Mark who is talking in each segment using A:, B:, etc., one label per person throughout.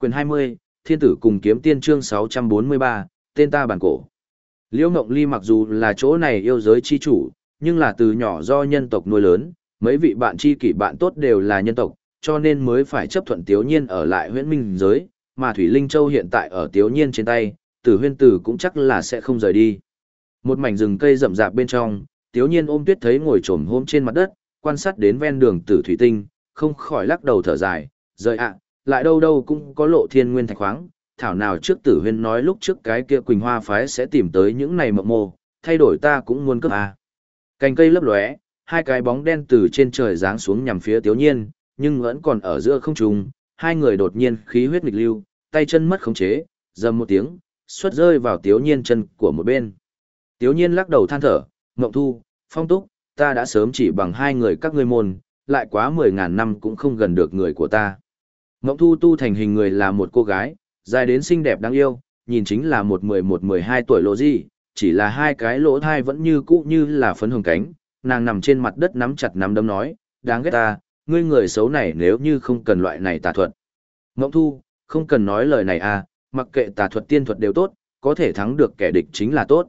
A: Quyền 20, Thiên tử cùng kiếm tiên chương 643, tên ta bản cổ. Liễu Ngộng Ly mặc dù là chỗ này yêu giới chi chủ, nhưng là từ nhỏ do nhân tộc nuôi lớn, mấy vị bạn chi kỷ bạn tốt đều là nhân tộc, cho nên mới phải chấp thuận Tiếu Nhiên ở lại huyện minh giới, mà Thủy Linh Châu hiện tại ở Tiếu Nhiên trên tay, tử huyên tử cũng chắc là sẽ không rời đi. Một mảnh rừng cây rậm rạp bên trong, Tiếu Nhiên ôm tuyết thấy ngồi trồm hôm trên mặt đất, quan sát đến ven đường tử thủy tinh, không khỏi lắc đầu thở dài, rời ạ, lại đâu đâu cũng có lộ thiên nguyên thạch khoáng, thảo nào trước tử huyên nói lúc trước cái kia Quỳnh Hoa phái sẽ tìm tới những này mộng mồ, thay đổi ta cũng muốn cướp à. Cành cây lấp lóe, hai cái bóng đen từ trên trời giáng xuống nhằm phía Tiếu Nhiên, nhưng vẫn còn ở giữa không trung, hai người đột nhiên khí huyết nghịch lưu, tay chân mất khống chế, dầm một tiếng, xuất rơi vào Tiếu Nhiên chân của một bên. Tiếu Nhiên lắc đầu than thở, Ngộng Thu, Phong Túc, ta đã sớm chỉ bằng hai người các ngươi môn, lại quá mười ngàn năm cũng không gần được người của ta. Ngộng Thu tu thành hình người là một cô gái, dài đến xinh đẹp đáng yêu, nhìn chính là một mười một mười hai tuổi lộ gì, chỉ là hai cái lỗ thai vẫn như cũ như là phấn hồng cánh, nàng nằm trên mặt đất nắm chặt nắm đấm nói, đáng ghét ta, ngươi người xấu này nếu như không cần loại này tà thuật. Ngộng Thu, không cần nói lời này à, mặc kệ tà thuật tiên thuật đều tốt, có thể thắng được kẻ địch chính là tốt.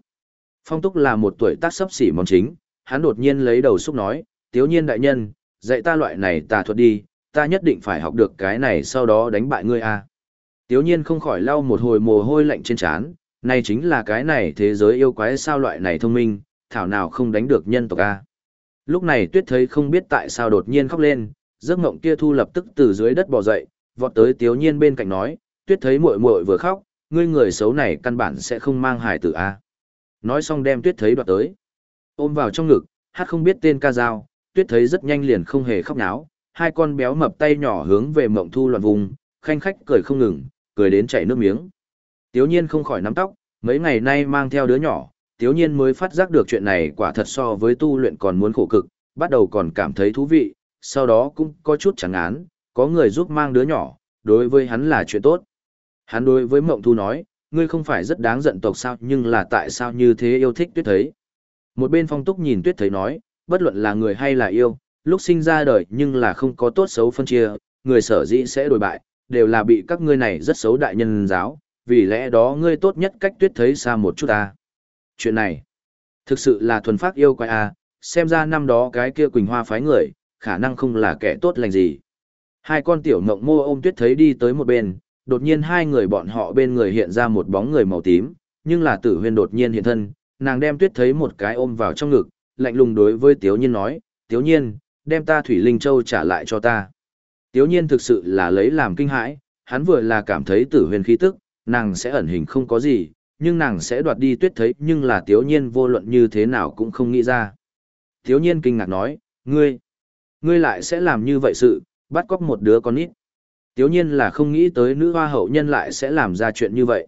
A: Phong Túc là một tuổi tác sấp xỉ mong chính, hắn đột nhiên lấy đầu xúc nói, tiếu nhiên đại nhân, dạy ta loại này tà thuật đi, ta nhất định phải học được cái này sau đó đánh bại ngươi a. Tiếu nhiên không khỏi lau một hồi mồ hôi lạnh trên trán, này chính là cái này thế giới yêu quái sao loại này thông minh, thảo nào không đánh được nhân tộc a. Lúc này tuyết thấy không biết tại sao đột nhiên khóc lên, giấc mộng kia thu lập tức từ dưới đất bò dậy, vọt tới tiếu nhiên bên cạnh nói, tuyết thấy muội muội vừa khóc, ngươi người xấu này căn bản sẽ không mang hài tử a. Nói xong đem tuyết thấy đoạt tới. Ôm vào trong ngực, hát không biết tên ca dao, tuyết thấy rất nhanh liền không hề khóc náo, hai con béo mập tay nhỏ hướng về mộng thu loạn vùng, khanh khách cười không ngừng, cười đến chảy nước miếng. Tiếu nhiên không khỏi nắm tóc, mấy ngày nay mang theo đứa nhỏ, tiếu nhiên mới phát giác được chuyện này quả thật so với tu luyện còn muốn khổ cực, bắt đầu còn cảm thấy thú vị, sau đó cũng có chút chẳng án, có người giúp mang đứa nhỏ, đối với hắn là chuyện tốt. Hắn đối với mộng thu nói, ngươi không phải rất đáng giận tộc sao nhưng là tại sao như thế yêu thích tuyết thấy. Một bên phong túc nhìn tuyết thấy nói, bất luận là người hay là yêu, lúc sinh ra đời nhưng là không có tốt xấu phân chia, người sở dĩ sẽ đổi bại, đều là bị các ngươi này rất xấu đại nhân giáo, vì lẽ đó ngươi tốt nhất cách tuyết thấy xa một chút ta. Chuyện này, thực sự là thuần phát yêu quái a xem ra năm đó cái kia Quỳnh Hoa phái người, khả năng không là kẻ tốt lành gì. Hai con tiểu ngộng mô ôm tuyết thấy đi tới một bên, đột nhiên hai người bọn họ bên người hiện ra một bóng người màu tím, nhưng là tử huyền đột nhiên hiện thân, nàng đem tuyết thấy một cái ôm vào trong ngực, lạnh lùng đối với Tiếu Nhiên nói, Tiếu Nhiên, đem ta Thủy Linh Châu trả lại cho ta. Tiếu Nhiên thực sự là lấy làm kinh hãi, hắn vừa là cảm thấy tử huyền khí tức, nàng sẽ ẩn hình không có gì, nhưng nàng sẽ đoạt đi tuyết thấy nhưng là Tiếu Nhiên vô luận như thế nào cũng không nghĩ ra. Tiếu Nhiên kinh ngạc nói, ngươi, ngươi lại sẽ làm như vậy sự, bắt cóc một đứa con nít. Tiếu nhiên là không nghĩ tới nữ hoa hậu nhân lại sẽ làm ra chuyện như vậy.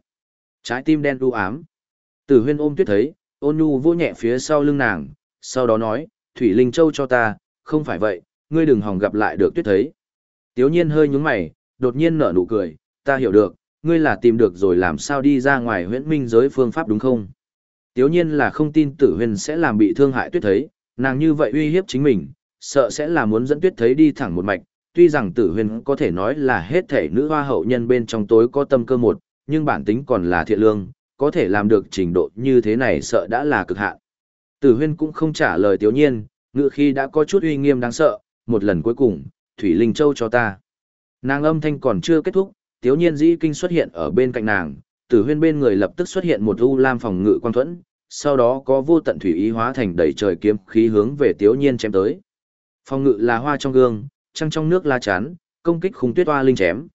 A: Trái tim đen u ám. Tử huyên ôm tuyết thấy, ôn nhu vô nhẹ phía sau lưng nàng, sau đó nói, Thủy Linh Châu cho ta, không phải vậy, ngươi đừng hòng gặp lại được tuyết thấy. Tiếu nhiên hơi nhúng mày, đột nhiên nở nụ cười, ta hiểu được, ngươi là tìm được rồi làm sao đi ra ngoài huyễn minh giới phương pháp đúng không? Tiếu nhiên là không tin tử huyên sẽ làm bị thương hại tuyết thấy, nàng như vậy uy hiếp chính mình, sợ sẽ là muốn dẫn tuyết thấy đi thẳng một mạch, tuy rằng tử huyền có thể nói là hết thể nữ hoa hậu nhân bên trong tối có tâm cơ một, nhưng bản tính còn là thiện lương, có thể làm được trình độ như thế này sợ đã là cực hạn. Tử huyên cũng không trả lời tiếu nhiên, ngự khi đã có chút uy nghiêm đáng sợ, một lần cuối cùng, Thủy Linh Châu cho ta. Nàng âm thanh còn chưa kết thúc, tiếu nhiên dĩ kinh xuất hiện ở bên cạnh nàng, tử huyên bên người lập tức xuất hiện một u lam phòng ngự quang thuẫn, sau đó có vô tận thủy ý hóa thành đầy trời kiếm khí hướng về tiếu nhiên chém tới. Phòng ngự là hoa trong gương, trăng trong nước la chán, công kích khung tuyết hoa linh chém.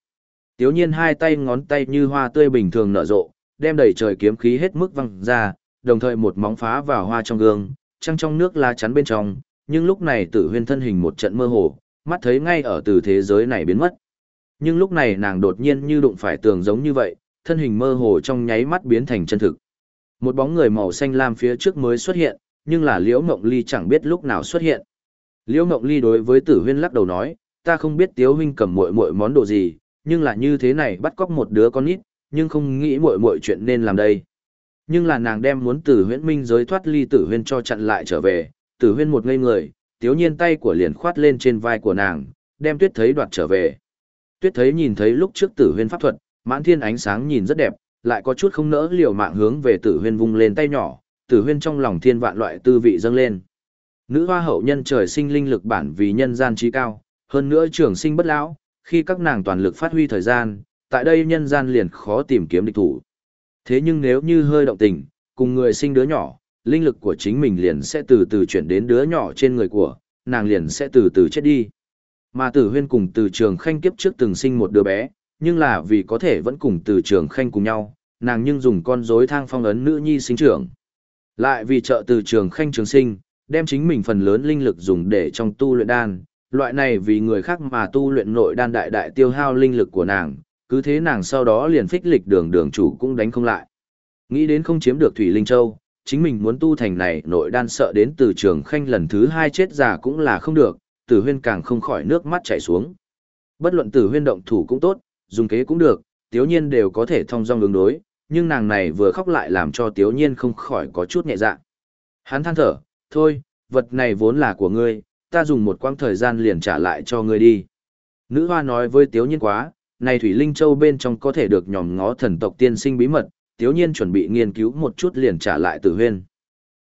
A: Tiếu nhiên hai tay ngón tay như hoa tươi bình thường nở rộ, đem đầy trời kiếm khí hết mức văng ra, đồng thời một móng phá vào hoa trong gương, trăng trong nước la chắn bên trong, nhưng lúc này tử huyên thân hình một trận mơ hồ, mắt thấy ngay ở từ thế giới này biến mất. Nhưng lúc này nàng đột nhiên như đụng phải tường giống như vậy, thân hình mơ hồ trong nháy mắt biến thành chân thực. Một bóng người màu xanh lam phía trước mới xuất hiện, nhưng là Liễu Mộng Ly chẳng biết lúc nào xuất hiện. Liễu Ngộng Ly đối với Tử Huyên lắc đầu nói, ta không biết Tiếu huynh cầm muội muội món đồ gì, nhưng là như thế này bắt cóc một đứa con nít, nhưng không nghĩ muội muội chuyện nên làm đây. Nhưng là nàng đem muốn Tử Huyên Minh giới thoát ly Tử Huyên cho chặn lại trở về, Tử Huyên một ngây người, Tiếu Nhiên tay của liền khoát lên trên vai của nàng, đem Tuyết thấy đoạt trở về. Tuyết thấy nhìn thấy lúc trước tử huyên pháp thuật, mãn thiên ánh sáng nhìn rất đẹp, lại có chút không nỡ liều mạng hướng về tử huyên vung lên tay nhỏ, tử huyên trong lòng thiên vạn loại tư vị dâng lên. Nữ hoa hậu nhân trời sinh linh lực bản vì nhân gian trí cao, hơn nữa trường sinh bất lão, khi các nàng toàn lực phát huy thời gian, tại đây nhân gian liền khó tìm kiếm địch thủ. Thế nhưng nếu như hơi động tình, cùng người sinh đứa nhỏ, linh lực của chính mình liền sẽ từ từ chuyển đến đứa nhỏ trên người của, nàng liền sẽ từ từ chết đi. Mà tử huyên cùng từ trường khanh kiếp trước từng sinh một đứa bé, nhưng là vì có thể vẫn cùng từ trường khanh cùng nhau, nàng nhưng dùng con rối thang phong ấn nữ nhi sinh trưởng. Lại vì trợ từ trường khanh trường sinh, đem chính mình phần lớn linh lực dùng để trong tu luyện đan, loại này vì người khác mà tu luyện nội đan đại đại tiêu hao linh lực của nàng, cứ thế nàng sau đó liền phích lịch đường đường chủ cũng đánh không lại. Nghĩ đến không chiếm được Thủy Linh Châu, chính mình muốn tu thành này nội đan sợ đến từ trường khanh lần thứ hai chết già cũng là không được, tử huyên càng không khỏi nước mắt chảy xuống. Bất luận tử huyên động thủ cũng tốt, dùng kế cũng được, tiếu nhiên đều có thể thông dong ứng đối, nhưng nàng này vừa khóc lại làm cho tiếu nhiên không khỏi có chút nhẹ dạ. Hắn than thở, thôi, vật này vốn là của ngươi, ta dùng một quãng thời gian liền trả lại cho ngươi đi. Nữ hoa nói với tiếu nhiên quá, này Thủy Linh Châu bên trong có thể được nhòm ngó thần tộc tiên sinh bí mật, tiếu nhiên chuẩn bị nghiên cứu một chút liền trả lại tử huyên.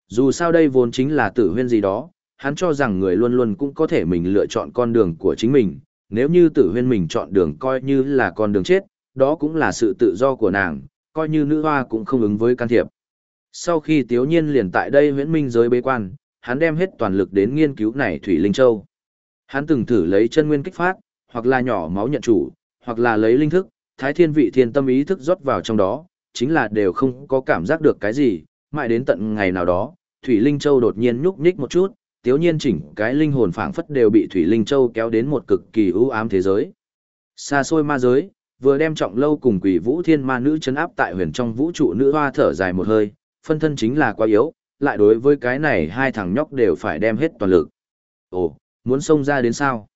A: Dù sao đây vốn chính là tử huyên gì đó, hắn cho rằng người luôn luôn cũng có thể mình lựa chọn con đường của chính mình, nếu như tử huyên mình chọn đường coi như là con đường chết, đó cũng là sự tự do của nàng, coi như nữ hoa cũng không ứng với can thiệp. Sau khi tiếu nhiên liền tại đây huyễn minh giới bế quan, hắn đem hết toàn lực đến nghiên cứu này Thủy Linh Châu. Hắn từng thử lấy chân nguyên kích phát, hoặc là nhỏ máu nhận chủ, hoặc là lấy linh thức, thái thiên vị thiên tâm ý thức rót vào trong đó, chính là đều không có cảm giác được cái gì, mãi đến tận ngày nào đó, Thủy Linh Châu đột nhiên nhúc nhích một chút, tiếu nhiên chỉnh cái linh hồn phảng phất đều bị Thủy Linh Châu kéo đến một cực kỳ ưu ám thế giới. Xa xôi ma giới, vừa đem trọng lâu cùng quỷ vũ thiên ma nữ chấn áp tại huyền trong vũ trụ nữ hoa thở dài một hơi, phân thân chính là quá yếu, lại đối với cái này hai thằng nhóc đều phải đem hết toàn lực. Ồ, muốn xông ra đến sao?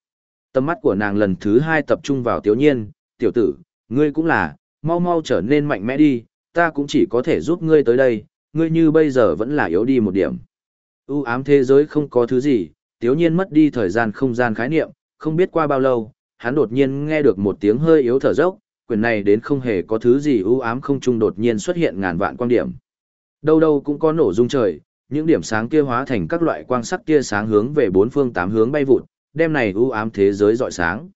A: Tầm mắt của nàng lần thứ hai tập trung vào tiếu nhiên, tiểu tử, ngươi cũng là, mau mau trở nên mạnh mẽ đi, ta cũng chỉ có thể giúp ngươi tới đây, ngươi như bây giờ vẫn là yếu đi một điểm. U ám thế giới không có thứ gì, tiếu nhiên mất đi thời gian không gian khái niệm, không biết qua bao lâu, hắn đột nhiên nghe được một tiếng hơi yếu thở dốc, quyền này đến không hề có thứ gì u ám không trung đột nhiên xuất hiện ngàn vạn quan điểm. Đâu đâu cũng có nổ rung trời, những điểm sáng kia hóa thành các loại quang sắc kia sáng hướng về bốn phương tám hướng bay vụt, đem này u ám thế giới rọi sáng.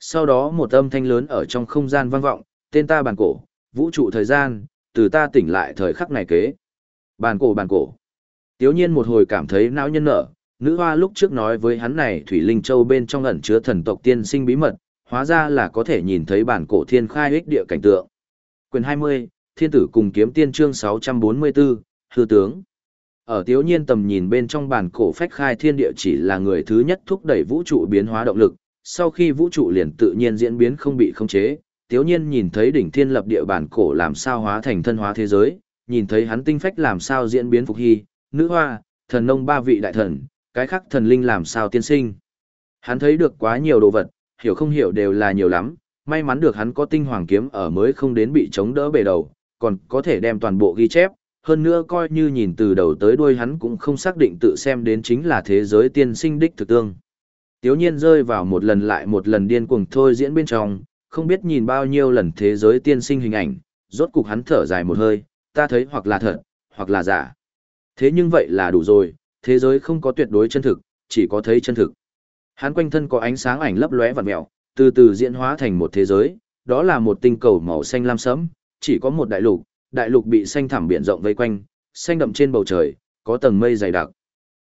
A: Sau đó một âm thanh lớn ở trong không gian vang vọng, tên ta bàn cổ, vũ trụ thời gian, từ ta tỉnh lại thời khắc này kế. Bàn cổ bàn cổ. Tiếu nhiên một hồi cảm thấy não nhân nở, nữ hoa lúc trước nói với hắn này Thủy Linh Châu bên trong ẩn chứa thần tộc tiên sinh bí mật, hóa ra là có thể nhìn thấy bản cổ thiên khai ích địa cảnh tượng. Quyền 20, Thiên tử cùng kiếm tiên chương 644, hư tướng. Ở tiếu nhiên tầm nhìn bên trong bản cổ phách khai thiên địa chỉ là người thứ nhất thúc đẩy vũ trụ biến hóa động lực, sau khi vũ trụ liền tự nhiên diễn biến không bị khống chế, tiếu nhiên nhìn thấy đỉnh thiên lập địa bản cổ làm sao hóa thành thân hóa thế giới, nhìn thấy hắn tinh phách làm sao diễn biến phục hy, nữ hoa, thần nông ba vị đại thần, cái khác thần linh làm sao tiên sinh. Hắn thấy được quá nhiều đồ vật, hiểu không hiểu đều là nhiều lắm, may mắn được hắn có tinh hoàng kiếm ở mới không đến bị chống đỡ bề đầu, còn có thể đem toàn bộ ghi chép, hơn nữa coi như nhìn từ đầu tới đuôi hắn cũng không xác định tự xem đến chính là thế giới tiên sinh đích thực tương. Tiếu nhiên rơi vào một lần lại một lần điên cuồng thôi diễn bên trong, không biết nhìn bao nhiêu lần thế giới tiên sinh hình ảnh, rốt cục hắn thở dài một hơi, ta thấy hoặc là thật, hoặc là giả. Thế nhưng vậy là đủ rồi, thế giới không có tuyệt đối chân thực, chỉ có thấy chân thực. Hắn quanh thân có ánh sáng ảnh lấp lóe vặn mèo, từ từ diễn hóa thành một thế giới, đó là một tinh cầu màu xanh lam sẫm, chỉ có một đại lục, đại lục bị xanh thẳm biển rộng vây quanh, xanh đậm trên bầu trời, có tầng mây dày đặc.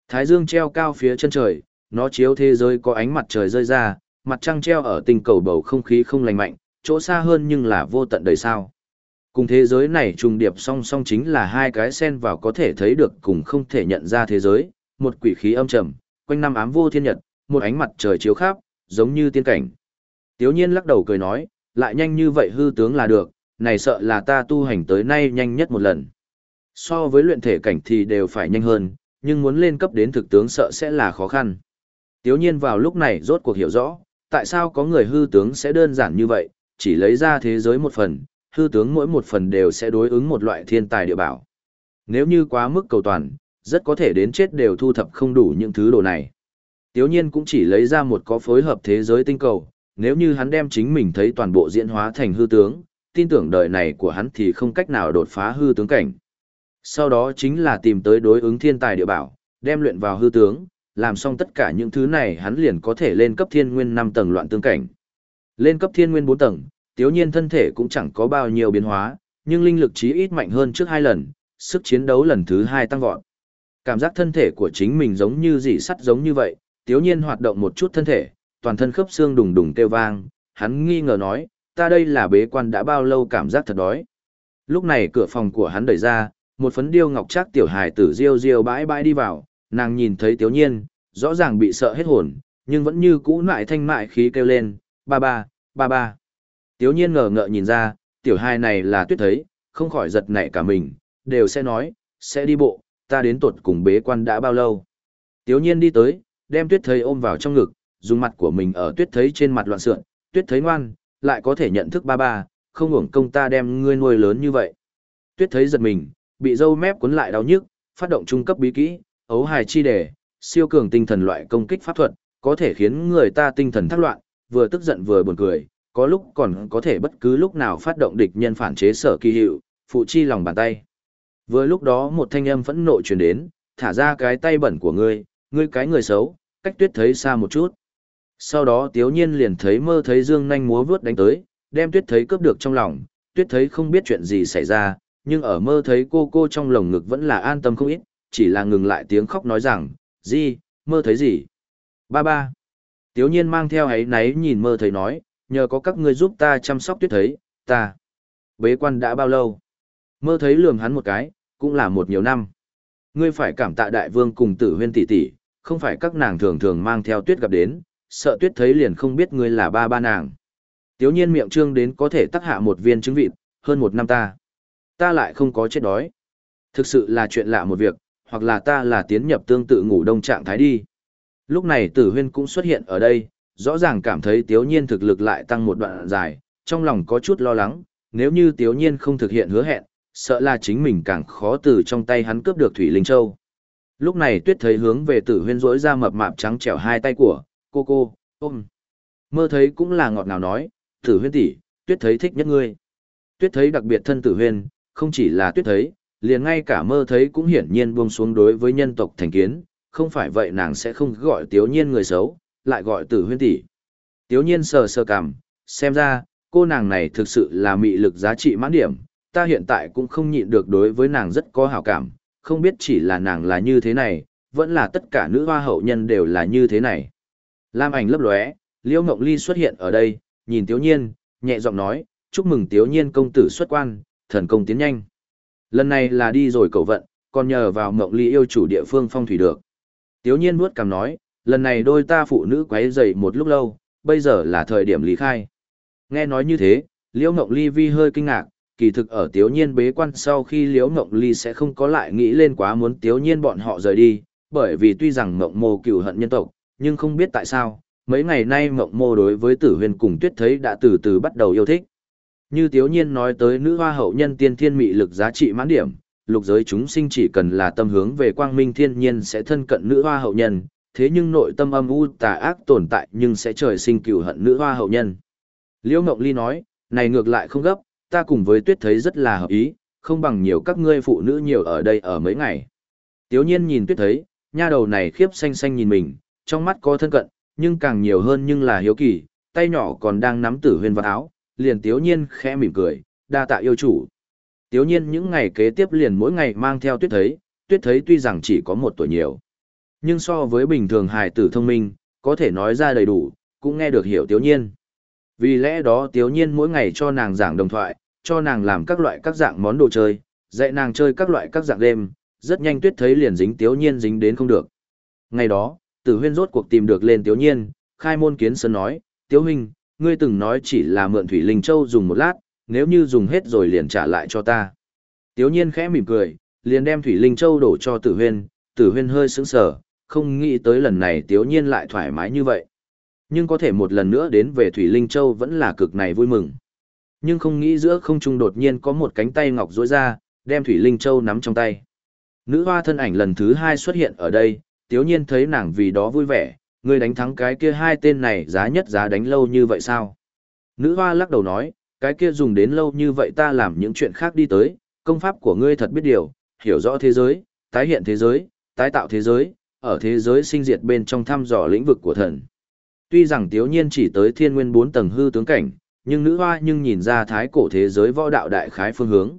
A: Thái dương treo cao phía chân trời, nó chiếu thế giới có ánh mặt trời rơi ra, mặt trăng treo ở tinh cầu bầu không khí không lành mạnh, chỗ xa hơn nhưng là vô tận đời sao. Cùng thế giới này trùng điệp song song chính là hai cái sen vào có thể thấy được cùng không thể nhận ra thế giới, một quỷ khí âm trầm, quanh năm ám vô thiên nhật, một ánh mặt trời chiếu khắp, giống như tiên cảnh. Tiếu nhiên lắc đầu cười nói, lại nhanh như vậy hư tướng là được, này sợ là ta tu hành tới nay nhanh nhất một lần. So với luyện thể cảnh thì đều phải nhanh hơn, nhưng muốn lên cấp đến thực tướng sợ sẽ là khó khăn. Tiếu nhiên vào lúc này rốt cuộc hiểu rõ, tại sao có người hư tướng sẽ đơn giản như vậy, chỉ lấy ra thế giới một phần, hư tướng mỗi một phần đều sẽ đối ứng một loại thiên tài địa bảo. Nếu như quá mức cầu toàn, rất có thể đến chết đều thu thập không đủ những thứ đồ này. Tiếu nhiên cũng chỉ lấy ra một có phối hợp thế giới tinh cầu, nếu như hắn đem chính mình thấy toàn bộ diễn hóa thành hư tướng, tin tưởng đời này của hắn thì không cách nào đột phá hư tướng cảnh. Sau đó chính là tìm tới đối ứng thiên tài địa bảo, đem luyện vào hư tướng, làm xong tất cả những thứ này hắn liền có thể lên cấp thiên nguyên 5 tầng loạn tương cảnh. Lên cấp thiên nguyên 4 tầng, tiếu nhiên thân thể cũng chẳng có bao nhiêu biến hóa, nhưng linh lực chí ít mạnh hơn trước hai lần, sức chiến đấu lần thứ hai tăng vọt. Cảm giác thân thể của chính mình giống như dị sắt giống như vậy, tiếu nhiên hoạt động một chút thân thể, toàn thân khớp xương đùng đùng kêu vang, hắn nghi ngờ nói, ta đây là bế quan đã bao lâu cảm giác thật đói. Lúc này cửa phòng của hắn đẩy ra, một phấn điêu ngọc trác tiểu hài tử riêu riêu bãi bãi đi vào, nàng nhìn thấy tiếu nhiên, rõ ràng bị sợ hết hồn, nhưng vẫn như cũ nại thanh mại khí kêu lên, ba ba, ba ba. Tiếu nhiên ngờ ngợ nhìn ra, tiểu hai này là tuyết thấy, không khỏi giật nảy cả mình, đều sẽ nói, sẽ đi bộ, ta đến tuột cùng bế quan đã bao lâu. Tiếu nhiên đi tới, đem tuyết thấy ôm vào trong ngực, dùng mặt của mình ở tuyết thấy trên mặt loạn sượn, tuyết thấy ngoan, lại có thể nhận thức ba ba, không hưởng công ta đem ngươi nuôi lớn như vậy. Tuyết thấy giật mình, bị dâu mép cuốn lại đau nhức, phát động trung cấp bí kỹ, ấu hài chi đề, siêu cường tinh thần loại công kích pháp thuật, có thể khiến người ta tinh thần thác loạn, vừa tức giận vừa buồn cười, có lúc còn có thể bất cứ lúc nào phát động địch nhân phản chế sở kỳ hiệu, phụ chi lòng bàn tay. Vừa lúc đó một thanh âm phẫn nộ truyền đến, thả ra cái tay bẩn của ngươi, ngươi cái người xấu, cách tuyết thấy xa một chút. Sau đó tiếu nhiên liền thấy mơ thấy dương nanh múa vướt đánh tới, đem tuyết thấy cướp được trong lòng, tuyết thấy không biết chuyện gì xảy ra, nhưng ở mơ thấy cô cô trong lồng ngực vẫn là an tâm không ít, chỉ là ngừng lại tiếng khóc nói rằng, gì, mơ thấy gì? Ba ba. Tiếu nhiên mang theo ấy náy nhìn mơ thấy nói, nhờ có các ngươi giúp ta chăm sóc tuyết thấy, ta. Bế quan đã bao lâu? Mơ thấy lườm hắn một cái, cũng là một nhiều năm. Ngươi phải cảm tạ đại vương cùng tử huyên tỷ tỷ, không phải các nàng thường thường mang theo tuyết gặp đến, sợ tuyết thấy liền không biết ngươi là ba ba nàng. Tiếu nhiên miệng trương đến có thể tắc hạ một viên trứng vịt, hơn một năm ta. Ta lại không có chết đói. Thực sự là chuyện lạ một việc, hoặc là ta là tiến nhập tương tự ngủ đông trạng thái đi. Lúc này tử huyên cũng xuất hiện ở đây, rõ ràng cảm thấy tiếu nhiên thực lực lại tăng một đoạn dài, trong lòng có chút lo lắng, nếu như tiếu nhiên không thực hiện hứa hẹn, sợ là chính mình càng khó từ trong tay hắn cướp được Thủy Linh Châu. Lúc này tuyết thấy hướng về tử huyên rỗi ra mập mạp trắng trẻo hai tay của, cô cô, ôm. Mơ thấy cũng là ngọt ngào nói, tử huyên tỷ, tuyết thấy thích nhất ngươi. Tuyết thấy đặc biệt thân tử huyên, không chỉ là tuyết thấy, liền ngay cả mơ thấy cũng hiển nhiên buông xuống đối với nhân tộc thành kiến, không phải vậy nàng sẽ không gọi tiếu nhiên người xấu, lại gọi tử huyên tỷ. Tiếu nhiên sờ sờ cằm, xem ra, cô nàng này thực sự là mị lực giá trị mãn điểm, ta hiện tại cũng không nhịn được đối với nàng rất có hảo cảm, không biết chỉ là nàng là như thế này, vẫn là tất cả nữ hoa hậu nhân đều là như thế này. Lam ảnh lấp lóe, Liễu Ngộng Ly xuất hiện ở đây, nhìn Tiếu Nhiên, nhẹ giọng nói, chúc mừng Tiếu Nhiên công tử xuất quan, thần công tiến nhanh. Lần này là đi rồi cầu vận, còn nhờ vào Mộng Ly yêu chủ địa phương phong thủy được. Tiếu Nhiên vuốt cằm nói, lần này đôi ta phụ nữ quấy dậy một lúc lâu, bây giờ là thời điểm lý khai. Nghe nói như thế, Liễu Mộng Ly vi hơi kinh ngạc, kỳ thực ở Tiếu Nhiên bế quan sau khi Liễu Mộng Ly sẽ không có lại nghĩ lên quá muốn Tiếu Nhiên bọn họ rời đi, bởi vì tuy rằng Mộng Mô cựu hận nhân tộc, nhưng không biết tại sao, mấy ngày nay Mộng Mô đối với Tử Huyền cùng Tuyết thấy đã từ từ bắt đầu yêu thích. Như Tiếu Nhiên nói tới nữ hoa hậu nhân tiên thiên mị lực giá trị mãn điểm, lục giới chúng sinh chỉ cần là tâm hướng về quang minh thiên nhiên sẽ thân cận nữ hoa hậu nhân, thế nhưng nội tâm âm u tà ác tồn tại nhưng sẽ trời sinh cựu hận nữ hoa hậu nhân. Liễu Ngộng Ly nói, này ngược lại không gấp, ta cùng với tuyết thấy rất là hợp ý, không bằng nhiều các ngươi phụ nữ nhiều ở đây ở mấy ngày. Tiếu nhiên nhìn tuyết thấy, nha đầu này khiếp xanh xanh nhìn mình, trong mắt có thân cận, nhưng càng nhiều hơn nhưng là hiếu kỳ, tay nhỏ còn đang nắm tử huyền vào áo, liền tiếu nhiên khẽ mỉm cười, đa tạ yêu chủ. Tiếu nhiên những ngày kế tiếp liền mỗi ngày mang theo tuyết thấy, tuyết thấy tuy rằng chỉ có một tuổi nhiều. Nhưng so với bình thường hài tử thông minh, có thể nói ra đầy đủ, cũng nghe được hiểu tiếu nhiên. Vì lẽ đó tiếu nhiên mỗi ngày cho nàng giảng đồng thoại, cho nàng làm các loại các dạng món đồ chơi, dạy nàng chơi các loại các dạng đêm, rất nhanh tuyết thấy liền dính tiếu nhiên dính đến không được. Ngày đó, tử huyên rốt cuộc tìm được lên tiếu nhiên, khai môn kiến sơn nói, tiếu huynh, ngươi từng nói chỉ là mượn thủy linh châu dùng một lát, nếu như dùng hết rồi liền trả lại cho ta. Tiếu nhiên khẽ mỉm cười, liền đem thủy linh châu đổ cho tử huyên, tử huyên hơi sững sờ, không nghĩ tới lần này tiếu nhiên lại thoải mái như vậy. Nhưng có thể một lần nữa đến về thủy linh châu vẫn là cực này vui mừng nhưng không nghĩ giữa không trung đột nhiên có một cánh tay ngọc rối ra, đem Thủy Linh Châu nắm trong tay. Nữ hoa thân ảnh lần thứ hai xuất hiện ở đây, tiếu nhiên thấy nàng vì đó vui vẻ, Ngươi đánh thắng cái kia hai tên này giá nhất giá đánh lâu như vậy sao? Nữ hoa lắc đầu nói, cái kia dùng đến lâu như vậy ta làm những chuyện khác đi tới, công pháp của ngươi thật biết điều, hiểu rõ thế giới, tái hiện thế giới, tái tạo thế giới, ở thế giới sinh diệt bên trong thăm dò lĩnh vực của thần. Tuy rằng Tiếu Nhiên chỉ tới thiên nguyên 4 tầng hư tướng cảnh, nhưng nữ hoa nhưng nhìn ra thái cổ thế giới võ đạo đại khái phương hướng.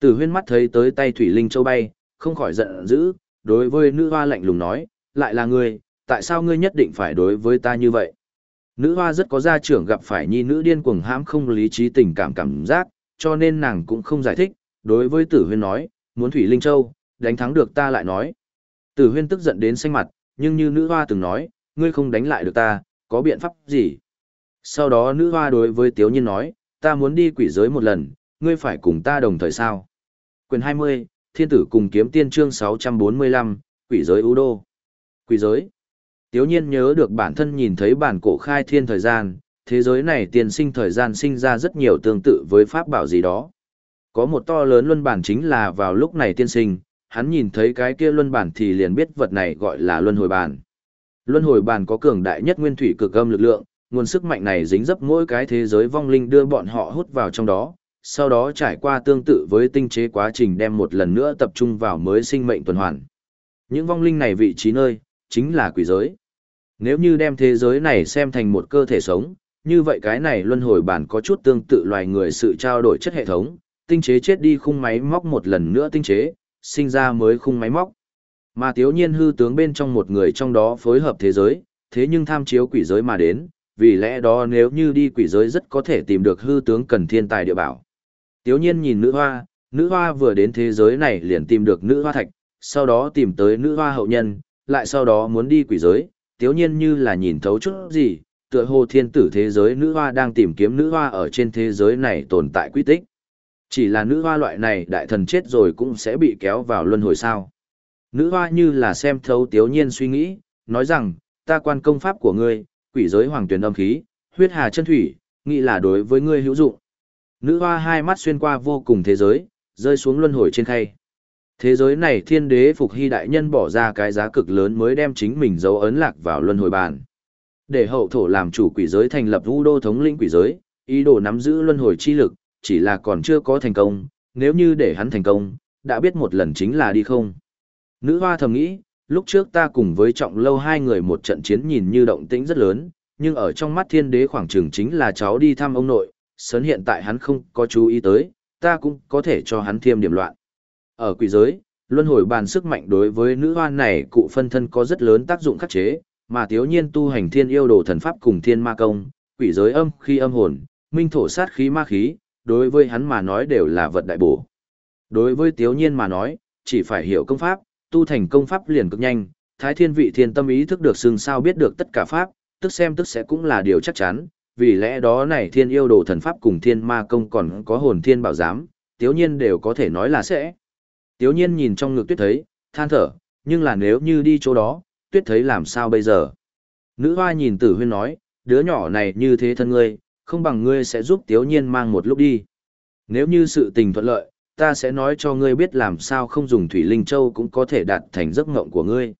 A: Tử huyên mắt thấy tới tay Thủy Linh Châu bay, không khỏi giận dữ, đối với nữ hoa lạnh lùng nói, lại là ngươi, tại sao ngươi nhất định phải đối với ta như vậy? Nữ hoa rất có gia trưởng gặp phải nhi nữ điên cuồng hãm không lý trí tình cảm cảm giác, cho nên nàng cũng không giải thích, đối với tử huyên nói, muốn Thủy Linh Châu, đánh thắng được ta lại nói. Tử huyên tức giận đến xanh mặt, nhưng như nữ hoa từng nói, ngươi không đánh lại được ta, có biện pháp gì? Sau đó nữ hoa đối với Tiếu Nhiên nói, ta muốn đi quỷ giới một lần, ngươi phải cùng ta đồng thời sao? Quyền 20, Thiên tử cùng kiếm tiên chương 645, quỷ giới ưu đô. Quỷ giới. Tiếu Nhiên nhớ được bản thân nhìn thấy bản cổ khai thiên thời gian, thế giới này tiền sinh thời gian sinh ra rất nhiều tương tự với pháp bảo gì đó. Có một to lớn luân bản chính là vào lúc này tiên sinh, hắn nhìn thấy cái kia luân bản thì liền biết vật này gọi là luân hồi bản. Luân hồi bản có cường đại nhất nguyên thủy cực âm lực lượng, nguồn sức mạnh này dính dấp mỗi cái thế giới vong linh đưa bọn họ hút vào trong đó, sau đó trải qua tương tự với tinh chế quá trình đem một lần nữa tập trung vào mới sinh mệnh tuần hoàn. Những vong linh này vị trí nơi, chính là quỷ giới. Nếu như đem thế giới này xem thành một cơ thể sống, như vậy cái này luân hồi bản có chút tương tự loài người sự trao đổi chất hệ thống, tinh chế chết đi khung máy móc một lần nữa tinh chế, sinh ra mới khung máy móc. Mà thiếu nhiên hư tướng bên trong một người trong đó phối hợp thế giới, thế nhưng tham chiếu quỷ giới mà đến, vì lẽ đó nếu như đi quỷ giới rất có thể tìm được hư tướng cần thiên tài địa bảo. Tiếu nhiên nhìn nữ hoa, nữ hoa vừa đến thế giới này liền tìm được nữ hoa thạch, sau đó tìm tới nữ hoa hậu nhân, lại sau đó muốn đi quỷ giới, tiếu nhiên như là nhìn thấu chút gì, tựa hồ thiên tử thế giới nữ hoa đang tìm kiếm nữ hoa ở trên thế giới này tồn tại quy tích. Chỉ là nữ hoa loại này đại thần chết rồi cũng sẽ bị kéo vào luân hồi sao. Nữ hoa như là xem thấu tiếu nhiên suy nghĩ, nói rằng, ta quan công pháp của ngươi, quỷ giới hoàng tuyển âm khí, huyết hà chân thủy, nghĩ là đối với ngươi hữu dụng. Nữ hoa hai mắt xuyên qua vô cùng thế giới, rơi xuống luân hồi trên khay. Thế giới này thiên đế phục hy đại nhân bỏ ra cái giá cực lớn mới đem chính mình dấu ấn lạc vào luân hồi bàn. Để hậu thổ làm chủ quỷ giới thành lập vũ đô thống lĩnh quỷ giới, ý đồ nắm giữ luân hồi chi lực, chỉ là còn chưa có thành công, nếu như để hắn thành công, đã biết một lần chính là đi không. Nữ hoa thầm nghĩ, lúc trước ta cùng với trọng lâu hai người một trận chiến nhìn như động tĩnh rất lớn, nhưng ở trong mắt thiên đế khoảng trường chính là cháu đi thăm ông nội, sớn hiện tại hắn không có chú ý tới, ta cũng có thể cho hắn thêm điểm loạn. Ở quỷ giới, luân hồi bàn sức mạnh đối với nữ hoa này cụ phân thân có rất lớn tác dụng khắc chế, mà thiếu nhiên tu hành thiên yêu đồ thần pháp cùng thiên ma công, quỷ giới âm khi âm hồn, minh thổ sát khí ma khí, đối với hắn mà nói đều là vật đại bổ. Đối với thiếu nhiên mà nói, chỉ phải hiểu công pháp, tu thành công pháp liền cực nhanh, thái thiên vị thiên tâm ý thức được xưng sao biết được tất cả pháp, tức xem tức sẽ cũng là điều chắc chắn, vì lẽ đó này thiên yêu đồ thần pháp cùng thiên ma công còn có hồn thiên bảo giám, tiếu nhiên đều có thể nói là sẽ. Tiếu nhiên nhìn trong ngực tuyết thấy, than thở, nhưng là nếu như đi chỗ đó, tuyết thấy làm sao bây giờ. Nữ hoa nhìn tử huyên nói, đứa nhỏ này như thế thân ngươi, không bằng ngươi sẽ giúp tiếu nhiên mang một lúc đi. Nếu như sự tình thuận lợi, ta sẽ nói cho ngươi biết làm sao không dùng thủy linh châu cũng có thể đạt thành giấc ngộng của ngươi.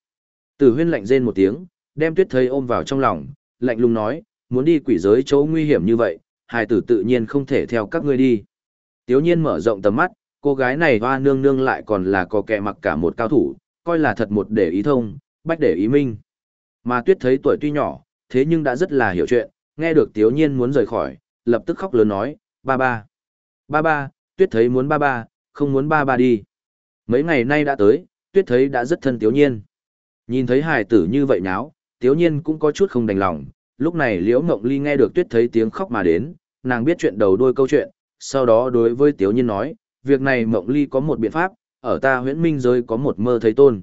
A: Tử huyên lạnh rên một tiếng, đem tuyết thấy ôm vào trong lòng, lạnh lùng nói, muốn đi quỷ giới chỗ nguy hiểm như vậy, hài tử tự nhiên không thể theo các ngươi đi. Tiếu nhiên mở rộng tầm mắt, cô gái này hoa nương nương lại còn là có kẻ mặc cả một cao thủ, coi là thật một để ý thông, bách để ý minh. Mà tuyết thấy tuổi tuy nhỏ, thế nhưng đã rất là hiểu chuyện, nghe được tiếu nhiên muốn rời khỏi, lập tức khóc lớn nói, ba ba. Ba ba, tuyết thấy muốn ba ba, không muốn ba ba đi. Mấy ngày nay đã tới, tuyết thấy đã rất thân tiếu nhiên. Nhìn thấy hài tử như vậy náo, tiếu nhiên cũng có chút không đành lòng, Lúc này Liễu mộng Ly nghe được Tuyết thấy tiếng khóc mà đến, nàng biết chuyện đầu đuôi câu chuyện, sau đó đối với Tiếu Nhiên nói, việc này Mộng Ly có một biện pháp, ở ta huyễn minh giới có một mơ thấy tôn.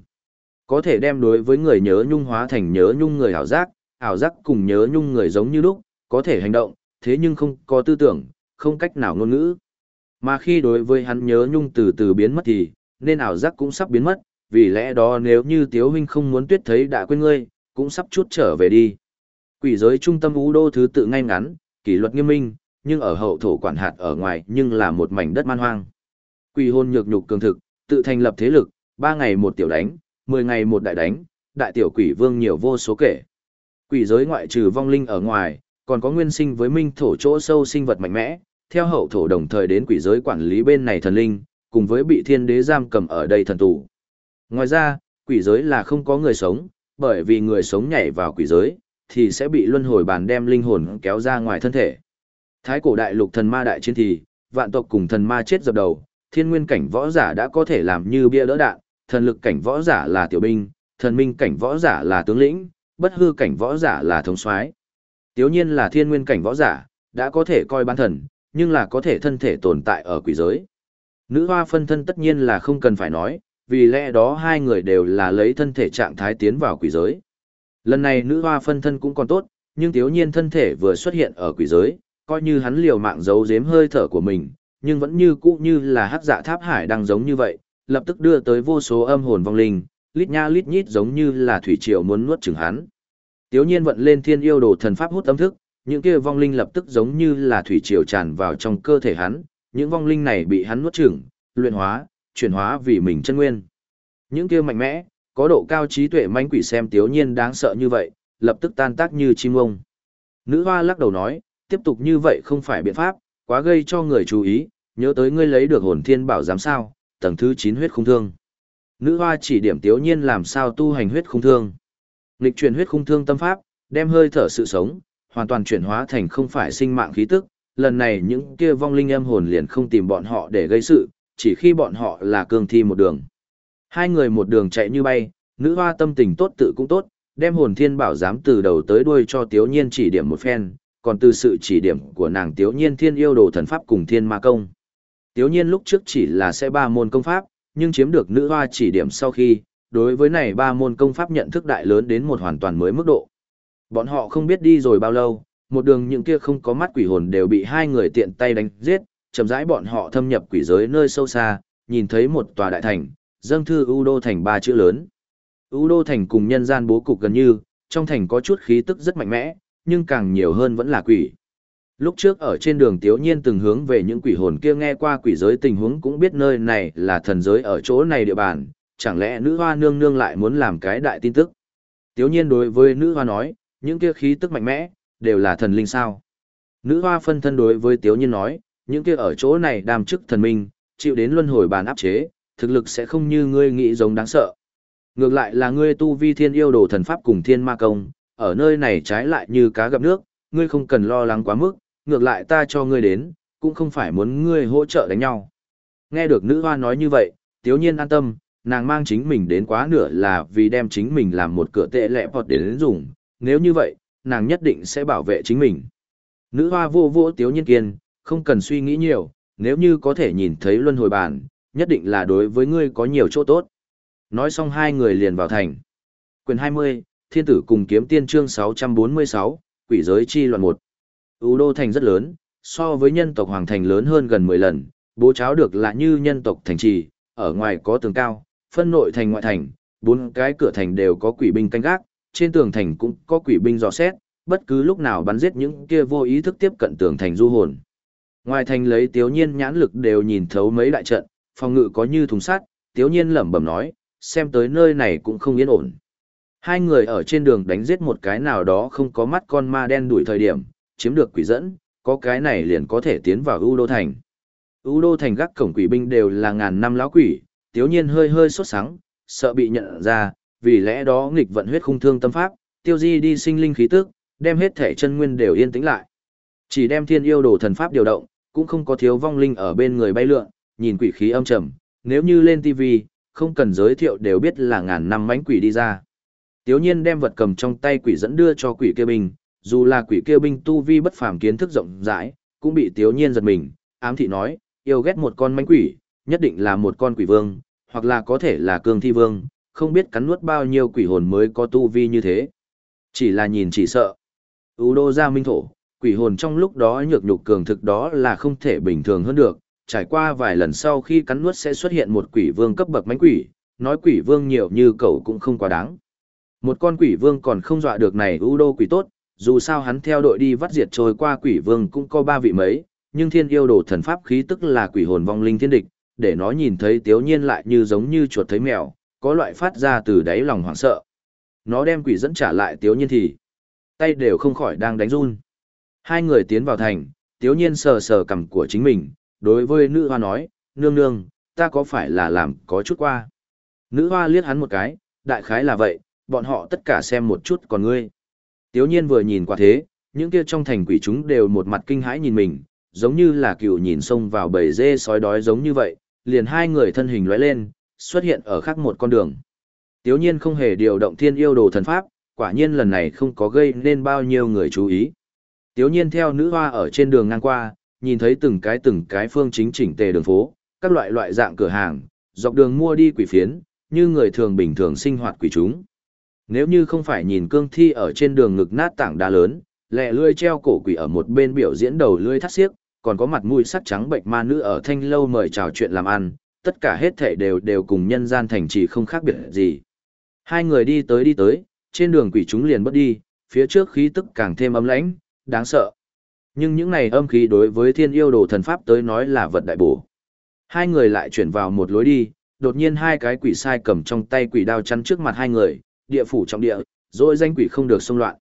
A: Có thể đem đối với người nhớ nhung hóa thành nhớ nhung người ảo giác, ảo giác cùng nhớ nhung người giống như lúc, có thể hành động, thế nhưng không có tư tưởng, không cách nào ngôn ngữ. Mà khi đối với hắn nhớ nhung từ từ biến mất thì, nên ảo giác cũng sắp biến mất, vì lẽ đó nếu như Tiếu Huynh không muốn tuyết thấy đã quên ngươi, cũng sắp chút trở về đi. Quỷ giới trung tâm ú đô thứ tự ngay ngắn, kỷ luật nghiêm minh, nhưng ở hậu thổ quản hạt ở ngoài nhưng là một mảnh đất man hoang. Quỷ hôn nhược nhục cường thực, tự thành lập thế lực, ba ngày một tiểu đánh, mười ngày một đại đánh, đại tiểu quỷ vương nhiều vô số kể. Quỷ giới ngoại trừ vong linh ở ngoài, còn có nguyên sinh với minh thổ chỗ sâu sinh vật mạnh mẽ, theo hậu thổ đồng thời đến quỷ giới quản lý bên này thần linh, cùng với bị thiên đế giam cầm ở đây thần tù. Ngoài ra, quỷ giới là không có người sống, bởi vì người sống nhảy vào quỷ giới, thì sẽ bị luân hồi bàn đem linh hồn kéo ra ngoài thân thể. Thái cổ đại lục thần ma đại chiến thì, vạn tộc cùng thần ma chết dập đầu, thiên nguyên cảnh võ giả đã có thể làm như bia đỡ đạn, thần lực cảnh võ giả là tiểu binh, thần minh cảnh võ giả là tướng lĩnh, bất hư cảnh võ giả là thống soái. Tiếu nhiên là thiên nguyên cảnh võ giả, đã có thể coi bán thần, nhưng là có thể thân thể tồn tại ở quỷ giới. Nữ hoa phân thân tất nhiên là không cần phải nói, vì lẽ đó hai người đều là lấy thân thể trạng thái tiến vào quỷ giới. Lần này nữ hoa phân thân cũng còn tốt, nhưng tiếu nhiên thân thể vừa xuất hiện ở quỷ giới, coi như hắn liều mạng giấu giếm hơi thở của mình, nhưng vẫn như cũ như là hắc dạ tháp hải đang giống như vậy, lập tức đưa tới vô số âm hồn vong linh, lít nha lít nhít giống như là thủy triều muốn nuốt chửng hắn. Tiếu nhiên vận lên thiên yêu đồ thần pháp hút âm thức, những kia vong linh lập tức giống như là thủy triều tràn vào trong cơ thể hắn, những vong linh này bị hắn nuốt chửng, luyện hóa, chuyển hóa vì mình chân nguyên. Những kia mạnh mẽ, có độ cao trí tuệ manh quỷ xem tiếu nhiên đáng sợ như vậy, lập tức tan tác như chim ông. Nữ hoa lắc đầu nói, tiếp tục như vậy không phải biện pháp, quá gây cho người chú ý, nhớ tới ngươi lấy được hồn thiên bảo giám sao, tầng thứ 9 huyết khung thương. Nữ hoa chỉ điểm tiếu nhiên làm sao tu hành huyết khung thương. Nghịch chuyển huyết khung thương tâm pháp, đem hơi thở sự sống, hoàn toàn chuyển hóa thành không phải sinh mạng khí tức. Lần này những kia vong linh âm hồn liền không tìm bọn họ để gây sự, chỉ khi bọn họ là cương thi một đường. Hai người một đường chạy như bay, nữ hoa tâm tình tốt tự cũng tốt, đem hồn thiên bảo giám từ đầu tới đuôi cho tiếu nhiên chỉ điểm một phen, còn từ sự chỉ điểm của nàng tiếu nhiên thiên yêu đồ thần pháp cùng thiên ma công. Tiếu nhiên lúc trước chỉ là sẽ ba môn công pháp, nhưng chiếm được nữ hoa chỉ điểm sau khi, đối với này ba môn công pháp nhận thức đại lớn đến một hoàn toàn mới mức độ. Bọn họ không biết đi rồi bao lâu, một đường những kia không có mắt quỷ hồn đều bị hai người tiện tay đánh giết, chậm rãi bọn họ thâm nhập quỷ giới nơi sâu xa, nhìn thấy một tòa đại thành, dâng thư U Đô thành ba chữ lớn. U Đô thành cùng nhân gian bố cục gần như, trong thành có chút khí tức rất mạnh mẽ, nhưng càng nhiều hơn vẫn là quỷ. Lúc trước ở trên đường Tiếu Nhiên từng hướng về những quỷ hồn kia nghe qua quỷ giới tình huống cũng biết nơi này là thần giới ở chỗ này địa bàn, chẳng lẽ nữ hoa nương nương lại muốn làm cái đại tin tức. Tiếu Nhiên đối với nữ hoa nói, những kia khí tức mạnh mẽ, đều là thần linh sao. Nữ hoa phân thân đối với Tiếu Nhiên nói, những kia ở chỗ này đàm chức thần minh, chịu đến luân hồi bàn áp chế, thực lực sẽ không như ngươi nghĩ giống đáng sợ. Ngược lại là ngươi tu vi thiên yêu đồ thần pháp cùng thiên ma công, ở nơi này trái lại như cá gặp nước, ngươi không cần lo lắng quá mức, ngược lại ta cho ngươi đến, cũng không phải muốn ngươi hỗ trợ đánh nhau. Nghe được nữ hoa nói như vậy, tiếu nhiên an tâm, nàng mang chính mình đến quá nửa là vì đem chính mình làm một cửa tệ lẹ vọt để đến dùng, nếu như vậy, nàng nhất định sẽ bảo vệ chính mình. Nữ hoa vô vô tiếu nhiên kiên, không cần suy nghĩ nhiều, nếu như có thể nhìn thấy luân hồi bản, nhất định là đối với ngươi có nhiều chỗ tốt. Nói xong hai người liền vào thành. Quyền 20, Thiên tử cùng kiếm tiên chương 646, quỷ giới chi loạn một. U đô thành rất lớn, so với nhân tộc hoàng thành lớn hơn gần 10 lần, bố cháo được là như nhân tộc thành trì, ở ngoài có tường cao, phân nội thành ngoại thành, bốn cái cửa thành đều có quỷ binh canh gác, trên tường thành cũng có quỷ binh dò xét, bất cứ lúc nào bắn giết những kia vô ý thức tiếp cận tường thành du hồn. Ngoài thành lấy tiếu nhiên nhãn lực đều nhìn thấu mấy đại trận, phòng ngự có như thùng sắt, tiếu nhiên lẩm bẩm nói, xem tới nơi này cũng không yên ổn. Hai người ở trên đường đánh giết một cái nào đó không có mắt con ma đen đuổi thời điểm, chiếm được quỷ dẫn, có cái này liền có thể tiến vào U Đô Thành. U Đô Thành gác cổng quỷ binh đều là ngàn năm lão quỷ, tiếu nhiên hơi hơi sốt sắng, sợ bị nhận ra, vì lẽ đó nghịch vận huyết khung thương tâm pháp, tiêu di đi sinh linh khí tức, đem hết thể chân nguyên đều yên tĩnh lại. Chỉ đem thiên yêu đồ thần pháp điều động, cũng không có thiếu vong linh ở bên người bay lượn, nhìn quỷ khí âm trầm, nếu như lên TV, không cần giới thiệu đều biết là ngàn năm mánh quỷ đi ra. Tiếu nhiên đem vật cầm trong tay quỷ dẫn đưa cho quỷ kia binh, dù là quỷ kia binh tu vi bất phàm kiến thức rộng rãi, cũng bị tiếu nhiên giật mình, ám thị nói, yêu ghét một con manh quỷ, nhất định là một con quỷ vương, hoặc là có thể là cương thi vương, không biết cắn nuốt bao nhiêu quỷ hồn mới có tu vi như thế. Chỉ là nhìn chỉ sợ. U đô ra minh thổ, quỷ hồn trong lúc đó nhược nhục cường thực đó là không thể bình thường hơn được, trải qua vài lần sau khi cắn nuốt sẽ xuất hiện một quỷ vương cấp bậc mánh quỷ, nói quỷ vương nhiều như cậu cũng không quá đáng. Một con quỷ vương còn không dọa được này u đô quỷ tốt, dù sao hắn theo đội đi vắt diệt trôi qua quỷ vương cũng có ba vị mấy, nhưng thiên yêu đồ thần pháp khí tức là quỷ hồn vong linh thiên địch, để nó nhìn thấy tiếu nhiên lại như giống như chuột thấy mèo, có loại phát ra từ đáy lòng hoảng sợ. Nó đem quỷ dẫn trả lại tiếu nhiên thì. tay đều không khỏi đang đánh run. Hai người tiến vào thành, tiếu nhiên sờ sờ cằm của chính mình, đối với nữ hoa nói, nương nương, ta có phải là làm có chút qua. Nữ hoa liếc hắn một cái, đại khái là vậy, bọn họ tất cả xem một chút còn ngươi. Tiếu nhiên vừa nhìn qua thế, những kia trong thành quỷ chúng đều một mặt kinh hãi nhìn mình, giống như là cựu nhìn sông vào bầy dê sói đói giống như vậy, liền hai người thân hình lóe lên, xuất hiện ở khác một con đường. Tiếu nhiên không hề điều động thiên yêu đồ thần pháp, quả nhiên lần này không có gây nên bao nhiêu người chú ý. Tiếu nhiên theo nữ hoa ở trên đường ngang qua, nhìn thấy từng cái từng cái phương chính chỉnh tề đường phố, các loại loại dạng cửa hàng, dọc đường mua đi quỷ phiến, như người thường bình thường sinh hoạt quỷ chúng. Nếu như không phải nhìn cương thi ở trên đường ngực nát tảng đá lớn, lẹ lươi treo cổ quỷ ở một bên biểu diễn đầu lươi thắt xiếc, còn có mặt mũi sắc trắng bệnh ma nữ ở thanh lâu mời chào chuyện làm ăn, tất cả hết thảy đều đều cùng nhân gian thành trì không khác biệt gì. Hai người đi tới đi tới, trên đường quỷ chúng liền bất đi, phía trước khí tức càng thêm ấm lãnh, đáng sợ. Nhưng những này âm khí đối với thiên yêu đồ thần pháp tới nói là vật đại bổ. Hai người lại chuyển vào một lối đi, đột nhiên hai cái quỷ sai cầm trong tay quỷ đao chắn trước mặt hai người, địa phủ trọng địa, rồi danh quỷ không được xông loạn.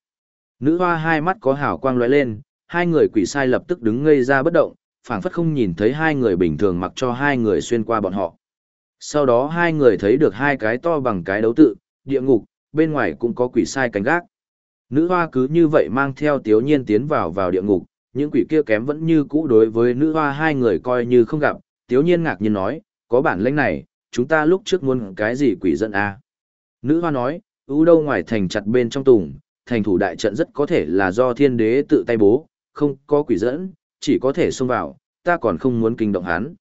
A: Nữ hoa hai mắt có hào quang lóe lên, hai người quỷ sai lập tức đứng ngây ra bất động, phảng phất không nhìn thấy hai người bình thường mặc cho hai người xuyên qua bọn họ. Sau đó hai người thấy được hai cái to bằng cái đấu tự, địa ngục, bên ngoài cũng có quỷ sai canh gác. Nữ hoa cứ như vậy mang theo tiếu nhiên tiến vào vào địa ngục, những quỷ kia kém vẫn như cũ đối với nữ hoa hai người coi như không gặp, tiếu nhiên ngạc nhiên nói, có bản lĩnh này, chúng ta lúc trước muốn cái gì quỷ dẫn a Nữ hoa nói, ưu đâu ngoài thành chặt bên trong tùng, thành thủ đại trận rất có thể là do thiên đế tự tay bố, không có quỷ dẫn, chỉ có thể xông vào, ta còn không muốn kinh động hắn.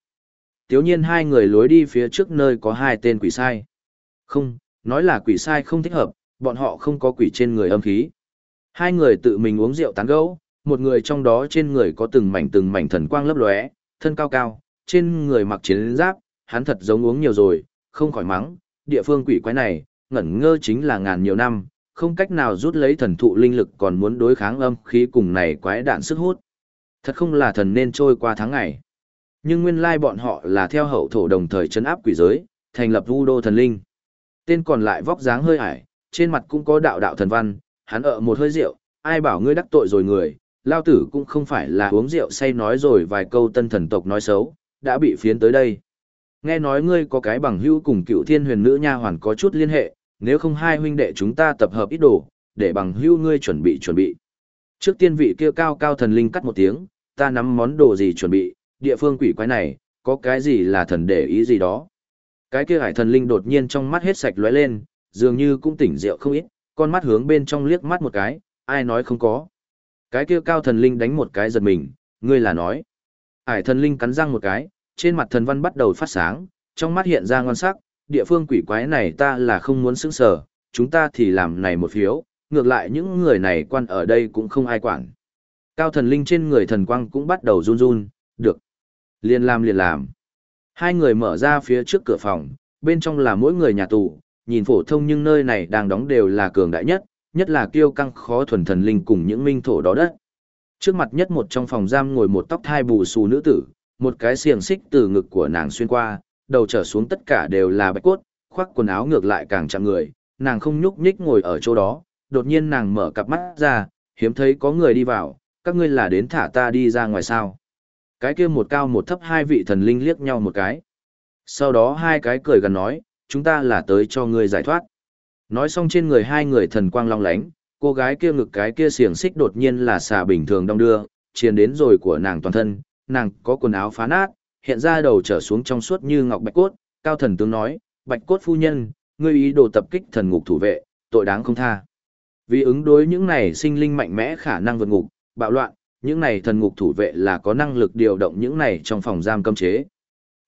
A: Tiếu nhiên hai người lối đi phía trước nơi có hai tên quỷ sai. Không, nói là quỷ sai không thích hợp, bọn họ không có quỷ trên người âm khí. Hai người tự mình uống rượu tán gẫu, một người trong đó trên người có từng mảnh từng mảnh thần quang lấp lóe, thân cao cao, trên người mặc chiến giáp, hắn thật giống uống nhiều rồi, không khỏi mắng, địa phương quỷ quái này, ngẩn ngơ chính là ngàn nhiều năm, không cách nào rút lấy thần thụ linh lực còn muốn đối kháng âm khí cùng này quái đạn sức hút. Thật không là thần nên trôi qua tháng ngày. Nhưng nguyên lai bọn họ là theo hậu thổ đồng thời chấn áp quỷ giới, thành lập vu đô thần linh. Tên còn lại vóc dáng hơi ải, trên mặt cũng có đạo đạo thần văn, hắn ở một hơi rượu, ai bảo ngươi đắc tội rồi người, lao tử cũng không phải là uống rượu say nói rồi vài câu tân thần tộc nói xấu, đã bị phiến tới đây. Nghe nói ngươi có cái bằng hữu cùng cựu thiên huyền nữ nha hoàn có chút liên hệ, nếu không hai huynh đệ chúng ta tập hợp ít đồ, để bằng hữu ngươi chuẩn bị chuẩn bị. Trước tiên vị kia cao cao thần linh cắt một tiếng, ta nắm món đồ gì chuẩn bị, địa phương quỷ quái này, có cái gì là thần để ý gì đó. Cái kia hải thần linh đột nhiên trong mắt hết sạch lóe lên, dường như cũng tỉnh rượu không ít, con mắt hướng bên trong liếc mắt một cái, ai nói không có. Cái kia cao thần linh đánh một cái giật mình, ngươi là nói. Hải thần linh cắn răng một cái, trên mặt thần văn bắt đầu phát sáng, trong mắt hiện ra ngon sắc, địa phương quỷ quái này ta là không muốn xứng sở, chúng ta thì làm này một phiếu, ngược lại những người này quan ở đây cũng không ai quản. Cao thần linh trên người thần quang cũng bắt đầu run run, được. Liền làm liền làm. Hai người mở ra phía trước cửa phòng, bên trong là mỗi người nhà tù, nhìn phổ thông nhưng nơi này đang đóng đều là cường đại nhất, nhất là kiêu căng khó thuần thần linh cùng những minh thổ đó đất. Trước mặt nhất một trong phòng giam ngồi một tóc thai bù xù nữ tử, một cái xiềng xích từ ngực của nàng xuyên qua, đầu trở xuống tất cả đều là bạch cốt, khoác quần áo ngược lại càng chạm người, nàng không nhúc nhích ngồi ở chỗ đó, đột nhiên nàng mở cặp mắt ra, hiếm thấy có người đi vào, các ngươi là đến thả ta đi ra ngoài sao. Cái kia một cao một thấp hai vị thần linh liếc nhau một cái. Sau đó hai cái cười gần nói, chúng ta là tới cho ngươi giải thoát. Nói xong trên người hai người thần quang long lánh, cô gái kia ngực cái kia xiềng xích đột nhiên là xà bình thường đong đưa, chiến đến rồi của nàng toàn thân, nàng có quần áo phá nát, hiện ra đầu trở xuống trong suốt như ngọc bạch cốt, cao thần tướng nói, bạch cốt phu nhân, ngươi ý đồ tập kích thần ngục thủ vệ, tội đáng không tha. Vì ứng đối những này sinh linh mạnh mẽ khả năng vượt ngục, bạo loạn, những này thần ngục thủ vệ là có năng lực điều động những này trong phòng giam cấm chế.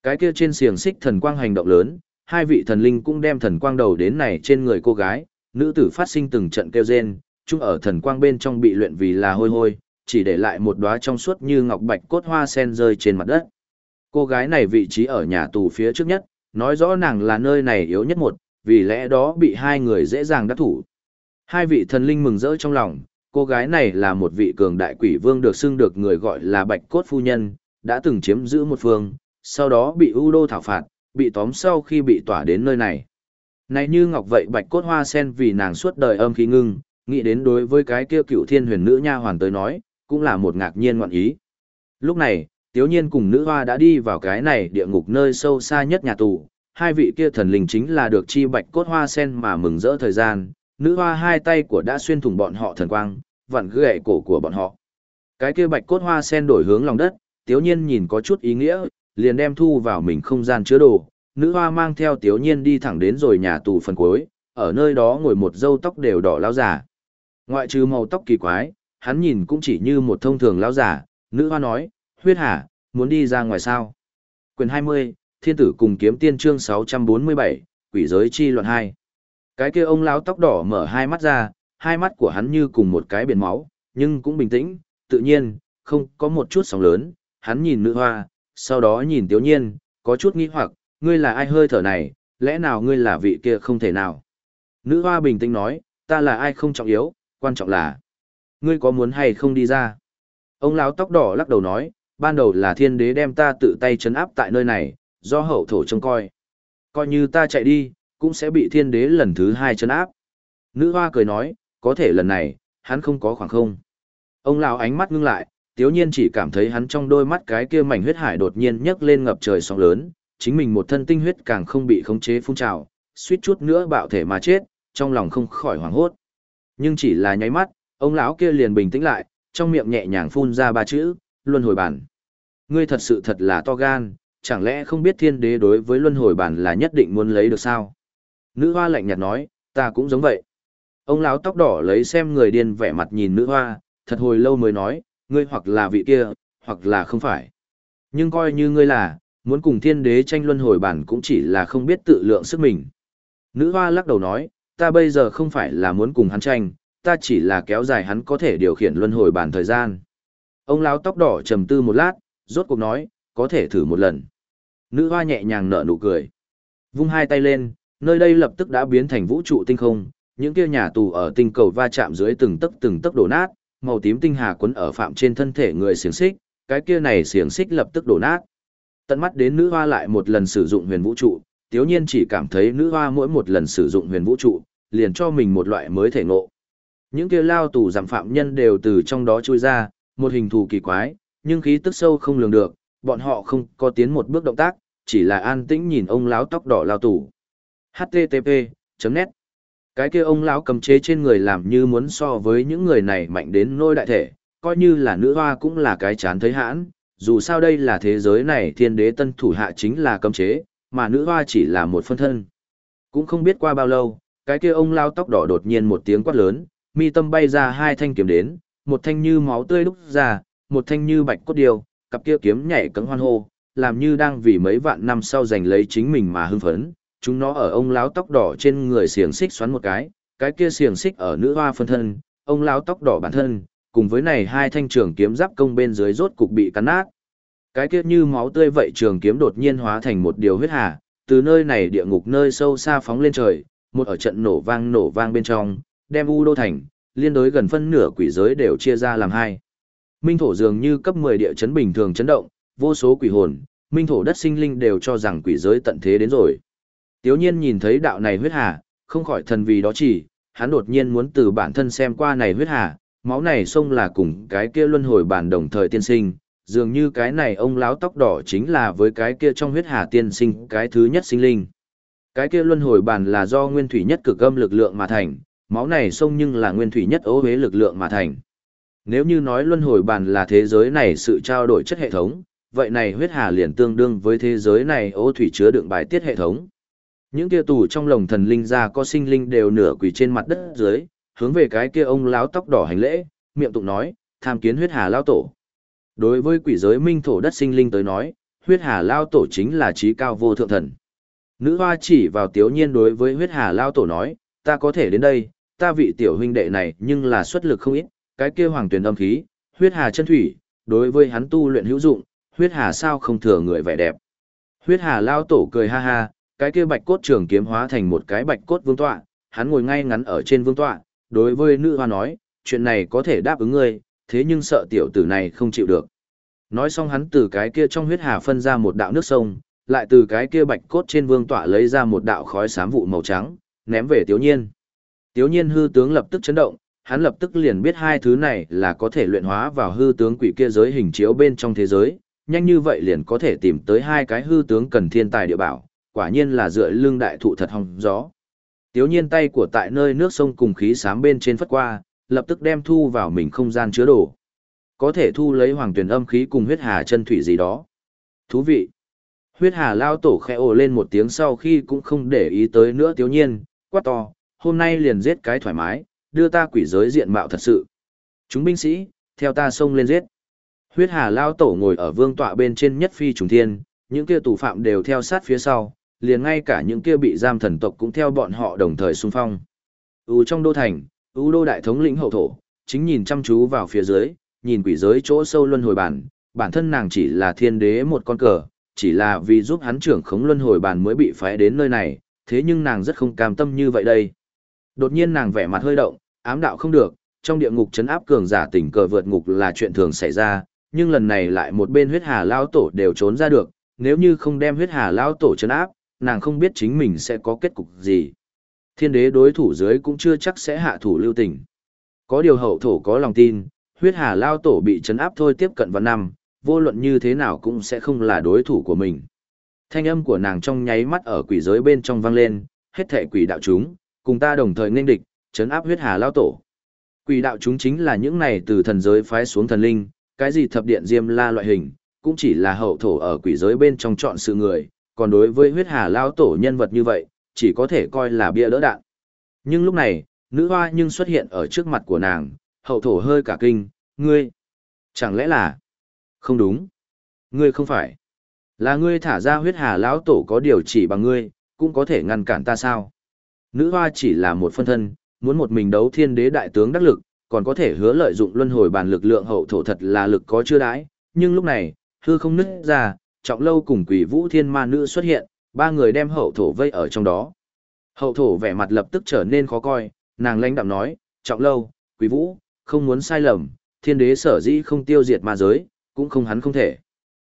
A: Cái kia trên xiềng xích thần quang hành động lớn, hai vị thần linh cũng đem thần quang đầu đến này trên người cô gái, nữ tử phát sinh từng trận kêu rên, chung ở thần quang bên trong bị luyện vì là hôi hôi, chỉ để lại một đóa trong suốt như ngọc bạch cốt hoa sen rơi trên mặt đất. Cô gái này vị trí ở nhà tù phía trước nhất, nói rõ nàng là nơi này yếu nhất một, vì lẽ đó bị hai người dễ dàng đắc thủ. Hai vị thần linh mừng rỡ trong lòng, cô gái này là một vị cường đại quỷ vương được xưng được người gọi là bạch cốt phu nhân, đã từng chiếm giữ một phương, sau đó bị U Đô thảo phạt, bị tóm sau khi bị tỏa đến nơi này. Này như ngọc vậy bạch cốt hoa sen vì nàng suốt đời âm khí ngưng, Nghĩ đến đối với cái kia cựu thiên huyền nữ nha hoàn tới nói, cũng là một ngạc nhiên ngoạn ý. Lúc này, Tiếu Nhiên cùng nữ hoa đã đi vào cái này địa ngục nơi sâu xa nhất nhà tù, hai vị kia thần linh chính là được chi bạch cốt hoa sen mà mừng rỡ thời gian, nữ hoa hai tay của đã xuyên thủng bọn họ thần quang, vặn gãy cổ của bọn họ. Cái kia bạch cốt hoa sen đổi hướng lòng đất, Tiếu Nhiên nhìn có chút ý nghĩa, liền đem thu vào mình không gian chứa đồ, nữ hoa mang theo Tiếu Nhiên đi thẳng đến rồi nhà tù phần cuối, ở nơi đó ngồi một dâu tóc đều đỏ lão giả. Ngoại trừ màu tóc kỳ quái, hắn nhìn cũng chỉ như một thông thường lão giả, nữ hoa nói, huyết hà, muốn đi ra ngoài sao? Quyền 20, Thiên tử cùng kiếm tiên chương 647, quỷ giới chi luận 2. Cái kia ông lão tóc đỏ mở hai mắt ra, hai mắt của hắn như cùng một cái biển máu, nhưng cũng bình tĩnh, tự nhiên, không có một chút sóng lớn, hắn nhìn nữ hoa, sau đó nhìn tiểu nhiên, có chút nghi hoặc, ngươi là ai hơi thở này, lẽ nào ngươi là vị kia không thể nào? Nữ hoa bình tĩnh nói, ta là ai không trọng yếu, quan trọng là, ngươi có muốn hay không đi ra? Ông lão tóc đỏ lắc đầu nói, ban đầu là thiên đế đem ta tự tay chấn áp tại nơi này, do hậu thổ trông coi. Coi như ta chạy đi, cũng sẽ bị thiên đế lần thứ hai chấn áp. Nữ hoa cười nói, có thể lần này, hắn không có khoảng không. Ông lão ánh mắt ngưng lại, tiếu nhiên chỉ cảm thấy hắn trong đôi mắt cái kia mảnh huyết hải đột nhiên nhấc lên ngập trời sóng lớn, chính mình một thân tinh huyết càng không bị khống chế phun trào, suýt chút nữa bạo thể mà chết, trong lòng không khỏi hoảng hốt. Nhưng chỉ là nháy mắt, ông lão kia liền bình tĩnh lại, trong miệng nhẹ nhàng phun ra ba chữ, luân hồi bản. Ngươi thật sự thật là to gan, chẳng lẽ không biết thiên đế đối với luân hồi bản là nhất định muốn lấy được sao? Nữ hoa lạnh nhạt nói, ta cũng giống vậy. Ông lão tóc đỏ lấy xem người điên vẻ mặt nhìn nữ hoa, thật hồi lâu mới nói, ngươi hoặc là vị kia, hoặc là không phải. Nhưng coi như ngươi là, muốn cùng thiên đế tranh luân hồi bản cũng chỉ là không biết tự lượng sức mình. Nữ hoa lắc đầu nói, ta bây giờ không phải là muốn cùng hắn tranh, ta chỉ là kéo dài hắn có thể điều khiển luân hồi bản thời gian. Ông lão tóc đỏ trầm tư một lát, rốt cuộc nói, có thể thử một lần. Nữ hoa nhẹ nhàng nở nụ cười. Vung hai tay lên, nơi đây lập tức đã biến thành vũ trụ tinh không, những kia nhà tù ở tinh cầu va chạm dưới từng tấc từng tấc đổ nát, màu tím tinh hà quấn ở phạm trên thân thể người xiềng xích, cái kia này xiềng xích lập tức đổ nát. Tận mắt đến nữ hoa lại một lần sử dụng huyền vũ trụ, tiếu nhiên chỉ cảm thấy nữ hoa mỗi một lần sử dụng huyền vũ trụ, liền cho mình một loại mới thể ngộ. Những kia lao tù giảm phạm nhân đều từ trong đó chui ra, một hình thù kỳ quái, nhưng khí tức sâu không lường được, bọn họ không có tiến một bước động tác, chỉ là an tĩnh nhìn ông lão tóc đỏ lao tủ. http net cái kia ông lão cầm chế trên người làm như muốn so với những người này mạnh đến nôi đại thể, coi như là nữ hoa cũng là cái chán thấy hãn, dù sao đây là thế giới này thiên đế tân thủ hạ chính là cầm chế, mà nữ hoa chỉ là một phân thân. Cũng không biết qua bao lâu, cái kia ông lao tóc đỏ đột nhiên một tiếng quát lớn, mi tâm bay ra hai thanh kiếm đến, một thanh như máu tươi đúc ra, một thanh như bạch cốt điều, cặp kia kiếm nhảy cẫng hoan hô, làm như đang vì mấy vạn năm sau giành lấy chính mình mà hưng phấn. Chúng nó ở ông lão tóc đỏ trên người xiềng xích xoắn một cái, cái kia xiềng xích ở nữ hoa phân thân, ông lão tóc đỏ bản thân, cùng với này hai thanh trường kiếm giáp công bên dưới rốt cục bị cắn nát. Cái kia như máu tươi vậy trường kiếm đột nhiên hóa thành một điều huyết hà, từ nơi này địa ngục nơi sâu xa phóng lên trời, một ở trận nổ vang nổ vang bên trong, đem U Đô Thành, liên đối gần phân nửa quỷ giới đều chia ra làm hai. Minh thổ dường như cấp 10 địa chấn bình thường chấn động, vô số quỷ hồn, minh thổ đất sinh linh đều cho rằng quỷ giới tận thế đến rồi. Tiếu nhiên nhìn thấy đạo này huyết hà, không khỏi thần vì đó chỉ, hắn đột nhiên muốn từ bản thân xem qua này huyết hà, máu này sông là cùng cái kia luân hồi bản đồng thời tiên sinh, dường như cái này ông láo tóc đỏ chính là với cái kia trong huyết hà tiên sinh cái thứ nhất sinh linh. Cái kia luân hồi bản là do nguyên thủy nhất cực âm lực lượng mà thành, máu này sông nhưng là nguyên thủy nhất ố hế lực lượng mà thành. Nếu như nói luân hồi bàn là thế giới này sự trao đổi chất hệ thống, vậy này huyết hà liền tương đương với thế giới này ô thủy chứa đựng bài tiết hệ thống. Những kia tù trong lồng thần linh ra có sinh linh đều nửa quỳ trên mặt đất dưới, hướng về cái kia ông láo tóc đỏ hành lễ, miệng tụng nói, tham kiến huyết hà lao tổ. Đối với quỷ giới minh thổ đất sinh linh tới nói, huyết hà lao tổ chính là trí cao vô thượng thần. Nữ hoa chỉ vào tiếu nhiên đối với huyết hà lao tổ nói, ta có thể đến đây, ta vị tiểu huynh đệ này nhưng là xuất lực không ít, cái kia hoàng tuyển âm khí, huyết hà chân thủy, đối với hắn tu luyện hữu dụng, huyết hà sao không thừa người vẻ đẹp. Huyết hà lao tổ cười ha ha, cái kia bạch cốt trường kiếm hóa thành một cái bạch cốt vương tọa, hắn ngồi ngay ngắn ở trên vương tọa, đối với nữ hoa nói, chuyện này có thể đáp ứng ngươi, thế nhưng sợ tiểu tử này không chịu được. Nói xong hắn từ cái kia trong huyết hà phân ra một đạo nước sông, lại từ cái kia bạch cốt trên vương tọa lấy ra một đạo khói xám vụ màu trắng, ném về tiểu Nhiên. Tiếu Nhiên hư tướng lập tức chấn động, hắn lập tức liền biết hai thứ này là có thể luyện hóa vào hư tướng quỷ kia giới hình chiếu bên trong thế giới, nhanh như vậy liền có thể tìm tới hai cái hư tướng cần thiên tài địa bảo, quả nhiên là dựa lưng đại thụ thật hong gió. Tiếu nhiên tay của tại nơi nước sông cùng khí sám bên trên phất qua, lập tức đem thu vào mình không gian chứa đồ. Có thể thu lấy hoàng tuyển âm khí cùng huyết hà chân thủy gì đó. Thú vị. Huyết hà lao tổ khẽ ồ lên một tiếng sau khi cũng không để ý tới nữa tiếu nhiên, quát to, hôm nay liền giết cái thoải mái, đưa ta quỷ giới diện mạo thật sự. Chúng binh sĩ, theo ta xông lên giết. Huyết hà lao tổ ngồi ở vương tọa bên trên nhất phi trùng thiên, những kia tù phạm đều theo sát phía sau, liền ngay cả những kia bị giam thần tộc cũng theo bọn họ đồng thời xung phong. U trong đô thành, U đô đại thống lĩnh hậu thổ, chính nhìn chăm chú vào phía dưới, nhìn quỷ giới chỗ sâu luân hồi bản, bản thân nàng chỉ là thiên đế một con cờ, chỉ là vì giúp hắn trưởng khống luân hồi bản mới bị phái đến nơi này, thế nhưng nàng rất không cam tâm như vậy đây. Đột nhiên nàng vẻ mặt hơi động, ám đạo không được, trong địa ngục chấn áp cường giả tỉnh cờ vượt ngục là chuyện thường xảy ra, nhưng lần này lại một bên huyết hà lao tổ đều trốn ra được, nếu như không đem huyết hà lao tổ chấn áp, nàng không biết chính mình sẽ có kết cục gì. Thiên đế đối thủ dưới cũng chưa chắc sẽ hạ thủ lưu tình. Có điều hậu thổ có lòng tin, huyết hà lao tổ bị chấn áp thôi tiếp cận vào năm, vô luận như thế nào cũng sẽ không là đối thủ của mình. Thanh âm của nàng trong nháy mắt ở quỷ giới bên trong vang lên, hết thệ quỷ đạo chúng, cùng ta đồng thời nên địch, chấn áp huyết hà lao tổ. Quỷ đạo chúng chính là những này từ thần giới phái xuống thần linh, cái gì thập điện diêm la loại hình, cũng chỉ là hậu thổ ở quỷ giới bên trong chọn sự người, còn đối với huyết hà lao tổ nhân vật như vậy, chỉ có thể coi là bia đỡ đạn. Nhưng lúc này, nữ hoa nhưng xuất hiện ở trước mặt của nàng, hậu thổ hơi cả kinh, ngươi, chẳng lẽ là, không đúng, ngươi không phải, là ngươi thả ra huyết hà lão tổ có điều chỉ bằng ngươi, cũng có thể ngăn cản ta sao? Nữ hoa chỉ là một phân thân, muốn một mình đấu thiên đế đại tướng đắc lực, còn có thể hứa lợi dụng luân hồi bàn lực lượng hậu thổ thật là lực có chưa đãi, nhưng lúc này, hư không nứt ra, trọng lâu cùng quỷ vũ thiên ma nữ xuất hiện, ba người đem hậu thổ vây ở trong đó. Hậu thổ vẻ mặt lập tức trở nên khó coi, nàng lãnh đạm nói, trọng lâu, quỷ vũ, không muốn sai lầm, thiên đế sở dĩ không tiêu diệt ma giới, cũng không hắn không thể.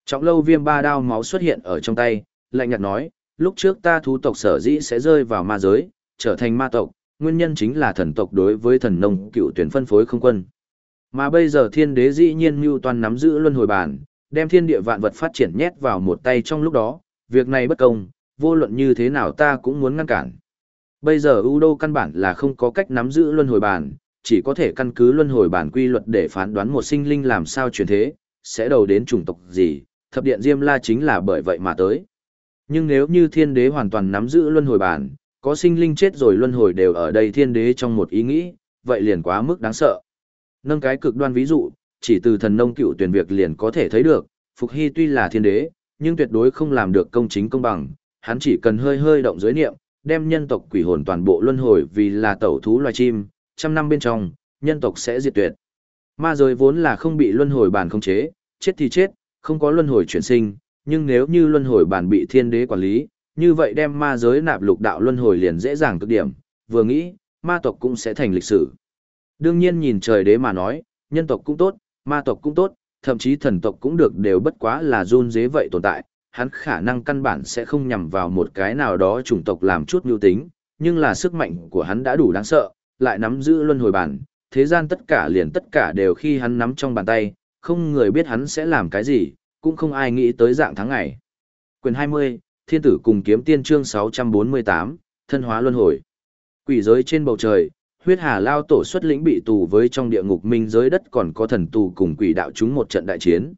A: Trọng lâu viêm ba đao máu xuất hiện ở trong tay, lạnh nhạt nói, lúc trước ta thú tộc sở dĩ sẽ rơi vào ma giới, trở thành ma tộc, nguyên nhân chính là thần tộc đối với thần nông cựu tuyển phân phối không quân. Mà bây giờ thiên đế dĩ nhiên mưu toàn nắm giữ luân hồi bản, đem thiên địa vạn vật phát triển nhét vào một tay trong lúc đó, việc này bất công, vô luận như thế nào ta cũng muốn ngăn cản. Bây giờ U Đô căn bản là không có cách nắm giữ luân hồi bản, chỉ có thể căn cứ luân hồi bản quy luật để phán đoán một sinh linh làm sao chuyển thế, sẽ đầu đến chủng tộc gì, thập điện Diêm La chính là bởi vậy mà tới. Nhưng nếu như thiên đế hoàn toàn nắm giữ luân hồi bản, có sinh linh chết rồi luân hồi đều ở đây thiên đế trong một ý nghĩ, vậy liền quá mức đáng sợ. Nâng cái cực đoan ví dụ, chỉ từ thần nông cựu tuyển việc liền có thể thấy được, Phục Hy tuy là thiên đế, nhưng tuyệt đối không làm được công chính công bằng, hắn chỉ cần hơi hơi động giới niệm, đem nhân tộc quỷ hồn toàn bộ luân hồi vì là tẩu thú loài chim, trăm năm bên trong, nhân tộc sẽ diệt tuyệt. Ma giới vốn là không bị luân hồi bản khống chế, chết thì chết, không có luân hồi chuyển sinh, nhưng nếu như luân hồi bản bị thiên đế quản lý, như vậy đem ma giới nạp lục đạo luân hồi liền dễ dàng cực điểm, vừa nghĩ, ma tộc cũng sẽ thành lịch sử. Đương nhiên nhìn trời đế mà nói, nhân tộc cũng tốt, ma tộc cũng tốt, thậm chí thần tộc cũng được đều bất quá là run dế vậy tồn tại, hắn khả năng căn bản sẽ không nhằm vào một cái nào đó chủng tộc làm chút mưu tính, nhưng là sức mạnh của hắn đã đủ đáng sợ, lại nắm giữ luân hồi bản, thế gian tất cả liền tất cả đều khi hắn nắm trong bàn tay, không người biết hắn sẽ làm cái gì, cũng không ai nghĩ tới dạng tháng ngày. Quyền 20, Thiên tử cùng kiếm tiên chương 648, thân hóa luân hồi. Quỷ giới trên bầu trời, huyết hà lao tổ xuất lĩnh bị tù với trong địa ngục minh giới đất còn có thần tù cùng quỷ đạo chúng một trận đại chiến.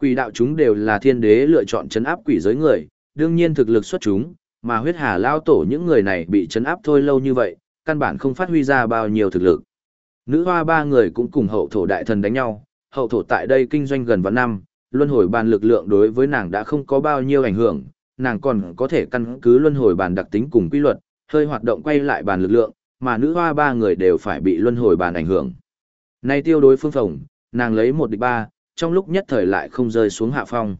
A: Quỷ đạo chúng đều là thiên đế lựa chọn chấn áp quỷ giới người, đương nhiên thực lực xuất chúng, mà huyết hà lao tổ những người này bị chấn áp thôi lâu như vậy, căn bản không phát huy ra bao nhiêu thực lực. Nữ hoa ba người cũng cùng hậu thổ đại thần đánh nhau, hậu thổ tại đây kinh doanh gần vạn năm, luân hồi bàn lực lượng đối với nàng đã không có bao nhiêu ảnh hưởng, nàng còn có thể căn cứ luân hồi bàn đặc tính cùng quy luật, hơi hoạt động quay lại bàn lực lượng, mà nữ hoa ba người đều phải bị luân hồi bàn ảnh hưởng. Nay tiêu đối phương phồng, nàng lấy một địch ba, trong lúc nhất thời lại không rơi xuống hạ phong.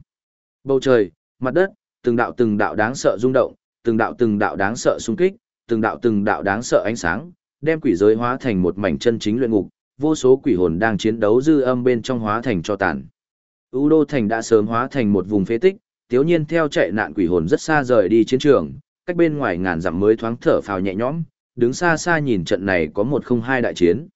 A: Bầu trời, mặt đất, từng đạo từng đạo đáng sợ rung động, từng đạo từng đạo đáng sợ xung kích, từng đạo từng đạo đáng sợ ánh sáng, đem quỷ giới hóa thành một mảnh chân chính luyện ngục, vô số quỷ hồn đang chiến đấu dư âm bên trong hóa thành cho tàn. U Đô Thành đã sớm hóa thành một vùng phế tích, tiếu nhiên theo chạy nạn quỷ hồn rất xa rời đi chiến trường, cách bên ngoài ngàn dặm mới thoáng thở phào nhẹ nhõm, đứng xa xa nhìn trận này có một không hai đại chiến.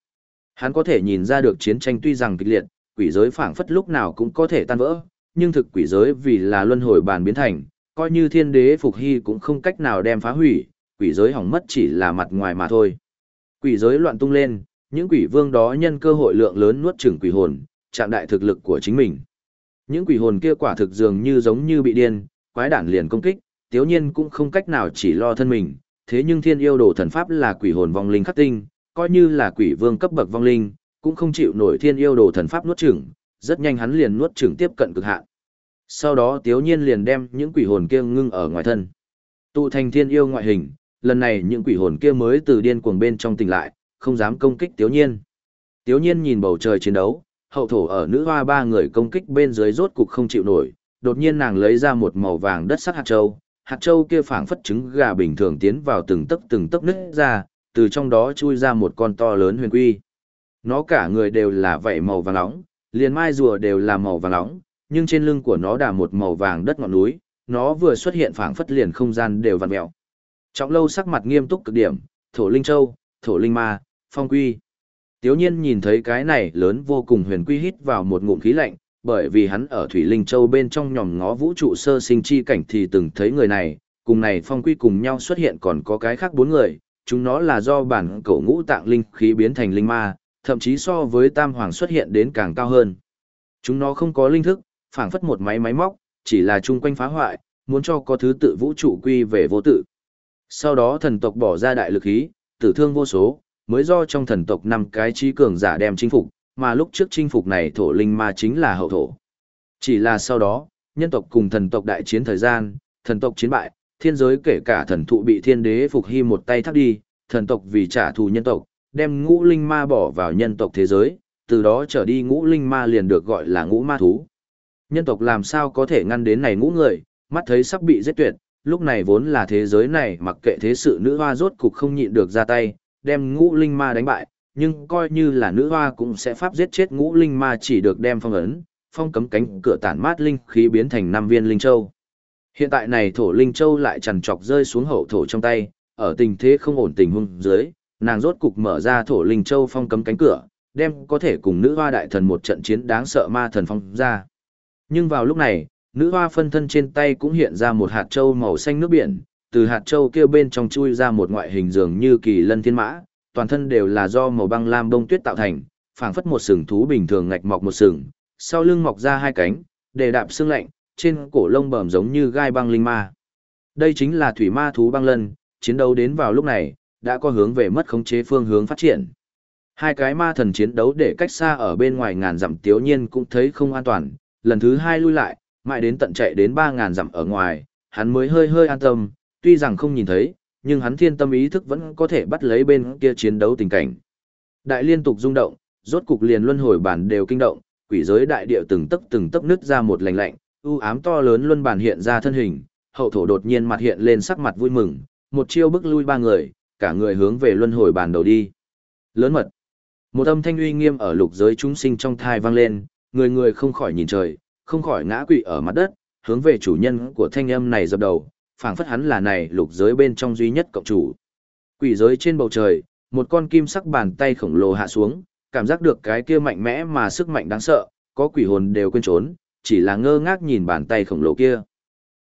A: Hắn có thể nhìn ra được chiến tranh tuy rằng kịch liệt, quỷ giới phảng phất lúc nào cũng có thể tan vỡ, nhưng thực quỷ giới vì là luân hồi bàn biến thành, coi như thiên đế phục hy cũng không cách nào đem phá hủy, quỷ giới hỏng mất chỉ là mặt ngoài mà thôi. Quỷ giới loạn tung lên, những quỷ vương đó nhân cơ hội lượng lớn nuốt chửng quỷ hồn, chạm đại thực lực của chính mình. Những quỷ hồn kia quả thực dường như giống như bị điên, quái đản liền công kích, tiếu nhiên cũng không cách nào chỉ lo thân mình, thế nhưng thiên yêu đồ thần pháp là quỷ hồn vong linh khắc tinh, coi như là quỷ vương cấp bậc vong linh, cũng không chịu nổi thiên yêu đồ thần pháp nuốt chửng, rất nhanh hắn liền nuốt chửng tiếp cận cực hạn. Sau đó tiếu nhiên liền đem những quỷ hồn kia ngưng ở ngoài thân. Tụ thành thiên yêu ngoại hình, lần này những quỷ hồn kia mới từ điên cuồng bên trong tỉnh lại, không dám công kích tiếu nhiên. Tiếu nhiên nhìn bầu trời chiến đấu, hậu thổ ở nữ hoa ba người công kích bên dưới rốt cục không chịu nổi, đột nhiên nàng lấy ra một màu vàng đất sắc hạt châu, hạt châu kia phảng phất trứng gà bình thường tiến vào từng tấc từng tấc nứt ra, từ trong đó chui ra một con to lớn huyền quy. Nó cả người đều là vảy màu vàng nóng, liền mai rùa đều là màu vàng nóng, nhưng trên lưng của nó đà một màu vàng đất ngọn núi, nó vừa xuất hiện phảng phất liền không gian đều vặn mèo. Trọng lâu sắc mặt nghiêm túc cực điểm, thổ linh châu, thổ linh ma, phong quy. Tiếu nhiên nhìn thấy cái này lớn vô cùng huyền quy hít vào một ngụm khí lạnh, bởi vì hắn ở Thủy Linh Châu bên trong nhòm ngó vũ trụ sơ sinh chi cảnh thì từng thấy người này, cùng này phong quy cùng nhau xuất hiện còn có cái khác bốn người, chúng nó là do bản cổ ngũ tạng linh khí biến thành linh ma, thậm chí so với tam hoàng xuất hiện đến càng cao hơn. Chúng nó không có linh thức, phảng phất một máy máy móc, chỉ là chung quanh phá hoại, muốn cho có thứ tự vũ trụ quy về vô tự. Sau đó thần tộc bỏ ra đại lực khí, tử thương vô số, mới do trong thần tộc năm cái trí cường giả đem chinh phục, mà lúc trước chinh phục này thổ linh ma chính là hậu thổ. Chỉ là sau đó, nhân tộc cùng thần tộc đại chiến thời gian, thần tộc chiến bại, thiên giới kể cả thần thụ bị thiên đế phục hy một tay thắt đi, thần tộc vì trả thù nhân tộc, đem ngũ linh ma bỏ vào nhân tộc thế giới, từ đó trở đi ngũ linh ma liền được gọi là ngũ ma thú. Nhân tộc làm sao có thể ngăn đến này ngũ người, mắt thấy sắp bị giết tuyệt, lúc này vốn là thế giới này mặc kệ thế sự nữ hoa rốt cục không nhịn được ra tay, đem ngũ linh ma đánh bại, nhưng coi như là nữ hoa cũng sẽ pháp giết chết ngũ linh ma chỉ được đem phong ấn, phong cấm cánh cửa tản mát linh khí biến thành năm viên linh châu. Hiện tại này thổ linh châu lại trằn trọc rơi xuống hậu thổ trong tay, ở tình thế không ổn tình huống dưới, nàng rốt cục mở ra thổ linh châu phong cấm cánh cửa, đem có thể cùng nữ hoa đại thần một trận chiến đáng sợ ma thần phong ra. Nhưng vào lúc này, nữ hoa phân thân trên tay cũng hiện ra một hạt châu màu xanh nước biển, từ hạt châu kia bên trong chui ra một ngoại hình dường như kỳ lân thiên mã, toàn thân đều là do màu băng lam bông tuyết tạo thành, phảng phất một sừng thú bình thường ngạch mọc một sừng, sau lưng mọc ra hai cánh, để đạp xương lạnh, trên cổ lông bẩm giống như gai băng linh ma. Đây chính là thủy ma thú băng lân, chiến đấu đến vào lúc này, đã có hướng về mất khống chế phương hướng phát triển. Hai cái ma thần chiến đấu để cách xa ở bên ngoài ngàn dặm tiếu nhiên cũng thấy không an toàn, lần thứ hai lui lại, mãi đến tận chạy đến ba ngàn dặm ở ngoài, hắn mới hơi hơi an tâm, tuy rằng không nhìn thấy, nhưng hắn thiên tâm ý thức vẫn có thể bắt lấy bên kia chiến đấu tình cảnh. Đại liên tục rung động, rốt cục liền luân hồi bản đều kinh động, quỷ giới đại địa từng tấc từng tấc nứt ra một lành lạnh, u ám to lớn luân bản hiện ra thân hình, hậu thổ đột nhiên mặt hiện lên sắc mặt vui mừng, một chiêu bức lui ba người, cả người hướng về luân hồi bản đầu đi. Lớn mật. Một âm thanh uy nghiêm ở lục giới chúng sinh trong thai vang lên, người người không khỏi nhìn trời, không khỏi ngã quỵ ở mặt đất, hướng về chủ nhân của thanh âm này dập đầu, phảng phất hắn là này lục giới bên trong duy nhất cộng chủ. Quỷ giới trên bầu trời, một con kim sắc bàn tay khổng lồ hạ xuống, cảm giác được cái kia mạnh mẽ mà sức mạnh đáng sợ, có quỷ hồn đều quên trốn, chỉ là ngơ ngác nhìn bàn tay khổng lồ kia.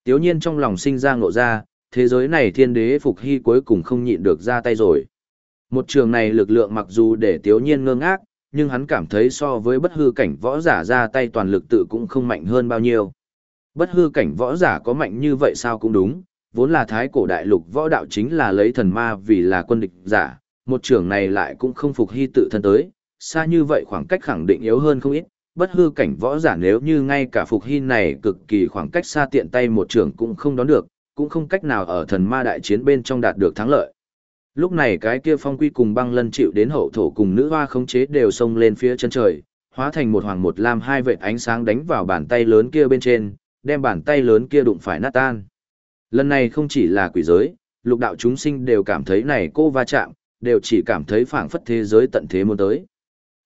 A: Tiếu nhiên trong lòng sinh ra ngộ ra, thế giới này thiên đế phục hy cuối cùng không nhịn được ra tay rồi. Một trường này lực lượng mặc dù để tiếu nhiên ngơ ngác, nhưng hắn cảm thấy so với bất hư cảnh võ giả ra tay toàn lực tự cũng không mạnh hơn bao nhiêu. Bất hư cảnh võ giả có mạnh như vậy sao cũng đúng, vốn là thái cổ đại lục võ đạo chính là lấy thần ma vì là quân địch giả, một trưởng này lại cũng không phục hy tự thân tới, xa như vậy khoảng cách khẳng định yếu hơn không ít, bất hư cảnh võ giả nếu như ngay cả phục hy này cực kỳ khoảng cách xa tiện tay một trưởng cũng không đón được, cũng không cách nào ở thần ma đại chiến bên trong đạt được thắng lợi. Lúc này cái kia phong quy cùng băng lân chịu đến hậu thổ cùng nữ hoa khống chế đều xông lên phía chân trời, hóa thành một hoàng một lam hai vệt ánh sáng đánh vào bàn tay lớn kia bên trên, đem bàn tay lớn kia đụng phải nát tan. Lần này không chỉ là quỷ giới, lục đạo chúng sinh đều cảm thấy này cô va chạm, đều chỉ cảm thấy phảng phất thế giới tận thế muốn tới.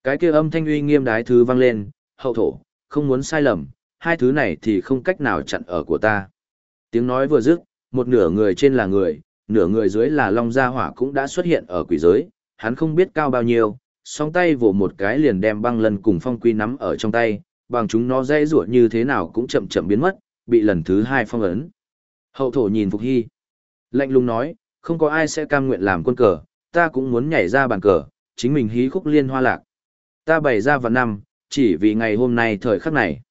A: Cái kia âm thanh uy nghiêm đái thứ vang lên, hậu thổ, không muốn sai lầm, hai thứ này thì không cách nào chặn ở của ta. Tiếng nói vừa dứt, một nửa người trên là người, nửa người dưới là long gia hỏa cũng đã xuất hiện ở quỷ giới, hắn không biết cao bao nhiêu, song tay vỗ một cái liền đem băng lần cùng phong quy nắm ở trong tay, bằng chúng nó dễ rủa như thế nào cũng chậm chậm biến mất, bị lần thứ hai phong ấn. Hậu thổ nhìn Phục Hy. Lạnh lùng nói, không có ai sẽ cam nguyện làm quân cờ, ta cũng muốn nhảy ra bàn cờ, chính mình hí khúc liên hoa lạc. Ta bày ra vào năm, chỉ vì ngày hôm nay thời khắc này.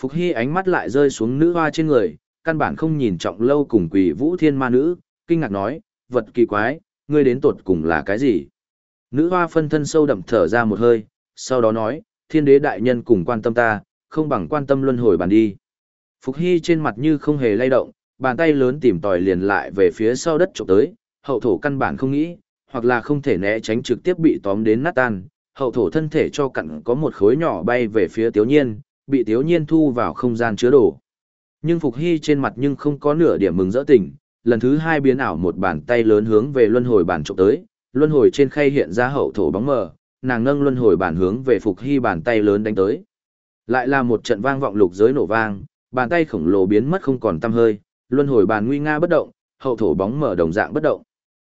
A: Phục Hy ánh mắt lại rơi xuống nữ hoa trên người, căn bản không nhìn trọng lâu cùng quỷ vũ thiên ma nữ, kinh ngạc nói, vật kỳ quái, ngươi đến tột cùng là cái gì? Nữ hoa phân thân sâu đậm thở ra một hơi, sau đó nói, thiên đế đại nhân cùng quan tâm ta, không bằng quan tâm luân hồi bàn đi. Phục Hy trên mặt như không hề lay động, bàn tay lớn tìm tòi liền lại về phía sau đất trộm tới, hậu thổ căn bản không nghĩ, hoặc là không thể né tránh trực tiếp bị tóm đến nát tan, hậu thổ thân thể cho cặn có một khối nhỏ bay về phía tiếu nhiên, bị tiếu nhiên thu vào không gian chứa đồ. Nhưng Phục Hy trên mặt nhưng không có nửa điểm mừng rỡ tỉnh, lần thứ hai biến ảo một bàn tay lớn hướng về luân hồi bàn trộm tới, luân hồi trên khay hiện ra hậu thổ bóng mờ, nàng nâng luân hồi bản hướng về Phục Hy bàn tay lớn đánh tới. Lại là một trận vang vọng lục giới nổ vang, bàn tay khổng lồ biến mất không còn tăm hơi, luân hồi bàn nguy nga bất động, hậu thổ bóng mở đồng dạng bất động.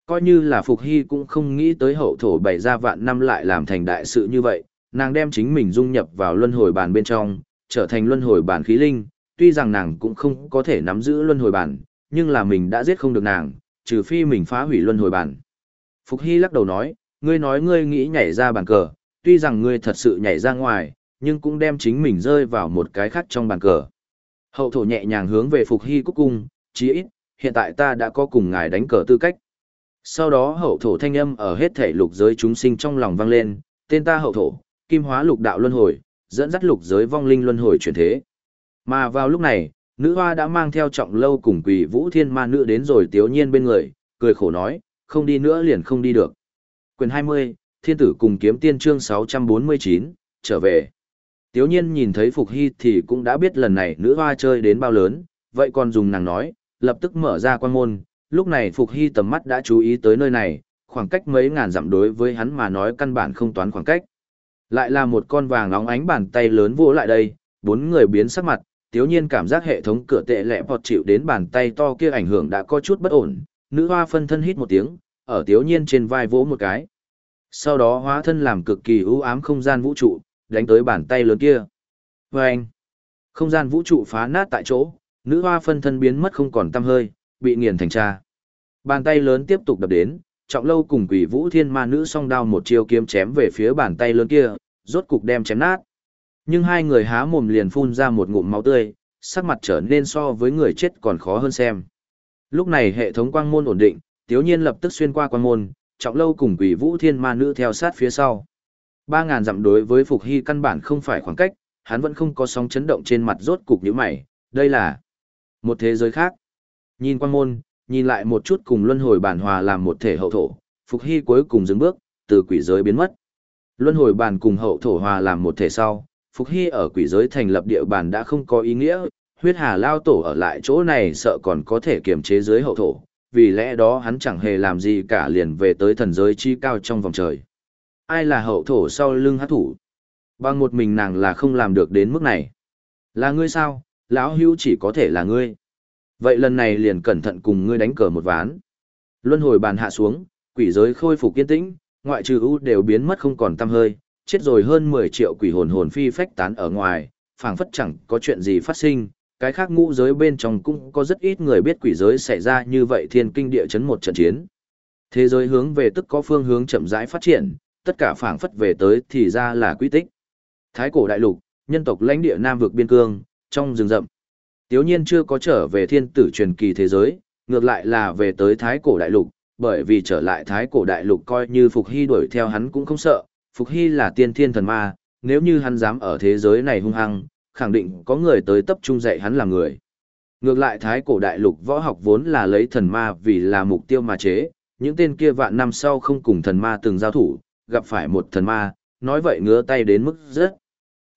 A: Coi như là Phục Hy cũng không nghĩ tới hậu thổ bày ra vạn năm lại làm thành đại sự như vậy, nàng đem chính mình dung nhập vào luân hồi bàn bên trong, trở thành luân hồi bàn khí linh, tuy rằng nàng cũng không có thể nắm giữ luân hồi bàn, nhưng là mình đã giết không được nàng, trừ phi mình phá hủy luân hồi bàn. Phục Hy lắc đầu nói, ngươi nói ngươi nghĩ nhảy ra bàn cờ, tuy rằng ngươi thật sự nhảy ra ngoài, nhưng cũng đem chính mình rơi vào một cái khác trong bàn cờ. Hậu thổ nhẹ nhàng hướng về Phục Hy cúc cung, chí ít, hiện tại ta đã có cùng ngài đánh cờ tư cách. Sau đó hậu thổ thanh âm ở hết thể lục giới chúng sinh trong lòng vang lên, tên ta hậu thổ, kim hóa lục đạo luân hồi, dẫn dắt lục giới vong linh luân hồi chuyển thế. Mà vào lúc này, nữ hoa đã mang theo trọng lâu cùng quỷ vũ thiên ma nữ đến rồi tiếu nhiên bên người, cười khổ nói, không đi nữa liền không đi được. Quyền 20, Thiên tử cùng kiếm tiên chương 649, trở về. Tiếu nhiên nhìn thấy Phục Hy thì cũng đã biết lần này nữ hoa chơi đến bao lớn, vậy còn dùng nàng nói, lập tức mở ra quan môn, lúc này Phục Hy tầm mắt đã chú ý tới nơi này, khoảng cách mấy ngàn dặm đối với hắn mà nói căn bản không toán khoảng cách. Lại là một con vàng nóng ánh bàn tay lớn vỗ lại đây, bốn người biến sắc mặt, tiếu nhiên cảm giác hệ thống cửa tệ lẹ bọt chịu đến bàn tay to kia ảnh hưởng đã có chút bất ổn, nữ hoa phân thân hít một tiếng, ở tiếu nhiên trên vai vỗ một cái. Sau đó hóa thân làm cực kỳ ưu ám không gian vũ trụ, đánh tới bàn tay lớn kia. Và anh, không gian vũ trụ phá nát tại chỗ, nữ hoa phân thân biến mất không còn tăm hơi, bị nghiền thành cha. Bàn tay lớn tiếp tục đập đến, trọng lâu cùng quỷ vũ thiên ma nữ song đao một chiêu kiếm chém về phía bàn tay lớn kia, rốt cục đem chém nát. Nhưng hai người há mồm liền phun ra một ngụm máu tươi, sắc mặt trở nên so với người chết còn khó hơn xem. Lúc này hệ thống quang môn ổn định, tiếu nhiên lập tức xuyên qua quan môn, trọng lâu cùng quỷ vũ thiên ma nữ theo sát phía sau. Ba ngàn dặm đối với Phục Hy căn bản không phải khoảng cách, hắn vẫn không có sóng chấn động trên mặt rốt cục như mày, đây là một thế giới khác. Nhìn quan môn, nhìn lại một chút cùng luân hồi bản hòa làm một thể hậu thổ, Phục Hy cuối cùng dừng bước, từ quỷ giới biến mất. Luân hồi bản cùng hậu thổ hòa làm một thể sau, Phục Hy ở quỷ giới thành lập địa bàn đã không có ý nghĩa, huyết hà lao tổ ở lại chỗ này sợ còn có thể kiềm chế dưới hậu thổ, vì lẽ đó hắn chẳng hề làm gì cả liền về tới thần giới chi cao trong vòng trời. Ai là hậu thổ sau lưng hát thủ? Bằng một mình nàng là không làm được đến mức này. Là ngươi sao? Lão hữu chỉ có thể là ngươi. Vậy lần này liền cẩn thận cùng ngươi đánh cờ một ván. Luân hồi bàn hạ xuống, quỷ giới khôi phục kiên tĩnh, ngoại trừ ưu đều biến mất không còn tăm hơi, chết rồi hơn 10 triệu quỷ hồn hồn phi phách tán ở ngoài, phảng phất chẳng có chuyện gì phát sinh, cái khác ngũ giới bên trong cũng có rất ít người biết quỷ giới xảy ra như vậy thiên kinh địa chấn một trận chiến. Thế giới hướng về tức có phương hướng chậm rãi phát triển, tất cả phảng phất về tới thì ra là quy tích. Thái cổ đại lục, nhân tộc lãnh địa Nam vực biên cương, trong rừng rậm. Tiếu nhiên chưa có trở về thiên tử truyền kỳ thế giới, ngược lại là về tới thái cổ đại lục, bởi vì trở lại thái cổ đại lục coi như Phục Hy đuổi theo hắn cũng không sợ, Phục Hy là tiên thiên thần ma, nếu như hắn dám ở thế giới này hung hăng, khẳng định có người tới tập trung dạy hắn làm người. Ngược lại thái cổ đại lục võ học vốn là lấy thần ma vì là mục tiêu mà chế, những tên kia vạn năm sau không cùng thần ma từng giao thủ, gặp phải một thần ma, nói vậy ngứa tay đến mức rất.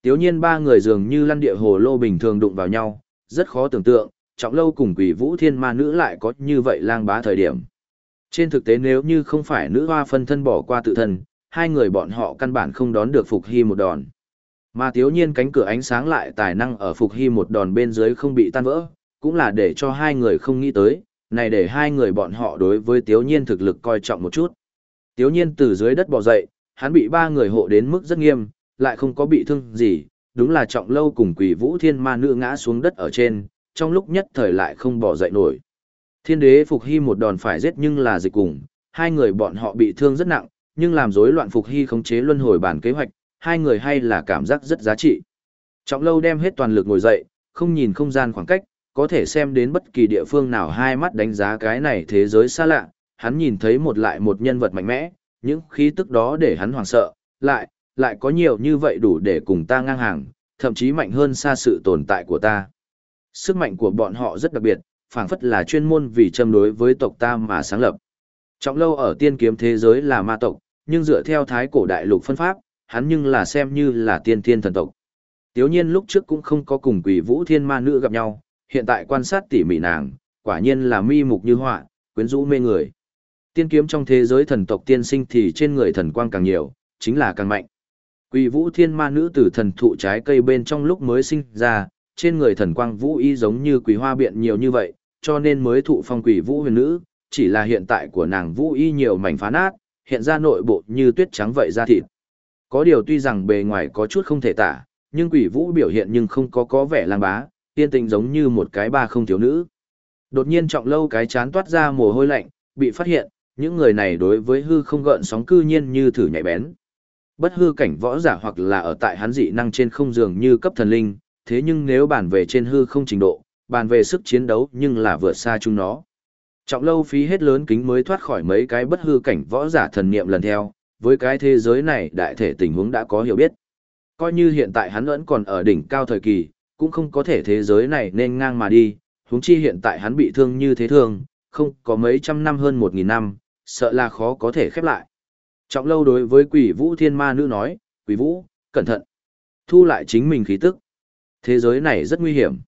A: Tiếu nhiên ba người dường như lăn địa hồ lô bình thường đụng vào nhau, rất khó tưởng tượng, trọng lâu cùng quỷ vũ thiên ma nữ lại có như vậy lang bá thời điểm. Trên thực tế nếu như không phải nữ hoa phân thân bỏ qua tự thân, hai người bọn họ căn bản không đón được Phục Hy một đòn. Mà thiếu nhiên cánh cửa ánh sáng lại tài năng ở Phục Hy một đòn bên dưới không bị tan vỡ, cũng là để cho hai người không nghĩ tới, này để hai người bọn họ đối với thiếu nhiên thực lực coi trọng một chút. thiếu nhiên từ dưới đất bò dậy, hắn bị ba người hộ đến mức rất nghiêm, lại không có bị thương gì, đúng là trọng lâu cùng quỷ vũ thiên ma nữ ngã xuống đất ở trên, trong lúc nhất thời lại không bỏ dậy nổi. Thiên đế Phục Hy một đòn phải giết nhưng là dịch cùng, hai người bọn họ bị thương rất nặng, nhưng làm rối loạn Phục Hy khống chế luân hồi bản kế hoạch, hai người hay là cảm giác rất giá trị. Trọng lâu đem hết toàn lực ngồi dậy, không nhìn không gian khoảng cách, có thể xem đến bất kỳ địa phương nào hai mắt đánh giá cái này thế giới xa lạ, hắn nhìn thấy một lại một nhân vật mạnh mẽ, những khí tức đó để hắn hoảng sợ, lại, lại có nhiều như vậy đủ để cùng ta ngang hàng, thậm chí mạnh hơn xa sự tồn tại của ta. Sức mạnh của bọn họ rất đặc biệt, phảng phất là chuyên môn vì châm đối với tộc ta mà sáng lập. Trọng lâu ở tiên kiếm thế giới là ma tộc, nhưng dựa theo thái cổ đại lục phân pháp, hắn nhưng là xem như là tiên thiên thần tộc. Tiếu nhiên lúc trước cũng không có cùng quỷ vũ thiên ma nữ gặp nhau, hiện tại quan sát tỉ mỉ nàng, quả nhiên là mi mục như họa, quyến rũ mê người. Tiên kiếm trong thế giới thần tộc tiên sinh thì trên người thần quang càng nhiều, chính là càng mạnh. Quỷ vũ thiên ma nữ từ thần thụ trái cây bên trong lúc mới sinh ra, trên người thần quang vũ y giống như quỷ hoa biện nhiều như vậy, cho nên mới thụ phong quỷ vũ huyền nữ, chỉ là hiện tại của nàng vũ y nhiều mảnh phá nát, hiện ra nội bộ như tuyết trắng vậy ra thịt. Có điều tuy rằng bề ngoài có chút không thể tả, nhưng quỷ vũ biểu hiện nhưng không có có vẻ lang bá, tiên tình giống như một cái ba không thiếu nữ. Đột nhiên trọng lâu cái chán toát ra mồ hôi lạnh, bị phát hiện, những người này đối với hư không gợn sóng cư nhiên như thử nhạy bén. Bất hư cảnh võ giả hoặc là ở tại hắn dị năng trên không dường như cấp thần linh, thế nhưng nếu bàn về trên hư không trình độ, bàn về sức chiến đấu nhưng là vượt xa chúng nó. Trọng lâu phí hết lớn kính mới thoát khỏi mấy cái bất hư cảnh võ giả thần niệm lần theo, với cái thế giới này đại thể tình huống đã có hiểu biết. Coi như hiện tại hắn vẫn còn ở đỉnh cao thời kỳ, cũng không có thể thế giới này nên ngang mà đi, huống chi hiện tại hắn bị thương như thế thương, không có mấy trăm năm hơn một nghìn năm, sợ là khó có thể khép lại. Trọng lâu đối với quỷ vũ thiên ma nữ nói, quỷ vũ, cẩn thận, thu lại chính mình khí tức. Thế giới này rất nguy hiểm.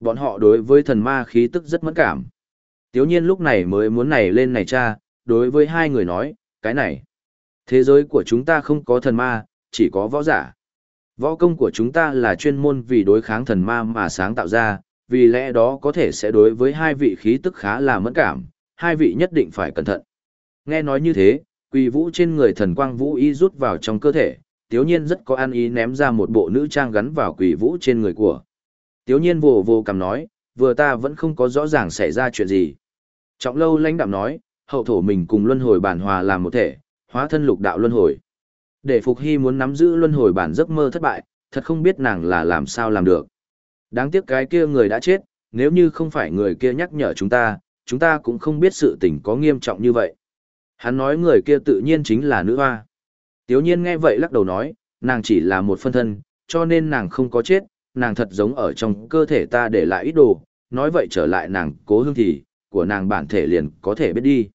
A: Bọn họ đối với thần ma khí tức rất mẫn cảm. Tiếu nhiên lúc này mới muốn này lên này cha, đối với hai người nói, cái này. Thế giới của chúng ta không có thần ma, chỉ có võ giả. Võ công của chúng ta là chuyên môn vì đối kháng thần ma mà sáng tạo ra, vì lẽ đó có thể sẽ đối với hai vị khí tức khá là mẫn cảm, hai vị nhất định phải cẩn thận. Nghe nói như thế, quỳ vũ trên người thần quang vũ y rút vào trong cơ thể, tiếu nhiên rất có an ý ném ra một bộ nữ trang gắn vào quỳ vũ trên người của. Tiếu nhiên vồ vô cầm nói, vừa ta vẫn không có rõ ràng xảy ra chuyện gì. Trọng lâu lãnh đạm nói, hậu thổ mình cùng luân hồi bản hòa làm một thể, hóa thân lục đạo luân hồi. Để Phục Hy muốn nắm giữ luân hồi bản giấc mơ thất bại, thật không biết nàng là làm sao làm được. Đáng tiếc cái kia người đã chết, nếu như không phải người kia nhắc nhở chúng ta, chúng ta cũng không biết sự tình có nghiêm trọng như vậy. Hắn nói người kia tự nhiên chính là nữ hoa. Tiếu nhiên nghe vậy lắc đầu nói, nàng chỉ là một phân thân, cho nên nàng không có chết, nàng thật giống ở trong cơ thể ta để lại ít đồ, nói vậy trở lại nàng cố hương thì, của nàng bản thể liền có thể biết đi.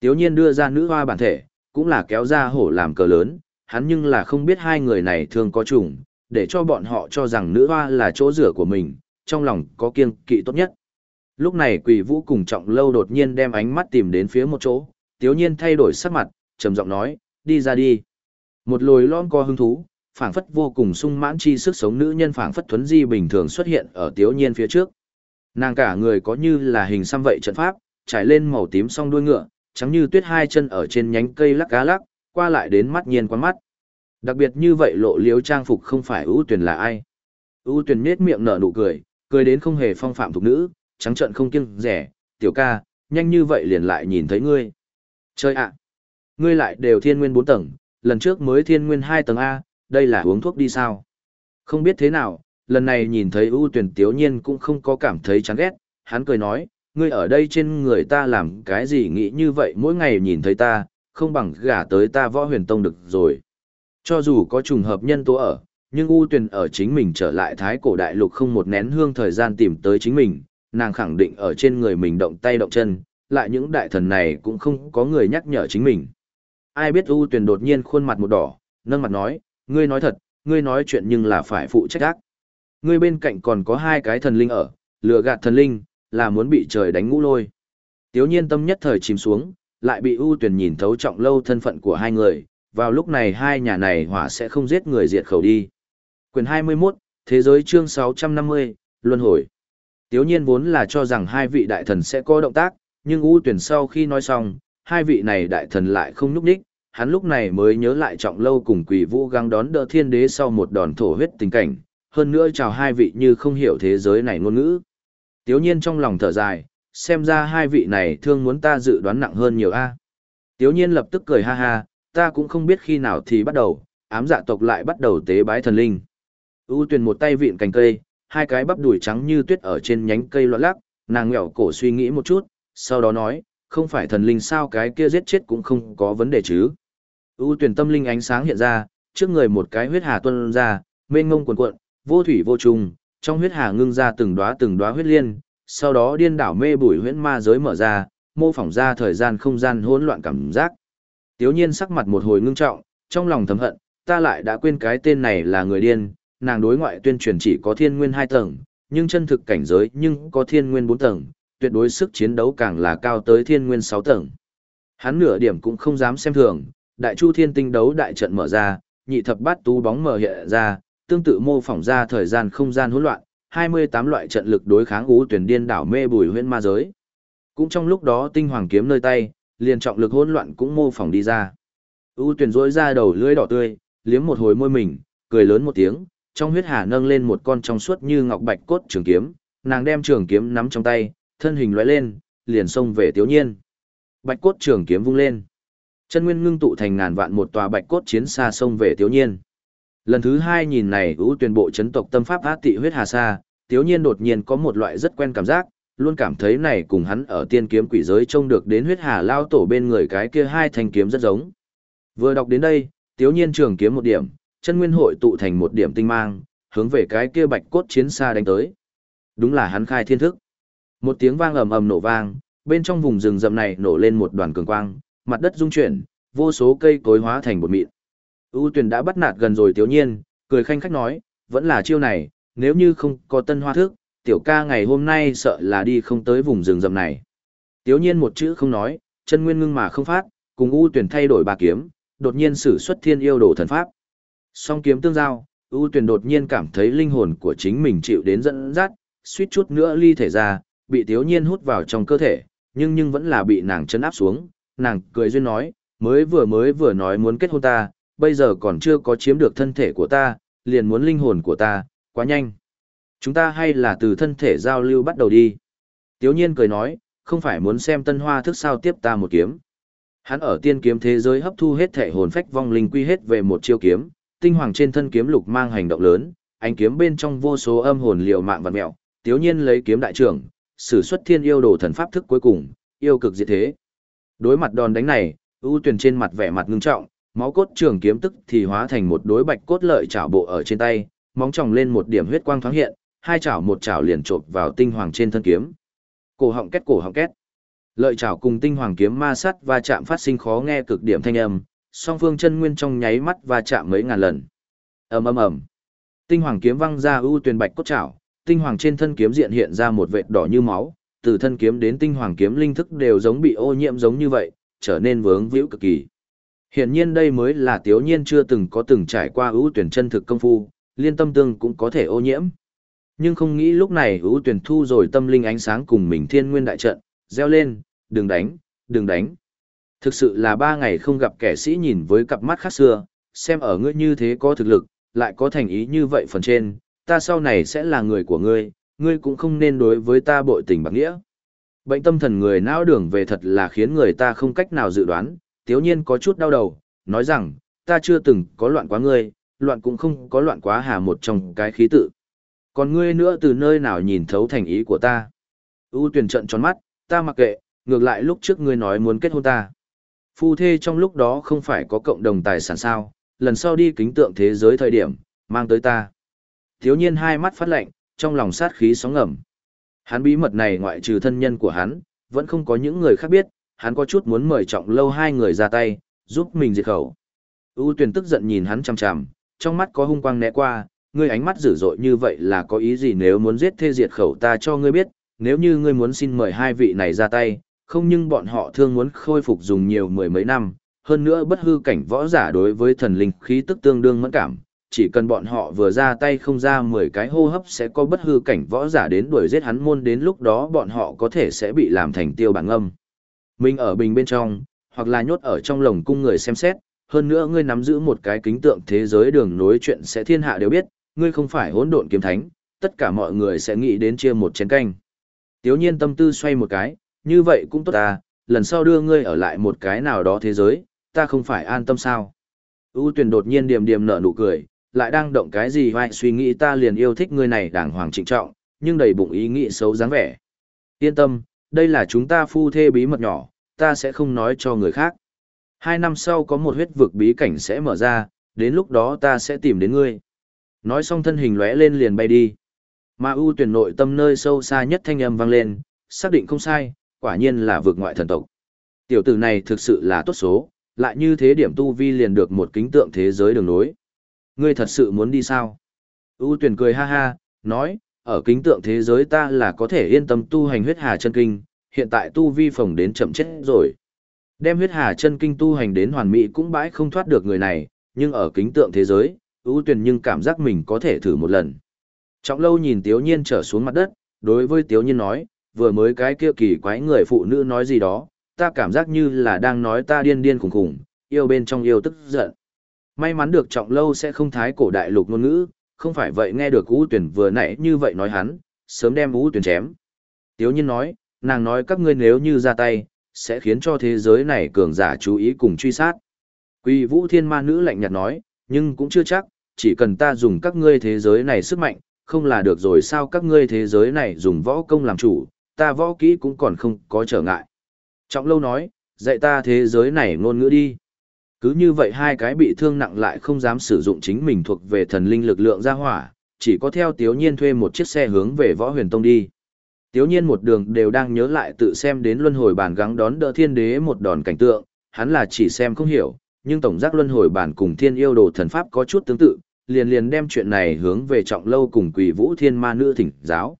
A: Tiếu nhiên đưa ra nữ hoa bản thể, cũng là kéo ra hổ làm cờ lớn, hắn nhưng là không biết hai người này thường có chủng, để cho bọn họ cho rằng nữ hoa là chỗ rửa của mình, trong lòng có kiêng kỵ tốt nhất. Lúc này quỷ vũ cùng trọng lâu đột nhiên đem ánh mắt tìm đến phía một chỗ, tiếu nhiên thay đổi sắc mặt, trầm giọng nói, đi ra đi. Một lồi lon co hứng thú, phảng phất vô cùng sung mãn chi sức sống nữ nhân phảng phất thuấn di bình thường xuất hiện ở tiếu nhiên phía trước. Nàng cả người có như là hình xăm vậy trận pháp, trải lên màu tím song đuôi ngựa, trắng như tuyết hai chân ở trên nhánh cây lắc cá lắc, qua lại đến mắt nhiên quan mắt. Đặc biệt như vậy lộ liếu trang phục không phải ưu tuyển là ai. ưu tuyển nết miệng nở nụ cười, cười đến không hề phong phạm thuộc nữ, trắng trận không kiêng rẻ, tiểu ca, nhanh như vậy liền lại nhìn thấy ngươi. Chơi ạ! ngươi lại đều thiên nguyên 4 tầng, lần trước mới thiên nguyên 2 tầng A, đây là uống thuốc đi sao? Không biết thế nào, lần này nhìn thấy ưu tuyển tiếu nhiên cũng không có cảm thấy chán ghét, hắn cười nói, ngươi ở đây trên người ta làm cái gì nghĩ như vậy mỗi ngày nhìn thấy ta, không bằng gả tới ta võ huyền tông được rồi. Cho dù có trùng hợp nhân tố ở, nhưng U Tuyền ở chính mình trở lại thái cổ đại lục không một nén hương thời gian tìm tới chính mình, nàng khẳng định ở trên người mình động tay động chân, lại những đại thần này cũng không có người nhắc nhở chính mình. Ai biết U Tuyền đột nhiên khuôn mặt một đỏ, nâng mặt nói, ngươi nói thật, ngươi nói chuyện nhưng là phải phụ trách ác. Ngươi bên cạnh còn có hai cái thần linh ở, lừa gạt thần linh, là muốn bị trời đánh ngũ lôi. Tiếu nhiên tâm nhất thời chìm xuống, lại bị ưu tuyển nhìn thấu trọng lâu thân phận của hai người, vào lúc này hai nhà này hỏa sẽ không giết người diệt khẩu đi. Quyền 21, Thế giới chương 650, Luân hồi. Tiếu nhiên vốn là cho rằng hai vị đại thần sẽ có động tác, nhưng ưu tuyển sau khi nói xong, hai vị này đại thần lại không núp đích, hắn lúc này mới nhớ lại trọng lâu cùng quỷ vũ găng đón đỡ thiên đế sau một đòn thổ huyết tình cảnh, hơn nữa chào hai vị như không hiểu thế giới này ngôn ngữ. Tiếu nhiên trong lòng thở dài, xem ra hai vị này thương muốn ta dự đoán nặng hơn nhiều a. À? Tiếu nhiên lập tức cười ha ha, ta cũng không biết khi nào thì bắt đầu, ám dạ tộc lại bắt đầu tế bái thần linh. U tuyền một tay vịn cành cây, hai cái bắp đùi trắng như tuyết ở trên nhánh cây loạn lắc, nàng ngẹo cổ suy nghĩ một chút, sau đó nói, không phải thần linh sao cái kia giết chết cũng không có vấn đề chứ. U tuyển tâm linh ánh sáng hiện ra, trước người một cái huyết hà tuôn ra, mênh ngông cuồn cuộn, vô thủy vô trùng, trong huyết hà ngưng ra từng đóa từng đóa huyết liên, sau đó điên đảo mê bùi huyễn ma giới mở ra, mô phỏng ra thời gian không gian hỗn loạn cảm giác. Tiếu nhiên sắc mặt một hồi ngưng trọng, trong lòng thầm hận, ta lại đã quên cái tên này là người điên, nàng đối ngoại tuyên truyền chỉ có thiên nguyên hai tầng, nhưng chân thực cảnh giới nhưng có thiên nguyên bốn tầng, tuyệt đối sức chiến đấu càng là cao tới thiên nguyên sáu tầng. Hắn nửa điểm cũng không dám xem thường, đại chu thiên tinh đấu đại trận mở ra, nhị thập bát tú bóng mở hiện ra, tương tự mô phỏng ra thời gian không gian hỗn loạn, 28 loại trận lực đối kháng ú tuyển điên đảo mê bùi huyễn ma giới. Cũng trong lúc đó tinh hoàng kiếm nơi tay, liền trọng lực hỗn loạn cũng mô phỏng đi ra. U tuyển rỗi ra đầu lưỡi đỏ tươi, liếm một hồi môi mình, cười lớn một tiếng, trong huyết hà nâng lên một con trong suốt như ngọc bạch cốt trường kiếm, nàng đem trường kiếm nắm trong tay, thân hình lóe lên, liền xông về Tiếu Nhiên. Bạch cốt trường kiếm vung lên. Chân nguyên ngưng tụ thành ngàn vạn một tòa bạch cốt chiến xa xông về Tiếu Nhiên. Lần thứ hai nhìn này ưu tuyên bộ chấn tộc tâm pháp át tị huyết hà sa, Tiếu Nhiên đột nhiên có một loại rất quen cảm giác, luôn cảm thấy này cùng hắn ở tiên kiếm quỷ giới trông được đến huyết hà lao tổ bên người cái kia hai thanh kiếm rất giống. Vừa đọc đến đây, Tiếu Nhiên trường kiếm một điểm, chân nguyên hội tụ thành một điểm tinh mang, hướng về cái kia bạch cốt chiến xa đánh tới. Đúng là hắn khai thiên thức. Một tiếng vang ầm ầm nổ vang, bên trong vùng rừng rậm này nổ lên một đoàn cường quang, mặt đất rung chuyển, vô số cây cối hóa thành bột mịn. U Tuyền đã bắt nạt gần rồi Tiểu Nhiên, cười khanh khách nói, vẫn là chiêu này, nếu như không có tân hoa thức, tiểu ca ngày hôm nay sợ là đi không tới vùng rừng rậm này. Tiểu Nhiên một chữ không nói, chân nguyên ngưng mà không phát, cùng U Tuyền thay đổi bà kiếm, đột nhiên sử xuất thiên yêu đồ thần pháp. Song kiếm tương giao, U Tuyền đột nhiên cảm thấy linh hồn của chính mình chịu đến dẫn dắt, suýt chút nữa ly thể ra, bị tiểu Nhiên hút vào trong cơ thể, nhưng nhưng vẫn là bị nàng chấn áp xuống, nàng cười duyên nói, mới vừa mới vừa nói muốn kết hôn ta, bây giờ còn chưa có chiếm được thân thể của ta, liền muốn linh hồn của ta, quá nhanh. Chúng ta hay là từ thân thể giao lưu bắt đầu đi. Tiếu Nhiên cười nói, không phải muốn xem tân hoa thức sao tiếp ta một kiếm. Hắn ở tiên kiếm thế giới hấp thu hết thể hồn phách vong linh quy hết về một chiêu kiếm, tinh hoàng trên thân kiếm lục mang hành động lớn, ánh kiếm bên trong vô số âm hồn liều mạng vật mẹo, Tiếu Nhiên lấy kiếm đại trưởng, sử xuất thiên yêu đồ thần pháp thức cuối cùng, yêu cực diệt thế. Đối mặt đòn đánh này, ưu tuyển trên mặt vẻ mặt ngưng trọng, máu cốt trường kiếm tức thì hóa thành một đối bạch cốt lợi chảo bộ ở trên tay, móng tròng lên một điểm huyết quang thoáng hiện, hai chảo một chảo liền chộp vào tinh hoàng trên thân kiếm. Cổ họng két cổ họng két. Lợi chảo cùng tinh hoàng kiếm ma sát và chạm phát sinh khó nghe cực điểm thanh âm, song phương chân nguyên trong nháy mắt và chạm mấy ngàn lần. Ầm ầm ầm. Tinh hoàng kiếm văng ra ưu tuyển bạch cốt chảo, tinh hoàng trên thân kiếm diện hiện ra một vệt đỏ như máu, từ thân kiếm đến tinh hoàng kiếm linh thức đều giống bị ô nhiễm giống như vậy, trở nên vướng víu cực kỳ. Hiển nhiên đây mới là Tiếu Nhiên chưa từng có từng trải qua ưu tuyển chân thực công phu, liên tâm tương cũng có thể ô nhiễm. Nhưng không nghĩ lúc này ưu tuyển thu rồi tâm linh ánh sáng cùng mình thiên nguyên đại trận, reo lên, đừng đánh, đừng đánh. Thực sự là ba ngày không gặp kẻ sĩ nhìn với cặp mắt khác xưa, xem ở ngươi như thế có thực lực, lại có thành ý như vậy phần trên, ta sau này sẽ là người của ngươi, ngươi cũng không nên đối với ta bội tình bạc nghĩa. Bệnh tâm thần người não đường về thật là khiến người ta không cách nào dự đoán, tiếu nhiên có chút đau đầu, nói rằng, ta chưa từng có loạn quá ngươi, loạn cũng không có loạn quá hà một trong cái khí tự. Còn ngươi nữa từ nơi nào nhìn thấu thành ý của ta? U tuyển trận tròn mắt, ta mặc kệ, ngược lại lúc trước ngươi nói muốn kết hôn ta. Phu thê trong lúc đó không phải có cộng đồng tài sản sao, lần sau đi kính tượng thế giới thời điểm, mang tới ta. Thiếu nhiên hai mắt phát lạnh, trong lòng sát khí sóng ngầm. Hắn bí mật này ngoại trừ thân nhân của hắn, vẫn không có những người khác biết, hắn có chút muốn mời trọng lâu hai người ra tay, giúp mình diệt khẩu. U tuyển tức giận nhìn hắn chằm chằm, trong mắt có hung quang né qua, ngươi ánh mắt dữ dội như vậy là có ý gì nếu muốn giết thê diệt khẩu ta cho ngươi biết, nếu như ngươi muốn xin mời hai vị này ra tay, không nhưng bọn họ thương muốn khôi phục dùng nhiều mười mấy năm, hơn nữa bất hư cảnh võ giả đối với thần linh khí tức tương đương mẫn cảm, chỉ cần bọn họ vừa ra tay không ra 10 cái hô hấp sẽ có bất hư cảnh võ giả đến đuổi giết hắn môn đến lúc đó bọn họ có thể sẽ bị làm thành tiêu bản âm. Mình ở bình bên trong, hoặc là nhốt ở trong lồng cung người xem xét, hơn nữa ngươi nắm giữ một cái kính tượng thế giới đường nối chuyện sẽ thiên hạ đều biết, ngươi không phải hỗn độn kiếm thánh, tất cả mọi người sẽ nghĩ đến chia một chén canh. Tiếu nhiên tâm tư xoay một cái, như vậy cũng tốt ta, lần sau đưa ngươi ở lại một cái nào đó thế giới, ta không phải an tâm sao. ưu tuyển đột nhiên điềm điềm nở nụ cười, lại đang động cái gì hoài suy nghĩ ta liền yêu thích ngươi này đàng hoàng trịnh trọng, nhưng đầy bụng ý nghĩ xấu dáng vẻ. Yên tâm, đây là chúng ta phu thê bí mật nhỏ, ta sẽ không nói cho người khác. Hai năm sau có một huyết vực bí cảnh sẽ mở ra, đến lúc đó ta sẽ tìm đến ngươi. Nói xong thân hình lóe lên liền bay đi. Ma U tuyển nội tâm nơi sâu xa nhất thanh âm vang lên, xác định không sai, quả nhiên là vực ngoại thần tộc. Tiểu tử này thực sự là tốt số, lại như thế điểm tu vi liền được một kính tượng thế giới đường nối. Ngươi thật sự muốn đi sao? U tuyển cười ha ha, nói, ở kính tượng thế giới ta là có thể yên tâm tu hành huyết hà chân kinh, hiện tại tu vi phồng đến chậm chết rồi. Đem huyết hà chân kinh tu hành đến hoàn mỹ cũng bãi không thoát được người này, nhưng ở kính tượng thế giới, ưu tuyển nhưng cảm giác mình có thể thử một lần. Trọng lâu nhìn tiếu nhiên trở xuống mặt đất, đối với tiếu nhiên nói, vừa mới cái kia kỳ quái người phụ nữ nói gì đó, ta cảm giác như là đang nói ta điên điên khủng khủng, yêu bên trong yêu tức giận. May mắn được trọng lâu sẽ không thái cổ đại lục ngôn ngữ, không phải vậy nghe được ưu tuyển vừa nãy như vậy nói hắn, sớm đem ưu tuyển chém. Tiếu nhiên nói, nàng nói các ngươi nếu như ra tay, sẽ khiến cho thế giới này cường giả chú ý cùng truy sát. Quỳ vũ thiên ma nữ lạnh nhạt nói, nhưng cũng chưa chắc, chỉ cần ta dùng các ngươi thế giới này sức mạnh, không là được rồi sao các ngươi thế giới này dùng võ công làm chủ, ta võ kỹ cũng còn không có trở ngại. Trọng lâu nói, dạy ta thế giới này ngôn ngữ đi. Cứ như vậy hai cái bị thương nặng lại không dám sử dụng chính mình thuộc về thần linh lực lượng ra hỏa, chỉ có theo tiếu nhiên thuê một chiếc xe hướng về võ huyền tông đi. Tiếu nhiên một đường đều đang nhớ lại tự xem đến luân hồi bản gắng đón đỡ thiên đế một đòn cảnh tượng, hắn là chỉ xem không hiểu, nhưng tổng giác luân hồi bản cùng thiên yêu đồ thần pháp có chút tương tự, liền liền đem chuyện này hướng về trọng lâu cùng quỷ vũ thiên ma nữ thỉnh giáo.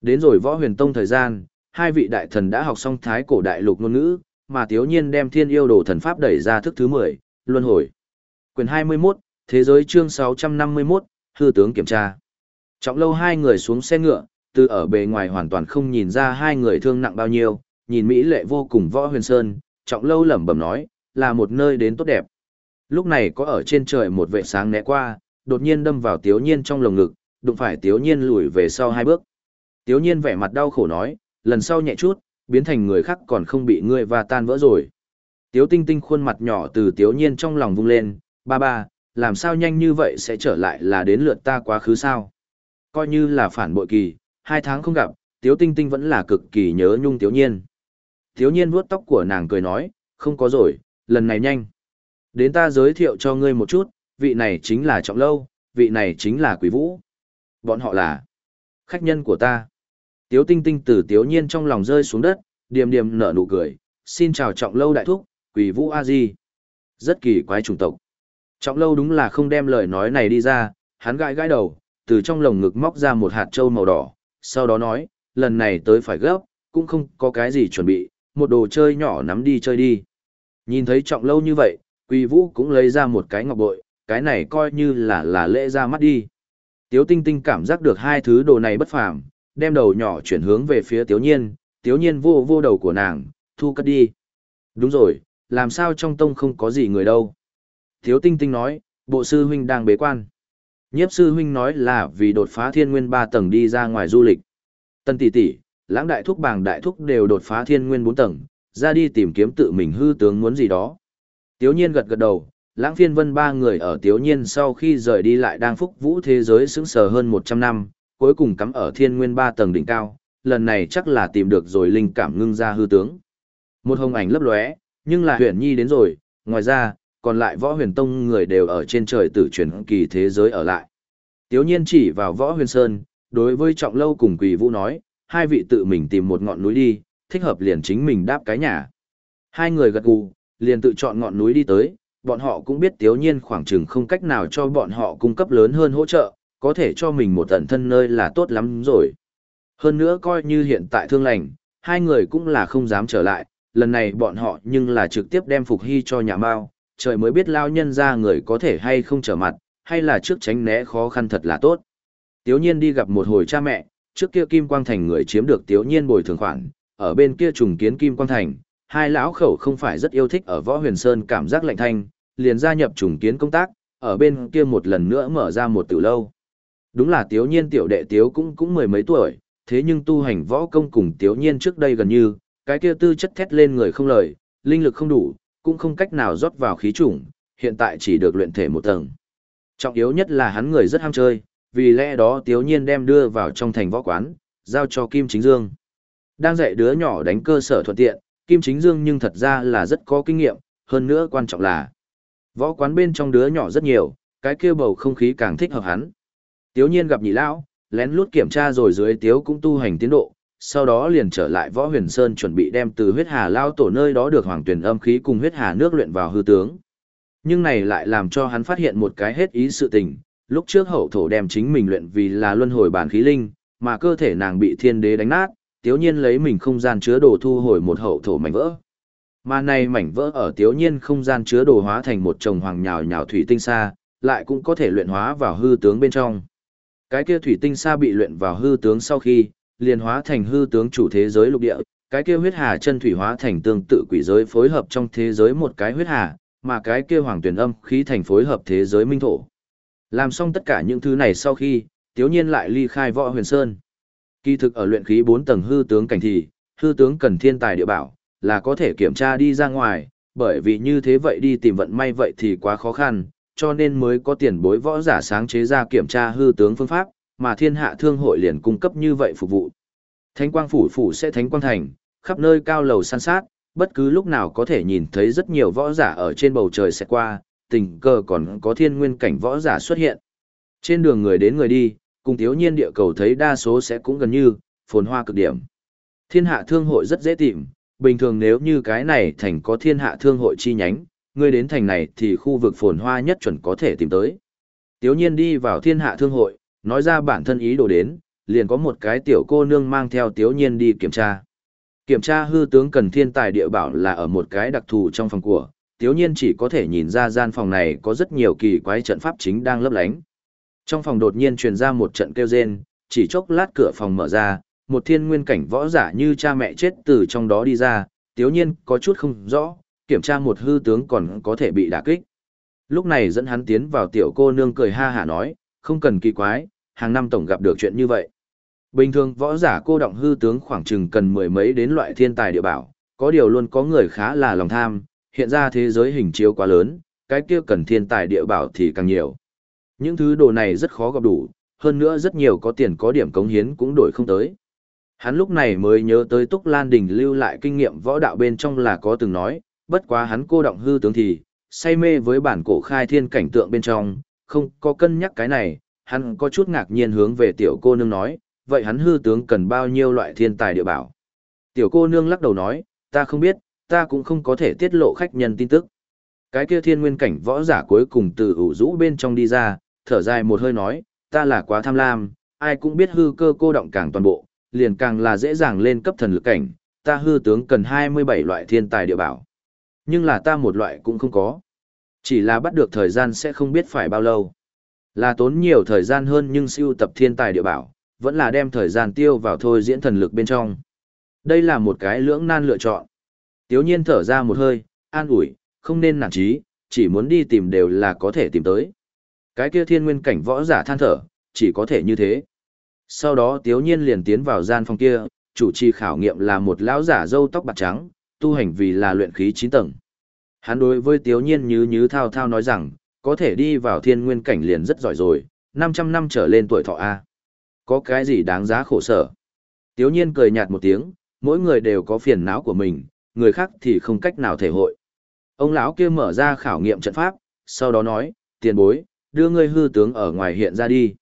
A: Đến rồi võ huyền tông thời gian, hai vị đại thần đã học xong thái cổ đại lục ngôn ngữ, mà tiếu nhiên đem thiên yêu đồ thần pháp đẩy ra thức thứ 10, luân hồi. Quyền 21, thế giới chương 651, hư tướng kiểm tra. Trọng lâu hai người xuống xe ngựa, từ ở bề ngoài hoàn toàn không nhìn ra hai người thương nặng bao nhiêu, nhìn Mỹ lệ vô cùng võ huyền sơn, trọng lâu lẩm bẩm nói, là một nơi đến tốt đẹp. Lúc này có ở trên trời một vệ sáng né qua, đột nhiên đâm vào tiếu nhiên trong lồng ngực, đụng phải tiếu nhiên lùi về sau hai bước. Tiếu nhiên vẻ mặt đau khổ nói, lần sau nhẹ chút, biến thành người khác còn không bị ngươi và tan vỡ rồi. Tiếu tinh tinh khuôn mặt nhỏ từ tiếu nhiên trong lòng vung lên, ba ba, làm sao nhanh như vậy sẽ trở lại là đến lượt ta quá khứ sao? Coi như là phản bội kỳ, hai tháng không gặp, Tiếu Tinh Tinh vẫn là cực kỳ nhớ nhung Tiếu Nhiên. Tiếu Nhiên vuốt tóc của nàng cười nói, không có rồi, lần này nhanh. Đến ta giới thiệu cho ngươi một chút, vị này chính là Trọng Lâu, vị này chính là quý Vũ. Bọn họ là khách nhân của ta. Tiếu Tinh Tinh từ Tiếu Nhiên trong lòng rơi xuống đất, điềm điềm nở nụ cười, xin chào Trọng Lâu đại thúc, quý Vũ A Di. Rất kỳ quái chủng tộc. Trọng Lâu đúng là không đem lời nói này đi ra, hắn gãi gãi đầu, từ trong lồng ngực móc ra một hạt trâu màu đỏ, sau đó nói, lần này tới phải gấp, cũng không có cái gì chuẩn bị, một đồ chơi nhỏ nắm đi chơi đi. Nhìn thấy trọng lâu như vậy, Quỳ Vũ cũng lấy ra một cái ngọc bội, cái này coi như là là lễ ra mắt đi. Tiếu Tinh Tinh cảm giác được hai thứ đồ này bất phàm, đem đầu nhỏ chuyển hướng về phía Tiếu Nhiên, Tiếu Nhiên vô vô đầu của nàng, thu cất đi. Đúng rồi, làm sao trong tông không có gì người đâu. Tiếu Tinh Tinh nói, bộ sư huynh đang bế quan. Nhiếp sư huynh nói là vì đột phá thiên nguyên ba tầng đi ra ngoài du lịch. Tân tỷ tỷ, lãng đại thúc bàng đại thúc đều đột phá thiên nguyên bốn tầng, ra đi tìm kiếm tự mình hư tướng muốn gì đó. Tiếu nhiên gật gật đầu, lãng phiên vân ba người ở tiếu nhiên sau khi rời đi lại đang phúc vũ thế giới sững sờ hơn 100 năm, cuối cùng cắm ở thiên nguyên ba tầng đỉnh cao, lần này chắc là tìm được rồi linh cảm ngưng ra hư tướng. Một hồng ảnh lấp lóe, nhưng là huyền nhi đến rồi, ngoài ra, còn lại võ huyền tông người đều ở trên trời tử truyền kỳ thế giới ở lại. Tiếu nhiên chỉ vào võ huyền sơn, đối với trọng lâu cùng quỳ vũ nói, hai vị tự mình tìm một ngọn núi đi, thích hợp liền chính mình đáp cái nhà. Hai người gật gù, liền tự chọn ngọn núi đi tới, bọn họ cũng biết tiếu nhiên khoảng chừng không cách nào cho bọn họ cung cấp lớn hơn hỗ trợ, có thể cho mình một tận thân nơi là tốt lắm rồi. Hơn nữa coi như hiện tại thương lành, hai người cũng là không dám trở lại, lần này bọn họ nhưng là trực tiếp đem phục hy cho nhà mao, trời mới biết lao nhân ra người có thể hay không trở mặt, hay là trước tránh né khó khăn thật là tốt. Tiếu nhiên đi gặp một hồi cha mẹ, trước kia Kim Quang Thành người chiếm được Tiếu nhiên bồi thường khoản, ở bên kia trùng kiến Kim Quang Thành, hai lão khẩu không phải rất yêu thích ở Võ Huyền Sơn cảm giác lạnh thanh, liền gia nhập trùng kiến công tác, ở bên kia một lần nữa mở ra một tử lâu. Đúng là Tiếu Nhiên tiểu đệ Tiếu cũng cũng mười mấy tuổi, thế nhưng tu hành võ công cùng Tiếu Nhiên trước đây gần như, cái kia tư chất thét lên người không lời, linh lực không đủ, cũng không cách nào rót vào khí chủng, hiện tại chỉ được luyện thể một tầng. Trọng yếu nhất là hắn người rất ham chơi, vì lẽ đó Tiếu Nhiên đem đưa vào trong thành võ quán, giao cho Kim Chính Dương. Đang dạy đứa nhỏ đánh cơ sở thuận tiện, Kim Chính Dương nhưng thật ra là rất có kinh nghiệm, hơn nữa quan trọng là võ quán bên trong đứa nhỏ rất nhiều, cái kia bầu không khí càng thích hợp hắn. Tiếu Nhiên gặp nhị lão, lén lút kiểm tra rồi dưới Tiếu cũng tu hành tiến độ, sau đó liền trở lại võ huyền sơn chuẩn bị đem từ huyết hà lao tổ nơi đó được hoàng tuyển âm khí cùng huyết hà nước luyện vào hư tướng. Nhưng này lại làm cho hắn phát hiện một cái hết ý sự tình, lúc trước hậu thổ đem chính mình luyện vì là luân hồi bản khí linh, mà cơ thể nàng bị thiên đế đánh nát, tiếu nhiên lấy mình không gian chứa đồ thu hồi một hậu thổ mảnh vỡ. Mà này mảnh vỡ ở tiếu nhiên không gian chứa đồ hóa thành một chồng hoàng nhào nhào thủy tinh xa, lại cũng có thể luyện hóa vào hư tướng bên trong. Cái kia thủy tinh xa bị luyện vào hư tướng sau khi, liền hóa thành hư tướng chủ thế giới lục địa, cái kia huyết hà chân thủy hóa thành tương tự quỷ giới phối hợp trong thế giới một cái huyết hà, mà cái kia hoàng tuyển âm khí thành phối hợp thế giới minh thổ. Làm xong tất cả những thứ này sau khi, tiếu nhiên lại ly khai võ huyền sơn. Kỳ thực ở luyện khí 4 tầng hư tướng cảnh thì, hư tướng cần thiên tài địa bảo, là có thể kiểm tra đi ra ngoài, bởi vì như thế vậy đi tìm vận may vậy thì quá khó khăn, cho nên mới có tiền bối võ giả sáng chế ra kiểm tra hư tướng phương pháp, mà thiên hạ thương hội liền cung cấp như vậy phục vụ. Thánh quang phủ phủ sẽ thánh quang thành, khắp nơi cao lầu san sát, bất cứ lúc nào có thể nhìn thấy rất nhiều võ giả ở trên bầu trời sẽ qua, tình cờ còn có thiên nguyên cảnh võ giả xuất hiện. Trên đường người đến người đi, cùng thiếu nhiên địa cầu thấy đa số sẽ cũng gần như, phồn hoa cực điểm. Thiên hạ thương hội rất dễ tìm, bình thường nếu như cái này thành có thiên hạ thương hội chi nhánh, người đến thành này thì khu vực phồn hoa nhất chuẩn có thể tìm tới. Tiếu nhiên đi vào thiên hạ thương hội, nói ra bản thân ý đồ đến, liền có một cái tiểu cô nương mang theo tiếu nhiên đi kiểm tra. Kiểm tra hư tướng cần thiên tài địa bảo là ở một cái đặc thù trong phòng của, tiếu nhiên chỉ có thể nhìn ra gian phòng này có rất nhiều kỳ quái trận pháp chính đang lấp lánh. Trong phòng đột nhiên truyền ra một trận kêu rên, chỉ chốc lát cửa phòng mở ra, một thiên nguyên cảnh võ giả như cha mẹ chết từ trong đó đi ra, tiếu nhiên có chút không rõ, kiểm tra một hư tướng còn có thể bị đả kích. Lúc này dẫn hắn tiến vào tiểu cô nương cười ha hả nói, không cần kỳ quái, hàng năm tổng gặp được chuyện như vậy. Bình thường võ giả cô động hư tướng khoảng chừng cần mười mấy đến loại thiên tài địa bảo, có điều luôn có người khá là lòng tham, hiện ra thế giới hình chiếu quá lớn, cái kia cần thiên tài địa bảo thì càng nhiều. Những thứ đồ này rất khó gặp đủ, hơn nữa rất nhiều có tiền có điểm cống hiến cũng đổi không tới. Hắn lúc này mới nhớ tới Túc Lan Đình lưu lại kinh nghiệm võ đạo bên trong là có từng nói, bất quá hắn cô động hư tướng thì, say mê với bản cổ khai thiên cảnh tượng bên trong, không có cân nhắc cái này, hắn có chút ngạc nhiên hướng về tiểu cô nương nói, vậy hắn hư tướng cần bao nhiêu loại thiên tài địa bảo. Tiểu cô nương lắc đầu nói, ta không biết, ta cũng không có thể tiết lộ khách nhân tin tức. Cái kia thiên nguyên cảnh võ giả cuối cùng từ ủ rũ bên trong đi ra, thở dài một hơi nói, ta là quá tham lam, ai cũng biết hư cơ cô động càng toàn bộ, liền càng là dễ dàng lên cấp thần lực cảnh, ta hư tướng cần 27 loại thiên tài địa bảo. Nhưng là ta một loại cũng không có. Chỉ là bắt được thời gian sẽ không biết phải bao lâu. Là tốn nhiều thời gian hơn nhưng siêu tập thiên tài địa bảo, vẫn là đem thời gian tiêu vào thôi diễn thần lực bên trong. Đây là một cái lưỡng nan lựa chọn. Tiếu nhiên thở ra một hơi, an ủi, không nên nản trí, chỉ muốn đi tìm đều là có thể tìm tới. Cái kia thiên nguyên cảnh võ giả than thở, chỉ có thể như thế. Sau đó tiếu nhiên liền tiến vào gian phòng kia, chủ trì khảo nghiệm là một lão giả râu tóc bạc trắng, tu hành vì là luyện khí 9 tầng. Hắn đối với tiếu nhiên như như thao thao nói rằng, có thể đi vào thiên nguyên cảnh liền rất giỏi rồi, 500 năm trở lên tuổi thọ A. Có cái gì đáng giá khổ sở? Tiếu nhiên cười nhạt một tiếng, mỗi người đều có phiền não của mình, người khác thì không cách nào thể hội. Ông lão kia mở ra khảo nghiệm trận pháp, sau đó nói, tiền bối, đưa ngươi hư tướng ở ngoài hiện ra đi.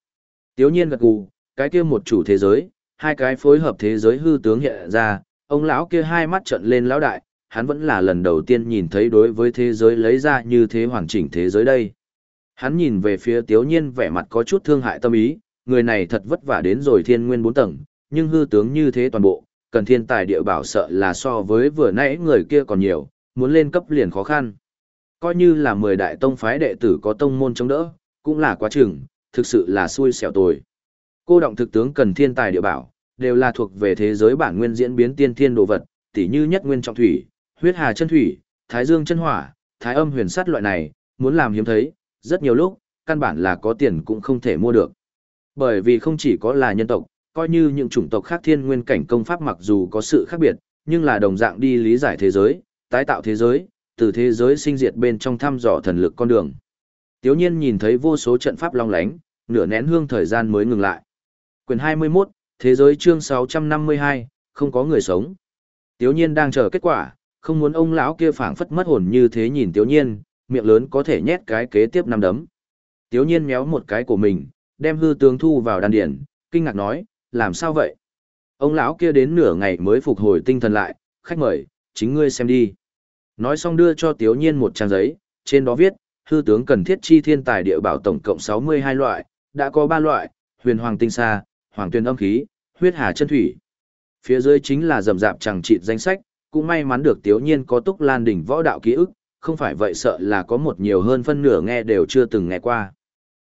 A: Tiếu nhiên gật gù, cái kia một chủ thế giới, hai cái phối hợp thế giới hư tướng hiện ra, ông lão kia hai mắt trợn lên lão đại, hắn vẫn là lần đầu tiên nhìn thấy đối với thế giới lấy ra như thế hoàn chỉnh thế giới đây. Hắn nhìn về phía tiếu nhiên vẻ mặt có chút thương hại tâm ý, người này thật vất vả đến rồi thiên nguyên bốn tầng, nhưng hư tướng như thế toàn bộ, cần thiên tài địa bảo sợ là so với vừa nãy người kia còn nhiều, muốn lên cấp liền khó khăn. Coi như là 10 đại tông phái đệ tử có tông môn chống đỡ, cũng là quá chừng, thực sự là xui xẻo tồi. Cô động thực tướng cần thiên tài địa bảo, đều là thuộc về thế giới bản nguyên diễn biến tiên thiên đồ vật, tỉ như nhất nguyên trọng thủy, huyết hà chân thủy, thái dương chân hỏa, thái âm huyền sắt loại này, muốn làm hiếm thấy, rất nhiều lúc, căn bản là có tiền cũng không thể mua được. Bởi vì không chỉ có là nhân tộc, coi như những chủng tộc khác thiên nguyên cảnh công pháp mặc dù có sự khác biệt, nhưng là đồng dạng đi lý giải thế giới, tái tạo thế giới, từ thế giới sinh diệt bên trong thăm dò thần lực con đường. Tiếu nhiên nhìn thấy vô số trận pháp long lánh, nửa nén hương thời gian mới ngừng lại. Quyền 21, Thế giới chương 652, không có người sống. Tiếu nhiên đang chờ kết quả, không muốn ông lão kia phảng phất mất hồn như thế nhìn Tiếu nhiên, miệng lớn có thể nhét cái kế tiếp năm đấm. Tiếu nhiên méo một cái của mình, đem hư tướng thu vào đan điển, kinh ngạc nói, làm sao vậy? Ông lão kia đến nửa ngày mới phục hồi tinh thần lại, khách mời, chính ngươi xem đi. Nói xong đưa cho Tiếu nhiên một trang giấy, trên đó viết, hư tướng cần thiết chi thiên tài địa bảo tổng cộng 62 loại, đã có 3 loại, huyền hoàng tinh sa, hoàng tuyên âm khí, huyết hà chân thủy. Phía dưới chính là rầm rạp chẳng trị danh sách, cũng may mắn được Tiếu nhiên có túc lan đỉnh võ đạo ký ức, không phải vậy sợ là có một nhiều hơn phân nửa nghe đều chưa từng nghe qua.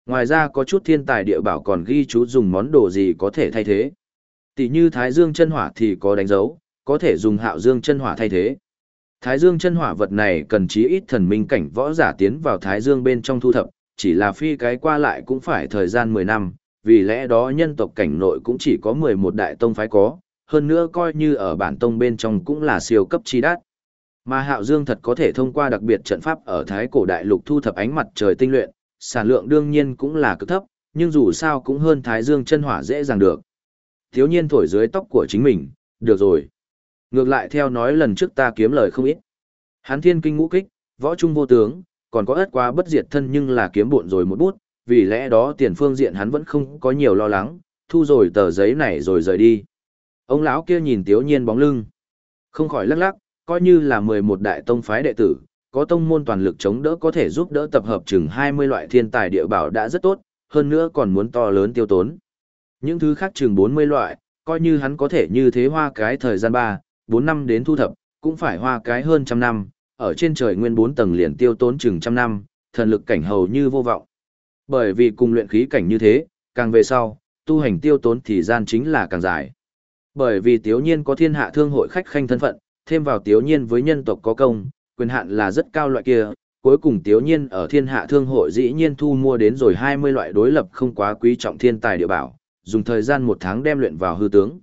A: Ngoài ra có chút thiên tài địa bảo còn ghi chú dùng món đồ gì có thể thay thế. Tỷ như Thái Dương chân hỏa thì có đánh dấu, có thể dùng Hạo Dương chân hỏa thay thế. Thái Dương chân hỏa vật này cần chí ít thần minh cảnh võ giả tiến vào Thái Dương bên trong thu thập, chỉ là phi cái qua lại cũng phải thời gian 10 năm, vì lẽ đó nhân tộc cảnh nội cũng chỉ có 11 đại tông phái có, hơn nữa coi như ở bản tông bên trong cũng là siêu cấp chi đắt. Mà Hạo Dương thật có thể thông qua đặc biệt trận pháp ở Thái cổ đại lục thu thập ánh mặt trời tinh luyện, sản lượng đương nhiên cũng là cực thấp, nhưng dù sao cũng hơn Thái Dương chân hỏa dễ dàng được. Thiếu nhiên thổi dưới tóc của chính mình, được rồi. Ngược lại theo nói lần trước ta kiếm lời không ít. Hán thiên kinh ngũ kích, võ trung vô tướng, còn có ất quá bất diệt thân nhưng là kiếm bộn rồi một bút, vì lẽ đó tiền phương diện hắn vẫn không có nhiều lo lắng, thu rồi tờ giấy này rồi rời đi. Ông lão kia nhìn tiếu nhiên bóng lưng, không khỏi lắc lắc, coi như là 11 đại tông phái đệ tử, có tông môn toàn lực chống đỡ có thể giúp đỡ tập hợp chừng 20 loại thiên tài địa bảo đã rất tốt, hơn nữa còn muốn to lớn tiêu tốn. Những thứ khác chừng 40 loại, coi như hắn có thể như thế hoa cái thời gian 3, 4 năm đến thu thập, cũng phải hoa cái hơn trăm năm, ở trên trời nguyên 4 tầng liền tiêu tốn chừng trăm năm, thần lực cảnh hầu như vô vọng. Bởi vì cùng luyện khí cảnh như thế, càng về sau, tu hành tiêu tốn thì gian chính là càng dài. Bởi vì tiếu nhiên có thiên hạ thương hội khách khanh thân phận, thêm vào tiếu nhiên với nhân tộc có công, quyền hạn là rất cao loại kia, cuối cùng tiếu nhiên ở thiên hạ thương hội dĩ nhiên thu mua đến rồi 20 loại đối lập không quá quý trọng thiên tài địa bảo, dùng thời gian một tháng đem luyện vào hư tướng.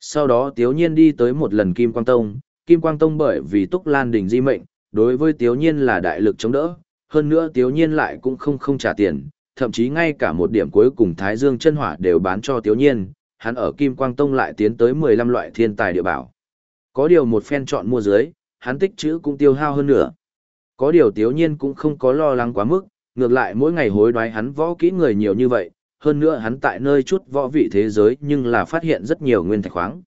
A: Sau đó tiếu nhiên đi tới một lần Kim Quang Tông, Kim Quang Tông bởi vì Túc Lan Đình di mệnh, đối với tiếu nhiên là đại lực chống đỡ, hơn nữa tiếu nhiên lại cũng không không trả tiền, thậm chí ngay cả một điểm cuối cùng Thái Dương chân hỏa đều bán cho tiếu nhiên, hắn ở Kim Quang Tông lại tiến tới 15 loại thiên tài địa bảo. Có điều một phen chọn mua dưới, hắn tích chữ cũng tiêu hao hơn nữa. Có điều tiếu nhiên cũng không có lo lắng quá mức, ngược lại mỗi ngày hối đoái hắn võ kỹ người nhiều như vậy, hơn nữa hắn tại nơi chút võ vị thế giới nhưng là phát hiện rất nhiều nguyên thạch khoáng.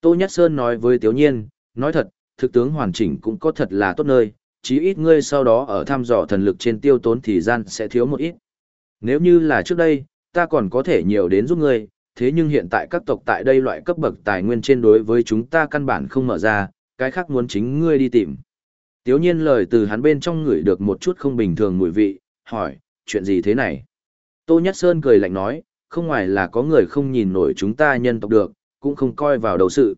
A: Tô Nhất Sơn nói với tiếu nhiên, nói thật, thực tướng hoàn chỉnh cũng có thật là tốt nơi, chí ít ngươi sau đó ở thăm dò thần lực trên tiêu tốn thì gian sẽ thiếu một ít. Nếu như là trước đây, ta còn có thể nhiều đến giúp ngươi, thế nhưng hiện tại các tộc tại đây loại cấp bậc tài nguyên trên đối với chúng ta căn bản không mở ra, cái khác muốn chính ngươi đi tìm. Tiếu nhiên lời từ hắn bên trong ngửi được một chút không bình thường mùi vị, hỏi, chuyện gì thế này? Tô Nhất Sơn cười lạnh nói, không ngoài là có người không nhìn nổi chúng ta nhân tộc được, cũng không coi vào đầu sự.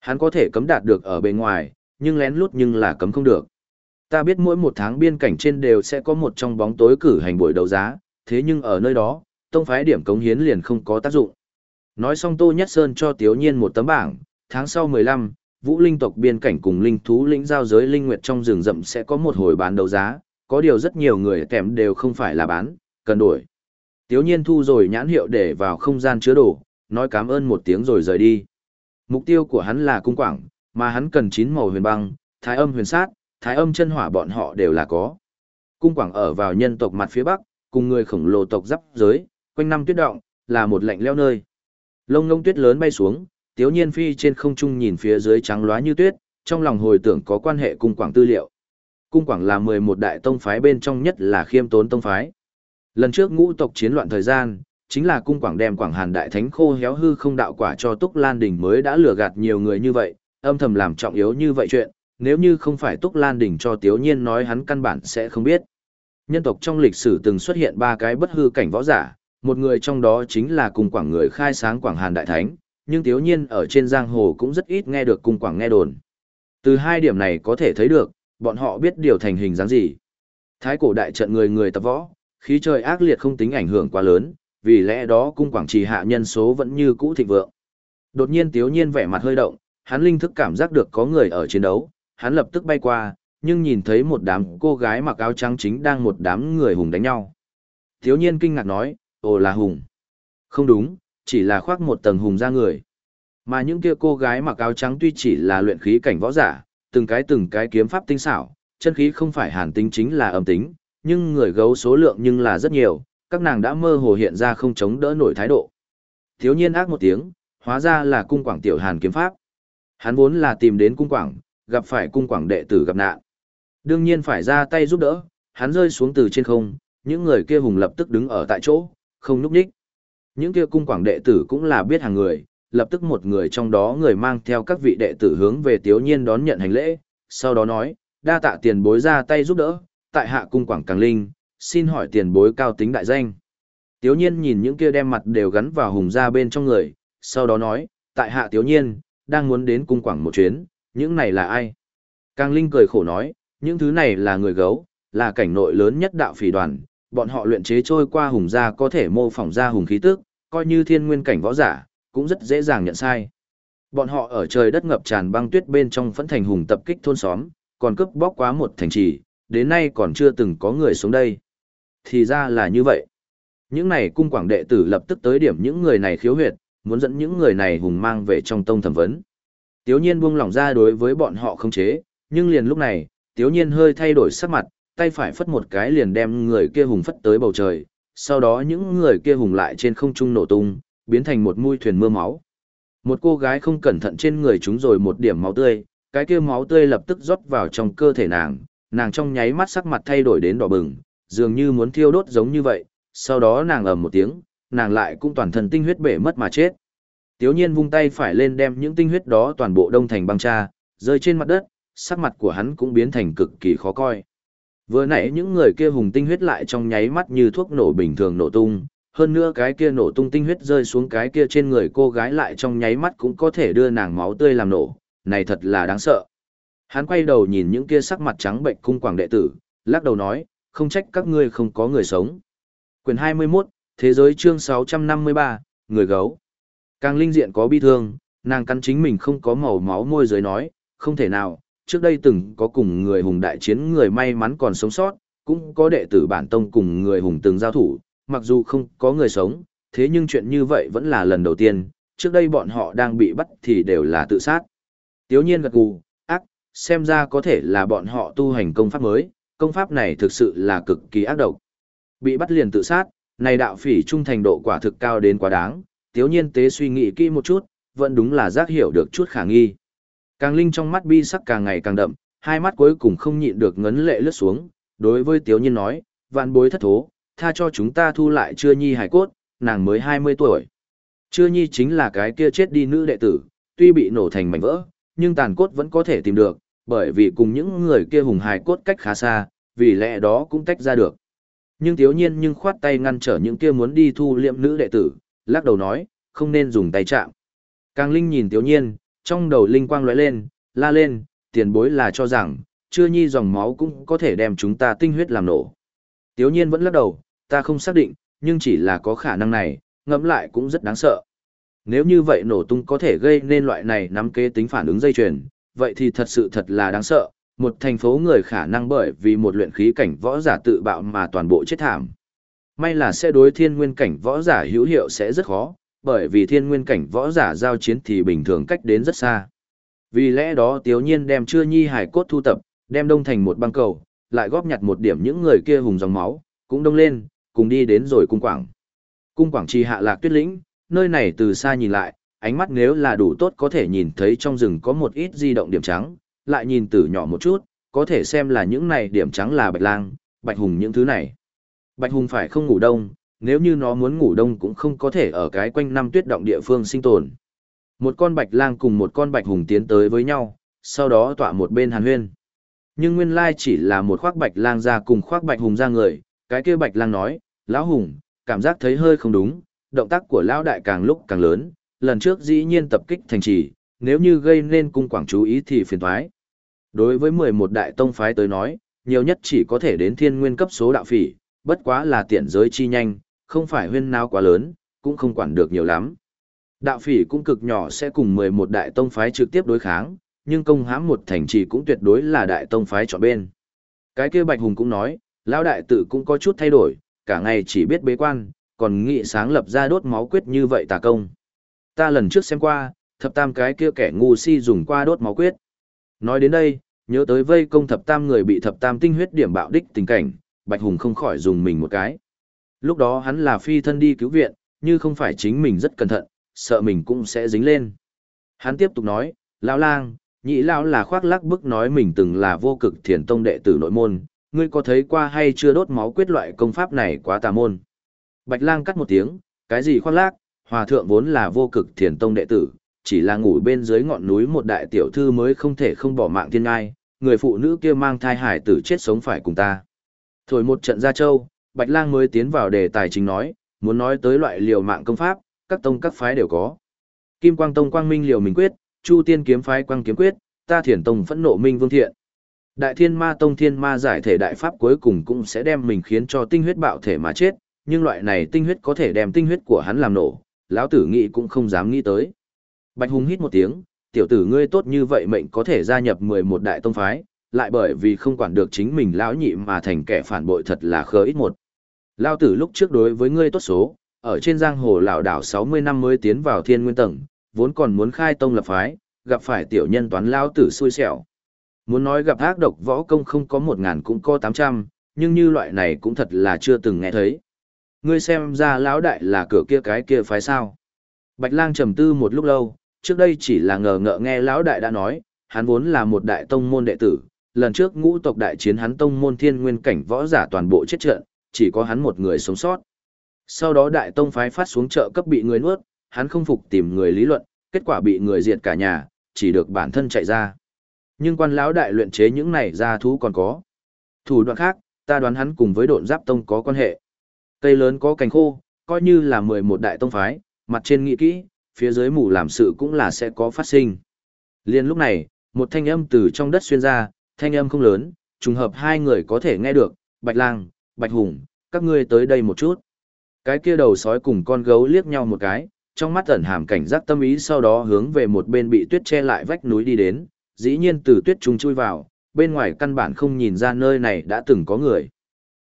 A: Hắn có thể cấm đạt được ở bên ngoài, nhưng lén lút nhưng là cấm không được. Ta biết mỗi một tháng biên cảnh trên đều sẽ có một trong bóng tối cử hành buổi đấu giá, thế nhưng ở nơi đó, tông phái điểm cống hiến liền không có tác dụng. Nói xong Tô Nhất Sơn cho Tiếu Nhiên một tấm bảng, tháng sau 15, Vũ Linh tộc biên cảnh cùng linh thú lĩnh giao giới linh nguyệt trong rừng rậm sẽ có một hồi bán đấu giá, có điều rất nhiều người kèm đều không phải là bán, cần đổi. Tiếu Nhiên thu rồi nhãn hiệu để vào không gian chứa đồ, nói cảm ơn một tiếng rồi rời đi. Mục tiêu của hắn là cung quảng, mà hắn cần chín màu huyền băng, thái âm huyền sát, thái âm chân hỏa bọn họ đều là có. Cung quảng ở vào nhân tộc mặt phía bắc, cùng người khổng lồ tộc giáp giới, quanh năm tuyết động, là một lạnh leo nơi. Lông ngông tuyết lớn bay xuống, tiếu nhiên phi trên không trung nhìn phía dưới trắng loá như tuyết, trong lòng hồi tưởng có quan hệ cung quảng tư liệu. Cung quảng là 11 đại tông phái bên trong nhất là khiêm tốn tông phái. Lần trước ngũ tộc chiến loạn thời gian, chính là cung quảng đem quảng hàn đại thánh khô héo hư không đạo quả cho Túc Lan Đình mới đã lừa gạt nhiều người như vậy, âm thầm làm trọng yếu như vậy chuyện, nếu như không phải Túc Lan Đình cho Tiếu Nhiên nói hắn căn bản sẽ không biết. Nhân tộc trong lịch sử từng xuất hiện ba cái bất hư cảnh võ giả, một người trong đó chính là cung quảng người khai sáng quảng hàn đại thánh, nhưng thiếu nhiên ở trên giang hồ cũng rất ít nghe được cung quảng nghe đồn. Từ hai điểm này có thể thấy được, bọn họ biết điều thành hình dáng gì. Thái cổ đại trận người người tập võ, khí trời ác liệt không tính ảnh hưởng quá lớn, vì lẽ đó cung quảng trì hạ nhân số vẫn như cũ thịnh vượng. Đột nhiên Tiếu Nhiên vẻ mặt hơi động, hắn linh thức cảm giác được có người ở chiến đấu, hắn lập tức bay qua, nhưng nhìn thấy một đám cô gái mặc áo trắng chính đang một đám người hùng đánh nhau. Tiếu Nhiên kinh ngạc nói, ồ là hùng. Không đúng, chỉ là khoác một tầng hùng ra người. Mà những kia cô gái mặc áo trắng tuy chỉ là luyện khí cảnh võ giả, từng cái từng cái kiếm pháp tinh xảo, chân khí không phải hàn tính chính là âm tính, nhưng người gấu số lượng nhưng là rất nhiều, các nàng đã mơ hồ hiện ra không chống đỡ nổi thái độ. Thiếu nhiên ác một tiếng, hóa ra là cung quảng tiểu hàn kiếm pháp. Hắn vốn là tìm đến cung quảng, gặp phải cung quảng đệ tử gặp nạn. Đương nhiên phải ra tay giúp đỡ, hắn rơi xuống từ trên không, những người kia hùng lập tức đứng ở tại chỗ, không núp đích. Những kia cung quảng đệ tử cũng là biết hàng người, lập tức một người trong đó người mang theo các vị đệ tử hướng về Tiếu Nhiên đón nhận hành lễ, sau đó nói, đa tạ tiền bối ra tay giúp đỡ, tại hạ cung quảng càng linh, xin hỏi tiền bối cao tính đại danh. Tiếu Nhiên nhìn những kia đem mặt đều gắn vào hùng ra bên trong người, sau đó nói, tại hạ Tiếu Nhiên, đang muốn đến cung quảng một chuyến, những này là ai? Càng linh cười khổ nói, những thứ này là người gấu, là cảnh nội lớn nhất đạo phỉ đoàn, bọn họ luyện chế trôi qua hùng gia có thể mô phỏng ra hùng khí tức, coi như thiên nguyên cảnh võ giả, cũng rất dễ dàng nhận sai. Bọn họ ở trời đất ngập tràn băng tuyết bên trong phẫn thành hùng tập kích thôn xóm, còn cướp bóc quá một thành trì, đến nay còn chưa từng có người xuống đây. Thì ra là như vậy. Những này cung quảng đệ tử lập tức tới điểm những người này khiếu huyệt, muốn dẫn những người này hùng mang về trong tông thẩm vấn. Tiếu nhiên buông lỏng ra đối với bọn họ không chế, nhưng liền lúc này, tiếu nhiên hơi thay đổi sắc mặt, tay phải phất một cái liền đem người kia hùng phất tới bầu trời, sau đó những người kia hùng lại trên không trung nổ tung, biến thành một mũi thuyền mưa máu. Một cô gái không cẩn thận trên người chúng rồi một điểm máu tươi, cái kia máu tươi lập tức rót vào trong cơ thể nàng, nàng trong nháy mắt sắc mặt thay đổi đến đỏ bừng, dường như muốn thiêu đốt giống như vậy, sau đó nàng ầm một tiếng, nàng lại cũng toàn thân tinh huyết bể mất mà chết. Tiếu nhiên vung tay phải lên đem những tinh huyết đó toàn bộ đông thành băng cha, rơi trên mặt đất, sắc mặt của hắn cũng biến thành cực kỳ khó coi. Vừa nãy những người kia hùng tinh huyết lại trong nháy mắt như thuốc nổ bình thường nổ tung, hơn nữa cái kia nổ tung tinh huyết rơi xuống cái kia trên người cô gái lại trong nháy mắt cũng có thể đưa nàng máu tươi làm nổ, này thật là đáng sợ. Hắn quay đầu nhìn những kia sắc mặt trắng bệnh cung quảng đệ tử, lắc đầu nói, không trách các ngươi không có người sống. Quyền 21, Thế giới chương 653, Người gấu. Càng linh diện có bi thương, nàng cắn chính mình không có màu máu môi dưới nói, không thể nào, trước đây từng có cùng người hùng đại chiến người may mắn còn sống sót, cũng có đệ tử bản tông cùng người hùng từng giao thủ, mặc dù không có người sống, thế nhưng chuyện như vậy vẫn là lần đầu tiên, trước đây bọn họ đang bị bắt thì đều là tự sát. Tiếu nhiên gật gù, ác, xem ra có thể là bọn họ tu hành công pháp mới, công pháp này thực sự là cực kỳ ác độc. Bị bắt liền tự sát, này đạo phỉ trung thành độ quả thực cao đến quá đáng, tiếu nhiên tế suy nghĩ kỹ một chút, vẫn đúng là giác hiểu được chút khả nghi. Càng linh trong mắt bi sắc càng ngày càng đậm, hai mắt cuối cùng không nhịn được ngấn lệ lướt xuống, đối với tiếu nhiên nói, vạn bối thất thố, tha cho chúng ta thu lại chưa nhi hải cốt, nàng mới 20 tuổi. Chưa nhi chính là cái kia chết đi nữ đệ tử, tuy bị nổ thành mảnh vỡ, nhưng tàn cốt vẫn có thể tìm được, bởi vì cùng những người kia hùng hài cốt cách khá xa, vì lẽ đó cũng tách ra được. Nhưng thiếu nhiên nhưng khoát tay ngăn trở những kia muốn đi thu liệm nữ đệ tử, lắc đầu nói, không nên dùng tay chạm. Càng Linh nhìn thiếu nhiên, trong đầu linh quang lóe lên, la lên, tiền bối là cho rằng, chưa nhi dòng máu cũng có thể đem chúng ta tinh huyết làm nổ. Tiếu nhiên vẫn lắc đầu, ta không xác định, nhưng chỉ là có khả năng này, ngẫm lại cũng rất đáng sợ. Nếu như vậy nổ tung có thể gây nên loại này nắm kế tính phản ứng dây chuyền, vậy thì thật sự thật là đáng sợ, một thành phố người khả năng bởi vì một luyện khí cảnh võ giả tự bạo mà toàn bộ chết thảm. May là sẽ đối thiên nguyên cảnh võ giả hữu hiệu sẽ rất khó, bởi vì thiên nguyên cảnh võ giả giao chiến thì bình thường cách đến rất xa. Vì lẽ đó Tiếu Nhiên đem chưa nhi hải cốt thu tập, đem đông thành một băng cầu, lại góp nhặt một điểm những người kia hùng dòng máu, cũng đông lên, cùng đi đến rồi cung quảng. Cung quảng trì hạ lạc tuyết lĩnh, nơi này từ xa nhìn lại, ánh mắt nếu là đủ tốt có thể nhìn thấy trong rừng có một ít di động điểm trắng, lại nhìn từ nhỏ một chút, có thể xem là những này điểm trắng là bạch lang, bạch hùng những thứ này. Bạch hùng phải không ngủ đông, nếu như nó muốn ngủ đông cũng không có thể ở cái quanh năm tuyết động địa phương sinh tồn. Một con bạch lang cùng một con bạch hùng tiến tới với nhau, sau đó tọa một bên hàn huyên. Nhưng nguyên lai chỉ là một khoác bạch lang ra cùng khoác bạch hùng ra người, cái kia bạch lang nói, lão hùng, cảm giác thấy hơi không đúng, động tác của lão đại càng lúc càng lớn, lần trước dĩ nhiên tập kích thành trì, nếu như gây nên cung quảng chú ý thì phiền thoái, Đối với 11 đại tông phái tới nói, nhiều nhất chỉ có thể đến thiên nguyên cấp số đạo phỉ, bất quá là tiện giới chi nhanh, không phải huyên náo quá lớn, cũng không quản được nhiều lắm. Đạo phỉ cũng cực nhỏ sẽ cùng 11 đại tông phái trực tiếp đối kháng, nhưng công hãm một thành trì cũng tuyệt đối là đại tông phái chọn bên. Cái kia Bạch Hùng cũng nói, lão đại tự cũng có chút thay đổi, cả ngày chỉ biết bế quan, còn nghĩ sáng lập ra đốt máu quyết như vậy tà công. Ta lần trước xem qua, thập tam cái kia kẻ ngu si dùng qua đốt máu quyết. Nói đến đây, nhớ tới vây công thập tam người bị thập tam tinh huyết điểm bạo đích tình cảnh, Bạch Hùng không khỏi dùng mình một cái. Lúc đó hắn là phi thân đi cứu viện, như không phải chính mình rất cẩn thận, sợ mình cũng sẽ dính lên. Hắn tiếp tục nói, lão lang, nhị lão là khoác lác bức nói mình từng là vô cực thiền tông đệ tử nội môn, ngươi có thấy qua hay chưa đốt máu quyết loại công pháp này quá tà môn. Bạch lang cắt một tiếng, cái gì khoác lác, hòa thượng vốn là vô cực thiền tông đệ tử, chỉ là ngủ bên dưới ngọn núi một đại tiểu thư mới không thể không bỏ mạng thiên ngai, người phụ nữ kia mang thai hải tử chết sống phải cùng ta. Thổi một trận ra châu, Bạch lang mới tiến vào đề tài chính nói, muốn nói tới loại liều mạng công pháp, các tông các phái đều có. Kim Quang Tông Quang Minh liều mình quyết, Chu Tiên kiếm phái Quang kiếm quyết, ta Thiền Tông phẫn nộ minh vương thiện. Đại Thiên Ma Tông Thiên Ma giải thể đại pháp cuối cùng cũng sẽ đem mình khiến cho tinh huyết bạo thể mà chết, nhưng loại này tinh huyết có thể đem tinh huyết của hắn làm nổ, lão tử nghĩ cũng không dám nghĩ tới. Bạch Hùng hít một tiếng, tiểu tử ngươi tốt như vậy mệnh có thể gia nhập 11 đại tông phái, lại bởi vì không quản được chính mình lão nhị mà thành kẻ phản bội thật là khờ ít một. Lão tử lúc trước đối với ngươi tốt số, ở trên giang hồ lão đảo 60 năm mới tiến vào thiên nguyên tầng, vốn còn muốn khai tông lập phái, gặp phải tiểu nhân toán lão tử xui xẻo. Muốn nói gặp ác độc võ công không có 1000 cũng có 800, nhưng như loại này cũng thật là chưa từng nghe thấy. Ngươi xem ra lão đại là cửa kia cái kia phái sao? Bạch Lang trầm tư một lúc lâu, trước đây chỉ là ngờ ngợ nghe lão đại đã nói, hắn vốn là một đại tông môn đệ tử, lần trước ngũ tộc đại chiến hắn tông môn thiên nguyên cảnh võ giả toàn bộ chết trận, chỉ có hắn một người sống sót. Sau đó đại tông phái phát xuống chợ cấp bị người nuốt, hắn không phục tìm người lý luận, kết quả bị người diệt cả nhà, chỉ được bản thân chạy ra. Nhưng quan lão đại luyện chế những này ra thú còn có. Thủ đoạn khác, ta đoán hắn cùng với độn giáp tông có quan hệ. Cây lớn có cành khô, coi như là 11 đại tông phái, mặt trên nghĩ kỹ, phía dưới mù làm sự cũng là sẽ có phát sinh. Liên lúc này, một thanh âm từ trong đất xuyên ra, thanh âm không lớn, trùng hợp hai người có thể nghe được, Bạch Lang, Bạch Hùng, các ngươi tới đây một chút. Cái kia đầu sói cùng con gấu liếc nhau một cái, trong mắt ẩn hàm cảnh giác tâm ý sau đó hướng về một bên bị tuyết che lại vách núi đi đến, dĩ nhiên từ tuyết trùng chui vào, bên ngoài căn bản không nhìn ra nơi này đã từng có người.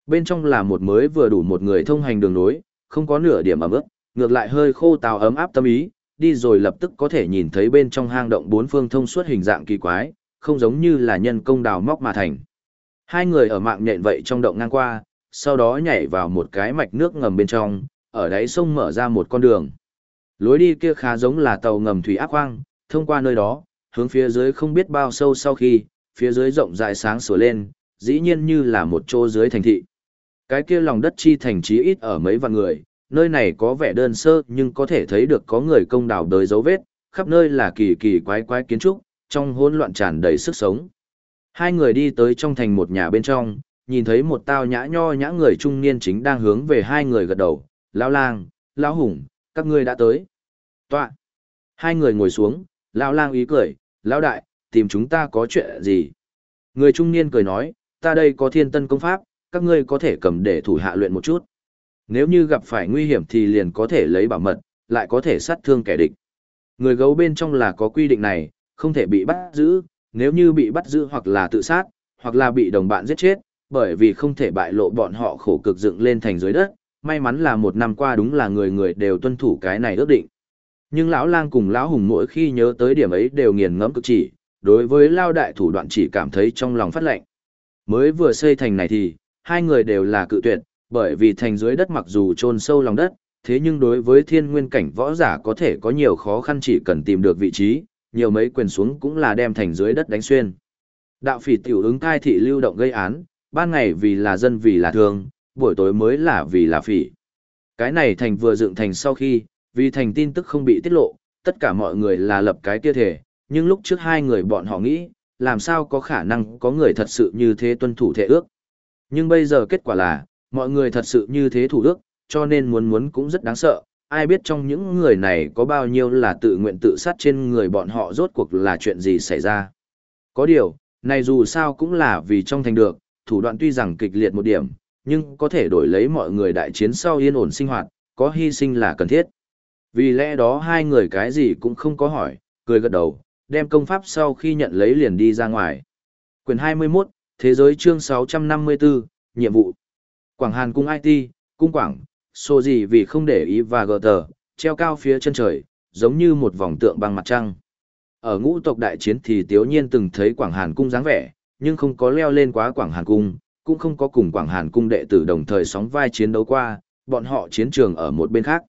A: Bên trong là một mới vừa đủ một người thông hành đường nối, không có nửa điểm ẩm ướt, ngược lại hơi khô tào ấm áp tâm ý, đi rồi lập tức có thể nhìn thấy bên trong hang động bốn phương thông suốt hình dạng kỳ quái, không giống như là nhân công đào móc mà thành. Hai người ở mạng nhện vậy trong động ngang qua, sau đó nhảy vào một cái mạch nước ngầm bên trong, ở đáy sông mở ra một con đường. Lối đi kia khá giống là tàu ngầm thủy ác khoang, thông qua nơi đó, hướng phía dưới không biết bao sâu sau khi, phía dưới rộng rãi sáng sủa lên, dĩ nhiên như là một chỗ dưới thành thị. Cái kia lòng đất chi thành trí ít ở mấy vạn người, nơi này có vẻ đơn sơ nhưng có thể thấy được có người công đào đời dấu vết, khắp nơi là kỳ kỳ quái quái kiến trúc, trong hỗn loạn tràn đầy sức sống. Hai người đi tới trong thành một nhà bên trong, nhìn thấy một tao nhã nho nhã người trung niên chính đang hướng về hai người gật đầu, lão lang, lão hùng, các ngươi đã tới. Tọa. Hai người ngồi xuống, lão lang ý cười, lão đại, tìm chúng ta có chuyện gì? Người trung niên cười nói, ta đây có thiên tân công pháp, các ngươi có thể cầm để thủ hạ luyện một chút. Nếu như gặp phải nguy hiểm thì liền có thể lấy bảo mật, lại có thể sát thương kẻ địch. Người gấu bên trong là có quy định này, không thể bị bắt giữ, nếu như bị bắt giữ hoặc là tự sát, hoặc là bị đồng bạn giết chết, bởi vì không thể bại lộ bọn họ khổ cực dựng lên thành dưới đất, may mắn là một năm qua đúng là người người đều tuân thủ cái này ước định. Nhưng lão lang cùng lão hùng mỗi khi nhớ tới điểm ấy đều nghiền ngẫm cực chỉ, đối với lao đại thủ đoạn chỉ cảm thấy trong lòng phát lạnh. Mới vừa xây thành này thì, hai người đều là cự tuyệt, bởi vì thành dưới đất mặc dù chôn sâu lòng đất, thế nhưng đối với thiên nguyên cảnh võ giả có thể có nhiều khó khăn chỉ cần tìm được vị trí, nhiều mấy quyền xuống cũng là đem thành dưới đất đánh xuyên. Đạo phỉ tiểu ứng cai thị lưu động gây án, ban ngày vì là dân vì là thương, buổi tối mới là vì là phỉ. Cái này thành vừa dựng thành sau khi, vì thành tin tức không bị tiết lộ, tất cả mọi người là lập cái kia thể, nhưng lúc trước hai người bọn họ nghĩ, làm sao có khả năng có người thật sự như thế tuân thủ thể ước. Nhưng bây giờ kết quả là, mọi người thật sự như thế thủ ước, cho nên muốn muốn cũng rất đáng sợ, ai biết trong những người này có bao nhiêu là tự nguyện tự sát trên người bọn họ rốt cuộc là chuyện gì xảy ra. Có điều, Này dù sao cũng là vì trong thành được, thủ đoạn tuy rằng kịch liệt một điểm, nhưng có thể đổi lấy mọi người đại chiến sau yên ổn sinh hoạt, có hy sinh là cần thiết. Vì lẽ đó hai người cái gì cũng không có hỏi, cười gật đầu, đem công pháp sau khi nhận lấy liền đi ra ngoài. Quyền 21, Thế giới chương 654, nhiệm vụ. Quảng Hàn cung IT, cung quảng, xô gì vì không để ý và gờ tờ, treo cao phía chân trời, giống như một vòng tượng bằng mặt trăng. Ở ngũ tộc đại chiến thì Tiếu Nhiên từng thấy Quảng Hàn cung dáng vẻ, nhưng không có leo lên quá Quảng Hàn cung, cũng không có cùng Quảng Hàn cung đệ tử đồng thời sóng vai chiến đấu qua, bọn họ chiến trường ở một bên khác.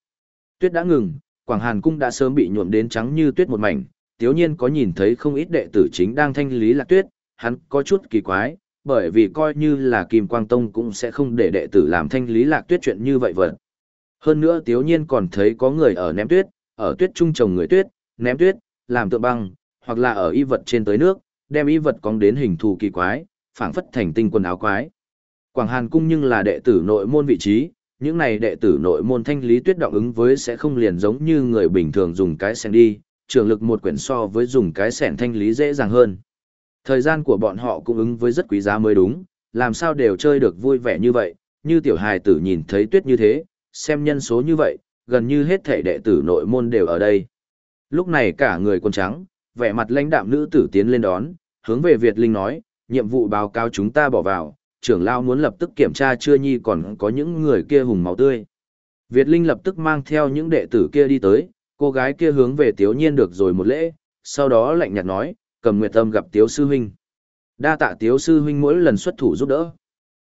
A: Tuyết đã ngừng, Quảng Hàn cung đã sớm bị nhuộm đến trắng như tuyết một mảnh, Tiếu Nhiên có nhìn thấy không ít đệ tử chính đang thanh lý lạc tuyết, hắn có chút kỳ quái, bởi vì coi như là Kim Quang Tông cũng sẽ không để đệ tử làm thanh lý lạc tuyết chuyện như vậy vật. Hơn nữa Tiếu Nhiên còn thấy có người ở ném tuyết, ở tuyết trung trồng người tuyết, ném tuyết, làm tượng băng, hoặc là ở y vật trên tới nước, đem y vật cong đến hình thù kỳ quái, phảng phất thành tinh quần áo quái. Quảng Hàn cung nhưng là đệ tử nội môn vị trí, những này đệ tử nội môn thanh lý tuyết động ứng với sẽ không liền giống như người bình thường dùng cái sen đi, trường lực một quyển so với dùng cái sẻn thanh lý dễ dàng hơn. Thời gian của bọn họ cũng ứng với rất quý giá mới đúng, làm sao đều chơi được vui vẻ như vậy, như tiểu hài tử nhìn thấy tuyết như thế, xem nhân số như vậy, gần như hết thể đệ tử nội môn đều ở đây. Lúc này cả người quân trắng, vẻ mặt lãnh đạm nữ tử tiến lên đón, hướng về Việt Linh nói, nhiệm vụ báo cáo chúng ta bỏ vào, trưởng lao muốn lập tức kiểm tra chưa nhi còn có những người kia hùng máu tươi. Việt Linh lập tức mang theo những đệ tử kia đi tới, cô gái kia hướng về Tiếu Nhiên được rồi một lễ, sau đó lạnh nhạt nói, cầm nguyệt tâm gặp Tiếu Sư Huynh. Đa tạ Tiếu Sư Huynh mỗi lần xuất thủ giúp đỡ.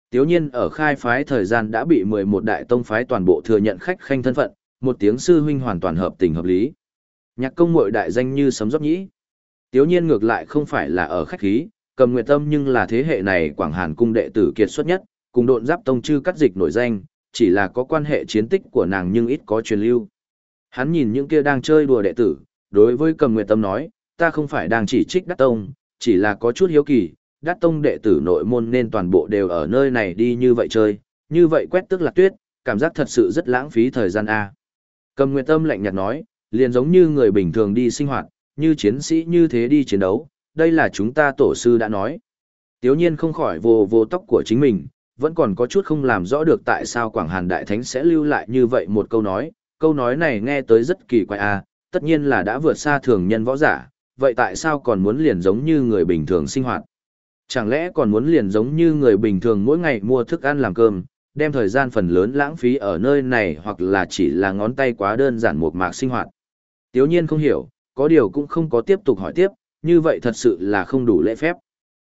A: Tiếu Nhiên ở khai phái thời gian đã bị 11 đại tông phái toàn bộ thừa nhận khách khanh thân phận, một tiếng Sư Huynh hoàn toàn hợp tình hợp lý. Nhạc công mội đại danh như sấm dốc nhĩ. Tiếu Nhiên ngược lại không phải là ở khách khí, cầm nguyệt tâm nhưng là thế hệ này Quảng Hàn cung đệ tử kiệt xuất nhất, cùng độn giáp tông chư cắt dịch nổi danh, chỉ là có quan hệ chiến tích của nàng nhưng ít có truyền lưu. Hắn nhìn những kia đang chơi đùa đệ tử, đối với cầm nguyệt tâm nói, ta không phải đang chỉ trích đắc tông, chỉ là có chút hiếu kỳ, đắc tông đệ tử nội môn nên toàn bộ đều ở nơi này đi như vậy chơi, như vậy quét tức lạc tuyết, cảm giác thật sự rất lãng phí thời gian a. Cầm nguyệt tâm lạnh nhạt nói, liền giống như người bình thường đi sinh hoạt, như chiến sĩ như thế đi chiến đấu, đây là chúng ta tổ sư đã nói. Tiếu nhiên không khỏi vô vô tóc của chính mình, vẫn còn có chút không làm rõ được tại sao Quảng Hàn Đại Thánh sẽ lưu lại như vậy một câu nói, câu nói này nghe tới rất kỳ quái à, tất nhiên là đã vượt xa thường nhân võ giả, vậy tại sao còn muốn liền giống như người bình thường sinh hoạt? Chẳng lẽ còn muốn liền giống như người bình thường mỗi ngày mua thức ăn làm cơm, đem thời gian phần lớn lãng phí ở nơi này hoặc là chỉ là ngón tay quá đơn giản một mạc sinh hoạt? Tiếu nhiên không hiểu, có điều cũng không có tiếp tục hỏi tiếp, như vậy thật sự là không đủ lễ phép.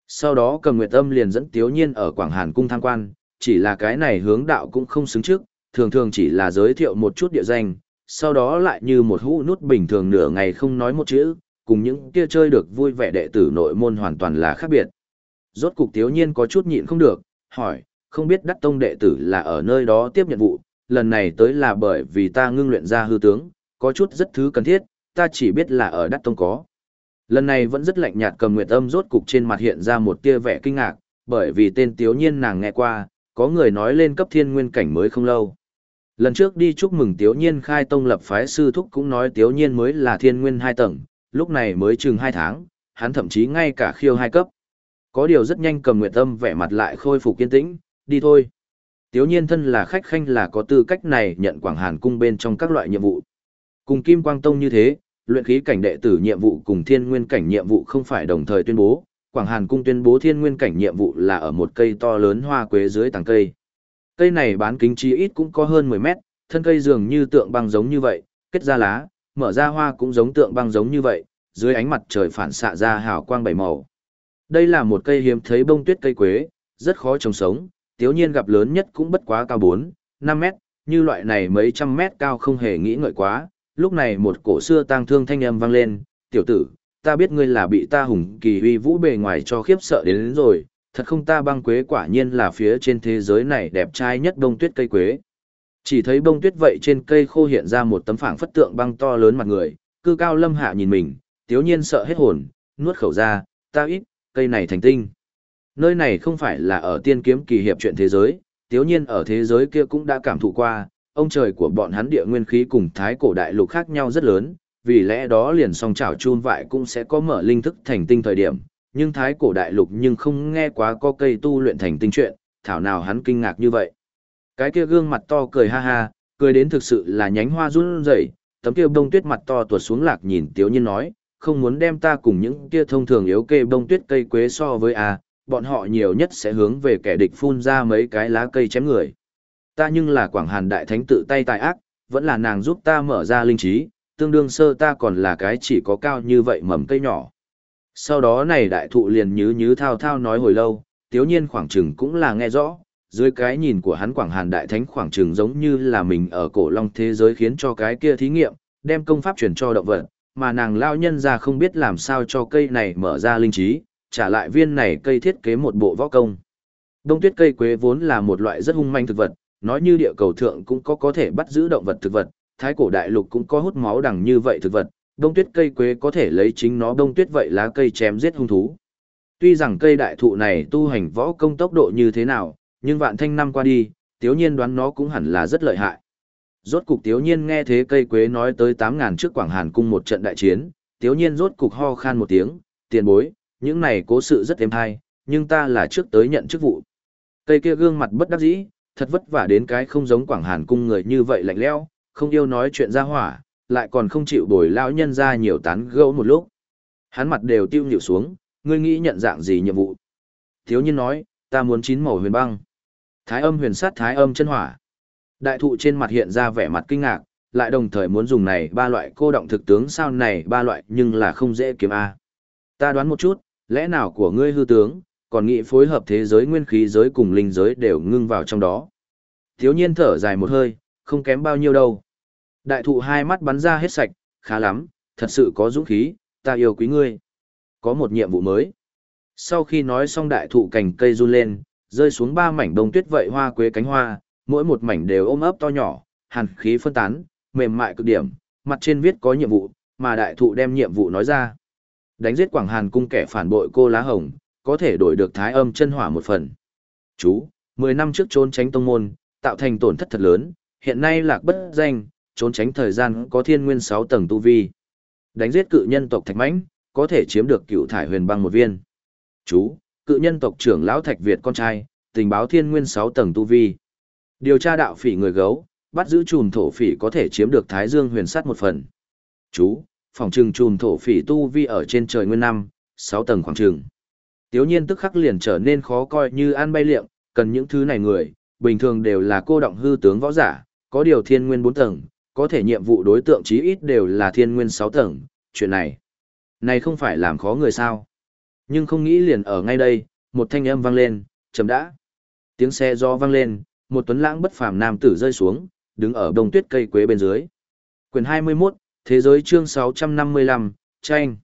A: Sau đó cầm nguyệt âm liền dẫn Tiếu nhiên ở Quảng Hàn Cung tham quan, chỉ là cái này hướng đạo cũng không xứng trước, thường thường chỉ là giới thiệu một chút địa danh, sau đó lại như một hũ nút bình thường nửa ngày không nói một chữ, cùng những kia chơi được vui vẻ đệ tử nội môn hoàn toàn là khác biệt. Rốt cục Tiếu nhiên có chút nhịn không được, hỏi, không biết đắc tông đệ tử là ở nơi đó tiếp nhận vụ, lần này tới là bởi vì ta ngưng luyện ra hư tướng, có chút rất thứ cần thiết, ta chỉ biết là ở đắt tông có. Lần này vẫn rất lạnh nhạt cầm nguyệt âm rốt cục trên mặt hiện ra một tia vẻ kinh ngạc, bởi vì tên tiếu nhiên nàng nghe qua, có người nói lên cấp thiên nguyên cảnh mới không lâu. Lần trước đi chúc mừng Tiếu Nhiên khai tông lập phái sư thúc cũng nói Tiếu Nhiên mới là thiên nguyên hai tầng, lúc này mới chừng hai tháng, hắn thậm chí ngay cả khiêu hai cấp. Có điều rất nhanh cầm nguyệt tâm vẻ mặt lại khôi phục kiên tĩnh, đi thôi. Tiếu Nhiên thân là khách khanh là có tư cách này nhận Quảng Hàn cung bên trong các loại nhiệm vụ. Cùng Kim Quang Tông như thế, luyện khí cảnh đệ tử nhiệm vụ cùng thiên nguyên cảnh nhiệm vụ không phải đồng thời tuyên bố, Quảng Hàn cung tuyên bố thiên nguyên cảnh nhiệm vụ là ở một cây to lớn hoa quế dưới tàng cây. Cây này bán kính chí ít cũng có hơn 10 mét, thân cây dường như tượng băng giống như vậy, kết ra lá, mở ra hoa cũng giống tượng băng giống như vậy, dưới ánh mặt trời phản xạ ra hào quang bảy màu. Đây là một cây hiếm thấy bông tuyết cây quế, rất khó trồng sống, tiếu nhiên gặp lớn nhất cũng bất quá cao 4, 5 mét, như loại này mấy trăm mét cao không hề nghĩ ngợi quá. Lúc này một cổ xưa tang thương thanh âm vang lên, tiểu tử, ta biết ngươi là bị ta hùng kỳ uy vũ bề ngoài cho khiếp sợ đến, đến rồi, thật không ta băng quế quả nhiên là phía trên thế giới này đẹp trai nhất bông tuyết cây quế. Chỉ thấy bông tuyết vậy trên cây khô hiện ra một tấm phảng phất tượng băng to lớn mặt người, cư cao lâm hạ nhìn mình, tiếu nhiên sợ hết hồn, nuốt khẩu ra, ta ít, cây này thành tinh. Nơi này không phải là ở tiên kiếm kỳ hiệp chuyện thế giới, tiếu nhiên ở thế giới kia cũng đã cảm thụ qua, ông trời của bọn hắn địa nguyên khí cùng thái cổ đại lục khác nhau rất lớn, vì lẽ đó liền song chảo chun vại cũng sẽ có mở linh thức thành tinh thời điểm, nhưng thái cổ đại lục nhưng không nghe quá có cây tu luyện thành tinh chuyện, thảo nào hắn kinh ngạc như vậy. Cái kia gương mặt to cười ha ha, cười đến thực sự là nhánh hoa run rẩy, tấm kia bông tuyết mặt to tuột xuống lạc nhìn tiếu nhiên nói, không muốn đem ta cùng những kia thông thường yếu kê bông tuyết cây quế so với a, bọn họ nhiều nhất sẽ hướng về kẻ địch phun ra mấy cái lá cây chém người. Ta nhưng là Quảng Hàn đại thánh tự tay tài ác, vẫn là nàng giúp ta mở ra linh trí, tương đương sơ ta còn là cái chỉ có cao như vậy mầm cây nhỏ. Sau đó này đại thụ liền nhứ nhứ thao thao nói hồi lâu, tiếu nhiên khoảng chừng cũng là nghe rõ, dưới cái nhìn của hắn Quảng Hàn Đại Thánh khoảng chừng giống như là mình ở cổ long thế giới khiến cho cái kia thí nghiệm, đem công pháp truyền cho động vật, mà nàng lao nhân ra không biết làm sao cho cây này mở ra linh trí, trả lại viên này cây thiết kế một bộ võ công. Đông tuyết cây quế vốn là một loại rất hung manh thực vật, nói như địa cầu thượng cũng có có thể bắt giữ động vật thực vật, thái cổ đại lục cũng có hút máu đằng như vậy thực vật, đông tuyết cây quế có thể lấy chính nó đông tuyết vậy lá cây chém giết hung thú. Tuy rằng cây đại thụ này tu hành võ công tốc độ như thế nào, nhưng vạn thanh năm qua đi, tiếu nhiên đoán nó cũng hẳn là rất lợi hại. Rốt cục tiếu nhiên nghe thế cây quế nói tới 8.000 trước Quảng Hàn cung một trận đại chiến, tiếu nhiên rốt cục ho khan một tiếng, tiền bối, những này cố sự rất êm hay, nhưng ta là trước tới nhận chức vụ. Cây kia gương mặt bất đắc dĩ, thật vất vả đến cái không giống Quảng Hàn cung người như vậy lạnh lẽo, không yêu nói chuyện ra hỏa, lại còn không chịu bồi lão nhân ra nhiều tán gẫu một lúc. Hắn mặt đều tiêu nhịu xuống, ngươi nghĩ nhận dạng gì nhiệm vụ? Thiếu nhiên nói, ta muốn chín màu huyền băng. Thái âm huyền sát thái âm chân hỏa. Đại thụ trên mặt hiện ra vẻ mặt kinh ngạc, lại đồng thời muốn dùng này ba loại cô động thực tướng sao này ba loại nhưng là không dễ kiếm A. Ta đoán một chút, lẽ nào của ngươi hư tướng, còn nghĩ phối hợp thế giới nguyên khí giới cùng linh giới đều ngưng vào trong đó. Thiếu nhiên thở dài một hơi, không kém bao nhiêu đâu. Đại thụ hai mắt bắn ra hết sạch, khá lắm, thật sự có dũng khí, ta yêu quý ngươi. Có một nhiệm vụ mới. Sau khi nói xong đại thụ cành cây run lên, rơi xuống ba mảnh đông tuyết vậy hoa quế cánh hoa, mỗi một mảnh đều ôm ấp to nhỏ, hàn khí phân tán, mềm mại cực điểm, mặt trên viết có nhiệm vụ, mà đại thụ đem nhiệm vụ nói ra. Đánh giết Quảng Hàn cung kẻ phản bội cô lá hồng, có thể đổi được thái âm chân hỏa một phần. Chú, 10 năm trước trốn tránh tông môn, tạo thành tổn thất thật lớn, hiện nay lạc bất danh, trốn tránh thời gian có thiên nguyên 6 tầng tu vi. Đánh giết cự nhân tộc Thạch Mãnh, có thể chiếm được cựu thải huyền băng một viên. Chú, cự nhân tộc trưởng lão Thạch Việt con trai, tình báo thiên nguyên 6 tầng tu vi. Điều tra đạo phỉ người gấu, bắt giữ chùm thổ phỉ có thể chiếm được Thái Dương huyền sắt một phần. Chú, phòng trừng chùm thổ phỉ tu vi ở trên trời nguyên năm, 6 tầng khoảng trừng. Tiếu nhiên tức khắc liền trở nên khó coi như ăn bay liệm, cần những thứ này người, bình thường đều là cô động hư tướng võ giả, có điều thiên nguyên 4 tầng, có thể nhiệm vụ đối tượng chí ít đều là thiên nguyên 6 tầng, chuyện này. Này không phải làm khó người sao. Nhưng không nghĩ liền ở ngay đây, một thanh âm vang lên, chấm đã. Tiếng xe do vang lên, một tuấn lãng bất phàm nam tử rơi xuống, đứng ở đông tuyết cây quế bên dưới. Quyền 21, Thế giới chương 655, tranh.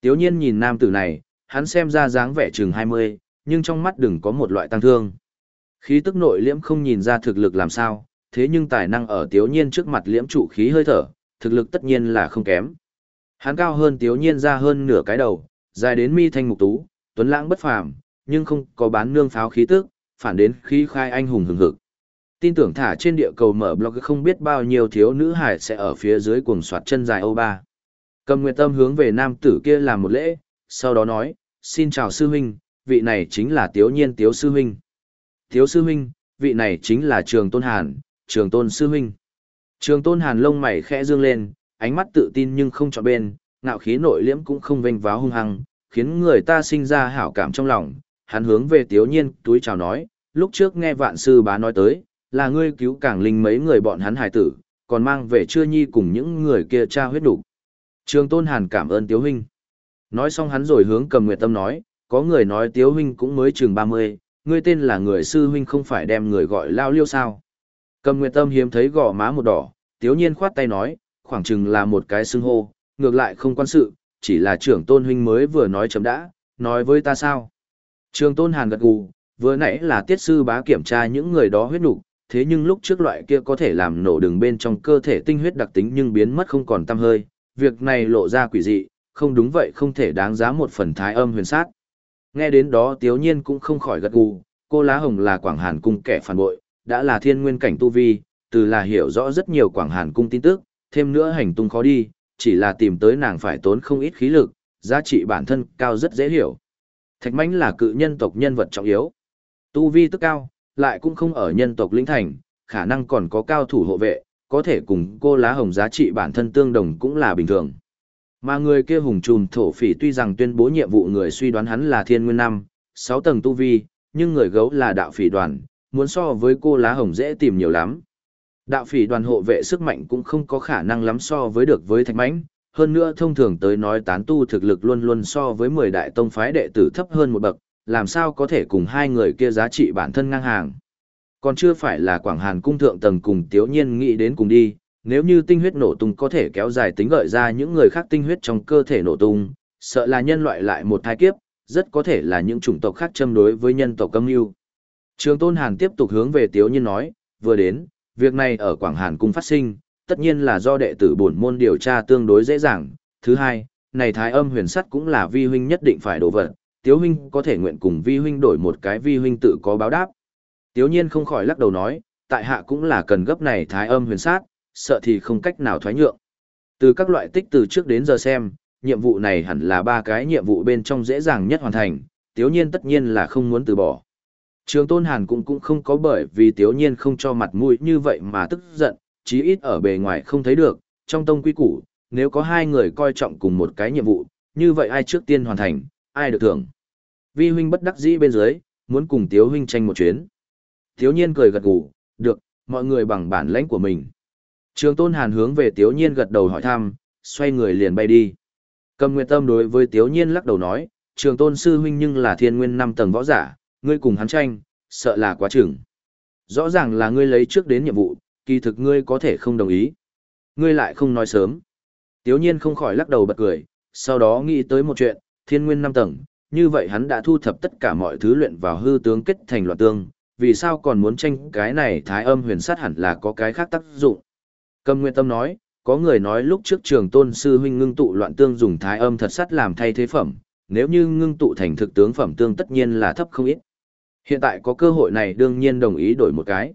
A: Tiếu nhiên nhìn nam tử này, hắn xem ra dáng vẻ chừng 20, nhưng trong mắt đừng có một loại tăng thương. Khí tức nội liễm không nhìn ra thực lực làm sao, thế nhưng tài năng ở tiếu nhiên trước mặt liễm trụ khí hơi thở, thực lực tất nhiên là không kém. Hắn cao hơn tiếu nhiên ra hơn nửa cái đầu, dài đến mi thanh mục tú, tuấn lãng bất phàm, nhưng không có bán nương pháo khí tức, phản đến khí khai anh hùng hừng hực. Tin tưởng thả trên địa cầu mở blog không biết bao nhiêu thiếu nữ hải sẽ ở phía dưới cuồng soạt chân dài ô ba. Cầm Nguyệt Tâm hướng về nam tử kia làm một lễ, sau đó nói, xin chào sư huynh, vị này chính là Tiếu Nhiên Tiếu sư huynh. Tiếu sư huynh, vị này chính là Trường Tôn Hàn, Trường Tôn sư huynh. Trường Tôn Hàn lông mày khẽ dương lên, ánh mắt tự tin nhưng không chọn bên, ngạo khí nội liễm cũng không vênh váo hung hăng, khiến người ta sinh ra hảo cảm trong lòng. Hắn hướng về Tiếu Nhiên túi chào nói, lúc trước nghe vạn sư bá nói tới, là ngươi cứu cảng linh mấy người bọn hắn hài tử, còn mang về chưa nhi cùng những người kia cha huyết đủ. Trường Tôn Hàn cảm ơn Tiếu Huynh. Nói xong hắn rồi hướng cầm nguyệt tâm nói, có người nói Tiếu Huynh cũng mới chừng 30, ngươi tên là người sư huynh không phải đem người gọi lao liêu sao. Cầm nguyệt tâm hiếm thấy gò má một đỏ, Tiếu nhiên khoát tay nói, khoảng chừng là một cái xưng hô, ngược lại không quan sự, chỉ là trưởng tôn huynh mới vừa nói chấm đã, nói với ta sao. Trường tôn hàn gật gù, vừa nãy là tiết sư bá kiểm tra những người đó huyết nục thế nhưng lúc trước loại kia có thể làm nổ đường bên trong cơ thể tinh huyết đặc tính nhưng biến mất không còn tăm hơi, việc này lộ ra quỷ dị, không đúng vậy không thể đáng giá một phần thái âm huyền sát. Nghe đến đó tiếu nhiên cũng không khỏi gật gù, cô Lá Hồng là Quảng Hàn cung kẻ phản bội, đã là thiên nguyên cảnh tu vi, từ là hiểu rõ rất nhiều Quảng Hàn cung tin tức, thêm nữa hành tung khó đi, chỉ là tìm tới nàng phải tốn không ít khí lực, giá trị bản thân cao rất dễ hiểu. Thạch mãnh là cự nhân tộc nhân vật trọng yếu. Tu vi tức cao, lại cũng không ở nhân tộc lĩnh thành, khả năng còn có cao thủ hộ vệ, có thể cùng cô lá hồng giá trị bản thân tương đồng cũng là bình thường. Mà người kia hùng trùm thổ phỉ tuy rằng tuyên bố nhiệm vụ người suy đoán hắn là thiên nguyên năm, 6 tầng tu vi, nhưng người gấu là đạo phỉ đoàn, muốn so với cô lá hồng dễ tìm nhiều lắm. Đạo phỉ đoàn hộ vệ sức mạnh cũng không có khả năng lắm so với được với thạch mãnh, hơn nữa thông thường tới nói tán tu thực lực luôn luôn so với 10 đại tông phái đệ tử thấp hơn một bậc, làm sao có thể cùng hai người kia giá trị bản thân ngang hàng. Còn chưa phải là Quảng Hàn cung thượng tầng cùng Tiếu Nhiên nghĩ đến cùng đi, nếu như tinh huyết nổ tung có thể kéo dài tính gợi ra những người khác tinh huyết trong cơ thể nổ tung, sợ là nhân loại lại một thai kiếp, rất có thể là những chủng tộc khác châm đối với nhân tộc câm yêu. Trường Tôn Hàn tiếp tục hướng về Tiếu Nhiên nói, vừa đến, việc này ở Quảng Hàn cung phát sinh, tất nhiên là do đệ tử bổn môn điều tra tương đối dễ dàng. Thứ hai, này thái âm huyền sắt cũng là vi huynh nhất định phải đổ vật, Tiếu huynh có thể nguyện cùng vi huynh đổi một cái vi huynh tự có báo đáp. Tiếu nhiên không khỏi lắc đầu nói, tại hạ cũng là cần gấp này thái âm huyền sát, sợ thì không cách nào thoái nhượng. Từ các loại tích từ trước đến giờ xem, nhiệm vụ này hẳn là ba cái nhiệm vụ bên trong dễ dàng nhất hoàn thành, tiếu nhiên tất nhiên là không muốn từ bỏ. Trường Tôn Hàn cũng cũng không có bởi vì tiếu nhiên không cho mặt mũi như vậy mà tức giận, chí ít ở bề ngoài không thấy được, trong tông quy củ, nếu có hai người coi trọng cùng một cái nhiệm vụ, như vậy ai trước tiên hoàn thành, ai được thưởng. Vi huynh bất đắc dĩ bên dưới, muốn cùng tiếu huynh tranh một chuyến. Tiếu nhiên cười gật gù, được, mọi người bằng bản lãnh của mình. Trường Tôn Hàn hướng về tiếu nhiên gật đầu hỏi thăm, xoay người liền bay đi. Cầm Nguyệt Tâm đối với tiếu nhiên lắc đầu nói, trường tôn sư huynh nhưng là thiên nguyên năm tầng võ giả, ngươi cùng hắn tranh, sợ là quá chừng. Rõ ràng là ngươi lấy trước đến nhiệm vụ, kỳ thực ngươi có thể không đồng ý. Ngươi lại không nói sớm. Tiếu nhiên không khỏi lắc đầu bật cười, sau đó nghĩ tới một chuyện, thiên nguyên năm tầng, như vậy hắn đã thu thập tất cả mọi thứ luyện vào hư tướng kết thành loạn tương, vì sao còn muốn tranh cái này thái âm huyền sát hẳn là có cái khác tác dụng. Cầm Nguyên Tâm nói, có người nói lúc trước trường tôn sư huynh ngưng tụ loạn tương dùng thái âm thật sắt làm thay thế phẩm, nếu như ngưng tụ thành thực tướng phẩm tương tất nhiên là thấp không ít. Hiện tại có cơ hội này đương nhiên đồng ý đổi một cái.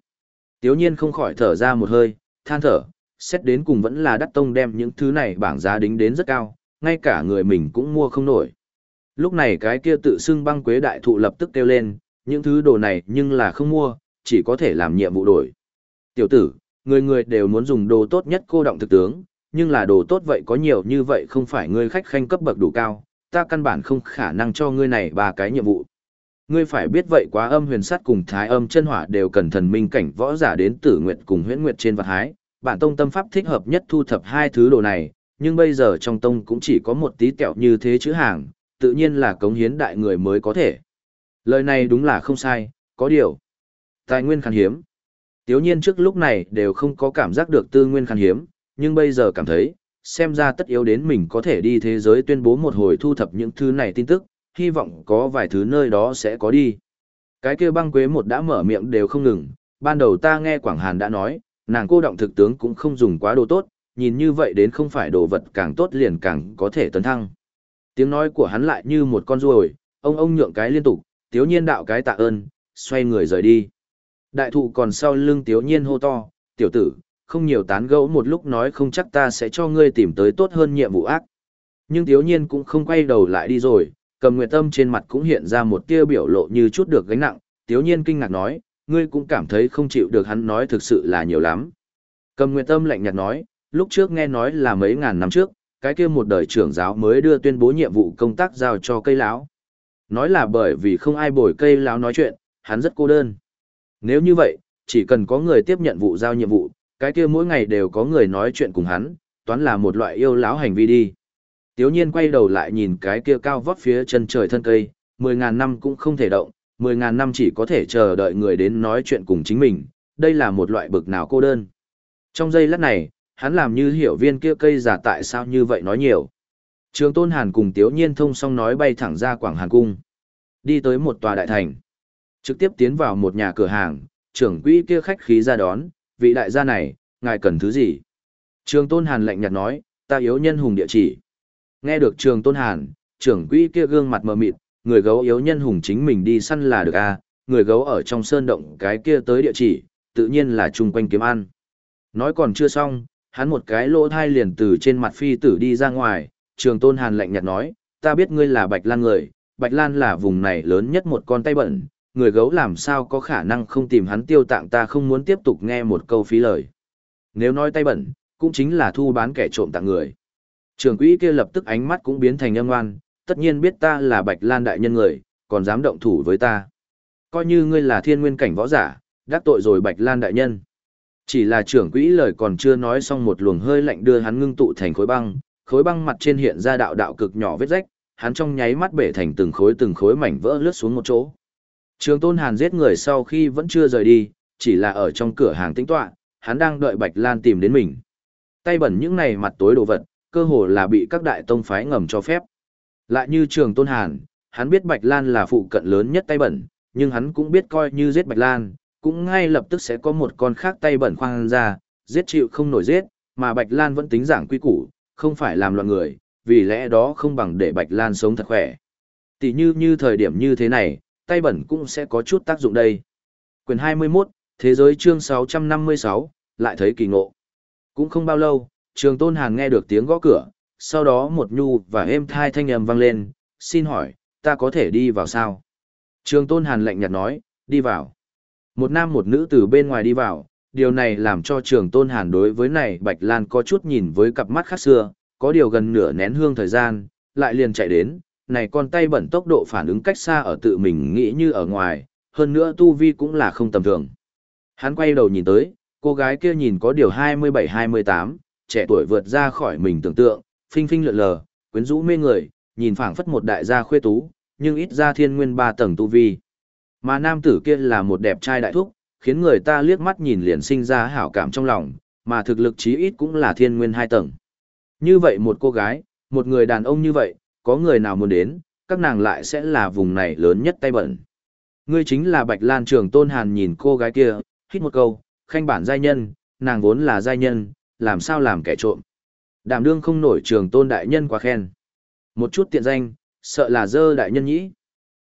A: Tiếu nhiên không khỏi thở ra một hơi, than thở, xét đến cùng vẫn là đắt tông đem những thứ này bảng giá đính đến rất cao, ngay cả người mình cũng mua không nổi. Lúc này cái kia tự xưng băng quế đại thụ lập tức kêu lên, những thứ đồ này nhưng là không mua, chỉ có thể làm nhiệm vụ đổi. Tiểu tử, người người đều muốn dùng đồ tốt nhất cô động thực tướng, nhưng là đồ tốt vậy có nhiều như vậy không phải ngươi khách khanh cấp bậc đủ cao, ta căn bản không khả năng cho ngươi này ba cái nhiệm vụ. Ngươi phải biết vậy quá âm huyền sắt cùng thái âm chân hỏa đều cần thần minh cảnh võ giả đến tử nguyệt cùng huyễn nguyệt trên vật hái, bản tông tâm pháp thích hợp nhất thu thập hai thứ đồ này, nhưng bây giờ trong tông cũng chỉ có một tí kẹo như thế chữ hàng, tự nhiên là cống hiến đại người mới có thể. Lời này đúng là không sai, có điều. Tài nguyên khan hiếm. Tiếu nhiên trước lúc này đều không có cảm giác được tư nguyên khan hiếm, nhưng bây giờ cảm thấy, xem ra tất yếu đến mình có thể đi thế giới tuyên bố một hồi thu thập những thứ này tin tức, hy vọng có vài thứ nơi đó sẽ có đi. Cái kia băng quế một đã mở miệng đều không ngừng, ban đầu ta nghe Quảng Hàn đã nói, nàng cô động thực tướng cũng không dùng quá đồ tốt, nhìn như vậy đến không phải đồ vật càng tốt liền càng có thể tấn thăng. Tiếng nói của hắn lại như một con ruồi, ông ông nhượng cái liên tục, tiếu nhiên đạo cái tạ ơn, xoay người rời đi. Đại thụ còn sau lưng tiếu nhiên hô to, tiểu tử, không nhiều tán gẫu một lúc nói không chắc ta sẽ cho ngươi tìm tới tốt hơn nhiệm vụ ác. Nhưng tiếu nhiên cũng không quay đầu lại đi rồi, cầm nguyệt tâm trên mặt cũng hiện ra một tia biểu lộ như chút được gánh nặng, tiếu nhiên kinh ngạc nói, ngươi cũng cảm thấy không chịu được hắn nói thực sự là nhiều lắm. Cầm nguyệt tâm lạnh nhạt nói, lúc trước nghe nói là mấy ngàn năm trước, cái kia một đời trưởng giáo mới đưa tuyên bố nhiệm vụ công tác giao cho cây lão. Nói là bởi vì không ai bồi cây lão nói chuyện, hắn rất cô đơn. Nếu như vậy, chỉ cần có người tiếp nhận vụ giao nhiệm vụ, cái kia mỗi ngày đều có người nói chuyện cùng hắn, toán là một loại yêu lão hành vi đi. Tiếu nhiên quay đầu lại nhìn cái kia cao vót phía chân trời thân cây, mười ngàn năm cũng không thể động, mười ngàn năm chỉ có thể chờ đợi người đến nói chuyện cùng chính mình, đây là một loại bực nào cô đơn. Trong giây lát này, hắn làm như hiểu viên kia cây giả tại sao như vậy nói nhiều. Trường Tôn Hàn cùng Tiếu Nhiên thông xong nói bay thẳng ra Quảng Hàn Cung. Đi tới một tòa đại thành. Trực tiếp tiến vào một nhà cửa hàng, trưởng quỹ kia khách khí ra đón, vị đại gia này, ngài cần thứ gì? Trường Tôn Hàn lạnh nhạt nói, ta yếu nhân hùng địa chỉ. Nghe được Trường Tôn Hàn, trưởng quỹ kia gương mặt mờ mịt, người gấu yếu nhân hùng chính mình đi săn là được à, người gấu ở trong sơn động cái kia tới địa chỉ, tự nhiên là chung quanh kiếm ăn. Nói còn chưa xong, hắn một cái lỗ thai liền từ trên mặt phi tử đi ra ngoài, trường tôn hàn lạnh nhạt nói, ta biết ngươi là bạch lan người, Bạch Lan là vùng này lớn nhất một con tay bẩn, người gấu làm sao có khả năng không tìm hắn tiêu tạng ta không muốn tiếp tục nghe một câu phí lời. Nếu nói tay bẩn, cũng chính là thu bán kẻ trộm tặng người. Trường quỹ kia lập tức ánh mắt cũng biến thành âm ngoan, tất nhiên biết ta là Bạch Lan đại nhân người, còn dám động thủ với ta. Coi như ngươi là thiên nguyên cảnh võ giả, đắc tội rồi Bạch Lan đại nhân. Chỉ là trưởng quỹ lời còn chưa nói xong một luồng hơi lạnh đưa hắn ngưng tụ thành khối băng, khối băng mặt trên hiện ra đạo đạo cực nhỏ vết rách, hắn trong nháy mắt bể thành từng khối từng khối mảnh vỡ lướt xuống một chỗ. Trường Tôn Hàn giết người sau khi vẫn chưa rời đi, chỉ là ở trong cửa hàng tĩnh tọa, hắn đang đợi Bạch Lan tìm đến mình. Tay bẩn những này mặt tối đồ vật, cơ hồ là bị các đại tông phái ngầm cho phép. Lại như Trường Tôn Hàn, hắn biết Bạch Lan là phụ cận lớn nhất tay bẩn, nhưng hắn cũng biết coi như giết Bạch Lan, cũng ngay lập tức sẽ có một con khác tay bẩn khoang ra, giết chịu không nổi giết, mà Bạch Lan vẫn tính giảng quy củ, không phải làm loạn người, vì lẽ đó không bằng để Bạch Lan sống thật khỏe. Tỷ như như thời điểm như thế này, tay bẩn cũng sẽ có chút tác dụng đây. Quyền 21, Thế giới chương 656, lại thấy kỳ ngộ. Cũng không bao lâu, trường tôn hàn nghe được tiếng gõ cửa, sau đó một nhu và êm thai thanh âm vang lên, xin hỏi, ta có thể đi vào sao? Trường tôn hàn lạnh nhạt nói, đi vào. Một nam một nữ từ bên ngoài đi vào, điều này làm cho trường tôn hàn đối với này Bạch Lan có chút nhìn với cặp mắt khác xưa, có điều gần nửa nén hương thời gian, lại liền chạy đến, này con tay bẩn tốc độ phản ứng cách xa ở tự mình nghĩ như ở ngoài, hơn nữa tu vi cũng là không tầm thường. Hắn quay đầu nhìn tới, cô gái kia nhìn có điều 27-28, trẻ tuổi vượt ra khỏi mình tưởng tượng, phinh phinh lượn lờ, quyến rũ mê người, nhìn phảng phất một đại gia khuê tú, nhưng ít ra thiên nguyên ba tầng tu vi. Mà nam tử kia là một đẹp trai đại thúc, khiến người ta liếc mắt nhìn liền sinh ra hảo cảm trong lòng, mà thực lực chí ít cũng là thiên nguyên hai tầng. Như vậy một cô gái, một người đàn ông như vậy, có người nào muốn đến, các nàng lại sẽ là vùng này lớn nhất tay bẩn. Ngươi chính là Bạch Lan Trường Tôn Hàn nhìn cô gái kia, hít một câu, khanh bản giai nhân, nàng vốn là giai nhân, làm sao làm kẻ trộm. Đảm đương không nổi Trường Tôn Đại Nhân quá khen. Một chút tiện danh, sợ là dơ Đại Nhân nhĩ.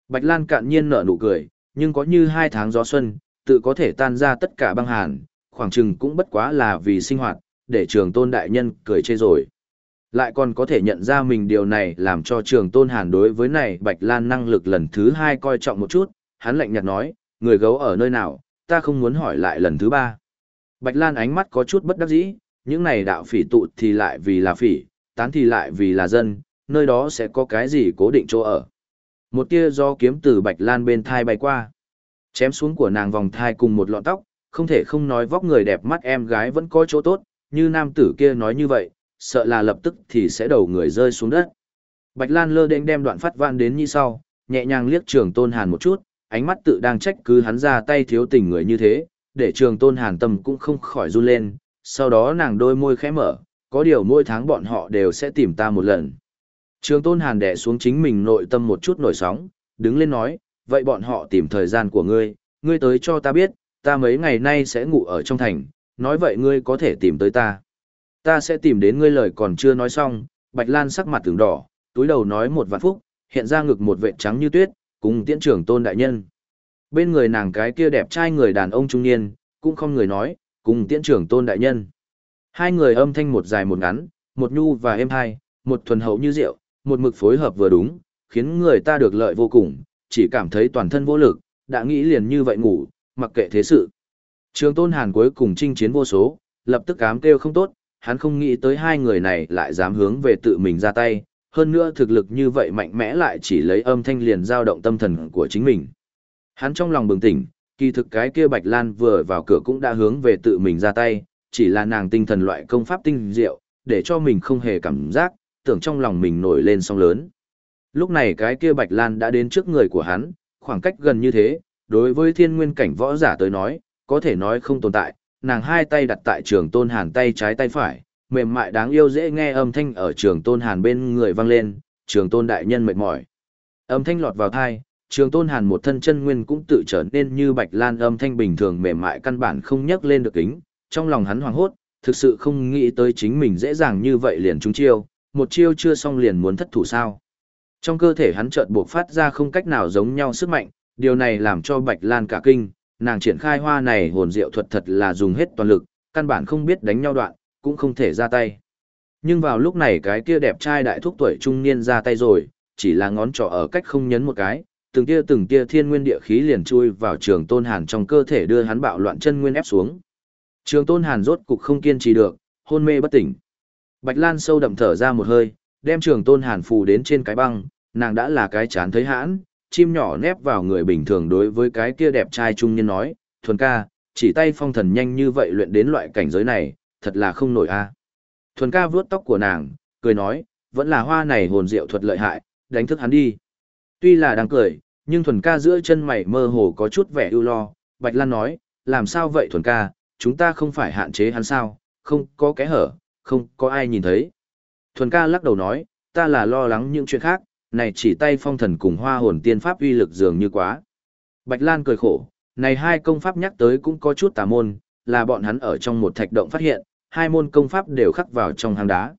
A: Bạch Lan cạn nhiên nở nụ cười, nhưng có như hai tháng gió xuân, tự có thể tan ra tất cả băng hàn, khoảng chừng cũng bất quá là vì sinh hoạt, để Trường Tôn Đại Nhân cười chê rồi lại còn có thể nhận ra mình điều này làm cho trường tôn hàn đối với này bạch lan năng lực lần thứ hai coi trọng một chút. Hắn lạnh nhạt nói, người gấu ở nơi nào? Ta không muốn hỏi lại lần thứ ba. Bạch lan ánh mắt có chút bất đắc dĩ, những này đạo phỉ tụ thì lại vì là phỉ, tán thì lại vì là dân, nơi đó sẽ có cái gì cố định chỗ ở? Một tia do kiếm từ bạch lan bên thai bay qua, chém xuống của nàng vòng thai cùng một lọn tóc. Không thể không nói vóc người đẹp mắt em gái vẫn có chỗ tốt, như nam tử kia nói như vậy sợ là lập tức thì sẽ đầu người rơi xuống đất. Bạch Lan lơ đễnh đem đoạn phát van đến như sau, nhẹ nhàng liếc Trường Tôn Hàn một chút, ánh mắt tự đang trách cứ hắn ra tay thiếu tình người như thế, để Trường Tôn Hàn tâm cũng không khỏi run lên, sau đó nàng đôi môi khẽ mở, có điều mỗi tháng bọn họ đều sẽ tìm ta một lần. Trường Tôn Hàn đè xuống chính mình nội tâm một chút nổi sóng, đứng lên nói, vậy bọn họ tìm thời gian của ngươi, ngươi tới cho ta biết, ta mấy ngày nay sẽ ngủ ở trong thành, nói vậy ngươi có thể tìm tới ta. Ta sẽ tìm đến ngươi lời còn chưa nói xong, Bạch Lan sắc mặt tường đỏ, túi đầu nói một vạn phúc, hiện ra ngực một vệ trắng như tuyết, cùng tiễn trưởng tôn đại nhân. Bên người nàng cái kia đẹp trai người đàn ông trung niên, cũng không người nói, cùng tiễn trưởng tôn đại nhân. Hai người âm thanh một dài một ngắn, một nhu và êm hai, một thuần hậu như rượu, một mực phối hợp vừa đúng, khiến người ta được lợi vô cùng, chỉ cảm thấy toàn thân vô lực, đã nghĩ liền như vậy ngủ, mặc kệ thế sự. Trường tôn hàn cuối cùng chinh chiến vô số, lập tức cám kêu không tốt, hắn không nghĩ tới hai người này lại dám hướng về tự mình ra tay, hơn nữa thực lực như vậy mạnh mẽ lại chỉ lấy âm thanh liền dao động tâm thần của chính mình. Hắn trong lòng bừng tỉnh, kỳ thực cái kia Bạch Lan vừa vào cửa cũng đã hướng về tự mình ra tay, chỉ là nàng tinh thần loại công pháp tinh diệu, để cho mình không hề cảm giác, tưởng trong lòng mình nổi lên sóng lớn. Lúc này cái kia Bạch Lan đã đến trước người của hắn, khoảng cách gần như thế, đối với thiên nguyên cảnh võ giả tới nói, có thể nói không tồn tại, nàng hai tay đặt tại trường tôn hàn tay trái tay phải, mềm mại đáng yêu dễ nghe âm thanh ở trường tôn hàn bên người vang lên, trường tôn đại nhân mệt mỏi. Âm thanh lọt vào thai, trường tôn hàn một thân chân nguyên cũng tự trở nên như bạch lan âm thanh bình thường mềm mại căn bản không nhấc lên được kính, trong lòng hắn hoảng hốt, thực sự không nghĩ tới chính mình dễ dàng như vậy liền trúng chiêu, một chiêu chưa xong liền muốn thất thủ sao. Trong cơ thể hắn chợt buộc phát ra không cách nào giống nhau sức mạnh, điều này làm cho bạch lan cả kinh, nàng triển khai hoa này hồn diệu thuật thật là dùng hết toàn lực, căn bản không biết đánh nhau đoạn, cũng không thể ra tay. Nhưng vào lúc này cái kia đẹp trai đại thúc tuổi trung niên ra tay rồi, chỉ là ngón trỏ ở cách không nhấn một cái, từng tia từng tia thiên nguyên địa khí liền chui vào trường tôn hàn trong cơ thể đưa hắn bạo loạn chân nguyên ép xuống. Trường tôn hàn rốt cục không kiên trì được, hôn mê bất tỉnh. Bạch Lan sâu đậm thở ra một hơi, đem trường tôn hàn phù đến trên cái băng, nàng đã là cái chán thấy hãn, chim nhỏ nép vào người bình thường đối với cái kia đẹp trai trung niên nói, thuần ca, chỉ tay phong thần nhanh như vậy luyện đến loại cảnh giới này, thật là không nổi a. Thuần ca vuốt tóc của nàng, cười nói, vẫn là hoa này hồn diệu thuật lợi hại, đánh thức hắn đi. Tuy là đang cười, nhưng thuần ca giữa chân mày mơ hồ có chút vẻ ưu lo, Bạch Lan nói, làm sao vậy thuần ca, chúng ta không phải hạn chế hắn sao, không có kẽ hở, không có ai nhìn thấy. Thuần ca lắc đầu nói, ta là lo lắng những chuyện khác, này chỉ tay phong thần cùng hoa hồn tiên pháp uy lực dường như quá. Bạch Lan cười khổ, này hai công pháp nhắc tới cũng có chút tà môn, là bọn hắn ở trong một thạch động phát hiện, hai môn công pháp đều khắc vào trong hang đá.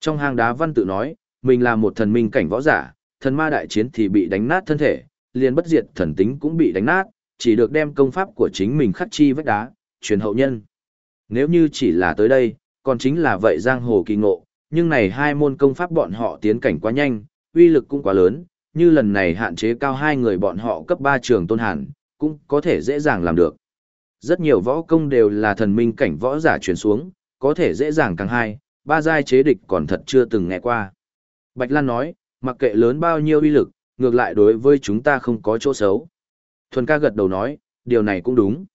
A: Trong hang đá văn tự nói, mình là một thần minh cảnh võ giả, thần ma đại chiến thì bị đánh nát thân thể, liền bất diệt thần tính cũng bị đánh nát, chỉ được đem công pháp của chính mình khắc chi vách đá, truyền hậu nhân. Nếu như chỉ là tới đây, còn chính là vậy giang hồ kỳ ngộ, nhưng này hai môn công pháp bọn họ tiến cảnh quá nhanh, uy lực cũng quá lớn, như lần này hạn chế cao hai người bọn họ cấp 3 trường tôn hàn, cũng có thể dễ dàng làm được. Rất nhiều võ công đều là thần minh cảnh võ giả truyền xuống, có thể dễ dàng càng hai, ba giai chế địch còn thật chưa từng nghe qua. Bạch Lan nói, mặc kệ lớn bao nhiêu uy lực, ngược lại đối với chúng ta không có chỗ xấu. Thuần ca gật đầu nói, điều này cũng đúng.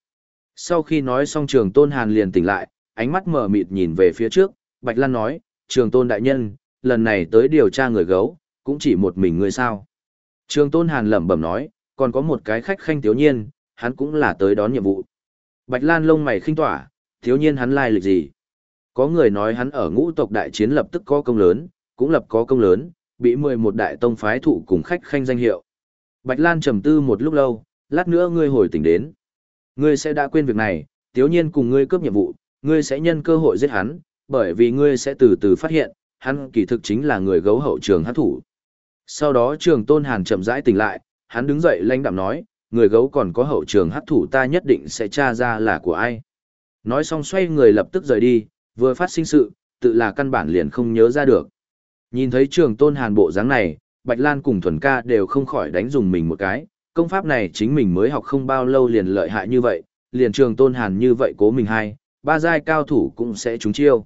A: Sau khi nói xong trường tôn hàn liền tỉnh lại, ánh mắt mở mịt nhìn về phía trước, Bạch Lan nói, trường tôn đại nhân, lần này tới điều tra người gấu, cũng chỉ một mình người sao. Trường tôn hàn lẩm bẩm nói, còn có một cái khách khanh thiếu nhiên, hắn cũng là tới đón nhiệm vụ. Bạch Lan lông mày khinh tỏa, thiếu nhiên hắn lai lịch gì? Có người nói hắn ở ngũ tộc đại chiến lập tức có công lớn, cũng lập có công lớn, bị 11 đại tông phái thụ cùng khách khanh danh hiệu. Bạch Lan trầm tư một lúc lâu, lát nữa ngươi hồi tỉnh đến. Ngươi sẽ đã quên việc này, thiếu nhiên cùng ngươi cướp nhiệm vụ, ngươi sẽ nhân cơ hội giết hắn, bởi vì ngươi sẽ từ từ phát hiện, hắn kỳ thực chính là người gấu hậu trường hát thủ. Sau đó trường tôn hàn chậm rãi tỉnh lại, hắn đứng dậy lãnh đạm nói, người gấu còn có hậu trường hát thủ ta nhất định sẽ tra ra là của ai. Nói xong xoay người lập tức rời đi, vừa phát sinh sự, tự là căn bản liền không nhớ ra được. Nhìn thấy trường tôn hàn bộ dáng này, Bạch Lan cùng Thuần ca đều không khỏi đánh dùng mình một cái, công pháp này chính mình mới học không bao lâu liền lợi hại như vậy, liền trường tôn hàn như vậy cố mình hay, ba giai cao thủ cũng sẽ trúng chiêu.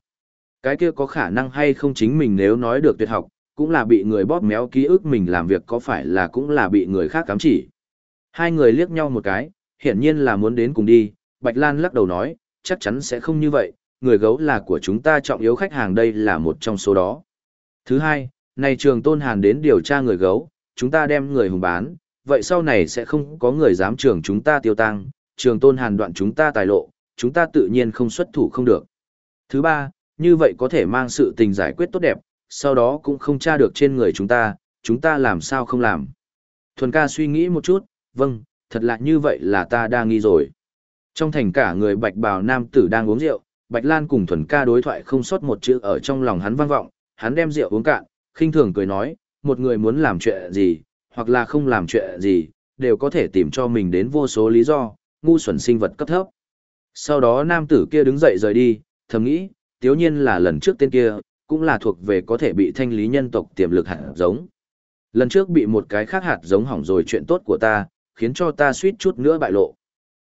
A: Cái kia có khả năng hay không chính mình nếu nói được tuyệt học, cũng là bị người bóp méo ký ức mình làm việc có phải là cũng là bị người khác cắm chỉ. Hai người liếc nhau một cái, hiển nhiên là muốn đến cùng đi, Bạch Lan lắc đầu nói, chắc chắn sẽ không như vậy, người gấu là của chúng ta trọng yếu khách hàng đây là một trong số đó. Thứ hai, này trường tôn hàn đến điều tra người gấu, chúng ta đem người hùng bán, vậy sau này sẽ không có người dám trường chúng ta tiêu tăng, trường tôn hàn đoạn chúng ta tài lộ, chúng ta tự nhiên không xuất thủ không được. Thứ ba, như vậy có thể mang sự tình giải quyết tốt đẹp, sau đó cũng không tra được trên người chúng ta, chúng ta làm sao không làm. Thuần ca suy nghĩ một chút, vâng, thật lạ như vậy là ta đang nghi rồi. Trong thành cả người bạch bào nam tử đang uống rượu, Bạch Lan cùng Thuần ca đối thoại không sót một chữ ở trong lòng hắn vang vọng, hắn đem rượu uống cạn, khinh thường cười nói, một người muốn làm chuyện gì, hoặc là không làm chuyện gì, đều có thể tìm cho mình đến vô số lý do, ngu xuẩn sinh vật cấp thấp. Sau đó nam tử kia đứng dậy rời đi, thầm nghĩ, tiếu nhiên là lần trước tên kia, cũng là thuộc về có thể bị thanh lý nhân tộc tiềm lực hạt giống. Lần trước bị một cái khác hạt giống hỏng rồi chuyện tốt của ta, khiến cho ta suýt chút nữa bại lộ.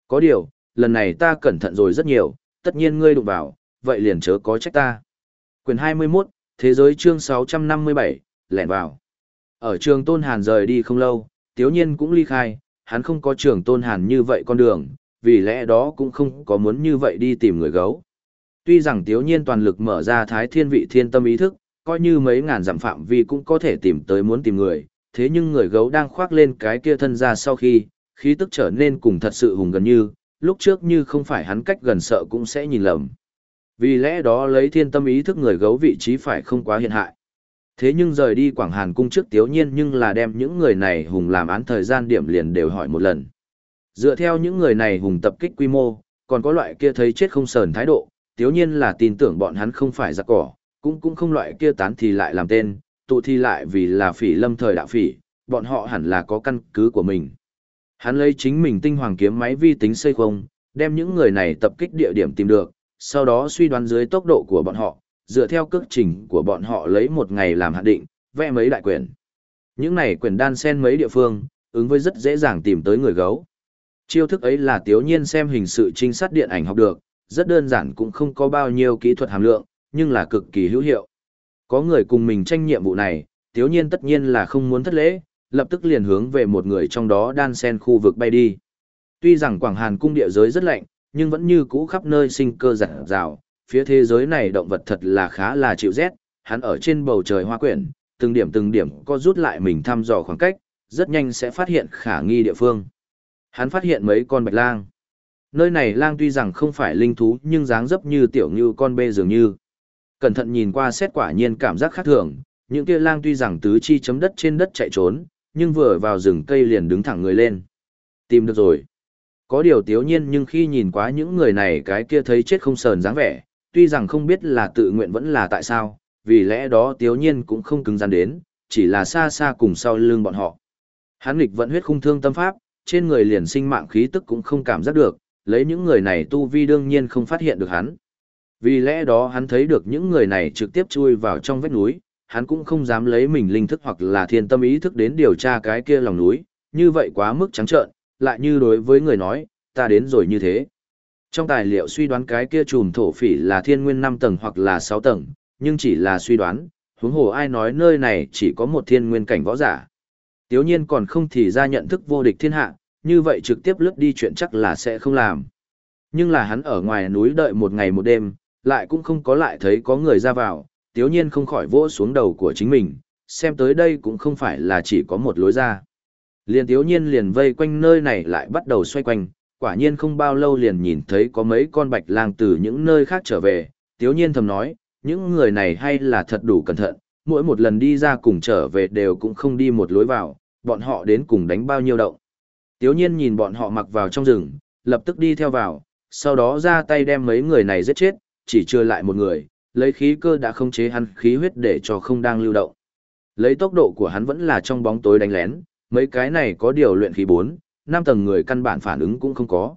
A: Có điều, lần này ta cẩn thận rồi rất nhiều, tất nhiên ngươi đụng vào, vậy liền chớ có trách ta. Quyền 21, Thế giới chương 657, lẻn vào. Ở trường Tôn Hàn rời đi không lâu, Tiếu Nhiên cũng ly khai, hắn không có trường Tôn Hàn như vậy con đường, vì lẽ đó cũng không có muốn như vậy đi tìm người gấu. Tuy rằng Tiếu Nhiên toàn lực mở ra thái thiên vị thiên tâm ý thức, coi như mấy ngàn dặm phạm vi cũng có thể tìm tới muốn tìm người, thế nhưng người gấu đang khoác lên cái kia thân ra sau khi, khí tức trở nên cùng thật sự hùng gần như, lúc trước như không phải hắn cách gần sợ cũng sẽ nhìn lầm. Vì lẽ đó lấy thiên tâm ý thức người gấu vị trí phải không quá hiện hại. Thế nhưng rời đi Quảng Hàn cung trước tiếu nhiên nhưng là đem những người này hùng làm án thời gian điểm liền đều hỏi một lần. Dựa theo những người này hùng tập kích quy mô, còn có loại kia thấy chết không sờn thái độ, tiếu nhiên là tin tưởng bọn hắn không phải giặc cỏ, cũng cũng không loại kia tán thì lại làm tên, tụ thì lại vì là phỉ lâm thời đạo phỉ, bọn họ hẳn là có căn cứ của mình. Hắn lấy chính mình tinh hoàng kiếm máy vi tính xây không, đem những người này tập kích địa điểm tìm được, sau đó suy đoán dưới tốc độ của bọn họ, dựa theo cước trình của bọn họ lấy một ngày làm hạn định, vẽ mấy đại quyển, Những này quyển đan sen mấy địa phương, ứng với rất dễ dàng tìm tới người gấu. Chiêu thức ấy là tiếu nhiên xem hình sự trinh sát điện ảnh học được, rất đơn giản cũng không có bao nhiêu kỹ thuật hàm lượng, nhưng là cực kỳ hữu hiệu. Có người cùng mình tranh nhiệm vụ này, tiếu nhiên tất nhiên là không muốn thất lễ, lập tức liền hướng về một người trong đó đan sen khu vực bay đi. Tuy rằng Quảng Hàn cung địa giới rất lạnh, nhưng vẫn như cũ khắp nơi sinh cơ giặt rào, phía thế giới này động vật thật là khá là chịu rét, hắn ở trên bầu trời hoa quyển, từng điểm từng điểm có rút lại mình thăm dò khoảng cách, rất nhanh sẽ phát hiện khả nghi địa phương. Hắn phát hiện mấy con bạch lang. Nơi này lang tuy rằng không phải linh thú nhưng dáng dấp như tiểu như con bê dường như. Cẩn thận nhìn qua xét quả nhiên cảm giác khác thường, những kia lang tuy rằng tứ chi chấm đất trên đất chạy trốn, nhưng vừa vào rừng cây liền đứng thẳng người lên. Tìm được rồi. Có điều tiếu nhiên nhưng khi nhìn quá những người này cái kia thấy chết không sờn dáng vẻ, tuy rằng không biết là tự nguyện vẫn là tại sao, vì lẽ đó tiếu nhiên cũng không cứng rắn đến, chỉ là xa xa cùng sau lưng bọn họ. Hắn nghịch vận huyết khung thương tâm pháp, trên người liền sinh mạng khí tức cũng không cảm giác được, lấy những người này tu vi đương nhiên không phát hiện được hắn. Vì lẽ đó hắn thấy được những người này trực tiếp chui vào trong vách núi, hắn cũng không dám lấy mình linh thức hoặc là thiên tâm ý thức đến điều tra cái kia lòng núi, như vậy quá mức trắng trợn, lại như đối với người nói, ta đến rồi như thế. Trong tài liệu suy đoán cái kia trùm thổ phỉ là thiên nguyên 5 tầng hoặc là 6 tầng, nhưng chỉ là suy đoán, huống hồ ai nói nơi này chỉ có một thiên nguyên cảnh võ giả. Tiếu nhiên còn không thì ra nhận thức vô địch thiên hạ, như vậy trực tiếp lướt đi chuyện chắc là sẽ không làm. Nhưng là hắn ở ngoài núi đợi một ngày một đêm, lại cũng không có lại thấy có người ra vào, tiếu nhiên không khỏi vỗ xuống đầu của chính mình, xem tới đây cũng không phải là chỉ có một lối ra. Liền tiếu nhiên liền vây quanh nơi này lại bắt đầu xoay quanh, quả nhiên không bao lâu liền nhìn thấy có mấy con bạch lang từ những nơi khác trở về, tiếu nhiên thầm nói, những người này hay là thật đủ cẩn thận, mỗi một lần đi ra cùng trở về đều cũng không đi một lối vào, bọn họ đến cùng đánh bao nhiêu động. Tiếu nhiên nhìn bọn họ mặc vào trong rừng, lập tức đi theo vào, sau đó ra tay đem mấy người này giết chết, chỉ chưa lại một người, lấy khí cơ đã không chế hắn khí huyết để cho không đang lưu động. Lấy tốc độ của hắn vẫn là trong bóng tối đánh lén, mấy cái này có điều luyện khí 4, 5 tầng người căn bản phản ứng cũng không có.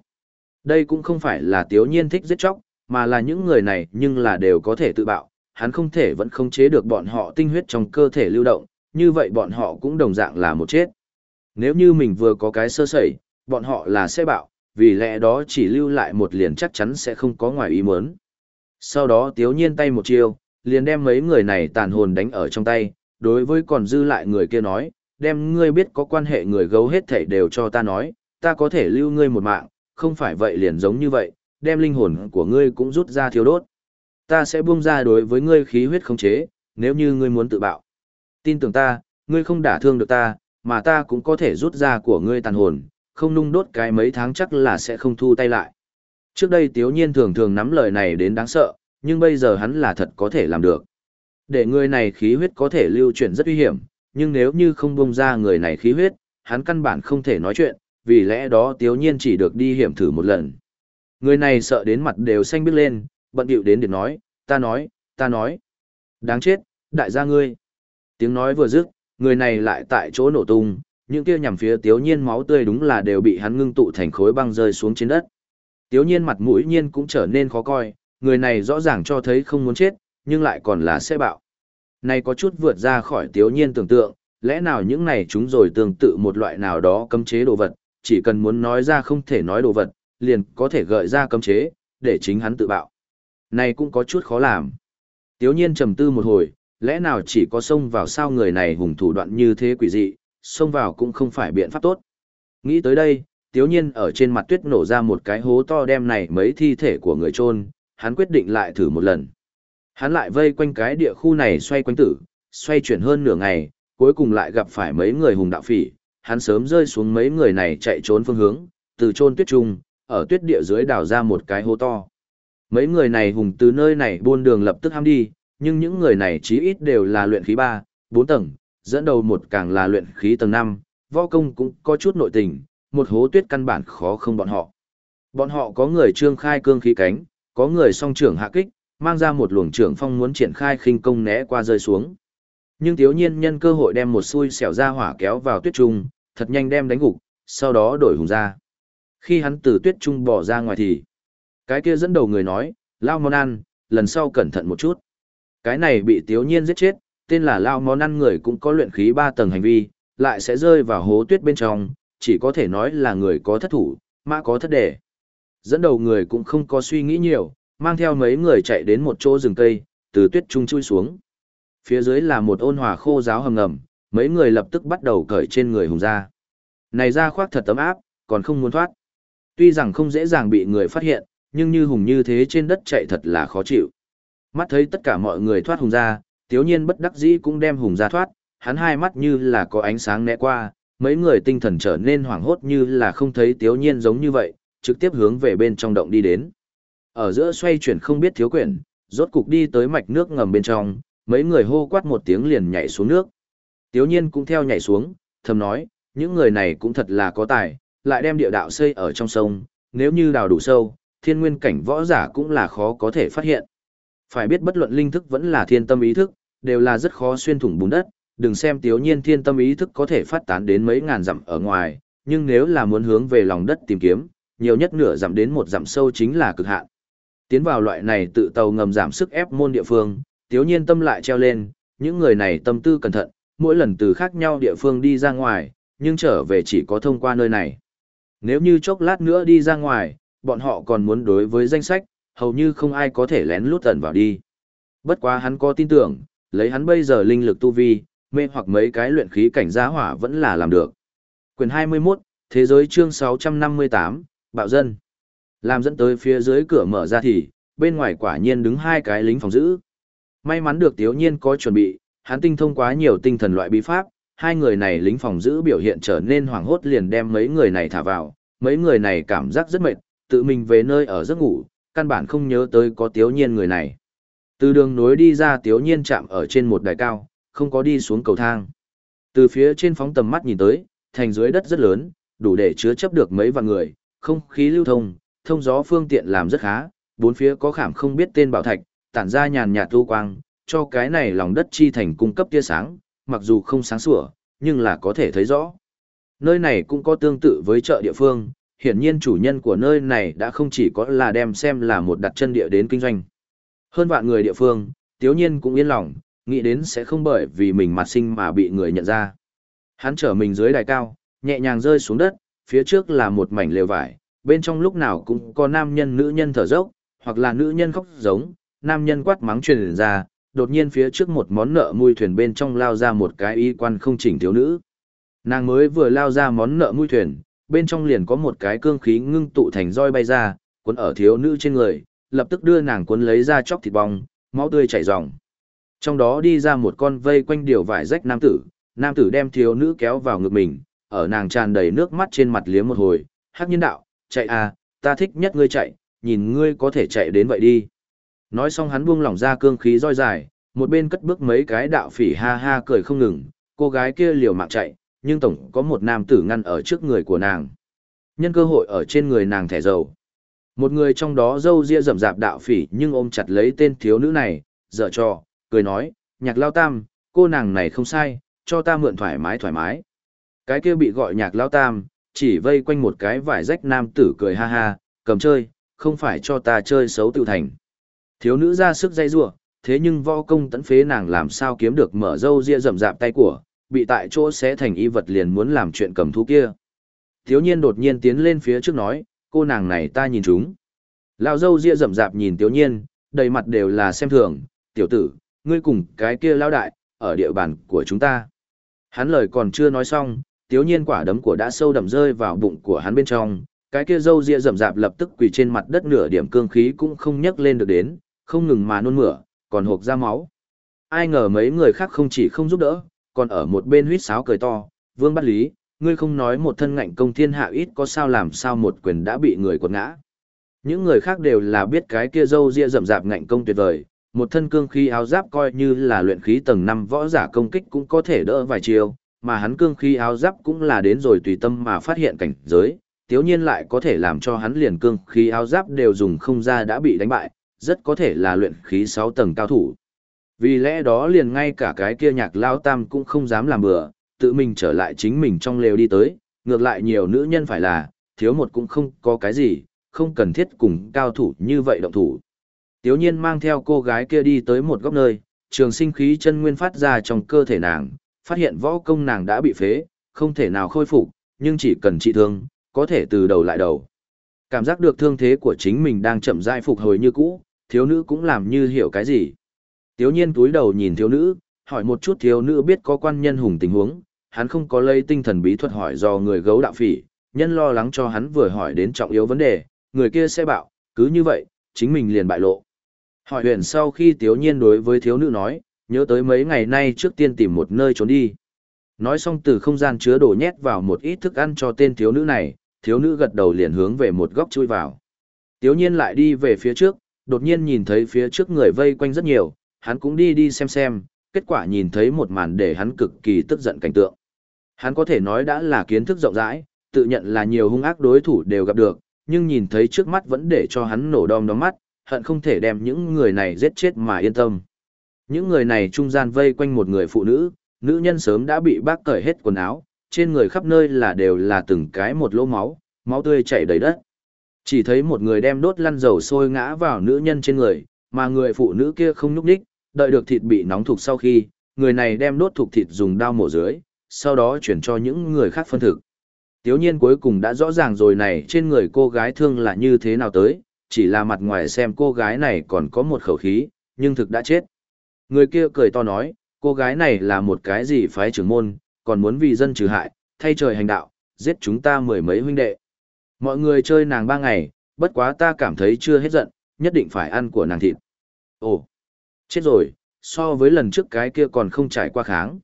A: Đây cũng không phải là tiếu nhiên thích giết chóc, mà là những người này nhưng là đều có thể tự bạo, hắn không thể vẫn không chế được bọn họ tinh huyết trong cơ thể lưu động, như vậy bọn họ cũng đồng dạng là một chết. Nếu như mình vừa có cái sơ sẩy, bọn họ là sẽ bạo, vì lẽ đó chỉ lưu lại một liền chắc chắn sẽ không có ngoài ý muốn. Sau đó tiếu nhiên tay một chiêu, liền đem mấy người này tàn hồn đánh ở trong tay, đối với còn dư lại người kia nói, đem ngươi biết có quan hệ người gấu hết thảy đều cho ta nói, ta có thể lưu ngươi một mạng, không phải vậy liền giống như vậy, đem linh hồn của ngươi cũng rút ra thiêu đốt. Ta sẽ buông ra đối với ngươi khí huyết không chế, nếu như ngươi muốn tự bạo. Tin tưởng ta, ngươi không đả thương được ta, mà ta cũng có thể rút ra của ngươi tàn hồn, không nung đốt cái mấy tháng chắc là sẽ không thu tay lại. Trước đây Tiếu Nhiên thường thường nắm lời này đến đáng sợ, nhưng bây giờ hắn là thật có thể làm được. Để người này khí huyết có thể lưu chuyển rất nguy hiểm, nhưng nếu như không bung ra người này khí huyết, hắn căn bản không thể nói chuyện, vì lẽ đó Tiếu Nhiên chỉ được đi hiểm thử một lần. Người này sợ đến mặt đều xanh biết lên, bận điệu đến để nói, ta nói, ta nói. Đáng chết, đại gia ngươi. Tiếng nói vừa dứt, người này lại tại chỗ nổ tung, những kia nhằm phía Tiếu Nhiên máu tươi đúng là đều bị hắn ngưng tụ thành khối băng rơi xuống trên đất. Tiếu Nhiên mặt mũi nhiên cũng trở nên khó coi, người này rõ ràng cho thấy không muốn chết, nhưng lại còn là xe bạo. Này có chút vượt ra khỏi Tiếu Nhiên tưởng tượng, lẽ nào những này chúng rồi tương tự một loại nào đó cấm chế đồ vật, chỉ cần muốn nói ra không thể nói đồ vật, liền có thể gợi ra cấm chế, để chính hắn tự bạo. Này cũng có chút khó làm. Tiếu Nhiên trầm tư một hồi, lẽ nào chỉ có xông vào sao người này hùng thủ đoạn như thế quỷ dị, xông vào cũng không phải biện pháp tốt. Nghĩ tới đây, tiếu nhiên ở trên mặt tuyết nổ ra một cái hố to đem này mấy thi thể của người trôn, hắn quyết định lại thử một lần. Hắn lại vây quanh cái địa khu này xoay quanh tử, xoay chuyển hơn nửa ngày, cuối cùng lại gặp phải mấy người hùng đạo phỉ, hắn sớm rơi xuống mấy người này chạy trốn phương hướng, từ trôn tuyết trung, ở tuyết địa dưới đào ra một cái hố to. Mấy người này hùng từ nơi này buôn đường lập tức ham đi, nhưng những người này chí ít đều là luyện khí 3, 4 tầng, dẫn đầu một càng là luyện khí tầng 5, võ công cũng có chút nội tình, một hố tuyết căn bản khó không bọn họ. Bọn họ có người trương khai cương khí cánh, có người song trưởng hạ kích, mang ra một luồng trưởng phong muốn triển khai khinh công né qua rơi xuống. Nhưng thiếu nhiên nhân cơ hội đem một xui xẻo ra hỏa kéo vào tuyết trung, thật nhanh đem đánh gục, sau đó đổi hùng ra. Khi hắn từ tuyết trung bỏ ra ngoài thì, cái kia dẫn đầu người nói, lao món ăn, lần sau cẩn thận một chút. Cái này bị tiếu nhiên giết chết, tên là lao món ăn người cũng có luyện khí 3 tầng hành vi, lại sẽ rơi vào hố tuyết bên trong, chỉ có thể nói là người có thất thủ, mã có thất đề. Dẫn đầu người cũng không có suy nghĩ nhiều, mang theo mấy người chạy đến một chỗ rừng cây, từ tuyết trung chui xuống. Phía dưới là một ôn hòa khô giáo hầm ngầm, mấy người lập tức bắt đầu cởi trên người hùng ra. Này ra khoác thật tấm áp, còn không muốn thoát. Tuy rằng không dễ dàng bị người phát hiện, nhưng như hùng như thế trên đất chạy thật là khó chịu. Mắt thấy tất cả mọi người thoát hùng ra, tiếu nhiên bất đắc dĩ cũng đem hùng ra thoát, hắn hai mắt như là có ánh sáng né qua, mấy người tinh thần trở nên hoảng hốt như là không thấy tiếu nhiên giống như vậy, trực tiếp hướng về bên trong động đi đến. Ở giữa xoay chuyển không biết thiếu quyển, rốt cục đi tới mạch nước ngầm bên trong, mấy người hô quát một tiếng liền nhảy xuống nước. Tiếu nhiên cũng theo nhảy xuống, thầm nói, những người này cũng thật là có tài, lại đem địa đạo xây ở trong sông, nếu như đào đủ sâu, thiên nguyên cảnh võ giả cũng là khó có thể phát hiện. Phải biết bất luận linh thức vẫn là thiên tâm ý thức, đều là rất khó xuyên thủng bùn đất, đừng xem tiểu nhiên thiên tâm ý thức có thể phát tán đến mấy ngàn dặm ở ngoài, nhưng nếu là muốn hướng về lòng đất tìm kiếm, nhiều nhất nửa dặm đến một dặm sâu chính là cực hạn. Tiến vào loại này tự tàu ngầm giảm sức ép môn địa phương, tiểu nhiên tâm lại treo lên, những người này tâm tư cẩn thận, mỗi lần từ khác nhau địa phương đi ra ngoài, nhưng trở về chỉ có thông qua nơi này. Nếu như chốc lát nữa đi ra ngoài, bọn họ còn muốn đối với danh sách, hầu như không ai có thể lén lút tẩn vào đi. Bất quá hắn có tin tưởng, lấy hắn bây giờ linh lực tu vi, mê hoặc mấy cái luyện khí cảnh giá hỏa vẫn là làm được. Quyền 21, Thế giới chương 658, Bạo dân. Làm dẫn tới phía dưới cửa mở ra thì, bên ngoài quả nhiên đứng hai cái lính phòng giữ. May mắn được Tiếu Nhiên có chuẩn bị, hắn tinh thông quá nhiều tinh thần loại bí pháp, hai người này lính phòng giữ biểu hiện trở nên hoảng hốt liền đem mấy người này thả vào, mấy người này cảm giác rất mệt, tự mình về nơi ở giấc ngủ, căn bản không nhớ tới có Tiếu Nhiên người này. Từ đường nối đi ra Tiếu Nhiên chạm ở trên một đài cao, không có đi xuống cầu thang. Từ phía trên phóng tầm mắt nhìn tới, thành dưới đất rất lớn, đủ để chứa chấp được mấy vạn người, không khí lưu thông, thông gió phương tiện làm rất khá, bốn phía có khảm không biết tên bảo thạch, tản ra nhàn nhạt tu quang, cho cái này lòng đất chi thành cung cấp tia sáng, mặc dù không sáng sủa, nhưng là có thể thấy rõ. Nơi này cũng có tương tự với chợ địa phương, hiển nhiên chủ nhân của nơi này đã không chỉ có là đem xem là một đặt chân địa đến kinh doanh. Hơn vạn người địa phương, tiếu nhiên cũng yên lòng, nghĩ đến sẽ không bởi vì mình mặt sinh mà bị người nhận ra. Hắn trở mình dưới đài cao, nhẹ nhàng rơi xuống đất, phía trước là một mảnh lều vải, bên trong lúc nào cũng có nam nhân nữ nhân thở dốc, hoặc là nữ nhân khóc giống, nam nhân quát mắng truyền ra, đột nhiên phía trước một món nợ mui thuyền bên trong lao ra một cái y quan không chỉnh thiếu nữ. Nàng mới vừa lao ra món nợ mui thuyền, bên trong liền có một cái cương khí ngưng tụ thành roi bay ra, cuốn ở thiếu nữ trên người, lập tức đưa nàng cuốn lấy ra chóc thịt bong, máu tươi chảy ròng. Trong đó đi ra một con vây quanh điều vải rách nam tử, nam tử đem thiếu nữ kéo vào ngực mình, ở nàng tràn đầy nước mắt trên mặt liếm một hồi, hắc nhân đạo, chạy à, ta thích nhất ngươi chạy, nhìn ngươi có thể chạy đến vậy đi. Nói xong hắn buông lỏng ra cương khí roi dài, một bên cất bước mấy cái đạo phỉ ha ha cười không ngừng, cô gái kia liều mạng chạy, nhưng tổng có một nam tử ngăn ở trước người của nàng. Nhân cơ hội ở trên người nàng thẻ dầu. Một người trong đó dâu ria rậm rạp đạo phỉ nhưng ôm chặt lấy tên thiếu nữ này, dở trò, cười nói, nhạc lao tam, cô nàng này không sai, cho ta mượn thoải mái thoải mái. Cái kia bị gọi nhạc lao tam, chỉ vây quanh một cái vải rách nam tử cười ha ha, cầm chơi, không phải cho ta chơi xấu tự thành. Thiếu nữ ra sức dây rua, thế nhưng võ công tấn phế nàng làm sao kiếm được mở dâu ria rậm rạp tay của, bị tại chỗ sẽ thành y vật liền muốn làm chuyện cầm thú kia. Thiếu nhiên đột nhiên tiến lên phía trước nói, cô nàng này ta nhìn chúng. Lão dâu ria rậm rạp nhìn thiếu nhiên, đầy mặt đều là xem thường, tiểu tử, ngươi cùng cái kia lão đại, ở địa bàn của chúng ta. Hắn lời còn chưa nói xong, thiếu nhiên quả đấm của đã sâu đậm rơi vào bụng của hắn bên trong, cái kia dâu ria rậm rạp lập tức quỳ trên mặt đất nửa điểm cương khí cũng không nhấc lên được đến, không ngừng mà nôn mửa, còn hộp ra máu. Ai ngờ mấy người khác không chỉ không giúp đỡ, còn ở một bên huýt sáo cười to, vương bắt lý, ngươi không nói một thân ngạnh công thiên hạ ít có sao làm sao một quyền đã bị người quật ngã. Những người khác đều là biết cái kia dâu ria rậm rạp ngạnh công tuyệt vời, một thân cương khí áo giáp coi như là luyện khí tầng 5 võ giả công kích cũng có thể đỡ vài chiều, mà hắn cương khí áo giáp cũng là đến rồi tùy tâm mà phát hiện cảnh giới, tiếu nhiên lại có thể làm cho hắn liền cương khí áo giáp đều dùng không ra đã bị đánh bại, rất có thể là luyện khí 6 tầng cao thủ. Vì lẽ đó liền ngay cả cái kia nhạc lao tam cũng không dám làm bừa, tự mình trở lại chính mình trong lều đi tới, ngược lại nhiều nữ nhân phải là, thiếu một cũng không có cái gì, không cần thiết cùng cao thủ như vậy động thủ. Tiếu nhiên mang theo cô gái kia đi tới một góc nơi, trường sinh khí chân nguyên phát ra trong cơ thể nàng, phát hiện võ công nàng đã bị phế, không thể nào khôi phục, nhưng chỉ cần trị thương, có thể từ đầu lại đầu. Cảm giác được thương thế của chính mình đang chậm rãi phục hồi như cũ, thiếu nữ cũng làm như hiểu cái gì. Tiếu nhiên túi đầu nhìn thiếu nữ, hỏi một chút thiếu nữ biết có quan nhân hùng tình huống, hắn không có lây tinh thần bí thuật hỏi do người gấu đạo phỉ, nhân lo lắng cho hắn vừa hỏi đến trọng yếu vấn đề, người kia sẽ bảo, cứ như vậy, chính mình liền bại lộ. Hỏi huyền sau khi tiếu nhiên đối với thiếu nữ nói, nhớ tới mấy ngày nay trước tiên tìm một nơi trốn đi. Nói xong từ không gian chứa đồ nhét vào một ít thức ăn cho tên thiếu nữ này, thiếu nữ gật đầu liền hướng về một góc chui vào. Tiếu nhiên lại đi về phía trước, đột nhiên nhìn thấy phía trước người vây quanh rất nhiều, hắn cũng đi đi xem xem, kết quả nhìn thấy một màn để hắn cực kỳ tức giận cảnh tượng. Hắn có thể nói đã là kiến thức rộng rãi, tự nhận là nhiều hung ác đối thủ đều gặp được, nhưng nhìn thấy trước mắt vẫn để cho hắn nổ đom đóm mắt, hận không thể đem những người này giết chết mà yên tâm. Những người này trung gian vây quanh một người phụ nữ, nữ nhân sớm đã bị bác cởi hết quần áo, trên người khắp nơi là đều là từng cái một lỗ máu, máu tươi chảy đầy đất. Chỉ thấy một người đem đốt lăn dầu sôi ngã vào nữ nhân trên người, mà người phụ nữ kia không nhúc đích, đợi được thịt bị nóng thục sau khi, người này đem đốt thục thịt dùng dao mổ dưới, sau đó chuyển cho những người khác phân thực. Tiếu nhiên cuối cùng đã rõ ràng rồi này trên người cô gái thương là như thế nào tới, chỉ là mặt ngoài xem cô gái này còn có một khẩu khí, nhưng thực đã chết. Người kia cười to nói, cô gái này là một cái gì phái trưởng môn, còn muốn vì dân trừ hại, thay trời hành đạo, giết chúng ta mười mấy huynh đệ. Mọi người chơi nàng ba ngày, bất quá ta cảm thấy chưa hết giận, nhất định phải ăn của nàng thịt. Ồ, chết rồi, so với lần trước cái kia còn không trải qua kháng.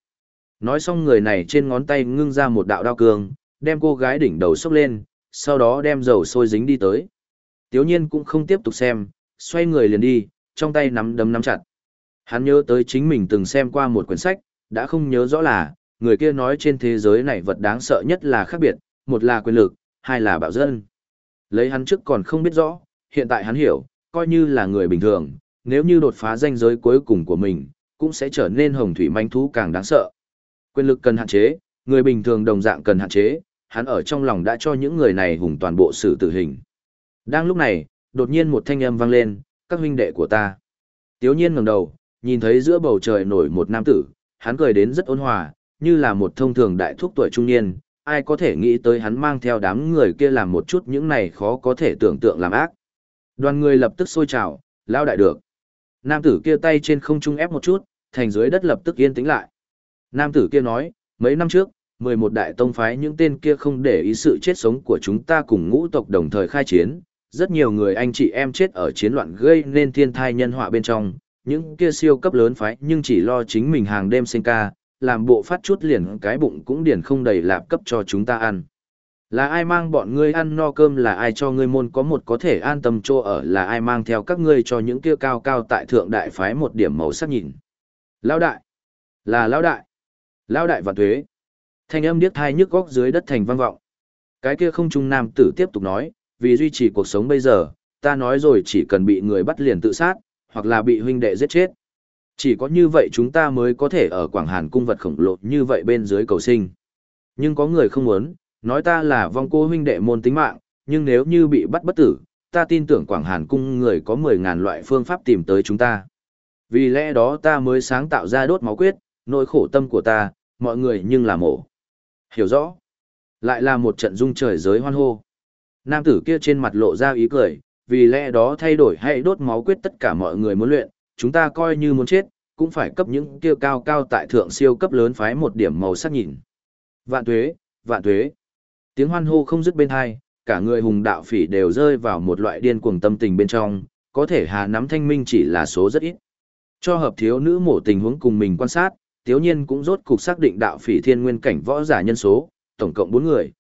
A: Nói xong người này trên ngón tay ngưng ra một đạo đao cương, đem cô gái đỉnh đầu sốc lên, sau đó đem dầu sôi dính đi tới. Tiếu nhiên cũng không tiếp tục xem, xoay người liền đi, trong tay nắm đấm nắm chặt. Hắn nhớ tới chính mình từng xem qua một quyển sách, đã không nhớ rõ là, người kia nói trên thế giới này vật đáng sợ nhất là khác biệt, một là quyền lực, hai là bạo dân. Lấy hắn trước còn không biết rõ, hiện tại hắn hiểu, coi như là người bình thường, nếu như đột phá danh giới cuối cùng của mình, cũng sẽ trở nên hồng thủy manh thú càng đáng sợ. Quyền lực cần hạn chế, người bình thường đồng dạng cần hạn chế, hắn ở trong lòng đã cho những người này hùng toàn bộ sự tử hình. Đang lúc này, đột nhiên một thanh âm vang lên, các huynh đệ của ta. Tiếu nhiên ngẩng đầu, nhìn thấy giữa bầu trời nổi một nam tử, hắn cười đến rất ôn hòa, như là một thông thường đại thúc tuổi trung niên, ai có thể nghĩ tới hắn mang theo đám người kia làm một chút những này khó có thể tưởng tượng làm ác. Đoàn người lập tức sôi trào, lao đại được. Nam tử kia tay trên không trung ép một chút, thành dưới đất lập tức yên tĩnh lại. Nam tử kia nói, mấy năm trước, 11 đại tông phái những tên kia không để ý sự chết sống của chúng ta cùng ngũ tộc đồng thời khai chiến, rất nhiều người anh chị em chết ở chiến loạn gây nên thiên thai nhân họa bên trong, những kia siêu cấp lớn phái nhưng chỉ lo chính mình hàng đêm sinh ca, làm bộ phát chút liền cái bụng cũng điền không đầy lạp cấp cho chúng ta ăn. Là ai mang bọn ngươi ăn no cơm là ai cho ngươi môn có một có thể an tâm chỗ ở là ai mang theo các ngươi cho những kia cao cao tại thượng đại phái một điểm màu sắc nhìn. lao đại. Là lao đại. lao đại và thuế. Thanh âm điếc thai nhức góc dưới đất thành vang vọng. Cái kia không trung nam tử tiếp tục nói, vì duy trì cuộc sống bây giờ, ta nói rồi chỉ cần bị người bắt liền tự sát, hoặc là bị huynh đệ giết chết. Chỉ có như vậy chúng ta mới có thể ở Quảng Hàn cung vật khổng lồ như vậy bên dưới cầu sinh. Nhưng có người không muốn, nói ta là vong cô huynh đệ môn tính mạng, nhưng nếu như bị bắt bất tử, ta tin tưởng Quảng Hàn cung người có 10.000 loại phương pháp tìm tới chúng ta. Vì lẽ đó ta mới sáng tạo ra đốt máu quyết, nỗi khổ tâm của ta, mọi người nhưng là mổ. Hiểu rõ. Lại là một trận dung trời giới hoan hô. Nam tử kia trên mặt lộ ra ý cười, vì lẽ đó thay đổi hay đốt máu quyết tất cả mọi người muốn luyện, chúng ta coi như muốn chết, cũng phải cấp những kia cao cao tại thượng siêu cấp lớn phái một điểm màu sắc nhìn. Vạn tuế, vạn tuế. Tiếng hoan hô không dứt bên hai, cả người hùng đạo phỉ đều rơi vào một loại điên cuồng tâm tình bên trong, có thể hà nắm thanh minh chỉ là số rất ít. Cho hợp thiếu nữ mổ tình huống cùng mình quan sát, tiếu nhiên cũng rốt cục xác định đạo phỉ thiên nguyên cảnh võ giả nhân số, tổng cộng 4 người.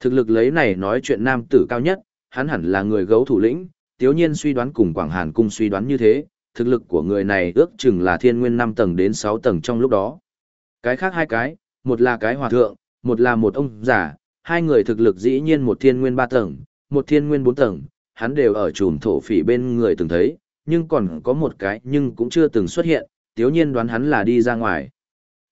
A: Thực lực lấy này nói chuyện nam tử cao nhất, hắn hẳn là người gấu thủ lĩnh, tiếu nhiên suy đoán cùng Quảng Hàn cung suy đoán như thế, thực lực của người này ước chừng là thiên nguyên 5 tầng đến 6 tầng trong lúc đó. Cái khác hai cái, một là cái hòa thượng, một là một ông giả, hai người thực lực dĩ nhiên một thiên nguyên ba tầng, một thiên nguyên bốn tầng, hắn đều ở chùm thổ phỉ bên người từng thấy, nhưng còn có một cái nhưng cũng chưa từng xuất hiện, tiếu nhiên đoán hắn là đi ra ngoài.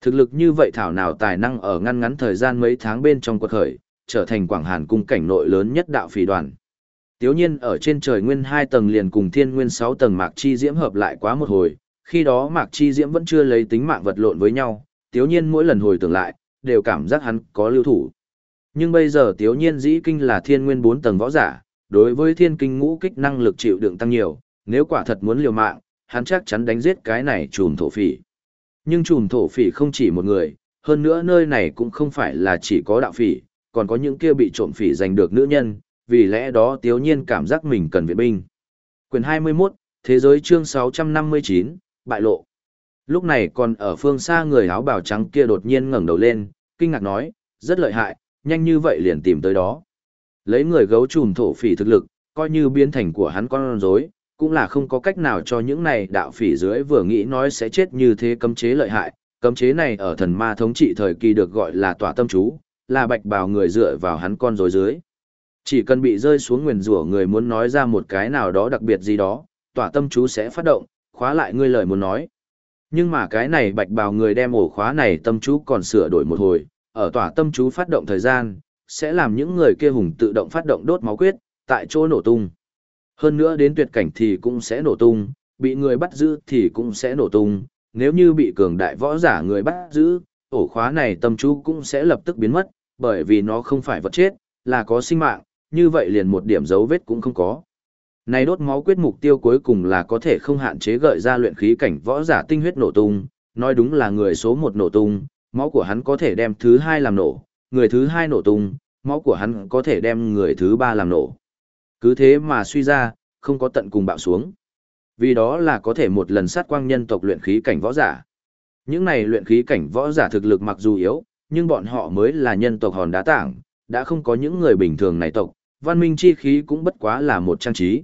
A: Thực lực như vậy thảo nào tài năng ở ngăn ngắn thời gian mấy tháng bên trong quật khởi, trở thành Quảng Hàn cung cảnh nội lớn nhất đạo phỉ đoàn. Tiếu nhiên ở trên trời nguyên 2 tầng liền cùng thiên nguyên 6 tầng mạc chi diễm hợp lại quá một hồi, Khi đó Mạc Chi Diễm vẫn chưa lấy tính mạng vật lộn với nhau, tiếu nhiên mỗi lần hồi tưởng lại, đều cảm giác hắn có lưu thủ. Nhưng bây giờ tiếu nhiên dĩ kinh là thiên nguyên 4 tầng võ giả, đối với thiên kinh ngũ kích năng lực chịu đựng tăng nhiều, nếu quả thật muốn liều mạng, hắn chắc chắn đánh giết cái này trùm thổ phỉ. Nhưng trùm thổ phỉ không chỉ một người, hơn nữa nơi này cũng không phải là chỉ có đạo phỉ, còn có những kia bị trộm phỉ giành được nữ nhân, vì lẽ đó tiếu nhiên cảm giác mình cần viện binh. Quyền 21, Thế giới chương 659, Bại lộ. Lúc này còn ở phương xa người áo bào trắng kia đột nhiên ngẩng đầu lên, kinh ngạc nói, rất lợi hại, nhanh như vậy liền tìm tới đó. Lấy người gấu trùm thổ phỉ thực lực, coi như biến thành của hắn con rối, cũng là không có cách nào cho những này đạo phỉ dưới vừa nghĩ nói sẽ chết như thế cấm chế lợi hại. Cấm chế này ở thần ma thống trị thời kỳ được gọi là tỏa tâm chú, là bạch bào người dựa vào hắn con rối dưới. Chỉ cần bị rơi xuống nguyền rủa người muốn nói ra một cái nào đó đặc biệt gì đó, tỏa tâm chú sẽ phát động, khóa lại ngươi lời muốn nói. Nhưng mà cái này bạch bào người đem ổ khóa này tâm chú còn sửa đổi một hồi, ở tỏa tâm chú phát động thời gian, sẽ làm những người kia hùng tự động phát động đốt máu quyết, tại chỗ nổ tung. Hơn nữa đến tuyệt cảnh thì cũng sẽ nổ tung, bị người bắt giữ thì cũng sẽ nổ tung, nếu như bị cường đại võ giả người bắt giữ, ổ khóa này tâm chú cũng sẽ lập tức biến mất, bởi vì nó không phải vật chết, là có sinh mạng, như vậy liền một điểm dấu vết cũng không có. Này đốt máu quyết mục tiêu cuối cùng là có thể không hạn chế gợi ra luyện khí cảnh võ giả tinh huyết nổ tung, nói đúng là người số một nổ tung, máu của hắn có thể đem thứ hai làm nổ, người thứ hai nổ tung, máu của hắn có thể đem người thứ ba làm nổ. Cứ thế mà suy ra, không có tận cùng bạo xuống. Vì đó là có thể một lần sát quang nhân tộc luyện khí cảnh võ giả. Những này luyện khí cảnh võ giả thực lực mặc dù yếu, nhưng bọn họ mới là nhân tộc hòn đá tảng, đã không có những người bình thường này tộc, văn minh chi khí cũng bất quá là một trang trí.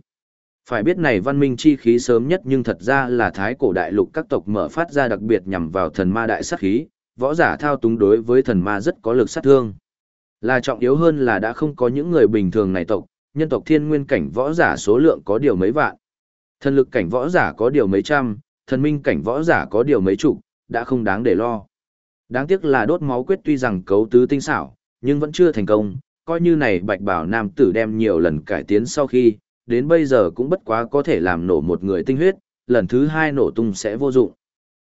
A: Phải biết này văn minh chi khí sớm nhất nhưng thật ra là thái cổ đại lục các tộc mở phát ra đặc biệt nhằm vào thần ma đại sát khí, võ giả thao túng đối với thần ma rất có lực sát thương. Là trọng yếu hơn là đã không có những người bình thường này tộc, nhân tộc thiên nguyên cảnh võ giả số lượng có điều mấy vạn. Thần lực cảnh võ giả có điều mấy trăm, thần minh cảnh võ giả có điều mấy chục, đã không đáng để lo. Đáng tiếc là đốt máu quyết tuy rằng cấu tứ tinh xảo, nhưng vẫn chưa thành công, coi như này bạch bảo nam tử đem nhiều lần cải tiến sau khi, đến bây giờ cũng bất quá có thể làm nổ một người tinh huyết, lần thứ hai nổ tung sẽ vô dụng.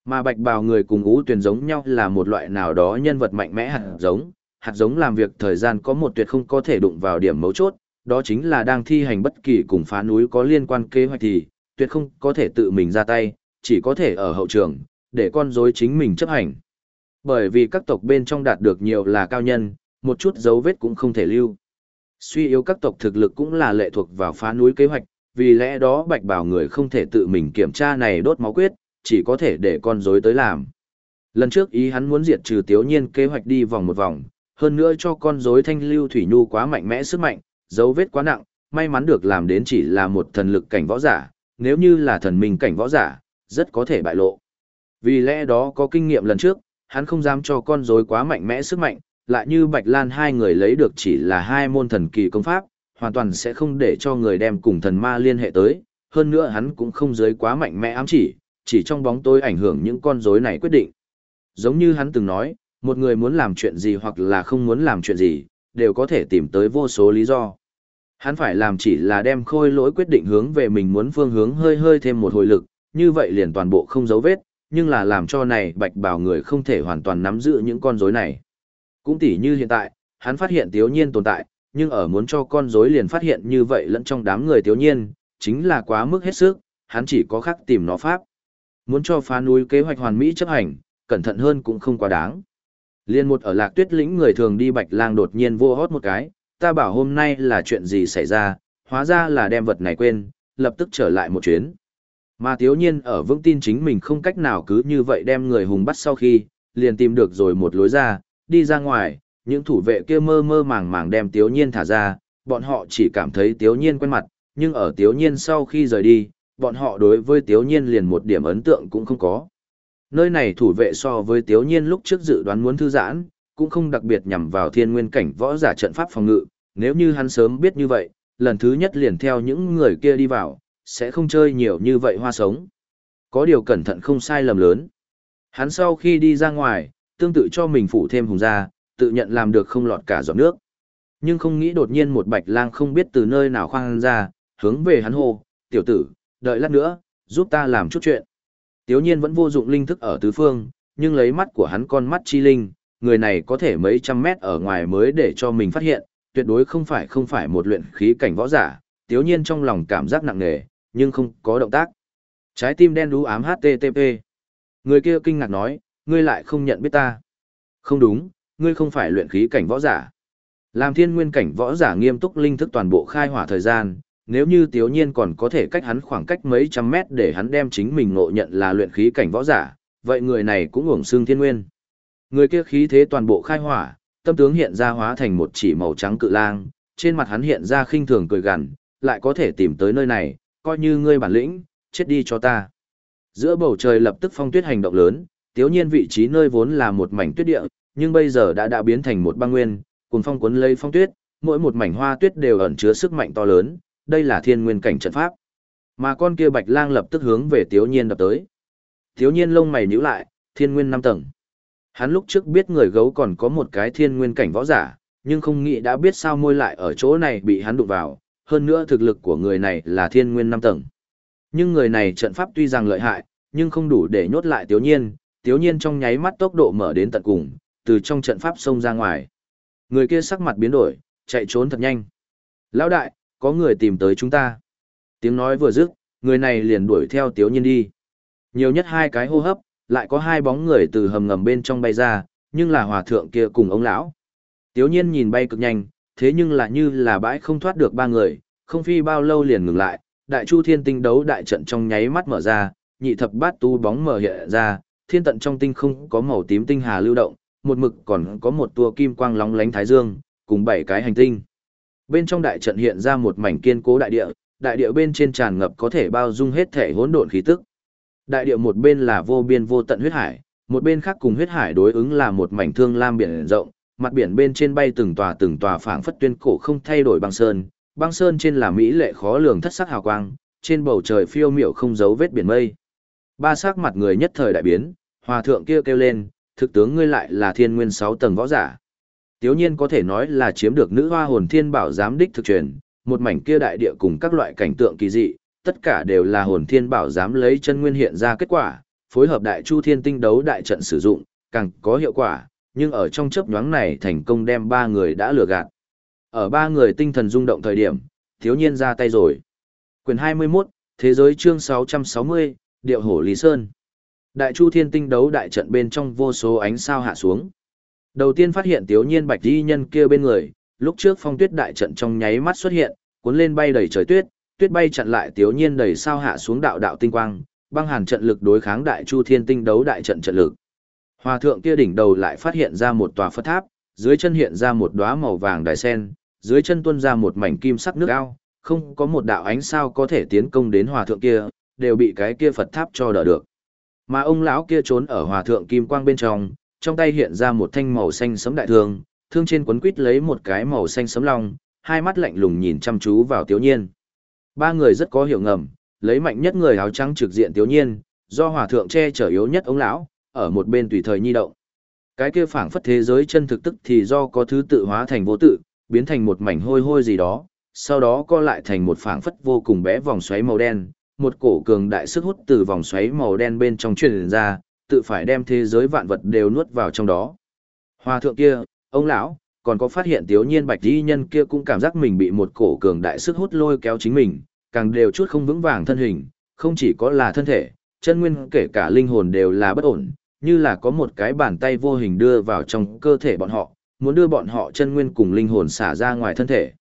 A: Mà bạch bào người cùng ú tuyển giống nhau là một loại nào đó nhân vật mạnh mẽ hạt giống, hạt giống làm việc thời gian có một tuyệt không có thể đụng vào điểm mấu chốt, đó chính là đang thi hành bất kỳ cùng phá núi có liên quan kế hoạch thì, tuyệt không có thể tự mình ra tay, chỉ có thể ở hậu trường, để con rối chính mình chấp hành. Bởi vì các tộc bên trong đạt được nhiều là cao nhân, một chút dấu vết cũng không thể lưu. Suy yếu các tộc thực lực cũng là lệ thuộc vào phá núi kế hoạch, vì lẽ đó bạch bảo người không thể tự mình kiểm tra này đốt máu quyết, chỉ có thể để con rối tới làm. Lần trước ý hắn muốn diệt trừ tiếu nhiên kế hoạch đi vòng một vòng, hơn nữa cho con rối thanh lưu thủy nhu quá mạnh mẽ sức mạnh, dấu vết quá nặng, may mắn được làm đến chỉ là một thần lực cảnh võ giả, nếu như là thần minh cảnh võ giả, rất có thể bại lộ. Vì lẽ đó có kinh nghiệm lần trước, hắn không dám cho con rối quá mạnh mẽ sức mạnh, lại như Bạch Lan hai người lấy được chỉ là hai môn thần kỳ công pháp, hoàn toàn sẽ không để cho người đem cùng thần ma liên hệ tới, hơn nữa hắn cũng không giới quá mạnh mẽ ám chỉ, chỉ trong bóng tối ảnh hưởng những con rối này quyết định. Giống như hắn từng nói, một người muốn làm chuyện gì hoặc là không muốn làm chuyện gì, đều có thể tìm tới vô số lý do. Hắn phải làm chỉ là đem khôi lỗi quyết định hướng về mình muốn phương hướng hơi hơi thêm một hồi lực, như vậy liền toàn bộ không dấu vết, nhưng là làm cho này bạch bảo người không thể hoàn toàn nắm giữ những con rối này. Cũng tỉ như hiện tại, hắn phát hiện tiếu nhiên tồn tại, nhưng ở muốn cho con rối liền phát hiện như vậy lẫn trong đám người tiếu nhiên, chính là quá mức hết sức, hắn chỉ có khắc tìm nó pháp. Muốn cho phá núi kế hoạch hoàn mỹ chấp hành, cẩn thận hơn cũng không quá đáng. Liên một ở lạc tuyết lĩnh người thường đi bạch lang đột nhiên vô hót một cái, ta bảo hôm nay là chuyện gì xảy ra, hóa ra là đem vật này quên, lập tức trở lại một chuyến. Mà thiếu nhiên ở vững tin chính mình không cách nào cứ như vậy đem người hùng bắt sau khi, liền tìm được rồi một lối ra, đi ra ngoài, những thủ vệ kia mơ mơ màng màng đem thiếu nhiên thả ra, bọn họ chỉ cảm thấy thiếu nhiên quen mặt, nhưng ở thiếu nhiên sau khi rời đi, bọn họ đối với tiếu nhiên liền một điểm ấn tượng cũng không có. Nơi này thủ vệ so với tiếu nhiên lúc trước dự đoán muốn thư giãn, cũng không đặc biệt nhằm vào thiên nguyên cảnh võ giả trận pháp phòng ngự, nếu như hắn sớm biết như vậy, lần thứ nhất liền theo những người kia đi vào, sẽ không chơi nhiều như vậy hoa sống. Có điều cẩn thận không sai lầm lớn. Hắn sau khi đi ra ngoài, tương tự cho mình phủ thêm hùng ra, tự nhận làm được không lọt cả giọt nước. Nhưng không nghĩ đột nhiên một bạch lang không biết từ nơi nào khoang ra, hướng về hắn hô, tiểu tử, đợi lát nữa, giúp ta làm chút chuyện. Tiếu nhiên vẫn vô dụng linh thức ở tứ phương, nhưng lấy mắt của hắn con mắt chi linh, người này có thể mấy trăm mét ở ngoài mới để cho mình phát hiện, tuyệt đối không phải không phải một luyện khí cảnh võ giả, tiếu nhiên trong lòng cảm giác nặng nề, nhưng không có động tác. Trái tim đen đú ám HTTP. Người kia kinh ngạc nói, ngươi lại không nhận biết ta. Không đúng, ngươi không phải luyện khí cảnh võ giả. Làm thiên nguyên cảnh võ giả nghiêm túc linh thức toàn bộ khai hỏa thời gian, nếu như tiếu nhiên còn có thể cách hắn khoảng cách mấy trăm mét để hắn đem chính mình ngộ nhận là luyện khí cảnh võ giả, vậy người này cũng uổng xương thiên nguyên. Người kia khí thế toàn bộ khai hỏa, tâm tướng hiện ra hóa thành một chỉ màu trắng cự lang, trên mặt hắn hiện ra khinh thường cười gằn, lại có thể tìm tới nơi này, coi như ngươi bản lĩnh, chết đi cho ta. Giữa bầu trời lập tức phong tuyết hành động lớn, tiếu nhiên vị trí nơi vốn là một mảnh tuyết địa, nhưng bây giờ đã đã biến thành một băng nguyên, cùng phong cuốn lấy phong tuyết, mỗi một mảnh hoa tuyết đều ẩn chứa sức mạnh to lớn, đây là thiên nguyên cảnh trận pháp. Mà con kia bạch lang lập tức hướng về tiếu nhiên đập tới. Tiếu nhiên lông mày nhíu lại, thiên nguyên năm tầng. Hắn lúc trước biết người gấu còn có một cái thiên nguyên cảnh võ giả, nhưng không nghĩ đã biết sao môi lại ở chỗ này bị hắn đụng vào, hơn nữa thực lực của người này là thiên nguyên năm tầng. Nhưng người này trận pháp tuy rằng lợi hại, nhưng không đủ để nhốt lại Tiếu Nhiên, Tiếu Nhiên trong nháy mắt tốc độ mở đến tận cùng, từ trong trận pháp xông ra ngoài. Người kia sắc mặt biến đổi, chạy trốn thật nhanh. Lão đại, có người tìm tới chúng ta. Tiếng nói vừa dứt, người này liền đuổi theo Tiếu Nhiên đi. Nhiều nhất hai cái hô hấp, lại có hai bóng người từ hầm ngầm bên trong bay ra, nhưng là hòa thượng kia cùng ông lão. Tiếu Nhiên nhìn bay cực nhanh, thế nhưng là như là bãi không thoát được ba người, không phi bao lâu liền ngừng lại, đại chu thiên tinh đấu đại trận trong nháy mắt mở ra, nhị thập bát tu bóng mở hiện ra, thiên tận trong tinh không có màu tím tinh hà lưu động, một mực còn có một tua kim quang lóng lánh thái dương, cùng bảy cái hành tinh. Bên trong đại trận hiện ra một mảnh kiên cố đại địa, đại địa bên trên tràn ngập có thể bao dung hết thể hỗn độn khí tức. Đại địa một bên là vô biên vô tận huyết hải, một bên khác cùng huyết hải đối ứng là một mảnh thương lam biển rộng, mặt biển bên trên bay từng tòa từng tòa phảng phất tuyên cổ không thay đổi băng sơn, băng sơn trên là mỹ lệ khó lường thất sắc hào quang, trên bầu trời phiêu miểu không dấu vết biển mây. Ba sắc mặt người nhất thời đại biến, hòa thượng kia kêu, kêu lên, thực tướng ngươi lại là thiên nguyên sáu tầng võ giả. Tiếu nhiên có thể nói là chiếm được nữ hoa hồn thiên bảo giám đích thực truyền, một mảnh kia đại địa cùng các loại cảnh tượng kỳ dị, tất cả đều là hồn thiên bảo giám lấy chân nguyên hiện ra kết quả, phối hợp đại chu thiên tinh đấu đại trận sử dụng, càng có hiệu quả, nhưng ở trong chớp nhoáng này thành công đem ba người đã lừa gạt. Ở ba người tinh thần rung động thời điểm, thiếu nhiên ra tay rồi. Quyền 21, Thế giới chương 660, Điệu Hổ Lý Sơn. Đại Chu Thiên Tinh đấu đại trận bên trong vô số ánh sao hạ xuống. Đầu tiên phát hiện thiếu nhiên bạch di nhân kia bên người, lúc trước phong tuyết đại trận trong nháy mắt xuất hiện, cuốn lên bay đầy trời tuyết, tuyết bay chặn lại thiếu nhiên đầy sao hạ xuống đạo đạo tinh quang, băng hàn trận lực đối kháng đại Chu Thiên Tinh đấu đại trận trận lực. Hòa thượng kia đỉnh đầu lại phát hiện ra một tòa Phật tháp, dưới chân hiện ra một đóa màu vàng đài sen, dưới chân tuôn ra một mảnh kim sắc nước ao, không có một đạo ánh sao có thể tiến công đến hòa thượng kia, đều bị cái kia Phật tháp cho đỡ được. Mà ông lão kia trốn ở hòa thượng kim quang bên trong, trong tay hiện ra một thanh màu xanh sấm đại thương, thương trên quấn quít lấy một cái màu xanh sấm long, hai mắt lạnh lùng nhìn chăm chú vào Tiếu Nhiên. Ba người rất có hiểu ngầm, lấy mạnh nhất người áo trắng trực diện Tiếu Nhiên, do hòa thượng che chở yếu nhất ông lão, ở một bên tùy thời nhi động. Cái kia phảng phất thế giới chân thực tức thì do có thứ tự hóa thành vô tự, biến thành một mảnh hôi hôi gì đó, sau đó co lại thành một phảng phất vô cùng bé vòng xoáy màu đen, một cổ cường đại sức hút từ vòng xoáy màu đen bên trong truyền ra, tự phải đem thế giới vạn vật đều nuốt vào trong đó. Hoa thượng kia, ông lão, còn có phát hiện tiếu nhiên bạch y nhân kia cũng cảm giác mình bị một cổ cường đại sức hút lôi kéo chính mình, càng đều chút không vững vàng thân hình, không chỉ có là thân thể, chân nguyên kể cả linh hồn đều là bất ổn, như là có một cái bàn tay vô hình đưa vào trong cơ thể bọn họ, muốn đưa bọn họ chân nguyên cùng linh hồn xả ra ngoài thân thể.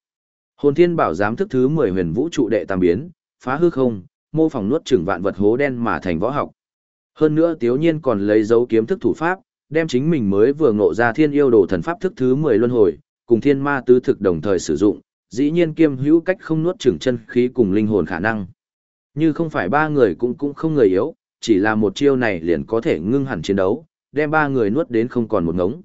A: Hồn Thiên Bảo giám thức thứ 10 huyền vũ trụ đệ tam biến, phá hư không, mô phỏng nuốt chửng vạn vật hố đen mà thành võ học. Hơn nữa Tiếu Nhiên còn lấy dấu kiếm thức thủ pháp, đem chính mình mới vừa ngộ ra Thiên yêu đồ thần pháp thức thứ 10 luân hồi, cùng Thiên ma tứ thực đồng thời sử dụng, dĩ nhiên kiêm hữu cách không nuốt chửng chân khí cùng linh hồn khả năng. Như không phải ba người cũng cũng không người yếu, chỉ là một chiêu này liền có thể ngưng hẳn chiến đấu, đem ba người nuốt đến không còn một ngống.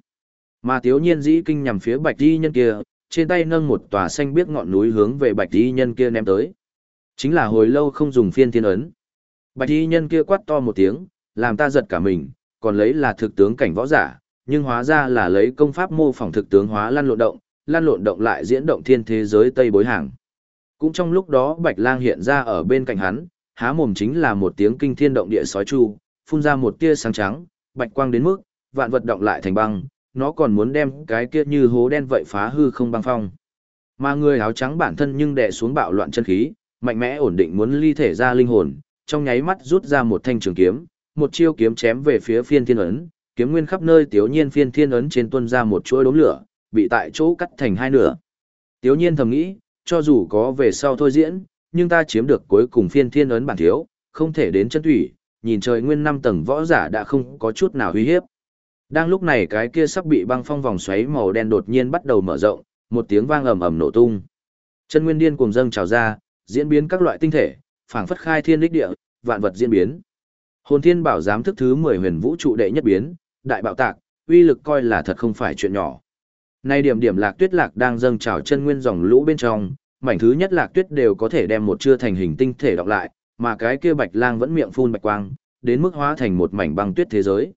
A: Mà Tiếu Nhiên dĩ kinh nhằm phía Bạch Y nhân kia, trên tay nâng một tòa xanh biếc ngọn núi hướng về Bạch Y nhân kia ném tới. Chính là hồi lâu không dùng phiên thiên ấn. Bạch Y nhân kia quát to một tiếng, làm ta giật cả mình, còn lấy là thực tướng cảnh võ giả, nhưng hóa ra là lấy công pháp mô phỏng thực tướng hóa lăn lộn động, lăn lộn động lại diễn động thiên thế giới Tây bối hàng. Cũng trong lúc đó Bạch Lang hiện ra ở bên cạnh hắn, há mồm chính là một tiếng kinh thiên động địa sói chu, phun ra một tia sáng trắng, bạch quang đến mức, vạn vật động lại thành băng, nó còn muốn đem cái kia như hố đen vậy phá hư không băng phong. Mà người áo trắng bản thân nhưng đè xuống bạo loạn chân khí, mạnh mẽ ổn định muốn ly thể ra linh hồn, trong nháy mắt rút ra một thanh trường kiếm, một chiêu kiếm chém về phía phiên thiên ấn, kiếm nguyên khắp nơi tiểu nhiên phiên thiên ấn trên tuân ra một chuỗi đốm lửa, bị tại chỗ cắt thành hai nửa. Tiểu nhiên thầm nghĩ, cho dù có về sau thôi diễn, nhưng ta chiếm được cuối cùng phiên thiên ấn bản thiếu, không thể đến chân thủy, nhìn trời nguyên năm tầng võ giả đã không có chút nào uy hiếp. Đang lúc này cái kia sắp bị băng phong vòng xoáy màu đen đột nhiên bắt đầu mở rộng, một tiếng vang ầm ầm nổ tung. Chân nguyên điên cuồng dâng trào ra, diễn biến các loại tinh thể, phảng phất khai thiên đích địa, vạn vật diễn biến. Hồn Thiên Bảo giám thức thứ 10 huyền vũ trụ đệ nhất biến, đại bạo tạc, uy lực coi là thật không phải chuyện nhỏ. Nay điểm điểm lạc tuyết lạc đang dâng trào chân nguyên dòng lũ bên trong, mảnh thứ nhất lạc tuyết đều có thể đem một chưa thành hình tinh thể đọc lại, mà cái kia bạch lang vẫn miệng phun bạch quang, đến mức hóa thành một mảnh băng tuyết thế giới.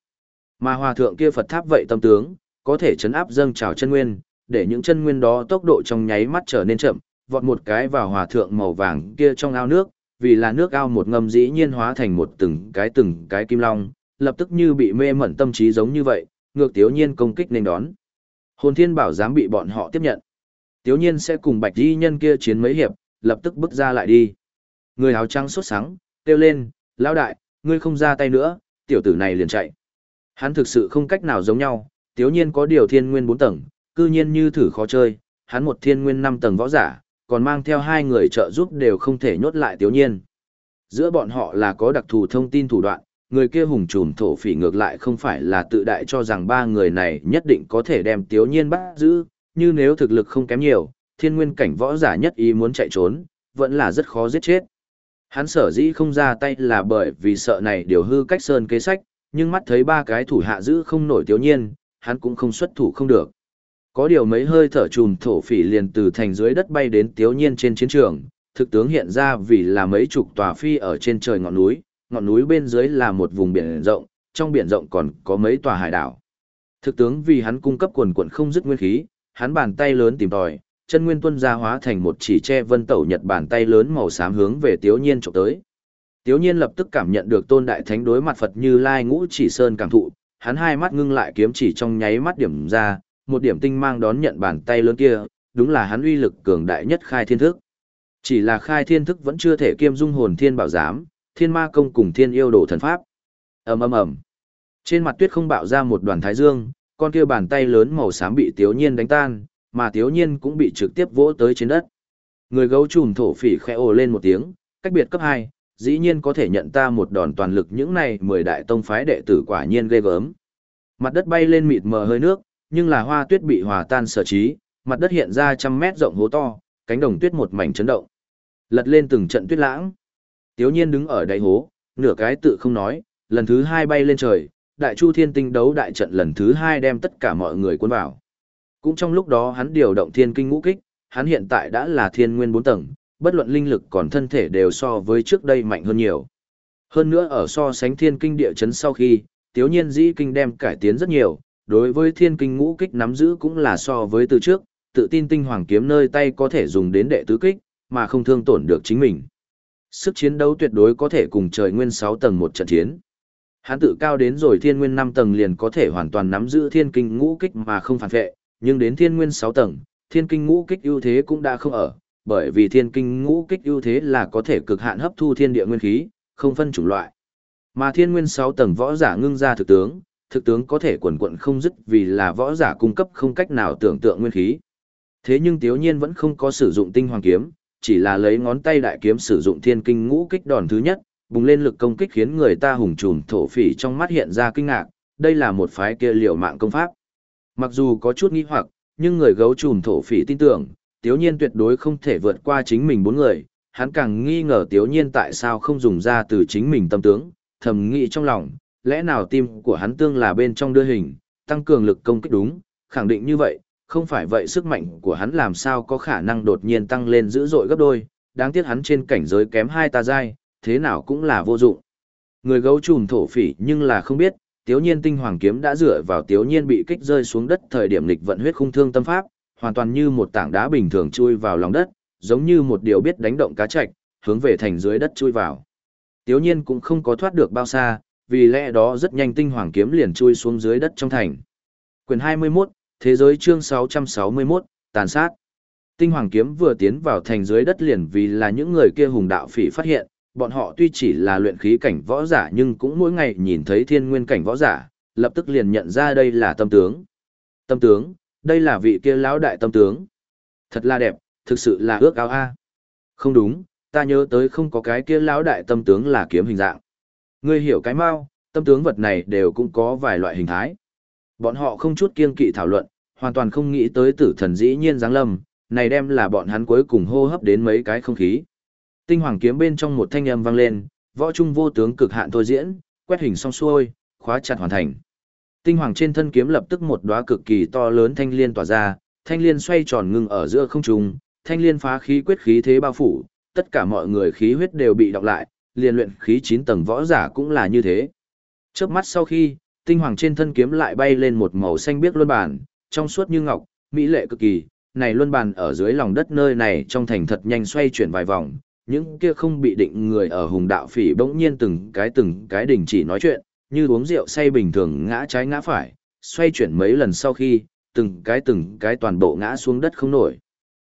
A: Mà hòa thượng kia Phật tháp vậy tâm tướng, có thể chấn áp dâng trào chân nguyên, để những chân nguyên đó tốc độ trong nháy mắt trở nên chậm, vọt một cái vào hòa thượng màu vàng kia trong ao nước, vì là nước ao một ngâm dĩ nhiên hóa thành một từng cái từng cái kim long, lập tức như bị mê mẩn tâm trí giống như vậy, ngược tiếu nhiên công kích nên đón. Hồn thiên bảo dám bị bọn họ tiếp nhận. Tiếu nhiên sẽ cùng bạch di nhân kia chiến mấy hiệp, lập tức bước ra lại đi. Người áo trắng sốt sáng, kêu lên, lão đại, ngươi không ra tay nữa, tiểu tử này liền chạy. Hắn thực sự không cách nào giống nhau, tiếu nhiên có điều thiên nguyên 4 tầng, cư nhiên như thử khó chơi, hắn một thiên nguyên 5 tầng võ giả, còn mang theo hai người trợ giúp đều không thể nhốt lại tiếu nhiên. Giữa bọn họ là có đặc thù thông tin thủ đoạn, người kia hùng trùm thổ phỉ ngược lại không phải là tự đại cho rằng ba người này nhất định có thể đem tiếu nhiên bắt giữ, như nếu thực lực không kém nhiều, thiên nguyên cảnh võ giả nhất ý muốn chạy trốn, vẫn là rất khó giết chết. Hắn sở dĩ không ra tay là bởi vì sợ này điều hư cách sơn kế sách, nhưng mắt thấy ba cái thủ hạ giữ không nổi tiếu nhiên, hắn cũng không xuất thủ không được. Có điều mấy hơi thở trùm thổ phỉ liền từ thành dưới đất bay đến tiếu nhiên trên chiến trường, thực tướng hiện ra vì là mấy chục tòa phi ở trên trời ngọn núi, ngọn núi bên dưới là một vùng biển rộng, trong biển rộng còn có mấy tòa hải đảo. Thực tướng vì hắn cung cấp quần quần không dứt nguyên khí, hắn bàn tay lớn tìm tòi, chân nguyên tuân ra hóa thành một chỉ che vân tẩu nhật bàn tay lớn màu xám hướng về Tiếu Nhiên chụp tới. Tiếu Nhiên lập tức cảm nhận được Tôn Đại Thánh đối mặt Phật Như Lai Ngũ Chỉ Sơn cảm thụ, hắn hai mắt ngưng lại kiếm chỉ trong nháy mắt điểm ra, một điểm tinh mang đón nhận bàn tay lớn kia, đúng là hắn uy lực cường đại nhất khai thiên thức. Chỉ là khai thiên thức vẫn chưa thể kiêm dung hồn thiên bảo giám, thiên ma công cùng thiên yêu đồ thần pháp. ầm ầm ầm. Trên mặt tuyết không bạo ra một đoàn thái dương, con kia bàn tay lớn màu xám bị Tiếu Nhiên đánh tan, mà Tiếu Nhiên cũng bị trực tiếp vỗ tới trên đất. Người gấu trùm thổ phỉ khẽ ồ lên một tiếng, cách biệt cấp 2, dĩ nhiên có thể nhận ta một đòn toàn lực những này mười đại tông phái đệ tử quả nhiên ghê gớm. Mặt đất bay lên mịt mờ hơi nước, nhưng là hoa tuyết bị hòa tan sở trí, mặt đất hiện ra trăm mét rộng hố to, cánh đồng tuyết một mảnh chấn động. Lật lên từng trận tuyết lãng. Tiếu nhiên đứng ở đáy hố, nửa cái tự không nói, lần thứ hai bay lên trời, đại chu thiên tinh đấu đại trận lần thứ hai đem tất cả mọi người cuốn vào. Cũng trong lúc đó hắn điều động thiên kinh ngũ kích, hắn hiện tại đã là thiên nguyên bốn tầng, bất luận linh lực còn thân thể đều so với trước đây mạnh hơn nhiều. Hơn nữa ở so sánh thiên kinh địa chấn sau khi, tiếu nhiên dĩ kinh đem cải tiến rất nhiều, đối với thiên kinh ngũ kích nắm giữ cũng là so với từ trước, tự tin tinh hoàng kiếm nơi tay có thể dùng đến đệ tứ kích, mà không thương tổn được chính mình. Sức chiến đấu tuyệt đối có thể cùng trời nguyên 6 tầng một trận chiến. Hắn tự cao đến rồi thiên nguyên 5 tầng liền có thể hoàn toàn nắm giữ thiên kinh ngũ kích mà không phản vệ, nhưng đến thiên nguyên 6 tầng, thiên kinh ngũ kích ưu thế cũng đã không ở, bởi vì thiên kinh ngũ kích ưu thế là có thể cực hạn hấp thu thiên địa nguyên khí, không phân chủng loại. Mà thiên nguyên 6 tầng võ giả ngưng ra thực tướng, thực tướng có thể quần quận không dứt vì là võ giả cung cấp không cách nào tưởng tượng nguyên khí. Thế nhưng Tiếu Nhiên vẫn không có sử dụng tinh hoàng kiếm, chỉ là lấy ngón tay đại kiếm sử dụng thiên kinh ngũ kích đòn thứ nhất, bùng lên lực công kích khiến người ta hùng trùm thổ phỉ trong mắt hiện ra kinh ngạc, đây là một phái kia liệu mạng công pháp. Mặc dù có chút nghi hoặc, nhưng người gấu trùm thổ phỉ tin tưởng, Tiếu Nhiên tuyệt đối không thể vượt qua chính mình bốn người, hắn càng nghi ngờ Tiếu Nhiên tại sao không dùng ra từ chính mình tâm tướng, thầm nghĩ trong lòng, lẽ nào tim của hắn tương là bên trong đưa hình, tăng cường lực công kích đúng, khẳng định như vậy, không phải vậy sức mạnh của hắn làm sao có khả năng đột nhiên tăng lên dữ dội gấp đôi, đáng tiếc hắn trên cảnh giới kém hai ta dai, thế nào cũng là vô dụng. Người gấu trùm thổ phỉ nhưng là không biết, tiếu nhiên tinh hoàng kiếm đã dựa vào tiếu nhiên bị kích rơi xuống đất thời điểm lịch vận huyết khung thương tâm pháp, hoàn toàn như một tảng đá bình thường chui vào lòng đất, giống như một điều biết đánh động cá chạch, hướng về thành dưới đất chui vào. Tiếu nhiên cũng không có thoát được bao xa, vì lẽ đó rất nhanh tinh hoàng kiếm liền chui xuống dưới đất trong thành. Quyền 21, Thế giới chương 661, tàn sát. Tinh hoàng kiếm vừa tiến vào thành dưới đất liền vì là những người kia hùng đạo phỉ phát hiện, bọn họ tuy chỉ là luyện khí cảnh võ giả nhưng cũng mỗi ngày nhìn thấy thiên nguyên cảnh võ giả, lập tức liền nhận ra đây là tâm tướng. Tâm tướng, đây là vị kia lão đại tâm tướng. Thật là đẹp, thực sự là ước ao a. Không đúng, ta nhớ tới không có cái kia lão đại tâm tướng là kiếm hình dạng. Ngươi hiểu cái mau, tâm tướng vật này đều cũng có vài loại hình thái. Bọn họ không chút kiên kỵ thảo luận, hoàn toàn không nghĩ tới tử thần dĩ nhiên giáng lâm, này đem là bọn hắn cuối cùng hô hấp đến mấy cái không khí. Tinh hoàng kiếm bên trong một thanh âm vang lên, võ trung vô tướng cực hạn thôi diễn, quét hình xong xuôi, khóa chặt hoàn thành. Tinh hoàng trên thân kiếm lập tức một đóa cực kỳ to lớn thanh liên tỏa ra, thanh liên xoay tròn ngưng ở giữa không trung, thanh liên phá khí quyết khí thế bao phủ, tất cả mọi người khí huyết đều bị đọc lại, liền luyện khí 9 tầng võ giả cũng là như thế. Chớp mắt sau khi, tinh hoàng trên thân kiếm lại bay lên một màu xanh biếc luân bàn, trong suốt như ngọc, mỹ lệ cực kỳ, này luân bàn ở dưới lòng đất nơi này trong thành thật nhanh xoay chuyển vài vòng, những kia không bị định người ở hùng đạo phỉ bỗng nhiên từng cái từng cái đình chỉ nói chuyện, như uống rượu say bình thường ngã trái ngã phải, xoay chuyển mấy lần sau khi, từng cái từng cái toàn bộ ngã xuống đất không nổi.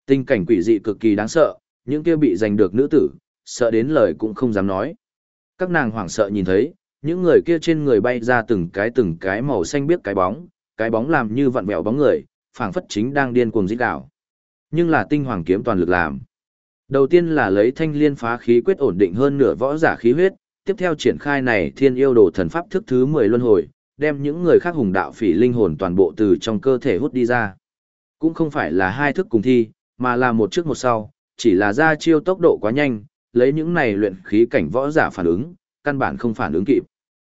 A: Tình cảnh quỷ dị cực kỳ đáng sợ, những kia bị giành được nữ tử, sợ đến lời cũng không dám nói. Các nàng hoảng sợ nhìn thấy, những người kia trên người bay ra từng cái từng cái màu xanh biếc cái bóng, cái bóng làm như vặn vẹo bóng người, phảng phất chính đang điên cuồng giết đảo. Nhưng là tinh hoàng kiếm toàn lực làm. Đầu tiên là lấy thanh liên phá khí quyết ổn định hơn nửa võ giả khí huyết, tiếp theo triển khai này thiên yêu đồ thần pháp thức thứ 10 luân hồi, đem những người khác hùng đạo phỉ linh hồn toàn bộ từ trong cơ thể hút đi ra. Cũng không phải là hai thức cùng thi, mà là một trước một sau, chỉ là ra chiêu tốc độ quá nhanh, lấy những này luyện khí cảnh võ giả phản ứng, căn bản không phản ứng kịp.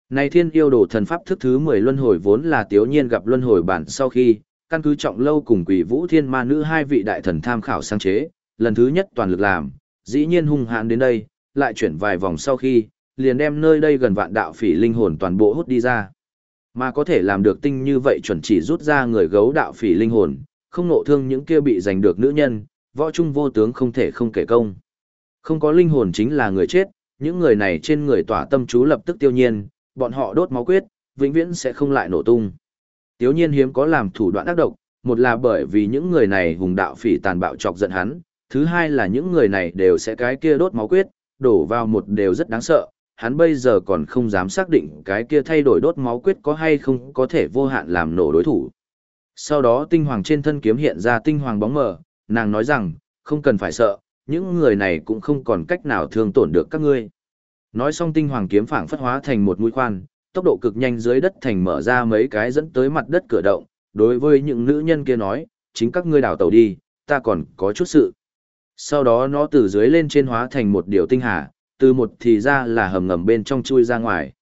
A: Này thiên yêu đồ thần pháp thức thứ 10 luân hồi vốn là tiểu nhiên gặp luân hồi bản sau khi, căn cứ trọng lâu cùng quỷ vũ thiên ma nữ hai vị đại thần tham khảo sáng chế, lần thứ nhất toàn lực làm, dĩ nhiên hung hãn đến đây, lại chuyển vài vòng sau khi, liền đem nơi đây gần vạn đạo phỉ linh hồn toàn bộ hút đi ra. Mà có thể làm được tinh như vậy chuẩn chỉ rút ra người gấu đạo phỉ linh hồn, không nộ thương những kia bị giành được nữ nhân, võ trung vô tướng không thể không kể công. Không có linh hồn chính là người chết, những người này trên người tỏa tâm chú lập tức tiêu nhiên, bọn họ đốt máu quyết, vĩnh viễn sẽ không lại nổ tung. Tiếu nhiên hiếm có làm thủ đoạn ác độc, một là bởi vì những người này hùng đạo phỉ tàn bạo chọc giận hắn, thứ hai là những người này đều sẽ cái kia đốt máu quyết, đổ vào một đều rất đáng sợ, hắn bây giờ còn không dám xác định cái kia thay đổi đốt máu quyết có hay không có thể vô hạn làm nổ đối thủ. Sau đó tinh hoàng trên thân kiếm hiện ra tinh hoàng bóng mờ, nàng nói rằng, không cần phải sợ, những người này cũng không còn cách nào thương tổn được các ngươi. Nói xong tinh hoàng kiếm phảng phất hóa thành một mũi khoan, tốc độ cực nhanh dưới đất thành mở ra mấy cái dẫn tới mặt đất cửa động, đối với những nữ nhân kia nói, chính các ngươi đào tàu đi, ta còn có chút sự. Sau đó nó từ dưới lên trên hóa thành một điều tinh hà, từ một thì ra là hầm ngầm bên trong chui ra ngoài.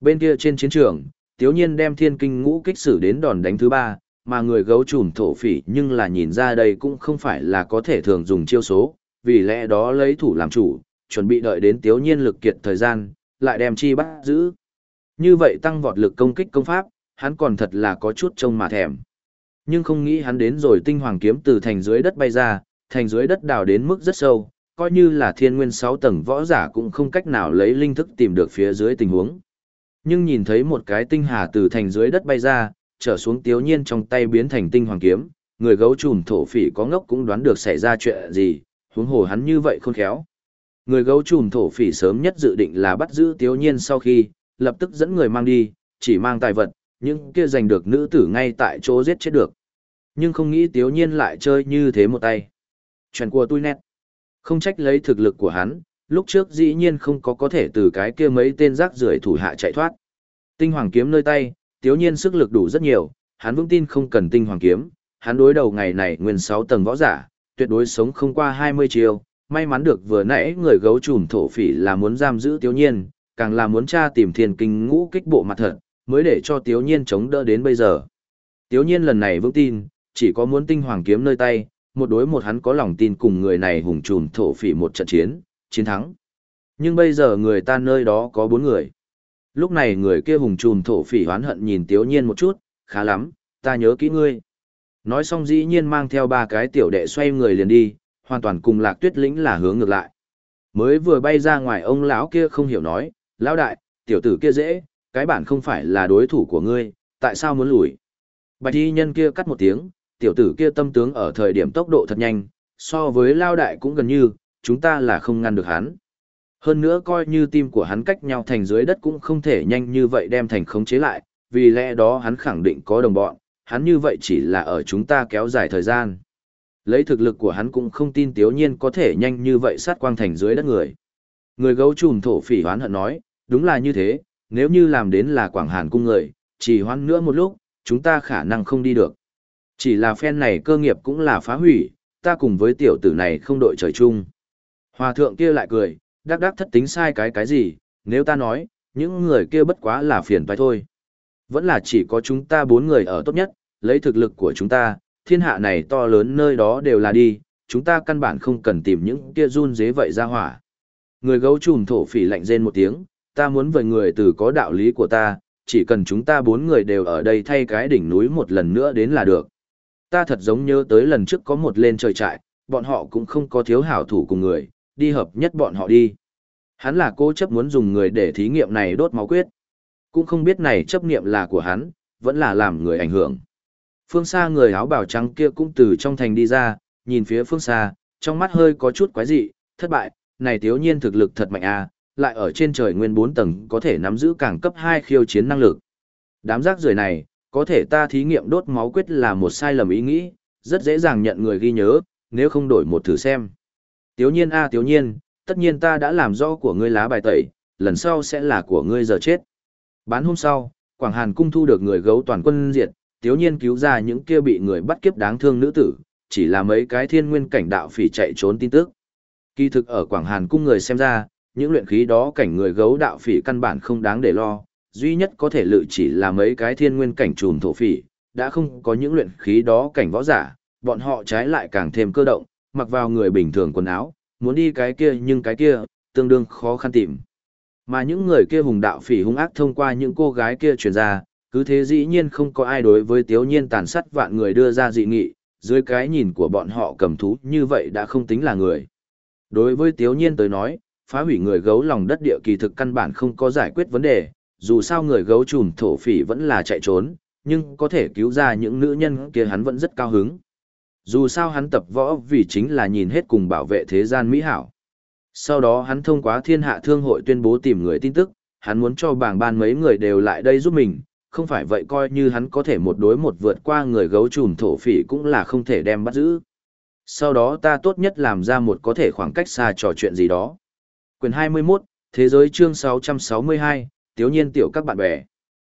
A: Bên kia trên chiến trường, tiếu nhiên đem thiên kinh ngũ kích sử đến đòn đánh thứ ba, mà người gấu trùm thổ phỉ nhưng là nhìn ra đây cũng không phải là có thể thường dùng chiêu số, vì lẽ đó lấy thủ làm chủ, chuẩn bị đợi đến tiếu nhiên lực kiệt thời gian, lại đem chi bắt giữ. Như vậy tăng vọt lực công kích công pháp, hắn còn thật là có chút trông mà thèm. Nhưng không nghĩ hắn đến rồi tinh hoàng kiếm từ thành dưới đất bay ra, thành dưới đất đào đến mức rất sâu, coi như là thiên nguyên 6 tầng võ giả cũng không cách nào lấy linh thức tìm được phía dưới tình huống. Nhưng nhìn thấy một cái tinh hà từ thành dưới đất bay ra, trở xuống tiếu nhiên trong tay biến thành tinh hoàng kiếm, người gấu trùm thổ phỉ có ngốc cũng đoán được xảy ra chuyện gì, huống hồ hắn như vậy khôn khéo. Người gấu trùm thổ phỉ sớm nhất dự định là bắt giữ tiếu nhiên sau khi, lập tức dẫn người mang đi, chỉ mang tài vật, những kia giành được nữ tử ngay tại chỗ giết chết được. Nhưng không nghĩ tiếu nhiên lại chơi như thế một tay. Chuyện của tôi nét. Không trách lấy thực lực của hắn, lúc trước dĩ nhiên không có có thể từ cái kia mấy tên rác rưởi thủ hạ chạy thoát. Tinh hoàng kiếm nơi tay, tiếu nhiên sức lực đủ rất nhiều, hắn vững tin không cần tinh hoàng kiếm, hắn đối đầu ngày này nguyên 6 tầng võ giả, tuyệt đối sống không qua 20 chiều, may mắn được vừa nãy người gấu trùm thổ phỉ là muốn giam giữ tiếu nhiên, càng là muốn tra tìm thiền kinh ngũ kích bộ mặt thật, mới để cho tiếu nhiên chống đỡ đến bây giờ. Tiếu nhiên lần này vững tin, chỉ có muốn tinh hoàng kiếm nơi tay, một đối một hắn có lòng tin cùng người này hùng trùm thổ phỉ một trận chiến, chiến thắng. Nhưng bây giờ người ta nơi đó có bốn người. Lúc này người kia hùng trùm thổ phỉ hoán hận nhìn tiếu nhiên một chút, khá lắm, ta nhớ kỹ ngươi. Nói xong dĩ nhiên mang theo ba cái tiểu đệ xoay người liền đi, hoàn toàn cùng lạc tuyết lĩnh là hướng ngược lại. Mới vừa bay ra ngoài ông lão kia không hiểu nói, lão đại, tiểu tử kia dễ, cái bản không phải là đối thủ của ngươi, tại sao muốn lùi? Bạch y nhân kia cắt một tiếng, tiểu tử kia tâm tướng ở thời điểm tốc độ thật nhanh, so với lao đại cũng gần như, chúng ta là không ngăn được hắn. Hơn nữa coi như tim của hắn cách nhau thành dưới đất cũng không thể nhanh như vậy đem thành khống chế lại, vì lẽ đó hắn khẳng định có đồng bọn, hắn như vậy chỉ là ở chúng ta kéo dài thời gian. Lấy thực lực của hắn cũng không tin tiếu nhiên có thể nhanh như vậy sát quang thành dưới đất người. Người gấu trùm thổ phỉ hoán hận nói, đúng là như thế, nếu như làm đến là Quảng Hàn cung người, chỉ hoán nữa một lúc, chúng ta khả năng không đi được. Chỉ là phen này cơ nghiệp cũng là phá hủy, ta cùng với tiểu tử này không đội trời chung. Hòa thượng kia lại cười, đắc đắc thất tính sai cái cái gì, nếu ta nói, những người kia bất quá là phiền phải thôi. Vẫn là chỉ có chúng ta bốn người ở tốt nhất, lấy thực lực của chúng ta, thiên hạ này to lớn nơi đó đều là đi, chúng ta căn bản không cần tìm những kia run dế vậy ra hỏa. Người gấu trùm thổ phỉ lạnh rên một tiếng, ta muốn với người từ có đạo lý của ta, chỉ cần chúng ta bốn người đều ở đây thay cái đỉnh núi một lần nữa đến là được. Ta thật giống nhớ tới lần trước có một lên trời trại, bọn họ cũng không có thiếu hảo thủ cùng người, đi hợp nhất bọn họ đi. Hắn là cố chấp muốn dùng người để thí nghiệm này đốt máu quyết. Cũng không biết này chấp niệm là của hắn, vẫn là làm người ảnh hưởng. Phương xa người áo bào trắng kia cũng từ trong thành đi ra, nhìn phía phương xa, trong mắt hơi có chút quái dị, thất bại, này thiếu nhiên thực lực thật mạnh à, lại ở trên trời nguyên 4 tầng có thể nắm giữ càng cấp 2 khiêu chiến năng lực. Đám rác rưởi này, có thể ta thí nghiệm đốt máu quyết là một sai lầm ý nghĩ, rất dễ dàng nhận người ghi nhớ, nếu không đổi một thử xem. Tiếu nhiên a à, tiếu nhiên, tất nhiên ta đã làm rõ của ngươi lá bài tẩy, lần sau sẽ là của ngươi giờ chết. Bán hôm sau, Quảng Hàn cung thu được người gấu toàn quân diệt, tiếu nhiên cứu ra những kia bị người bắt kiếp đáng thương nữ tử, chỉ là mấy cái thiên nguyên cảnh đạo phỉ chạy trốn tin tức. Kỳ thực ở Quảng Hàn cung người xem ra, những luyện khí đó cảnh người gấu đạo phỉ căn bản không đáng để lo, duy nhất có thể lự chỉ là mấy cái thiên nguyên cảnh trùm thổ phỉ, đã không có những luyện khí đó cảnh võ giả, bọn họ trái lại càng thêm cơ động, mặc vào người bình thường quần áo, muốn đi cái kia nhưng cái kia, tương đương khó khăn tìm. Mà những người kia hùng đạo phỉ hung ác thông qua những cô gái kia truyền ra, cứ thế dĩ nhiên không có ai đối với tiếu nhiên tàn sát vạn người đưa ra dị nghị, dưới cái nhìn của bọn họ cầm thú như vậy đã không tính là người. Đối với tiếu nhiên tới nói, phá hủy người gấu lòng đất địa kỳ thực căn bản không có giải quyết vấn đề, dù sao người gấu trùm thổ phỉ vẫn là chạy trốn, nhưng có thể cứu ra những nữ nhân kia hắn vẫn rất cao hứng. Dù sao hắn tập võ vì chính là nhìn hết cùng bảo vệ thế gian mỹ hảo. Sau đó hắn thông qua thiên hạ thương hội tuyên bố tìm người tin tức, hắn muốn cho bảng ban mấy người đều lại đây giúp mình, không phải vậy coi như hắn có thể một đối một vượt qua người gấu trùm thổ phỉ cũng là không thể đem bắt giữ. Sau đó ta tốt nhất làm ra một có thể khoảng cách xa trò chuyện gì đó. Quyền 21, Thế giới chương 662, Tiếu nhiên tiểu các bạn bè.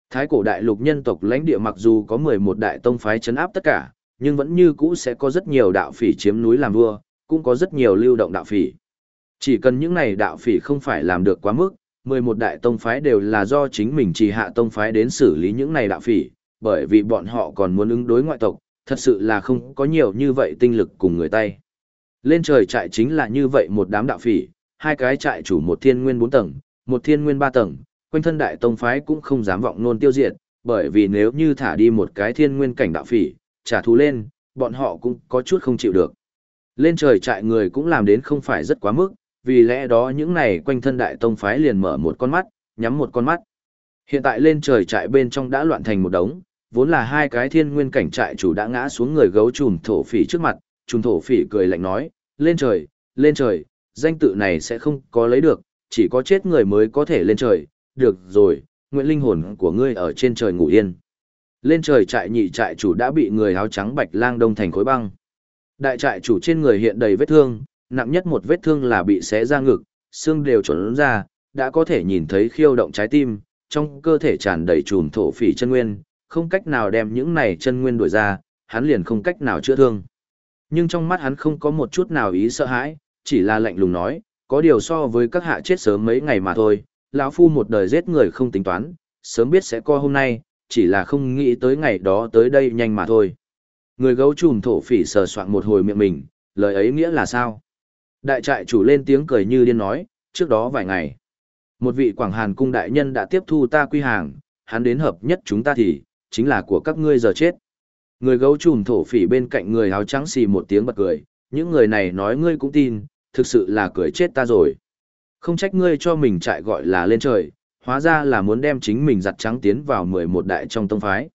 A: Thái cổ đại lục nhân tộc lãnh địa mặc dù có 11 đại tông phái chấn áp tất cả, nhưng vẫn như cũ sẽ có rất nhiều đạo phỉ chiếm núi làm vua, cũng có rất nhiều lưu động đạo phỉ. Chỉ cần những này đạo phỉ không phải làm được quá mức, 11 đại tông phái đều là do chính mình trì hạ tông phái đến xử lý những này đạo phỉ, bởi vì bọn họ còn muốn ứng đối ngoại tộc, thật sự là không có nhiều như vậy tinh lực cùng người tay. Lên trời trại chính là như vậy một đám đạo phỉ, hai cái trại chủ một thiên nguyên 4 tầng, một thiên nguyên 3 tầng, quanh thân đại tông phái cũng không dám vọng nôn tiêu diệt, bởi vì nếu như thả đi một cái thiên nguyên cảnh đạo phỉ, trả thù lên, bọn họ cũng có chút không chịu được. Lên trời trại người cũng làm đến không phải rất quá mức, vì lẽ đó những này quanh thân đại tông phái liền mở một con mắt, nhắm một con mắt. Hiện tại lên trời trại bên trong đã loạn thành một đống, vốn là hai cái thiên nguyên cảnh trại chủ đã ngã xuống người gấu trùm thổ phỉ trước mặt, trùm thổ phỉ cười lạnh nói, lên trời, lên trời, danh tự này sẽ không có lấy được, chỉ có chết người mới có thể lên trời, được rồi, nguyện linh hồn của ngươi ở trên trời ngủ yên. Lên trời trại nhị trại chủ đã bị người áo trắng bạch lang đông thành khối băng. Đại trại chủ trên người hiện đầy vết thương, nặng nhất một vết thương là bị xé ra ngực, xương đều trốn ra, đã có thể nhìn thấy khiêu động trái tim, trong cơ thể tràn đầy chùm thổ phỉ chân nguyên, không cách nào đem những này chân nguyên đuổi ra, hắn liền không cách nào chữa thương. Nhưng trong mắt hắn không có một chút nào ý sợ hãi, chỉ là lạnh lùng nói, có điều so với các hạ chết sớm mấy ngày mà thôi, lão phu một đời giết người không tính toán, sớm biết sẽ co hôm nay, chỉ là không nghĩ tới ngày đó tới đây nhanh mà thôi. Người gấu trùm thổ phỉ sờ soạn một hồi miệng mình, lời ấy nghĩa là sao? Đại trại chủ lên tiếng cười như điên nói, trước đó vài ngày. Một vị Quảng Hàn cung đại nhân đã tiếp thu ta quy hàng, hắn đến hợp nhất chúng ta thì, chính là của các ngươi giờ chết. Người gấu trùm thổ phỉ bên cạnh người áo trắng xì một tiếng bật cười, những người này nói ngươi cũng tin, thực sự là cười chết ta rồi. Không trách ngươi cho mình trại gọi là lên trời, hóa ra là muốn đem chính mình giặt trắng tiến vào 11 đại trong tông phái.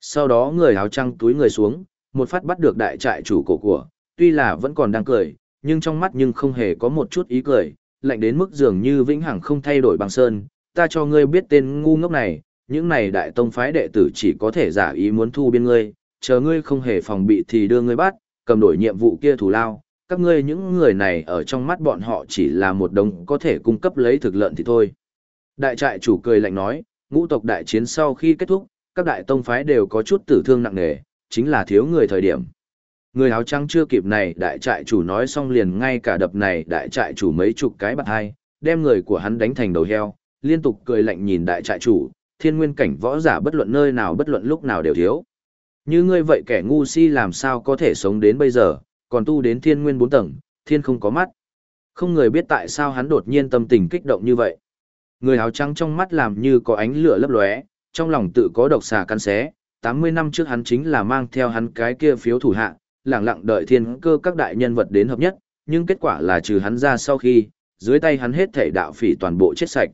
A: Sau đó người áo trắng túi người xuống, một phát bắt được đại trại chủ cổ của, tuy là vẫn còn đang cười, nhưng trong mắt nhưng không hề có một chút ý cười, lạnh đến mức dường như vĩnh hằng không thay đổi bằng sơn, ta cho ngươi biết tên ngu ngốc này, những này đại tông phái đệ tử chỉ có thể giả ý muốn thu biên ngươi, chờ ngươi không hề phòng bị thì đưa ngươi bắt, cầm đổi nhiệm vụ kia thủ lao, các ngươi những người này ở trong mắt bọn họ chỉ là một đống có thể cung cấp lấy thực lợn thì thôi. Đại trại chủ cười lạnh nói, ngũ tộc đại chiến sau khi kết thúc, các đại tông phái đều có chút tử thương nặng nề, chính là thiếu người thời điểm. Người áo trắng chưa kịp này đại trại chủ nói xong liền ngay cả đập này đại trại chủ mấy chục cái bạc hai, đem người của hắn đánh thành đầu heo, liên tục cười lạnh nhìn đại trại chủ, thiên nguyên cảnh võ giả bất luận nơi nào bất luận lúc nào đều thiếu. Như ngươi vậy kẻ ngu si làm sao có thể sống đến bây giờ, còn tu đến thiên nguyên bốn tầng, thiên không có mắt. Không người biết tại sao hắn đột nhiên tâm tình kích động như vậy. Người áo trắng trong mắt làm như có ánh lửa lấp lóe, trong lòng tự có độc xà căn xé. 80 năm trước hắn chính là mang theo hắn cái kia phiếu thủ hạ, lặng lặng đợi thiên cơ các đại nhân vật đến hợp nhất, nhưng kết quả là trừ hắn ra sau khi, dưới tay hắn hết thể đạo phỉ toàn bộ chết sạch.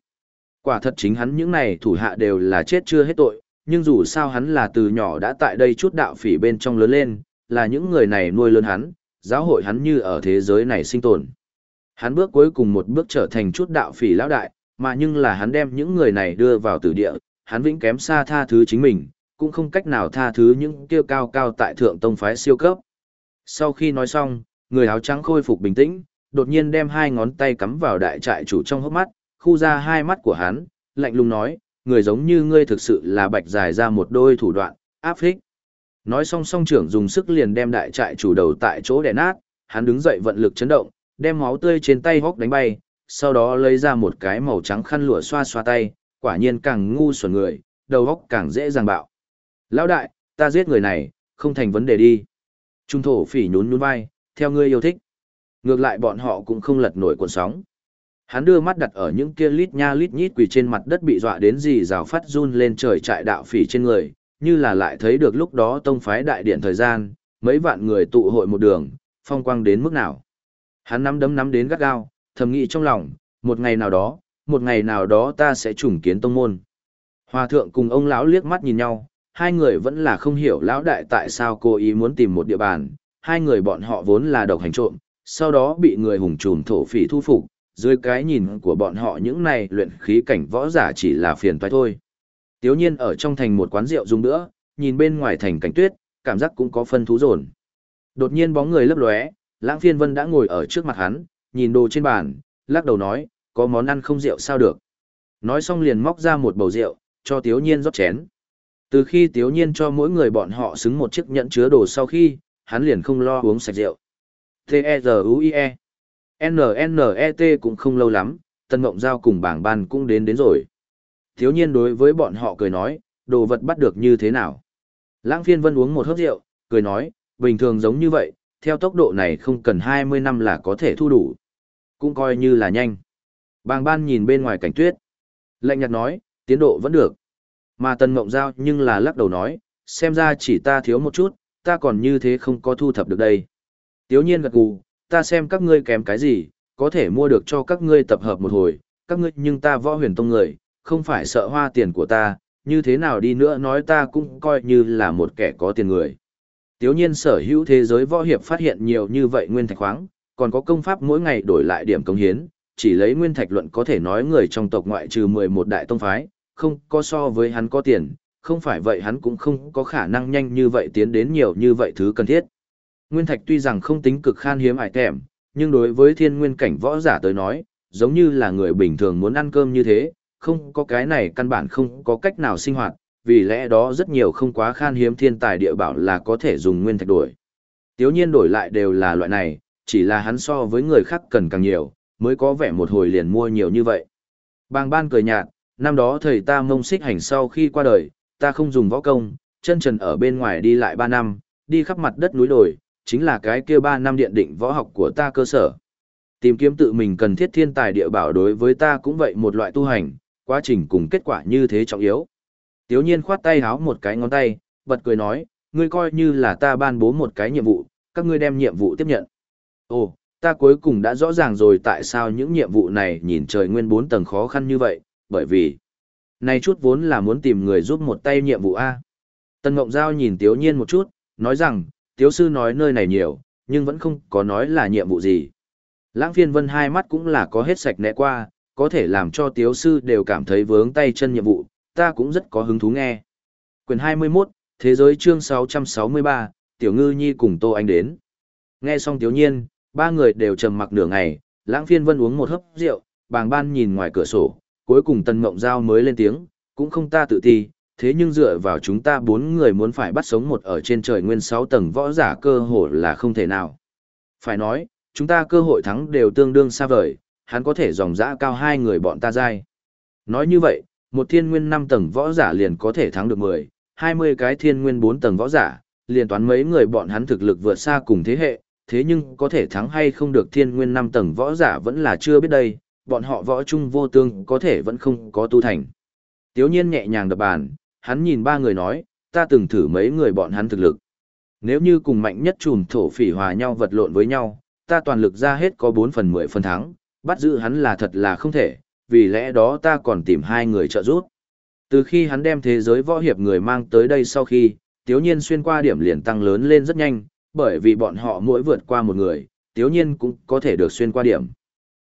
A: Quả thật chính hắn những này thủ hạ đều là chết chưa hết tội, nhưng dù sao hắn là từ nhỏ đã tại đây chút đạo phỉ bên trong lớn lên, là những người này nuôi lớn hắn, giáo hội hắn như ở thế giới này sinh tồn. Hắn bước cuối cùng một bước trở thành chút đạo phỉ lão đại, mà nhưng là hắn đem những người này đưa vào tử địa, hắn vĩnh kém xa tha thứ chính mình, cũng không cách nào tha thứ những kêu cao cao tại thượng tông phái siêu cấp. Sau khi nói xong, người áo trắng khôi phục bình tĩnh, đột nhiên đem hai ngón tay cắm vào đại trại chủ trong hốc mắt, khu ra hai mắt của hắn, lạnh lùng nói, người giống như ngươi thực sự là bạch dài ra một đôi thủ đoạn, áp thích. Nói xong song trưởng dùng sức liền đem đại trại chủ đầu tại chỗ đè nát, hắn đứng dậy vận lực chấn động, đem máu tươi trên tay hốc đánh bay, sau đó lấy ra một cái màu trắng khăn lụa xoa xoa tay, quả nhiên càng ngu xuẩn người, đầu óc càng dễ dàng bạo. Lão đại, ta giết người này, không thành vấn đề đi. Trung thổ phỉ nhún nhún vai, theo ngươi yêu thích. Ngược lại bọn họ cũng không lật nổi cuộn sóng. Hắn đưa mắt đặt ở những kia lít nha lít nhít quỳ trên mặt đất bị dọa đến gì rào phát run lên trời trại đạo phỉ trên người, như là lại thấy được lúc đó tông phái đại điện thời gian, mấy vạn người tụ hội một đường, phong quang đến mức nào. Hắn nắm đấm nắm đến gắt gao, thầm nghĩ trong lòng, một ngày nào đó, một ngày nào đó ta sẽ trùng kiến tông môn. Hòa thượng cùng ông lão liếc mắt nhìn nhau, hai người vẫn là không hiểu lão đại tại sao cô ý muốn tìm một địa bàn, hai người bọn họ vốn là độc hành trộm, sau đó bị người hùng trùm thổ phỉ thu phục, dưới cái nhìn của bọn họ những này luyện khí cảnh võ giả chỉ là phiền toái thôi. Tiếu nhiên ở trong thành một quán rượu dùng nữa, nhìn bên ngoài thành cảnh tuyết, cảm giác cũng có phân thú rồn. Đột nhiên bóng người lấp lóe, lãng phiên vân đã ngồi ở trước mặt hắn, nhìn đồ trên bàn, lắc đầu nói, có món ăn không rượu sao được. Nói xong liền móc ra một bầu rượu, cho tiếu nhiên rót chén. Từ khi tiếu nhiên cho mỗi người bọn họ xứng một chiếc nhẫn chứa đồ sau khi, hắn liền không lo uống sạch rượu. T-E-Z-U-I-E N-N-E-T cũng không lâu lắm, Tân Ngộng Giao cùng bảng ban cũng đến đến rồi. Thiếu nhiên đối với bọn họ cười nói, đồ vật bắt được như thế nào. Lãng phiên vân uống một hớp rượu, cười nói, bình thường giống như vậy, theo tốc độ này không cần 20 năm là có thể thu đủ. Cũng coi như là nhanh. Bàng ban nhìn bên ngoài cảnh tuyết. Lệnh nhạt nói, tiến độ vẫn được. Mà Tân Ngộng Giao nhưng là lắc đầu nói, xem ra chỉ ta thiếu một chút, ta còn như thế không có thu thập được đây. Tiếu nhiên gật gù, ta xem các ngươi kém cái gì, có thể mua được cho các ngươi tập hợp một hồi, các ngươi nhưng ta võ huyền tông người, không phải sợ hoa tiền của ta, như thế nào đi nữa nói ta cũng coi như là một kẻ có tiền người. Tiếu nhiên sở hữu thế giới võ hiệp phát hiện nhiều như vậy nguyên thạch khoáng, còn có công pháp mỗi ngày đổi lại điểm công hiến, chỉ lấy nguyên thạch luận có thể nói người trong tộc ngoại trừ 11 đại tông phái, không có so với hắn có tiền, không phải vậy hắn cũng không có khả năng nhanh như vậy tiến đến nhiều như vậy thứ cần thiết. Nguyên thạch tuy rằng không tính cực khan hiếm ải tèm, nhưng đối với thiên nguyên cảnh võ giả tới nói, giống như là người bình thường muốn ăn cơm như thế, không có cái này căn bản không có cách nào sinh hoạt, vì lẽ đó rất nhiều không quá khan hiếm thiên tài địa bảo là có thể dùng nguyên thạch đổi. Tiếu nhiên đổi lại đều là loại này, chỉ là hắn so với người khác cần càng nhiều, mới có vẻ một hồi liền mua nhiều như vậy. Bàng ban cười nhạt, năm đó thầy ta mông xích hành sau khi qua đời, ta không dùng võ công, chân trần ở bên ngoài đi lại 3 năm, đi khắp mặt đất núi đồi, chính là cái kia 3 năm điện định võ học của ta cơ sở. Tìm kiếm tự mình cần thiết thiên tài địa bảo đối với ta cũng vậy một loại tu hành, quá trình cùng kết quả như thế trọng yếu. Tiếu nhiên khoát tay háo một cái ngón tay, bật cười nói, ngươi coi như là ta ban bố một cái nhiệm vụ, các ngươi đem nhiệm vụ tiếp nhận. Ồ, ta cuối cùng đã rõ ràng rồi tại sao những nhiệm vụ này nhìn trời nguyên bốn tầng khó khăn như vậy, bởi vì Này chút vốn là muốn tìm người giúp một tay nhiệm vụ A. Tân mộng Giao nhìn Tiếu Nhiên một chút, nói rằng, Tiếu Sư nói nơi này nhiều, nhưng vẫn không có nói là nhiệm vụ gì. Lãng phiên vân hai mắt cũng là có hết sạch né qua, có thể làm cho Tiếu Sư đều cảm thấy vướng tay chân nhiệm vụ, ta cũng rất có hứng thú nghe. Quyển 21, Thế giới chương 663, Tiểu Ngư Nhi cùng Tô Anh đến. Nghe xong Tiếu Nhiên, ba người đều trầm mặc nửa ngày, lãng phiên vân uống một hớp rượu, bàng ban nhìn ngoài cửa sổ, cuối cùng Tần Mộng Giao mới lên tiếng, cũng không ta tự ti, thế nhưng dựa vào chúng ta bốn người muốn phải bắt sống một ở trên trời nguyên sáu tầng võ giả cơ hội là không thể nào. Phải nói, chúng ta cơ hội thắng đều tương đương xa vời, hắn có thể dòng dã cao hai người bọn ta dai. Nói như vậy, một thiên nguyên năm tầng võ giả liền có thể thắng được mười, hai mươi cái thiên nguyên bốn tầng võ giả, liền toán mấy người bọn hắn thực lực vượt xa cùng thế hệ, thế nhưng có thể thắng hay không được thiên nguyên năm tầng võ giả vẫn là chưa biết đây, bọn họ võ trung vô tương có thể vẫn không có tu thành. Tiếu nhiên nhẹ nhàng đập bàn, hắn nhìn ba người nói, ta từng thử mấy người bọn hắn thực lực. Nếu như cùng mạnh nhất chùm thổ phỉ hòa nhau vật lộn với nhau, ta toàn lực ra hết có 4 phần 10 phần thắng, bắt giữ hắn là thật là không thể, vì lẽ đó ta còn tìm hai người trợ giúp. Từ khi hắn đem thế giới võ hiệp người mang tới đây sau khi, tiếu nhiên xuyên qua điểm liền tăng lớn lên rất nhanh, bởi vì bọn họ mỗi vượt qua một người, tiếu nhiên cũng có thể được xuyên qua điểm.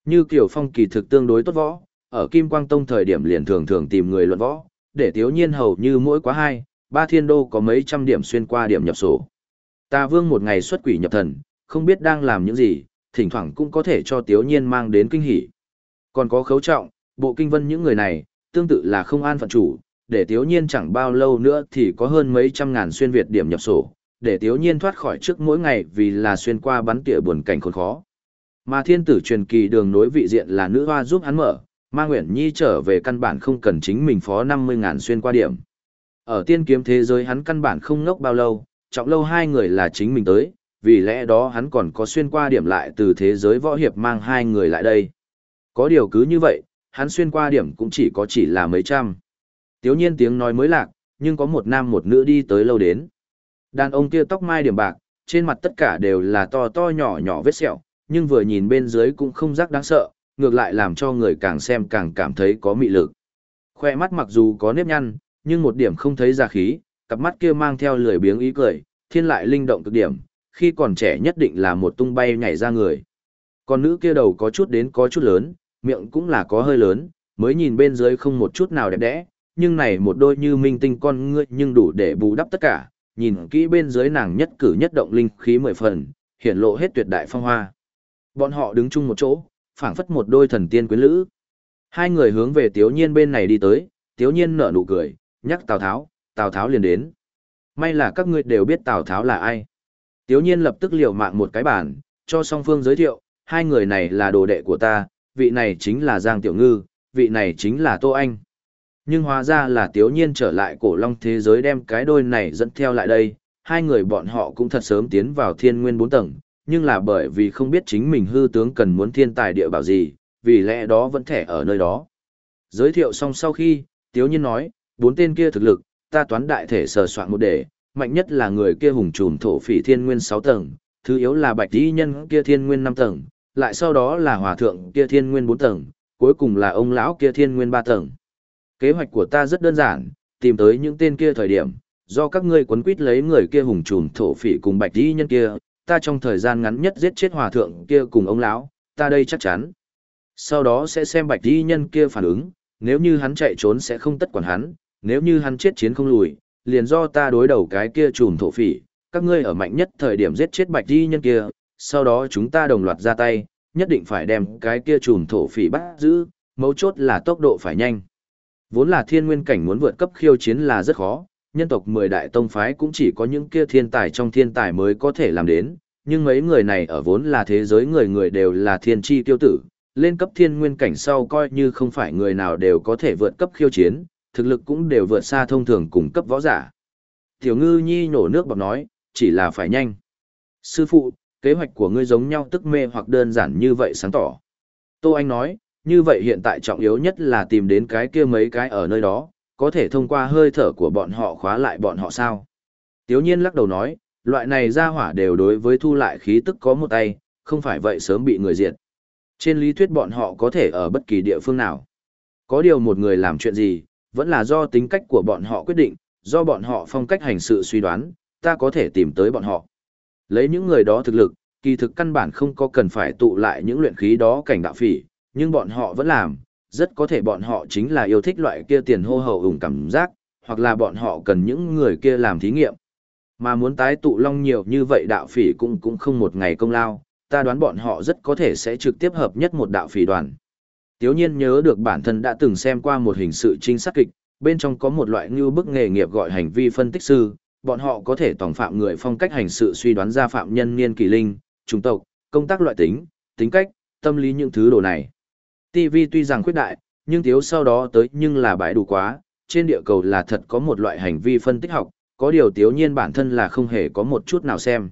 A: Như Kiều Phong kỳ thực tương đối tốt võ, ở Kim Quang Tông thời điểm liền thường thường tìm người luận võ, để tiếu nhiên hầu như mỗi quá hai, ba thiên đô có mấy trăm điểm xuyên qua điểm nhập sổ. Ta vương một ngày xuất quỷ nhập thần, không biết đang làm những gì, thỉnh thoảng cũng có thể cho tiếu nhiên mang đến kinh hỉ. Còn có khấu trọng, bộ kinh vân những người này, tương tự là không an phận chủ, để tiếu nhiên chẳng bao lâu nữa thì có hơn mấy trăm ngàn xuyên Việt điểm nhập sổ, để tiếu nhiên thoát khỏi trước mỗi ngày vì là xuyên qua bắn tỉa buồn cảnh khốn khó. Mà thiên tử truyền kỳ đường nối vị diện là nữ hoa giúp hắn mở, Ma Nguyễn Nhi trở về căn bản không cần chính mình phó 50 ngàn xuyên qua điểm. Ở tiên kiếm thế giới hắn căn bản không ngốc bao lâu, trọng lâu hai người là chính mình tới, vì lẽ đó hắn còn có xuyên qua điểm lại từ thế giới võ hiệp mang hai người lại đây. Có điều cứ như vậy, hắn xuyên qua điểm cũng chỉ có chỉ là mấy trăm. Tiếu nhiên tiếng nói mới lạc, nhưng có một nam một nữ đi tới lâu đến. Đàn ông kia tóc mai điểm bạc, trên mặt tất cả đều là to to nhỏ nhỏ vết sẹo, nhưng vừa nhìn bên dưới cũng không rắc đáng sợ, ngược lại làm cho người càng xem càng cảm thấy có mị lực. Khoe mắt mặc dù có nếp nhăn, nhưng một điểm không thấy ra khí, cặp mắt kia mang theo lười biếng ý cười, thiên lại linh động cực điểm, khi còn trẻ nhất định là một tung bay nhảy ra người. con nữ kia đầu có chút đến có chút lớn, miệng cũng là có hơi lớn, mới nhìn bên dưới không một chút nào đẹp đẽ, nhưng này một đôi như minh tinh con ngươi nhưng đủ để bù đắp tất cả, nhìn kỹ bên dưới nàng nhất cử nhất động linh khí mười phần, hiện lộ hết tuyệt đại phong hoa. Bọn họ đứng chung một chỗ, phảng phất một đôi thần tiên quyến lữ. Hai người hướng về Tiếu Nhiên bên này đi tới, Tiếu Nhiên nở nụ cười, nhắc Tào Tháo, Tào Tháo liền đến. May là các ngươi đều biết Tào Tháo là ai. Tiếu Nhiên lập tức liều mạng một cái bản, cho song phương giới thiệu, hai người này là đồ đệ của ta, vị này chính là Giang Tiểu Ngư, vị này chính là Tô Anh. Nhưng hóa ra là Tiếu Nhiên trở lại cổ long thế giới đem cái đôi này dẫn theo lại đây, hai người bọn họ cũng thật sớm tiến vào thiên nguyên bốn tầng, nhưng là bởi vì không biết chính mình hư tướng cần muốn thiên tài địa bảo gì, vì lẽ đó vẫn thẻ ở nơi đó. Giới thiệu xong sau khi, Tiếu Nhiên nói, bốn tên kia thực lực, ta toán đại thể sờ soạn một đề, mạnh nhất là người kia hùng trùm thổ phỉ thiên nguyên 6 tầng, thứ yếu là bạch y nhân kia thiên nguyên 5 tầng, lại sau đó là hòa thượng kia thiên nguyên 4 tầng, cuối cùng là ông lão kia thiên nguyên 3 tầng. Kế hoạch của ta rất đơn giản, tìm tới những tên kia thời điểm, do các ngươi quấn quýt lấy người kia hùng trùm thổ phỉ cùng bạch y nhân kia, ta trong thời gian ngắn nhất giết chết hòa thượng kia cùng ông lão, ta đây chắc chắn. Sau đó sẽ xem bạch y nhân kia phản ứng, nếu như hắn chạy trốn sẽ không tất quản hắn, nếu như hắn chết chiến không lùi, liền do ta đối đầu cái kia trùm thổ phỉ, các ngươi ở mạnh nhất thời điểm giết chết bạch y nhân kia, sau đó chúng ta đồng loạt ra tay, nhất định phải đem cái kia trùm thổ phỉ bắt giữ, mấu chốt là tốc độ phải nhanh. Vốn là thiên nguyên cảnh muốn vượt cấp khiêu chiến là rất khó, nhân tộc mười đại tông phái cũng chỉ có những kia thiên tài trong thiên tài mới có thể làm đến, nhưng mấy người này ở vốn là thế giới người người đều là thiên tri tiêu tử, lên cấp thiên nguyên cảnh sau coi như không phải người nào đều có thể vượt cấp khiêu chiến, thực lực cũng đều vượt xa thông thường cùng cấp võ giả. Tiểu ngư nhi nổ nước bọc nói, chỉ là phải nhanh. Sư phụ, kế hoạch của ngươi giống nhau tức mê hoặc đơn giản như vậy sáng tỏ. Tô Anh nói, như vậy hiện tại trọng yếu nhất là tìm đến cái kia mấy cái ở nơi đó, có thể thông qua hơi thở của bọn họ khóa lại bọn họ sao. Tiếu nhiên lắc đầu nói, loại này ra hỏa đều đối với thu lại khí tức có một tay, không phải vậy sớm bị người diệt. Trên lý thuyết bọn họ có thể ở bất kỳ địa phương nào. Có điều một người làm chuyện gì, vẫn là do tính cách của bọn họ quyết định, do bọn họ phong cách hành sự suy đoán, ta có thể tìm tới bọn họ. Lấy những người đó thực lực, kỳ thực căn bản không có cần phải tụ lại những luyện khí đó cảnh đạo phỉ, nhưng bọn họ vẫn làm, rất có thể bọn họ chính là yêu thích loại kia tiền hô hậu ủng cảm giác, hoặc là bọn họ cần những người kia làm thí nghiệm. Mà muốn tái tụ long nhiều như vậy đạo phỉ cũng cũng không một ngày công lao, ta đoán bọn họ rất có thể sẽ trực tiếp hợp nhất một đạo phỉ đoàn. Tiếu nhiên nhớ được bản thân đã từng xem qua một hình sự trinh sát kịch, bên trong có một loại như bức nghề nghiệp gọi hành vi phân tích sư, bọn họ có thể tổng phạm người phong cách hành sự suy đoán ra phạm nhân niên kỳ linh, trung tộc, công tác loại tính, tính cách, tâm lý những thứ đồ này. TV tuy rằng khuyết đại, nhưng thiếu sau đó tới nhưng là bãi đủ quá, trên địa cầu là thật có một loại hành vi phân tích học, có điều tiếu nhiên bản thân là không hề có một chút nào xem.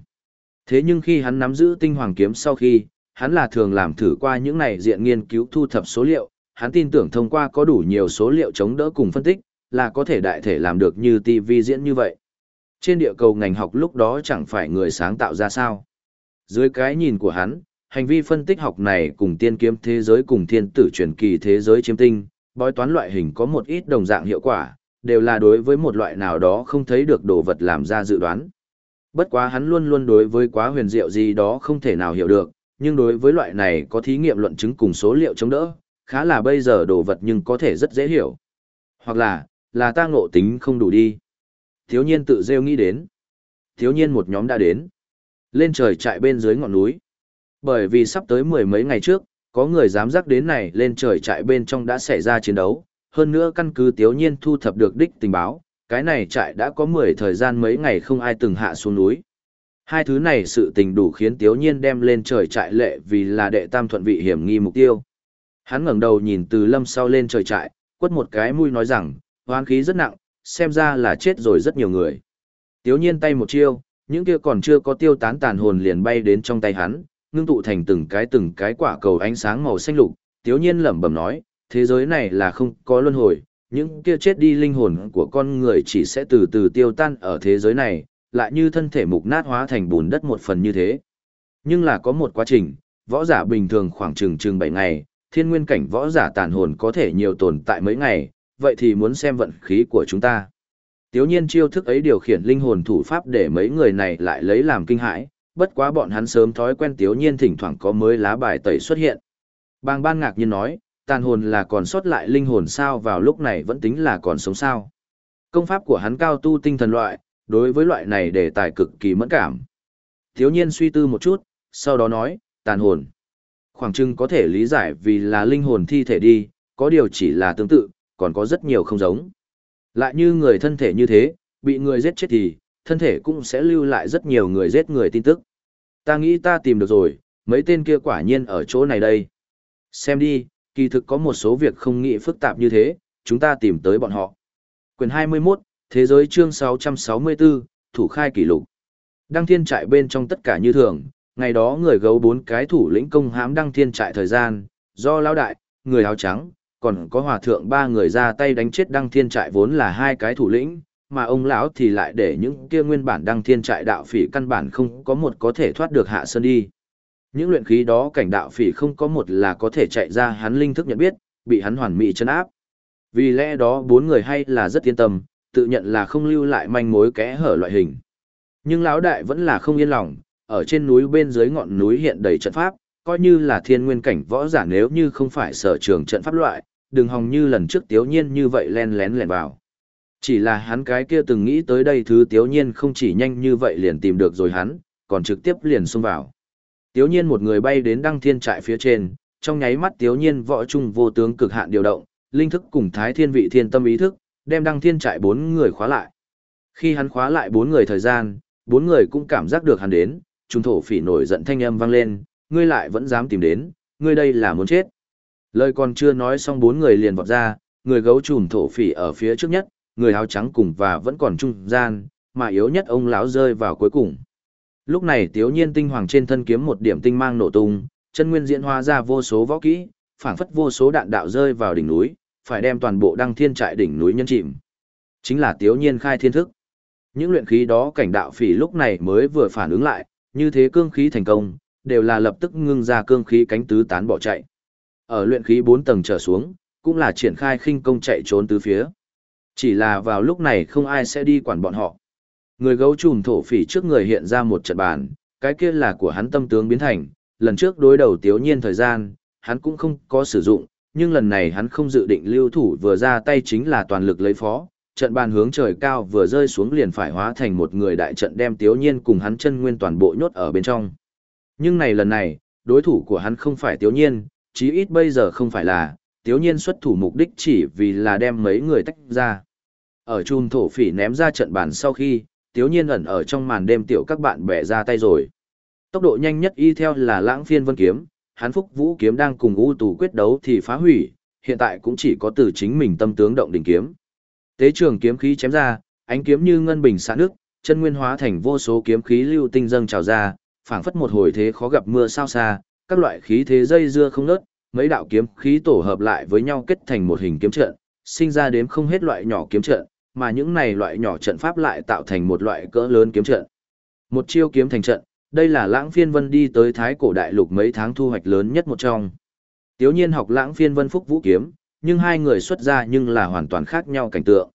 A: Thế nhưng khi hắn nắm giữ tinh hoàng kiếm sau khi, hắn là thường làm thử qua những này diện nghiên cứu thu thập số liệu, hắn tin tưởng thông qua có đủ nhiều số liệu chống đỡ cùng phân tích, là có thể đại thể làm được như TV diễn như vậy. Trên địa cầu ngành học lúc đó chẳng phải người sáng tạo ra sao. Dưới cái nhìn của hắn, hành vi phân tích học này cùng tiên kiếm thế giới cùng thiên tử truyền kỳ thế giới chiêm tinh, bói toán loại hình có một ít đồng dạng hiệu quả, đều là đối với một loại nào đó không thấy được đồ vật làm ra dự đoán. Bất quá hắn luôn luôn đối với quá huyền diệu gì đó không thể nào hiểu được, nhưng đối với loại này có thí nghiệm luận chứng cùng số liệu chống đỡ, khá là bây giờ đồ vật nhưng có thể rất dễ hiểu. Hoặc là, là ta ngộ tính không đủ đi. Thiếu nhiên tự rêu nghĩ đến. Thiếu nhiên một nhóm đã đến. Lên trời chạy bên dưới ngọn núi. Bởi vì sắp tới mười mấy ngày trước, có người dám giác đến này lên trời chạy bên trong đã xảy ra chiến đấu. Hơn nữa căn cứ Tiếu nhiên thu thập được đích tình báo, cái này trại đã có 10 thời gian mấy ngày không ai từng hạ xuống núi. Hai thứ này sự tình đủ khiến Tiếu Nhiên đem lên trời trại lệ vì là đệ tam thuận vị hiểm nghi mục tiêu. Hắn ngẩng đầu nhìn từ lâm sau lên trời trại, quất một cái mũi nói rằng, hoán khí rất nặng, xem ra là chết rồi rất nhiều người. Tiếu Nhiên tay một chiêu, những kia còn chưa có tiêu tán tàn hồn liền bay đến trong tay hắn, ngưng tụ thành từng cái từng cái quả cầu ánh sáng màu xanh lục. Tiếu Nhiên lẩm bẩm nói, thế giới này là không có luân hồi, những kia chết đi linh hồn của con người chỉ sẽ từ từ tiêu tan ở thế giới này, lại như thân thể mục nát hóa thành bùn đất một phần như thế. Nhưng là có một quá trình, võ giả bình thường khoảng chừng chừng 7 ngày, thiên nguyên cảnh võ giả tàn hồn có thể nhiều tồn tại mấy ngày, vậy thì muốn xem vận khí của chúng ta. Tiếu nhiên chiêu thức ấy điều khiển linh hồn thủ pháp để mấy người này lại lấy làm kinh hãi, bất quá bọn hắn sớm thói quen tiếu nhiên thỉnh thoảng có mới lá bài tẩy xuất hiện. Bang ban ngạc nhiên nói, tàn hồn là còn sót lại linh hồn sao vào lúc này vẫn tính là còn sống sao. Công pháp của hắn cao tu tinh thần loại, đối với loại này đề tài cực kỳ mẫn cảm. Thiếu nhiên suy tư một chút, sau đó nói, tàn hồn. Khoảng trưng có thể lý giải vì là linh hồn thi thể đi, có điều chỉ là tương tự, còn có rất nhiều không giống. Lại như người thân thể như thế, bị người giết chết thì, thân thể cũng sẽ lưu lại rất nhiều người giết người tin tức. Ta nghĩ ta tìm được rồi, mấy tên kia quả nhiên ở chỗ này đây. Xem đi, kỳ thực có một số việc không nghĩ phức tạp như thế, chúng ta tìm tới bọn họ. Quyền 21, Thế giới chương 664, Thủ khai kỷ lục. Đăng thiên trại bên trong tất cả như thường, ngày đó người gấu bốn cái thủ lĩnh công hãm đăng thiên trại thời gian, do lão đại, người áo trắng, còn có hòa thượng ba người ra tay đánh chết đăng thiên trại vốn là hai cái thủ lĩnh, mà ông lão thì lại để những kia nguyên bản đăng thiên trại đạo phỉ căn bản không có một có thể thoát được hạ sơn đi. Những luyện khí đó cảnh đạo phỉ không có một là có thể chạy ra hắn linh thức nhận biết, bị hắn hoàn mỹ chân áp. Vì lẽ đó bốn người hay là rất yên tâm, tự nhận là không lưu lại manh mối kẽ hở loại hình. Nhưng lão đại vẫn là không yên lòng, ở trên núi bên dưới ngọn núi hiện đầy trận pháp, coi như là thiên nguyên cảnh võ giả nếu như không phải sở trường trận pháp loại, đừng hòng như lần trước tiếu nhiên như vậy len lén lẻn vào. Chỉ là hắn cái kia từng nghĩ tới đây thứ tiếu nhiên không chỉ nhanh như vậy liền tìm được rồi hắn, còn trực tiếp liền xông vào. Tiếu nhiên một người bay đến đăng thiên trại phía trên, trong nháy mắt tiếu nhiên võ trung vô tướng cực hạn điều động, linh thức cùng thái thiên vị thiên tâm ý thức, đem đăng thiên trại bốn người khóa lại. Khi hắn khóa lại bốn người thời gian, bốn người cũng cảm giác được hắn đến, trung thổ phỉ nổi giận thanh âm vang lên, ngươi lại vẫn dám tìm đến, ngươi đây là muốn chết. Lời còn chưa nói xong bốn người liền vọt ra, người gấu trùm thổ phỉ ở phía trước nhất, người áo trắng cùng và vẫn còn trung gian, mà yếu nhất ông lão rơi vào cuối cùng. Lúc này Tiếu Nhiên tinh hoàng trên thân kiếm một điểm tinh mang nổ tung, chân nguyên diễn hóa ra vô số võ kỹ, phảng phất vô số đạn đạo rơi vào đỉnh núi, phải đem toàn bộ đăng thiên trại đỉnh núi nhân chìm. Chính là Tiếu Nhiên khai thiên thức. Những luyện khí đó cảnh đạo phỉ lúc này mới vừa phản ứng lại, như thế cương khí thành công, đều là lập tức ngưng ra cương khí cánh tứ tán bỏ chạy. Ở luyện khí 4 tầng trở xuống, cũng là triển khai khinh công chạy trốn tứ phía. Chỉ là vào lúc này không ai sẽ đi quản bọn họ. Người gấu trùm thổ phỉ trước người hiện ra một trận bàn, cái kia là của hắn tâm tướng biến thành, lần trước đối đầu tiếu nhiên thời gian, hắn cũng không có sử dụng, nhưng lần này hắn không dự định lưu thủ vừa ra tay chính là toàn lực lấy phó, trận bàn hướng trời cao vừa rơi xuống liền phải hóa thành một người đại trận đem tiếu nhiên cùng hắn chân nguyên toàn bộ nhốt ở bên trong. Nhưng này lần này, đối thủ của hắn không phải tiếu nhiên, chí ít bây giờ không phải là, tiếu nhiên xuất thủ mục đích chỉ vì là đem mấy người tách ra. Ở chùm thổ phỉ ném ra trận bàn sau khi, tiếu nhiên ẩn ở trong màn đêm tiểu các bạn bè ra tay rồi. Tốc độ nhanh nhất y theo là lãng phiên vân kiếm, hán phúc vũ kiếm đang cùng u tù quyết đấu thì phá hủy, hiện tại cũng chỉ có từ chính mình tâm tướng động đỉnh kiếm. Tế trường kiếm khí chém ra, ánh kiếm như ngân bình xa nước, chân nguyên hóa thành vô số kiếm khí lưu tinh dâng trào ra, phảng phất một hồi thế khó gặp mưa sao xa, các loại khí thế dây dưa không ngớt, mấy đạo kiếm khí tổ hợp lại với nhau kết thành một hình kiếm trận, sinh ra đếm không hết loại nhỏ kiếm trận, mà những này loại nhỏ trận pháp lại tạo thành một loại cỡ lớn kiếm trận. Một chiêu kiếm thành trận, đây là lãng phiên vân đi tới thái cổ đại lục mấy tháng thu hoạch lớn nhất một trong. Tiếu nhiên học lãng phiên vân phúc vũ kiếm, nhưng hai người xuất ra nhưng là hoàn toàn khác nhau cảnh tượng.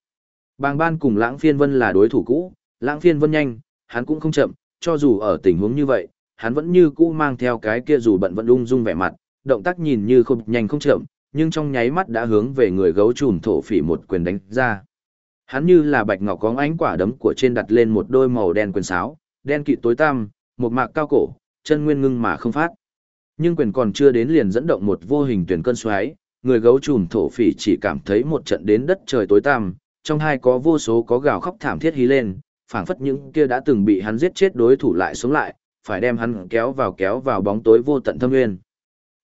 A: Bàng ban cùng lãng phiên vân là đối thủ cũ, lãng phiên vân nhanh, hắn cũng không chậm, cho dù ở tình huống như vậy, hắn vẫn như cũ mang theo cái kia dù bận vẫn ung dung vẻ mặt, động tác nhìn như không nhanh không chậm, nhưng trong nháy mắt đã hướng về người gấu trùm thổ phỉ một quyền đánh ra. Hắn như là bạch ngọc có ánh quả đấm của trên đặt lên một đôi màu đen quyền sáo, đen kịt tối tăm, một mạc cao cổ, chân nguyên ngưng mà không phát. Nhưng quyền còn chưa đến liền dẫn động một vô hình tuyển cơn xoáy, người gấu trùm thổ phỉ chỉ cảm thấy một trận đến đất trời tối tăm, trong hai có vô số có gào khóc thảm thiết hí lên, phảng phất những kia đã từng bị hắn giết chết đối thủ lại sống lại, phải đem hắn kéo vào kéo vào bóng tối vô tận thâm nguyên.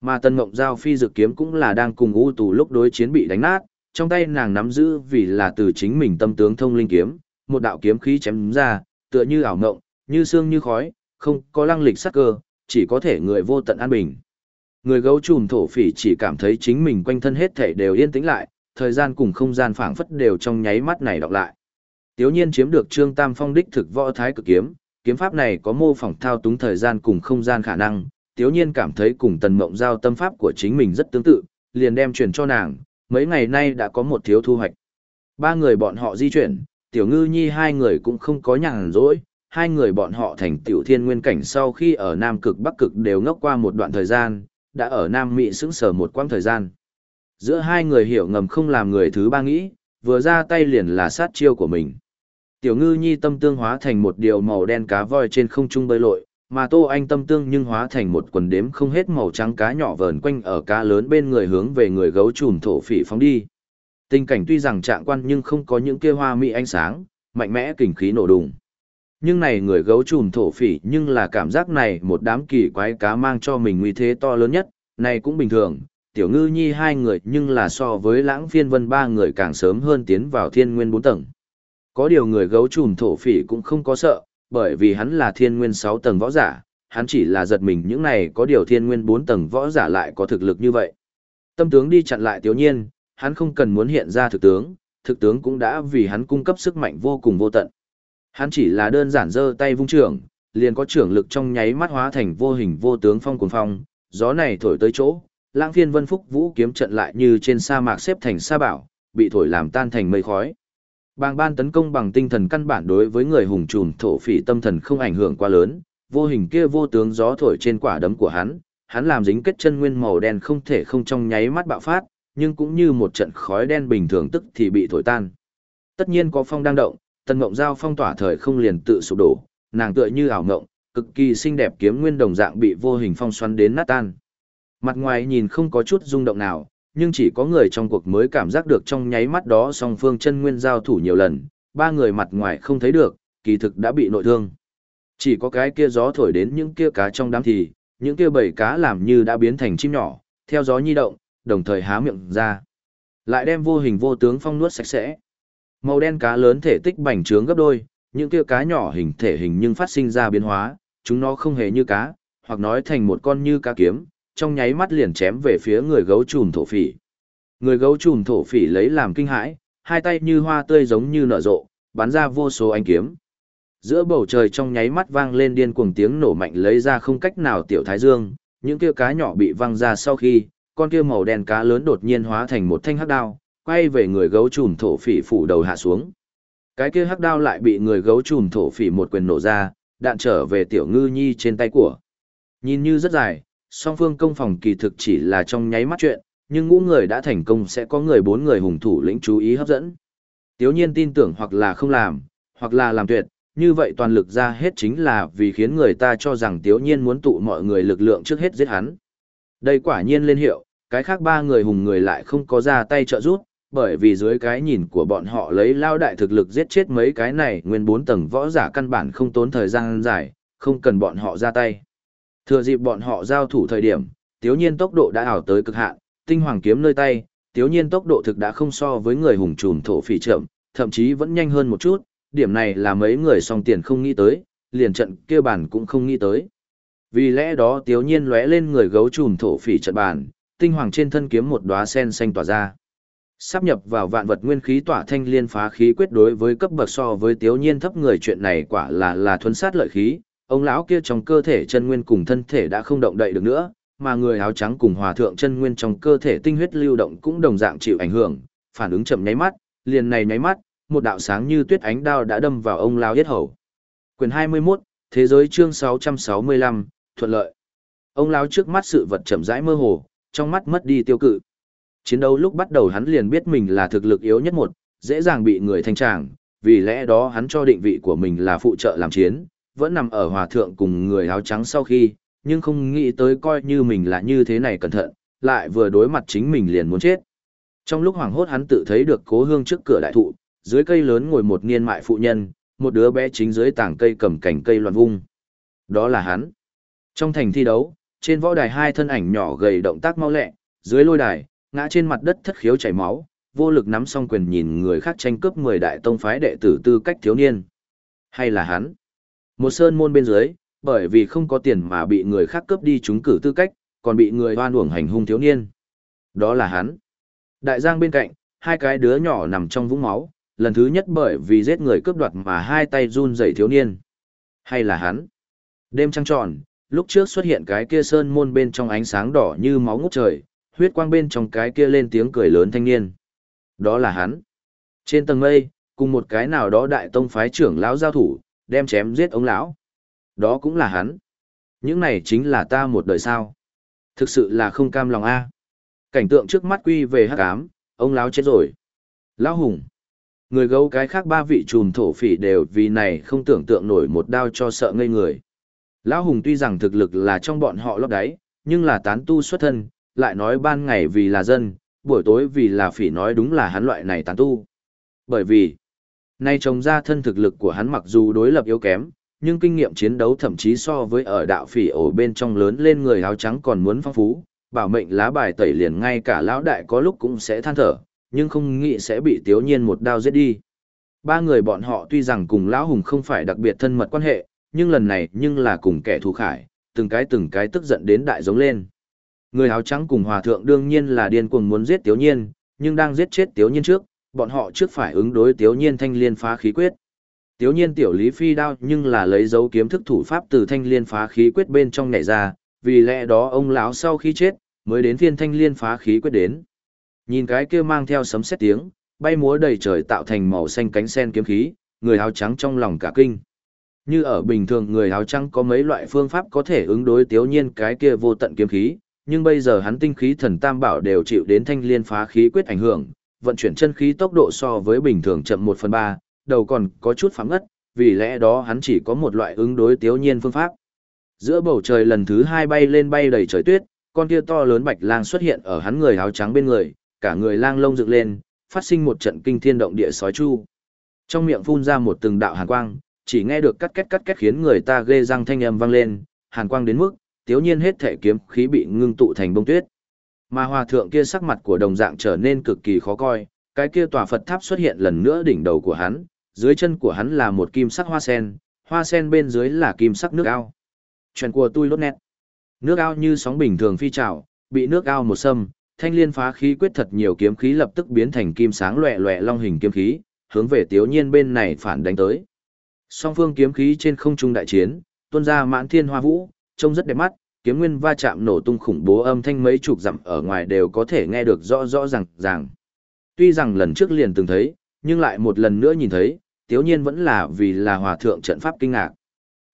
A: Mà Tân Ngộng Giao Phi dự kiếm cũng là đang cùng U Tù lúc đối chiến bị đánh nát, trong tay nàng nắm giữ vì là từ chính mình tâm tướng thông linh kiếm, một đạo kiếm khí chém ra, tựa như ảo ngộng, như xương như khói, không có lăng lịch sắc cơ, chỉ có thể người vô tận an bình. Người gấu trùm thổ phỉ chỉ cảm thấy chính mình quanh thân hết thể đều yên tĩnh lại, thời gian cùng không gian phảng phất đều trong nháy mắt này đọc lại. Tiếu nhiên chiếm được Trương Tam Phong đích thực võ thái cực kiếm, kiếm pháp này có mô phỏng thao túng thời gian cùng không gian khả năng, Tiếu nhiên cảm thấy cùng tần mộng giao tâm pháp của chính mình rất tương tự, liền đem truyền cho nàng, mấy ngày nay đã có một thiếu thu hoạch. Ba người bọn họ di chuyển, tiểu ngư nhi hai người cũng không có nhàn rỗi, hai người bọn họ thành tiểu thiên nguyên cảnh sau khi ở Nam Cực Bắc Cực đều ngốc qua một đoạn thời gian, đã ở Nam Mỹ sững sờ một quãng thời gian. Giữa hai người hiểu ngầm không làm người thứ ba nghĩ, vừa ra tay liền là sát chiêu của mình. Tiểu ngư nhi tâm tương hóa thành một điều màu đen cá voi trên không trung bơi lội, mà tô anh tâm tương nhưng hóa thành một quần đếm không hết màu trắng cá nhỏ vờn quanh ở cá lớn bên người hướng về người gấu trùm thổ phỉ phóng đi. Tình cảnh tuy rằng trạng quan nhưng không có những kia hoa mỹ ánh sáng, mạnh mẽ kình khí nổ đùng. Nhưng này người gấu trùm thổ phỉ nhưng là cảm giác này một đám kỳ quái cá mang cho mình nguy thế to lớn nhất, này cũng bình thường, tiểu ngư nhi hai người nhưng là so với lãng phiên vân ba người càng sớm hơn tiến vào thiên nguyên bốn tầng. Có điều người gấu trùm thổ phỉ cũng không có sợ, bởi vì hắn là thiên nguyên sáu tầng võ giả, hắn chỉ là giật mình những này có điều thiên nguyên bốn tầng võ giả lại có thực lực như vậy. Tâm tướng đi chặn lại tiểu nhiên, hắn không cần muốn hiện ra thực tướng, thực tướng cũng đã vì hắn cung cấp sức mạnh vô cùng vô tận. Hắn chỉ là đơn giản giơ tay vung trưởng, liền có trưởng lực trong nháy mắt hóa thành vô hình vô tướng phong cuồng phong, gió này thổi tới chỗ, lãng phiên vân phúc vũ kiếm trận lại như trên sa mạc xếp thành sa bảo, bị thổi làm tan thành mây khói. Bàng ban tấn công bằng tinh thần căn bản đối với người hùng trùm thổ phỉ tâm thần không ảnh hưởng quá lớn, vô hình kia vô tướng gió thổi trên quả đấm của hắn, hắn làm dính kết chân nguyên màu đen không thể không trong nháy mắt bạo phát, nhưng cũng như một trận khói đen bình thường tức thì bị thổi tan. Tất nhiên có phong đang động, tần ngộng giao phong tỏa thời không liền tự sụp đổ, nàng tựa như ảo ngộng, cực kỳ xinh đẹp kiếm nguyên đồng dạng bị vô hình phong xoắn đến nát tan. Mặt ngoài nhìn không có chút rung động nào, nhưng chỉ có người trong cuộc mới cảm giác được trong nháy mắt đó song phương chân nguyên giao thủ nhiều lần, ba người mặt ngoài không thấy được, kỳ thực đã bị nội thương. Chỉ có cái kia gió thổi đến những kia cá trong đám thì, những kia bầy cá làm như đã biến thành chim nhỏ, theo gió nhi động, đồng thời há miệng ra. Lại đem vô hình vô tướng phong nuốt sạch sẽ. Màu đen cá lớn thể tích bành trướng gấp đôi, những kia cá nhỏ hình thể hình nhưng phát sinh ra biến hóa, chúng nó không hề như cá, hoặc nói thành một con như cá kiếm, trong nháy mắt liền chém về phía người gấu trùm thổ phỉ. Người gấu trùm thổ phỉ lấy làm kinh hãi, hai tay như hoa tươi giống như nở rộ, bắn ra vô số ánh kiếm. Giữa bầu trời trong nháy mắt vang lên điên cuồng tiếng nổ mạnh lấy ra không cách nào tiểu thái dương, những kia cá nhỏ bị văng ra sau khi, con kia màu đen cá lớn đột nhiên hóa thành một thanh hắc đao, quay về người gấu trùm thổ phỉ phủ đầu hạ xuống. Cái kia hắc đao lại bị người gấu trùm thổ phỉ một quyền nổ ra, đạn trở về tiểu ngư nhi trên tay của. Nhìn như rất dài, song phương công phòng kỳ thực chỉ là trong nháy mắt chuyện, nhưng ngũ người đã thành công sẽ có người bốn người hùng thủ lĩnh chú ý hấp dẫn. Tiếu nhiên tin tưởng hoặc là không làm, hoặc là làm tuyệt, như vậy toàn lực ra hết chính là vì khiến người ta cho rằng tiếu nhiên muốn tụ mọi người lực lượng trước hết giết hắn. Đây quả nhiên lên hiệu, cái khác ba người hùng người lại không có ra tay trợ giúp, bởi vì dưới cái nhìn của bọn họ lấy lao đại thực lực giết chết mấy cái này nguyên bốn tầng võ giả căn bản không tốn thời gian dài, không cần bọn họ ra tay. Thừa dịp bọn họ giao thủ thời điểm, tiếu nhiên tốc độ đã ảo tới cực hạn, tinh hoàng kiếm nơi tay, tiếu nhiên tốc độ thực đã không so với người hùng trùm thổ phỉ chậm, thậm chí vẫn nhanh hơn một chút, điểm này là mấy người song tiền không nghĩ tới, liền trận kia bản cũng không nghĩ tới. Vì lẽ đó tiếu nhiên lóe lên người gấu trùm thổ phỉ trận bản, tinh hoàng trên thân kiếm một đóa sen xanh tỏa ra. Sắp nhập vào vạn vật nguyên khí tỏa thanh liên phá khí quyết đối với cấp bậc so với tiếu nhiên thấp người chuyện này quả là là thuấn sát lợi khí, ông lão kia trong cơ thể chân nguyên cùng thân thể đã không động đậy được nữa, mà người áo trắng cùng hòa thượng chân nguyên trong cơ thể tinh huyết lưu động cũng đồng dạng chịu ảnh hưởng, phản ứng chậm nháy mắt, liền này nháy mắt, một đạo sáng như tuyết ánh đao đã đâm vào ông lão yết hầu. Quyền 21, Thế giới chương 665, thuận lợi. Ông lão trước mắt sự vật chậm rãi mơ hồ, trong mắt mất đi tiêu cự. Chiến đấu lúc bắt đầu hắn liền biết mình là thực lực yếu nhất một, dễ dàng bị người thanh tràng, vì lẽ đó hắn cho định vị của mình là phụ trợ làm chiến, vẫn nằm ở hòa thượng cùng người áo trắng sau khi, nhưng không nghĩ tới coi như mình là như thế này cẩn thận, lại vừa đối mặt chính mình liền muốn chết. Trong lúc hoảng hốt hắn tự thấy được cố hương trước cửa đại thụ, dưới cây lớn ngồi một niên mại phụ nhân, một đứa bé chính dưới tảng cây cầm cành cây loạn vung. Đó là hắn. Trong thành thi đấu, trên võ đài hai thân ảnh nhỏ gầy động tác mau lẹ, dưới lôi đài, ngã trên mặt đất thất khiếu chảy máu, vô lực nắm song quyền nhìn người khác tranh cướp 10 đại tông phái đệ tử tư cách thiếu niên. Hay là hắn? Một sơn môn bên dưới, bởi vì không có tiền mà bị người khác cướp đi trúng cử tư cách, còn bị người hoan uổng hành hung thiếu niên. Đó là hắn. Đại giang bên cạnh, hai cái đứa nhỏ nằm trong vũng máu, lần thứ nhất bởi vì giết người cướp đoạt mà hai tay run rẩy thiếu niên. Hay là hắn? Đêm trăng tròn, lúc trước xuất hiện cái kia sơn môn bên trong ánh sáng đỏ như máu ngút trời, huyết quang bên trong cái kia lên tiếng cười lớn thanh niên. Đó là hắn. Trên tầng mây, cùng một cái nào đó đại tông phái trưởng lão giao thủ, đem chém giết ông lão. Đó cũng là hắn. Những này chính là ta một đời sao. Thực sự là không cam lòng a. Cảnh tượng trước mắt quy về hắc ám, ông lão chết rồi. Lão hùng. Người gấu cái khác ba vị trùm thổ phỉ đều vì này không tưởng tượng nổi một đao cho sợ ngây người. Lão hùng tuy rằng thực lực là trong bọn họ lót đáy, nhưng là tán tu xuất thân, lại nói ban ngày vì là dân, buổi tối vì là phỉ nói đúng là hắn loại này tán tu. Bởi vì, nay trồng ra thân thực lực của hắn mặc dù đối lập yếu kém, nhưng kinh nghiệm chiến đấu thậm chí so với ở đạo phỉ ổ bên trong lớn lên người áo trắng còn muốn phong phú, bảo mệnh lá bài tẩy liền ngay cả lão đại có lúc cũng sẽ than thở, nhưng không nghĩ sẽ bị tiếu nhiên một đao giết đi. Ba người bọn họ tuy rằng cùng lão hùng không phải đặc biệt thân mật quan hệ, nhưng lần này nhưng là cùng kẻ thù khải, từng cái từng cái tức giận đến đại giống lên. Người áo trắng cùng hòa thượng đương nhiên là điên cuồng muốn giết tiếu nhiên, nhưng đang giết chết tiếu nhiên trước, bọn họ trước phải ứng đối tiếu nhiên thanh liên phá khí quyết. Tiếu nhiên tiểu lý phi đao nhưng là lấy dấu kiếm thức thủ pháp từ thanh liên phá khí quyết bên trong nhảy ra, vì lẽ đó ông lão sau khi chết, mới đến phiên thanh liên phá khí quyết đến. Nhìn cái kia mang theo sấm sét tiếng, bay múa đầy trời tạo thành màu xanh cánh sen kiếm khí, người áo trắng trong lòng cả kinh. Như ở bình thường người áo trắng có mấy loại phương pháp có thể ứng đối tiếu nhiên cái kia vô tận kiếm khí, nhưng bây giờ hắn tinh khí thần tam bảo đều chịu đến thanh liên phá khí quyết ảnh hưởng, vận chuyển chân khí tốc độ so với bình thường chậm 1 phần 3, đầu còn có chút phẳng ngất, vì lẽ đó hắn chỉ có một loại ứng đối tiếu nhiên phương pháp. Giữa bầu trời lần thứ hai bay lên bay đầy trời tuyết, con kia to lớn bạch lang xuất hiện ở hắn người áo trắng bên người, cả người lang lông dựng lên, phát sinh một trận kinh thiên động địa sói chu. Trong miệng phun ra một từng đạo hàn quang, chỉ nghe được cắt két cắt két khiến người ta ghê răng thanh âm vang lên, hàn quang đến mức, tiếu nhiên hết thể kiếm khí bị ngưng tụ thành bông tuyết. Mà hòa thượng kia sắc mặt của đồng dạng trở nên cực kỳ khó coi, cái kia tòa Phật tháp xuất hiện lần nữa đỉnh đầu của hắn, dưới chân của hắn là một kim sắc hoa sen, hoa sen bên dưới là kim sắc nước ao. Chuyện của tôi lốt nét. Nước ao như sóng bình thường phi trào, bị nước ao một sâm, thanh liên phá khí quyết thật nhiều kiếm khí lập tức biến thành kim sáng loẹ loẹ long hình kiếm khí, hướng về tiếu nhiên bên này phản đánh tới. Song phương kiếm khí trên không trung đại chiến, tuôn ra mãn thiên hoa vũ, trông rất đẹp mắt, kiếm nguyên va chạm nổ tung khủng bố âm thanh mấy chục dặm ở ngoài đều có thể nghe được rõ rõ ràng ràng. Tuy rằng lần trước liền từng thấy, nhưng lại một lần nữa nhìn thấy, tiếu nhiên vẫn là vì là hòa thượng trận pháp kinh ngạc.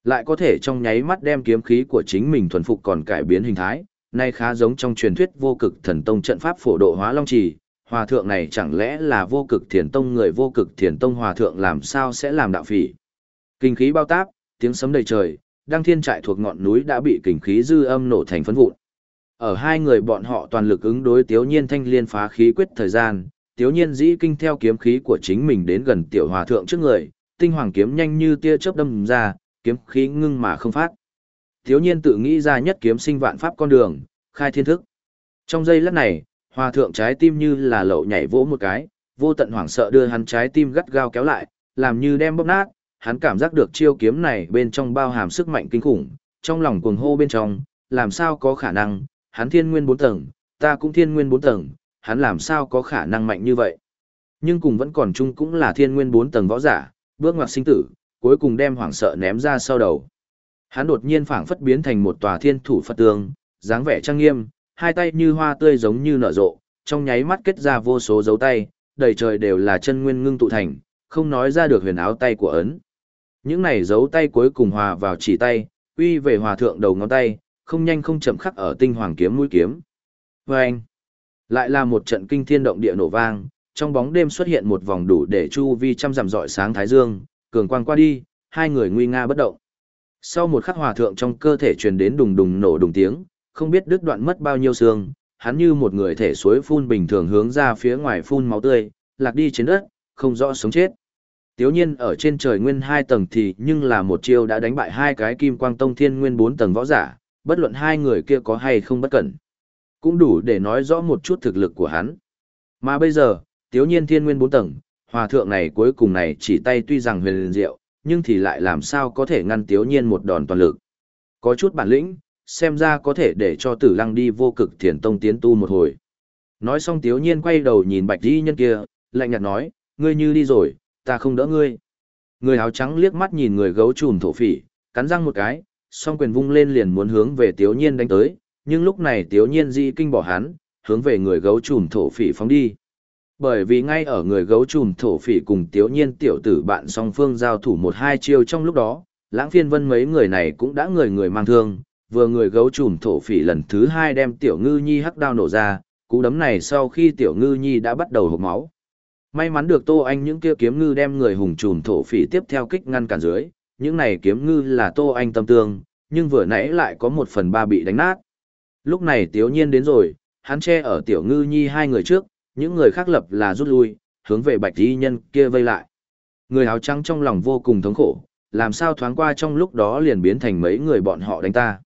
A: Lại có thể trong nháy mắt đem kiếm khí của chính mình thuần phục còn cải biến hình thái, nay khá giống trong truyền thuyết vô cực thần tông trận pháp phổ độ hóa long trì, hòa thượng này chẳng lẽ là vô cực thiền tông người vô cực thiền tông hòa thượng làm sao sẽ làm đạo phỉ. Kinh khí bao táp, tiếng sấm đầy trời, đăng thiên trại thuộc ngọn núi đã bị kình khí dư âm nổ thành phấn vụn. Ở hai người bọn họ toàn lực ứng đối tiếu nhiên thanh liên phá khí quyết thời gian, tiếu nhiên dĩ kinh theo kiếm khí của chính mình đến gần tiểu hòa thượng trước người, tinh hoàng kiếm nhanh như tia chớp đâm ra, kiếm khí ngưng mà không phát. Tiếu nhiên tự nghĩ ra nhất kiếm sinh vạn pháp con đường, khai thiên thức. Trong giây lát này, hòa thượng trái tim như là lậu nhảy vỗ một cái, vô tận hoảng sợ đưa hắn trái tim gắt gao kéo lại, làm như đem bóp nát, hắn cảm giác được chiêu kiếm này bên trong bao hàm sức mạnh kinh khủng, trong lòng cuồng hô bên trong, làm sao có khả năng, hắn thiên nguyên bốn tầng, ta cũng thiên nguyên bốn tầng, hắn làm sao có khả năng mạnh như vậy. Nhưng cùng vẫn còn chung cũng là thiên nguyên bốn tầng võ giả, bước ngoặt sinh tử, cuối cùng đem hoảng sợ ném ra sau đầu. Hắn đột nhiên phảng phất biến thành một tòa thiên thủ Phật tường, dáng vẻ trang nghiêm, hai tay như hoa tươi giống như nở rộ, trong nháy mắt kết ra vô số dấu tay, đầy trời đều là chân nguyên ngưng tụ thành, không nói ra được huyền áo tay của ấn. Những này dấu tay cuối cùng hòa vào chỉ tay, uy về hòa thượng đầu ngón tay, không nhanh không chậm khắc ở tinh hoàng kiếm mũi kiếm. Và anh, lại là một trận kinh thiên động địa nổ vang, trong bóng đêm xuất hiện một vòng đủ để chu vi trăm dặm dọi sáng thái dương, cường quang qua đi, hai người nguy nga bất động. Sau một khắc hòa thượng trong cơ thể truyền đến đùng đùng nổ đùng tiếng, không biết đứt đoạn mất bao nhiêu xương, hắn như một người thể suối phun bình thường hướng ra phía ngoài phun máu tươi, lạc đi trên đất, không rõ sống chết. Tiếu nhiên ở trên trời nguyên hai tầng thì nhưng là một chiêu đã đánh bại hai cái kim quang tông thiên nguyên bốn tầng võ giả, bất luận hai người kia có hay không bất cẩn. Cũng đủ để nói rõ một chút thực lực của hắn. Mà bây giờ, tiếu nhiên thiên nguyên bốn tầng, hòa thượng này cuối cùng này chỉ tay tuy rằng huyền liền diệu, nhưng thì lại làm sao có thể ngăn tiếu nhiên một đòn toàn lực. Có chút bản lĩnh, xem ra có thể để cho tử lăng đi vô cực thiền tông tiến tu một hồi. Nói xong tiếu nhiên quay đầu nhìn bạch Di nhân kia, lạnh nhạt nói, ngươi như đi rồi, ta không đỡ ngươi. Người áo trắng liếc mắt nhìn người gấu trùm thổ phỉ, cắn răng một cái, song quyền vung lên liền muốn hướng về tiếu nhiên đánh tới, nhưng lúc này tiếu nhiên di kinh bỏ hắn, hướng về người gấu trùm thổ phỉ phóng đi. Bởi vì ngay ở người gấu trùm thổ phỉ cùng tiếu nhiên tiểu tử bạn song phương giao thủ một hai chiêu trong lúc đó, lãng phiên vân mấy người này cũng đã người người mang thương, vừa người gấu trùm thổ phỉ lần thứ hai đem tiểu ngư nhi hắc đao nổ ra, cú đấm này sau khi tiểu ngư nhi đã bắt đầu hộp máu. May mắn được Tô Anh những kia kiếm ngư đem người hùng trùm thổ phỉ tiếp theo kích ngăn cản dưới, những này kiếm ngư là Tô Anh tâm tương, nhưng vừa nãy lại có một phần ba bị đánh nát. Lúc này Tiếu Nhiên đến rồi, hắn che ở tiểu ngư nhi hai người trước, những người khác lập là rút lui, hướng về bạch y nhân kia vây lại. Người áo trắng trong lòng vô cùng thống khổ, làm sao thoáng qua trong lúc đó liền biến thành mấy người bọn họ đánh ta.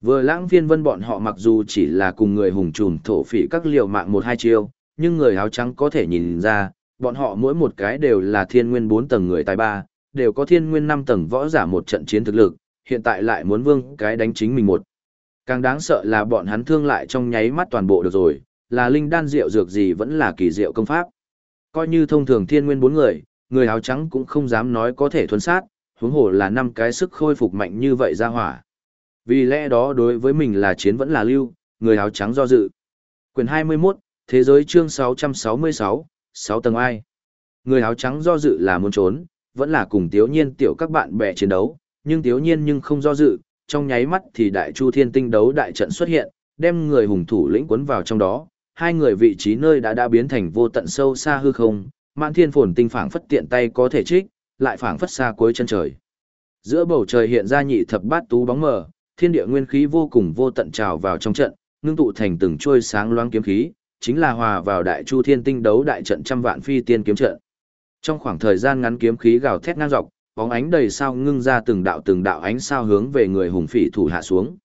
A: Vừa lãng viên vân bọn họ mặc dù chỉ là cùng người hùng trùm thổ phỉ các liều mạng một hai chiêu, nhưng người áo trắng có thể nhìn ra, bọn họ mỗi một cái đều là thiên nguyên bốn tầng người tài ba, đều có thiên nguyên năm tầng võ giả một trận chiến thực lực, hiện tại lại muốn vương cái đánh chính mình một. Càng đáng sợ là bọn hắn thương lại trong nháy mắt toàn bộ được rồi, là linh đan rượu dược gì vẫn là kỳ diệu công pháp. Coi như thông thường thiên nguyên bốn người, người áo trắng cũng không dám nói có thể thuần sát, huống hồ là năm cái sức khôi phục mạnh như vậy ra hỏa. Vì lẽ đó đối với mình là chiến vẫn là lưu, người áo trắng do dự. Quyền 21, Thế giới chương 666, Sáu tầng ai. Người áo trắng do dự là muốn trốn, vẫn là cùng tiếu nhiên tiểu các bạn bè chiến đấu, nhưng tiếu nhiên nhưng không do dự, trong nháy mắt thì đại chu thiên tinh đấu đại trận xuất hiện, đem người hùng thủ lĩnh cuốn vào trong đó, hai người vị trí nơi đã đã biến thành vô tận sâu xa hư không, mạn thiên phồn tinh phảng phất tiện tay có thể trích, lại phảng phất xa cuối chân trời. Giữa bầu trời hiện ra nhị thập bát tú bóng mờ, thiên địa nguyên khí vô cùng vô tận trào vào trong trận, ngưng tụ thành từng chuôi sáng loáng kiếm khí, chính là hòa vào đại chu thiên tinh đấu đại trận trăm vạn phi tiên kiếm trận. Trong khoảng thời gian ngắn kiếm khí gào thét ngang dọc, bóng ánh đầy sao ngưng ra từng đạo từng đạo ánh sao hướng về người hùng phỉ thủ hạ xuống.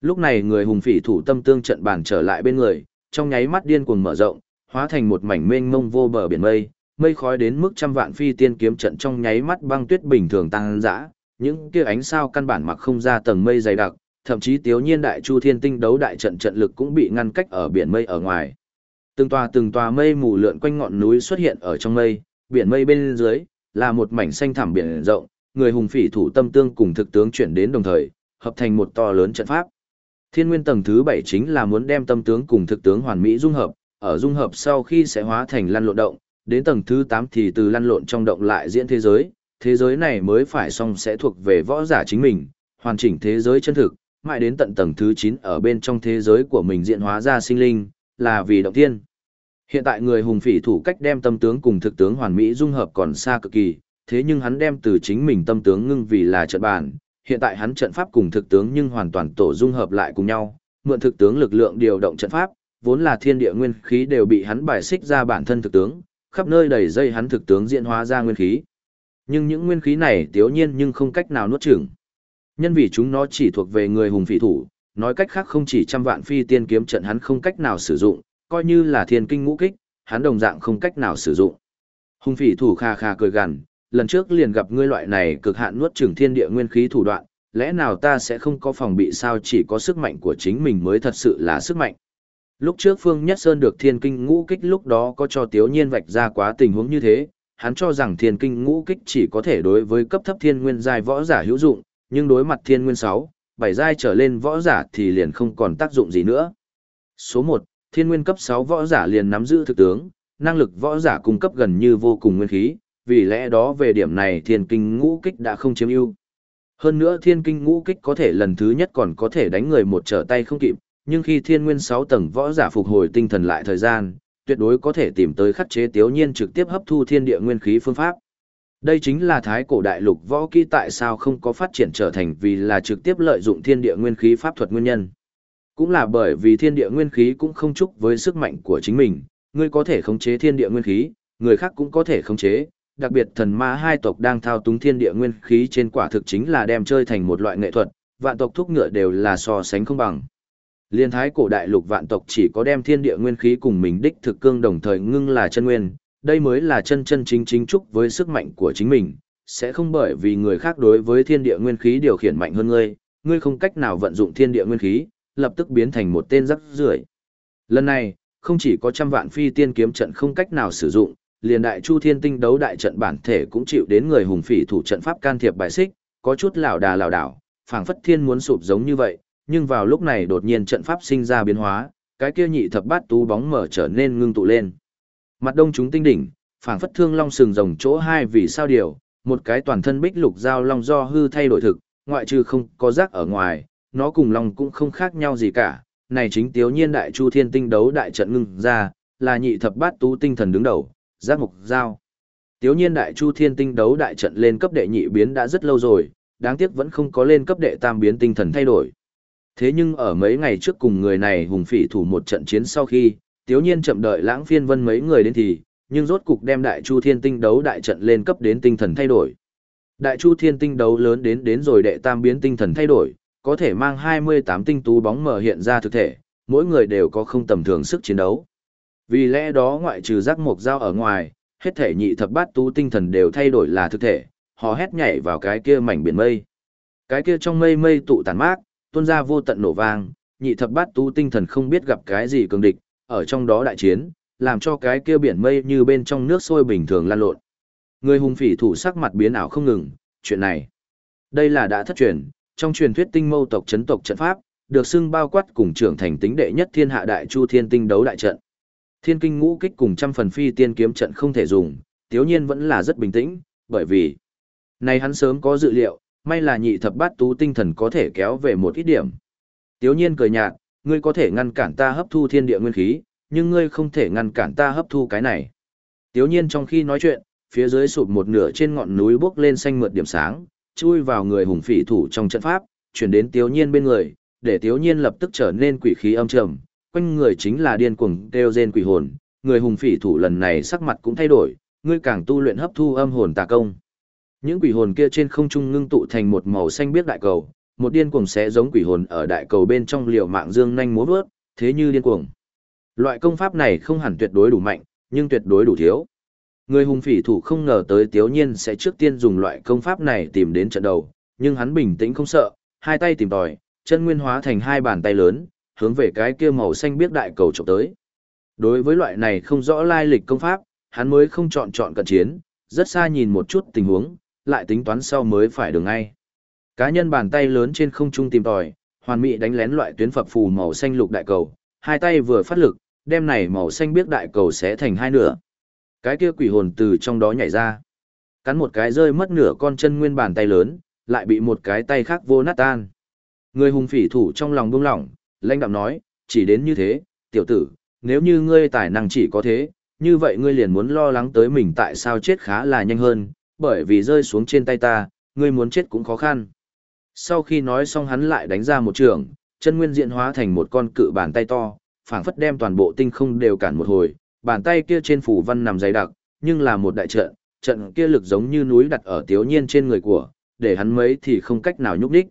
A: Lúc này người hùng phỉ thủ tâm tương trận bàn trở lại bên người, trong nháy mắt điên cuồng mở rộng, hóa thành một mảnh mênh mông vô bờ biển mây, mây khói đến mức trăm vạn phi tiên kiếm trận trong nháy mắt băng tuyết bình thường tăng dã, những kia ánh sao căn bản mặc không ra tầng mây dày đặc, thậm chí Tiếu Nhiên Đại Chu Thiên Tinh đấu đại trận trận lực cũng bị ngăn cách ở biển mây ở ngoài. Từng tòa từng tòa mây mù lượn quanh ngọn núi xuất hiện ở trong mây, biển mây bên dưới là một mảnh xanh thẳm biển rộng, người hùng phỉ thủ tâm tương cùng thực tướng chuyển đến đồng thời, hợp thành một to lớn trận pháp. Thiên nguyên tầng thứ 7 chính là muốn đem tâm tướng cùng thực tướng hoàn mỹ dung hợp, ở dung hợp sau khi sẽ hóa thành lăn lộn động, đến tầng thứ 8 thì từ lăn lộn trong động lại diễn thế giới, thế giới này mới phải xong sẽ thuộc về võ giả chính mình, hoàn chỉnh thế giới chân thực, mãi đến tận tầng thứ 9 ở bên trong thế giới của mình diễn hóa ra sinh linh, là vì động thiên Hiện tại người hùng phỉ thủ cách đem tâm tướng cùng thực tướng hoàn mỹ dung hợp còn xa cực kỳ, thế nhưng hắn đem từ chính mình tâm tướng ngưng vì là trận bản, hiện tại hắn trận pháp cùng thực tướng nhưng hoàn toàn tổ dung hợp lại cùng nhau, mượn thực tướng lực lượng điều động trận pháp, vốn là thiên địa nguyên khí đều bị hắn bài xích ra bản thân thực tướng, khắp nơi đầy dây hắn thực tướng diễn hóa ra nguyên khí. Nhưng những nguyên khí này tiểu nhiên nhưng không cách nào nuốt chửng. Nhân vì chúng nó chỉ thuộc về người hùng phỉ thủ, nói cách khác không chỉ trăm vạn phi tiên kiếm trận hắn không cách nào sử dụng, coi như là thiên kinh ngũ kích, hắn đồng dạng không cách nào sử dụng. hung phỉ thủ kha kha cười gằn, lần trước liền gặp ngươi loại này cực hạn nuốt chửng thiên địa nguyên khí thủ đoạn, lẽ nào ta sẽ không có phòng bị sao chỉ có sức mạnh của chính mình mới thật sự là sức mạnh. Lúc trước Phương Nhất Sơn được thiên kinh ngũ kích lúc đó có cho Tiếu Nhiên vạch ra quá tình huống như thế, hắn cho rằng thiên kinh ngũ kích chỉ có thể đối với cấp thấp thiên nguyên giai võ giả hữu dụng, nhưng đối mặt thiên nguyên 6, Bảy giai trở lên võ giả thì liền không còn tác dụng gì nữa. Số 1, thiên nguyên cấp 6 võ giả liền nắm giữ thực tướng, năng lực võ giả cung cấp gần như vô cùng nguyên khí, vì lẽ đó về điểm này thiên kinh ngũ kích đã không chiếm ưu. Hơn nữa thiên kinh ngũ kích có thể lần thứ nhất còn có thể đánh người một trở tay không kịp, nhưng khi thiên nguyên 6 tầng võ giả phục hồi tinh thần lại thời gian, tuyệt đối có thể tìm tới khắc chế tiếu nhiên trực tiếp hấp thu thiên địa nguyên khí phương pháp. Đây chính là thái cổ đại lục võ kỹ tại sao không có phát triển trở thành vì là trực tiếp lợi dụng thiên địa nguyên khí pháp thuật nguyên nhân. Cũng là bởi vì thiên địa nguyên khí cũng không chúc với sức mạnh của chính mình, ngươi có thể khống chế thiên địa nguyên khí, người khác cũng có thể khống chế, đặc biệt thần ma hai tộc đang thao túng thiên địa nguyên khí trên quả thực chính là đem chơi thành một loại nghệ thuật, vạn tộc thúc ngựa đều là so sánh không bằng. Liên thái cổ đại lục vạn tộc chỉ có đem thiên địa nguyên khí cùng mình đích thực cương đồng thời ngưng là chân nguyên, đây mới là chân chân chính chính chúc với sức mạnh của chính mình, sẽ không bởi vì người khác đối với thiên địa nguyên khí điều khiển mạnh hơn ngươi, ngươi không cách nào vận dụng thiên địa nguyên khí, lập tức biến thành một tên rắc rưởi. Lần này, không chỉ có trăm vạn phi tiên kiếm trận không cách nào sử dụng, liền đại chu thiên tinh đấu đại trận bản thể cũng chịu đến người hùng phỉ thủ trận pháp can thiệp bài xích, có chút lảo đà lảo đảo, phảng phất thiên muốn sụp giống như vậy, nhưng vào lúc này đột nhiên trận pháp sinh ra biến hóa, cái kia nhị thập bát tú bóng mở trở nên ngưng tụ lên. Mặt đông chúng tinh đỉnh, phảng phất thương long sừng rồng chỗ hai vì sao điều, một cái toàn thân bích lục giao long do hư thay đổi thực, ngoại trừ không có rác ở ngoài, nó cùng long cũng không khác nhau gì cả. Này chính tiếu nhiên đại chu thiên tinh đấu đại trận ngưng ra, là nhị thập bát tú tinh thần đứng đầu, giác mục giao. Tiếu nhiên đại chu thiên tinh đấu đại trận lên cấp đệ nhị biến đã rất lâu rồi, đáng tiếc vẫn không có lên cấp đệ tam biến tinh thần thay đổi. Thế nhưng ở mấy ngày trước cùng người này hùng phỉ thủ một trận chiến sau khi, tiếu nhiên chậm đợi lãng phiên vân mấy người đến thì, nhưng rốt cục đem đại chu thiên tinh đấu đại trận lên cấp đến tinh thần thay đổi. Đại chu thiên tinh đấu lớn đến đến rồi đệ tam biến tinh thần thay đổi, có thể mang 28 tinh tú bóng mở hiện ra thực thể, mỗi người đều có không tầm thường sức chiến đấu. Vì lẽ đó ngoại trừ giác mộc dao ở ngoài, hết thể nhị thập bát tú tinh thần đều thay đổi là thực thể, họ hét nhảy vào cái kia mảnh biển mây. Cái kia trong mây mây tụ tàn mát, tuôn ra vô tận nổ vang, nhị thập bát tú tinh thần không biết gặp cái gì cường địch, ở trong đó đại chiến, làm cho cái kia biển mây như bên trong nước sôi bình thường lan lộn. Người hùng phỉ thủ sắc mặt biến ảo không ngừng, chuyện này. Đây là đã thất truyền, trong truyền thuyết tinh mâu tộc chấn tộc trận pháp, được xưng bao quát cùng trưởng thành tính đệ nhất thiên hạ đại chu thiên tinh đấu đại trận. Thiên kinh ngũ kích cùng trăm phần phi tiên kiếm trận không thể dùng, tiếu nhiên vẫn là rất bình tĩnh, bởi vì này hắn sớm có dự liệu, may là nhị thập bát tú tinh thần có thể kéo về một ít điểm. Tiếu nhiên cười nhạt, ngươi có thể ngăn cản ta hấp thu thiên địa nguyên khí, nhưng ngươi không thể ngăn cản ta hấp thu cái này. Tiếu nhiên trong khi nói chuyện, phía dưới sụp một nửa trên ngọn núi bốc lên xanh mượt điểm sáng, chui vào người hùng phỉ thủ trong trận pháp, chuyển đến tiếu nhiên bên người, để tiếu nhiên lập tức trở nên quỷ khí âm trầm, quanh người chính là điên cuồng kêu rên quỷ hồn, người hùng phỉ thủ lần này sắc mặt cũng thay đổi, ngươi càng tu luyện hấp thu âm hồn tà công. Những quỷ hồn kia trên không trung ngưng tụ thành một màu xanh biếc đại cầu, một điên cuồng sẽ giống quỷ hồn ở đại cầu bên trong liều mạng dương nhanh múa vớt, thế như điên cuồng. Loại công pháp này không hẳn tuyệt đối đủ mạnh, nhưng tuyệt đối đủ thiếu. Người hùng phỉ thủ không ngờ tới Tiếu Nhiên sẽ trước tiên dùng loại công pháp này tìm đến trận đầu, nhưng hắn bình tĩnh không sợ, hai tay tìm tòi, chân nguyên hóa thành hai bàn tay lớn, hướng về cái kia màu xanh biết đại cầu chụp tới. Đối với loại này không rõ lai lịch công pháp, hắn mới không chọn chọn cận chiến, rất xa nhìn một chút tình huống, lại tính toán sau mới phải đường ngay. Cá nhân bàn tay lớn trên không trung tìm tòi, hoàn mỹ đánh lén loại tuyến phập phù màu xanh lục đại cầu, hai tay vừa phát lực, đem này màu xanh biếc đại cầu sẽ thành hai nửa. Cái kia quỷ hồn từ trong đó nhảy ra. Cắn một cái rơi mất nửa con chân nguyên bàn tay lớn, lại bị một cái tay khác vô nát tan. Người hùng phỉ thủ trong lòng buông lỏng, lãnh đạm nói, chỉ đến như thế, tiểu tử, nếu như ngươi tài năng chỉ có thế, như vậy ngươi liền muốn lo lắng tới mình tại sao chết khá là nhanh hơn, bởi vì rơi xuống trên tay ta, ngươi muốn chết cũng khó khăn. Sau khi nói xong hắn lại đánh ra một trường, chân nguyên diện hóa thành một con cự bàn tay to, phảng phất đem toàn bộ tinh không đều cản một hồi, bàn tay kia trên phủ văn nằm dày đặc, nhưng là một đại trận, trận kia lực giống như núi đặt ở tiếu nhiên trên người của, để hắn mấy thì không cách nào nhúc đích.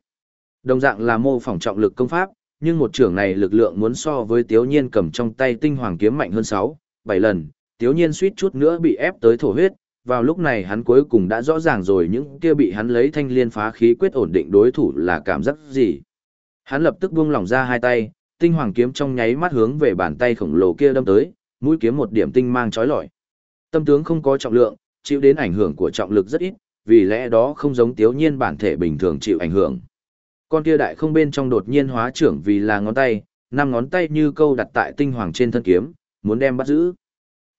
A: Đồng dạng là mô phỏng trọng lực công pháp, nhưng một trưởng này lực lượng muốn so với tiếu nhiên cầm trong tay tinh hoàng kiếm mạnh hơn 6, 7 lần, tiếu nhiên suýt chút nữa bị ép tới thổ huyết, vào lúc này hắn cuối cùng đã rõ ràng rồi những kia bị hắn lấy thanh liên phá khí quyết ổn định đối thủ là cảm giác gì. Hắn lập tức buông lỏng ra hai tay, tinh hoàng kiếm trong nháy mắt hướng về bàn tay khổng lồ kia đâm tới, mũi kiếm một điểm tinh mang chói lọi. Tâm tướng không có trọng lượng, chịu đến ảnh hưởng của trọng lực rất ít, vì lẽ đó không giống tiếu nhiên bản thể bình thường chịu ảnh hưởng. Con kia đại không bên trong đột nhiên hóa trưởng vì là ngón tay, năm ngón tay như câu đặt tại tinh hoàng trên thân kiếm, muốn đem bắt giữ.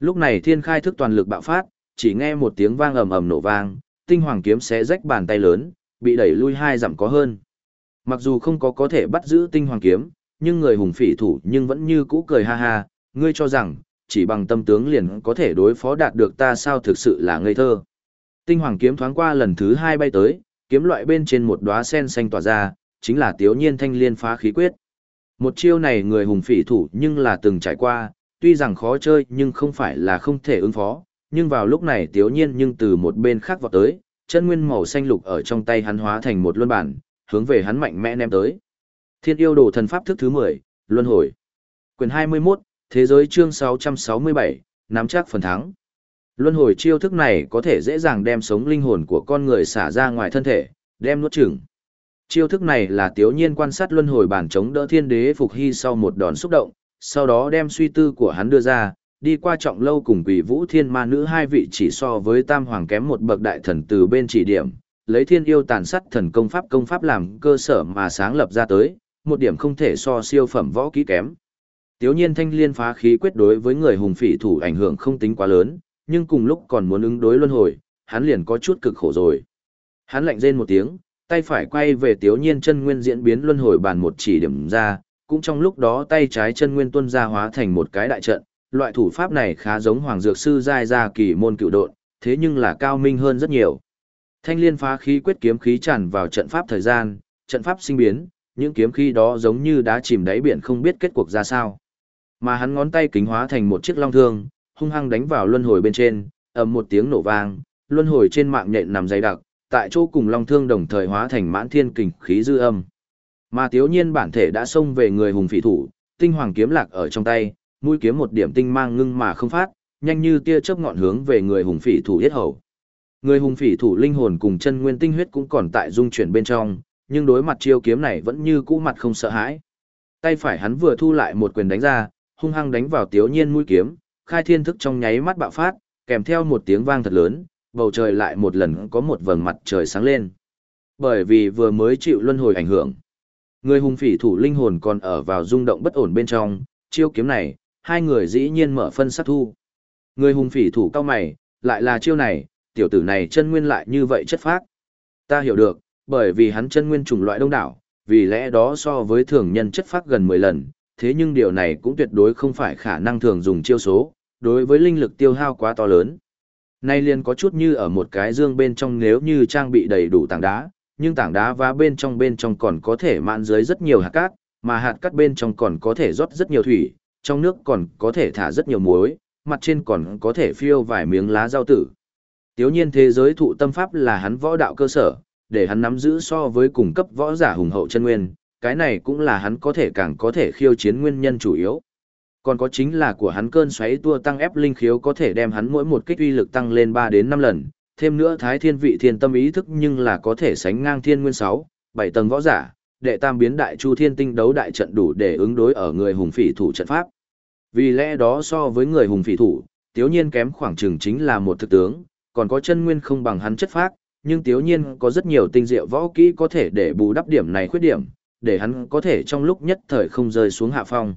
A: Lúc này thiên khai thức toàn lực bạo phát, chỉ nghe một tiếng vang ầm ầm nổ vang, tinh hoàng kiếm xé rách bàn tay lớn, bị đẩy lui hai dặm có hơn. Mặc dù không có có thể bắt giữ tinh hoàng kiếm, nhưng người hùng phỉ thủ nhưng vẫn như cũ cười ha ha, ngươi cho rằng, chỉ bằng tâm tướng liền có thể đối phó đạt được ta sao thực sự là ngây thơ. Tinh hoàng kiếm thoáng qua lần thứ hai bay tới, kiếm loại bên trên một đóa sen xanh tỏa ra, chính là tiếu nhiên thanh liên phá khí quyết. Một chiêu này người hùng phỉ thủ nhưng là từng trải qua, tuy rằng khó chơi nhưng không phải là không thể ứng phó, nhưng vào lúc này tiếu nhiên nhưng từ một bên khác vọt tới, chân nguyên màu xanh lục ở trong tay hắn hóa thành một luân bản, hướng về hắn mạnh mẽ ném tới. Thiên yêu đồ thần pháp thức thứ 10, luân hồi. Quyền 21, thế giới chương 667, nắm chắc phần thắng. Luân hồi chiêu thức này có thể dễ dàng đem sống linh hồn của con người xả ra ngoài thân thể, đem nuốt chửng. Chiêu thức này là tiếu nhiên quan sát luân hồi bản chống đỡ thiên đế phục hy sau một đòn xúc động, sau đó đem suy tư của hắn đưa ra, đi qua trọng lâu cùng quỷ vũ thiên ma nữ hai vị chỉ so với tam hoàng kém một bậc đại thần từ bên chỉ điểm, lấy thiên yêu tàn sát thần công pháp công pháp làm cơ sở mà sáng lập ra tới, một điểm không thể so siêu phẩm võ kỹ kém. Tiếu nhiên thanh liên phá khí quyết đối với người hùng phỉ thủ ảnh hưởng không tính quá lớn, nhưng cùng lúc còn muốn ứng đối luân hồi, hắn liền có chút cực khổ rồi. Hắn lạnh rên một tiếng, tay phải quay về tiếu nhiên chân nguyên diễn biến luân hồi bàn một chỉ điểm ra, cũng trong lúc đó tay trái chân nguyên tuân ra hóa thành một cái đại trận, loại thủ pháp này khá giống hoàng dược sư giai gia kỳ môn cựu độn, thế nhưng là cao minh hơn rất nhiều. Thanh liên phá khí quyết kiếm khí tràn vào trận pháp thời gian, trận pháp sinh biến, những kiếm khí đó giống như đá chìm đáy biển không biết kết cuộc ra sao. Mà hắn ngón tay kính hóa thành một chiếc long thương, hung hăng đánh vào luân hồi bên trên, ầm một tiếng nổ vang, luân hồi trên mạng nhện nằm dày đặc, tại chỗ cùng long thương đồng thời hóa thành mãn thiên kình khí dư âm. Mà tiếu nhiên bản thể đã xông về người hùng phỉ thủ, tinh hoàng kiếm lạc ở trong tay, mũi kiếm một điểm tinh mang ngưng mà không phát, nhanh như tia chớp ngọn hướng về người hùng phỉ thủ yết hầu. Người hùng phỉ thủ linh hồn cùng chân nguyên tinh huyết cũng còn tại dung chuyển bên trong, nhưng đối mặt chiêu kiếm này vẫn như cũ mặt không sợ hãi. Tay phải hắn vừa thu lại một quyền đánh ra, hung hăng đánh vào tiếu nhiên mũi kiếm, khai thiên thức trong nháy mắt bạo phát, kèm theo một tiếng vang thật lớn, bầu trời lại một lần có một vầng mặt trời sáng lên. Bởi vì vừa mới chịu luân hồi ảnh hưởng. Người hùng phỉ thủ linh hồn còn ở vào rung động bất ổn bên trong, chiêu kiếm này, hai người dĩ nhiên mở phân sát thu. Người hùng phỉ thủ cao mày, lại là chiêu này, tiểu tử này chân nguyên lại như vậy chất phác. Ta hiểu được, bởi vì hắn chân nguyên chủng loại đông đảo, vì lẽ đó so với thường nhân chất phác gần 10 lần, thế nhưng điều này cũng tuyệt đối không phải khả năng thường dùng chiêu số, đối với linh lực tiêu hao quá to lớn. Nay liền có chút như ở một cái dương bên trong nếu như trang bị đầy đủ tảng đá, nhưng tảng đá và bên trong bên trong còn có thể mạn dưới rất nhiều hạt cát, mà hạt cát bên trong còn có thể rót rất nhiều thủy, trong nước còn có thể thả rất nhiều muối, mặt trên còn có thể phiêu vài miếng lá rau tử. Tiếu nhiên thế giới thụ tâm pháp là hắn võ đạo cơ sở, để hắn nắm giữ so với cùng cấp võ giả hùng hậu chân nguyên, cái này cũng là hắn có thể càng có thể khiêu chiến nguyên nhân chủ yếu. Còn có chính là của hắn cơn xoáy tua tăng ép linh khiếu có thể đem hắn mỗi một kích uy lực tăng lên 3 đến 5 lần, thêm nữa thái thiên vị thiên tâm ý thức nhưng là có thể sánh ngang thiên nguyên 6, 7 tầng võ giả, đệ tam biến đại chu thiên tinh đấu đại trận đủ để ứng đối ở người hùng phỉ thủ trận pháp. Vì lẽ đó so với người hùng phỉ thủ, tiếu nhiên kém khoảng chừng chính là một thực tướng, còn có chân nguyên không bằng hắn chất phác, nhưng tiếu nhiên có rất nhiều tinh diệu võ kỹ có thể để bù đắp điểm này khuyết điểm, để hắn có thể trong lúc nhất thời không rơi xuống hạ phong.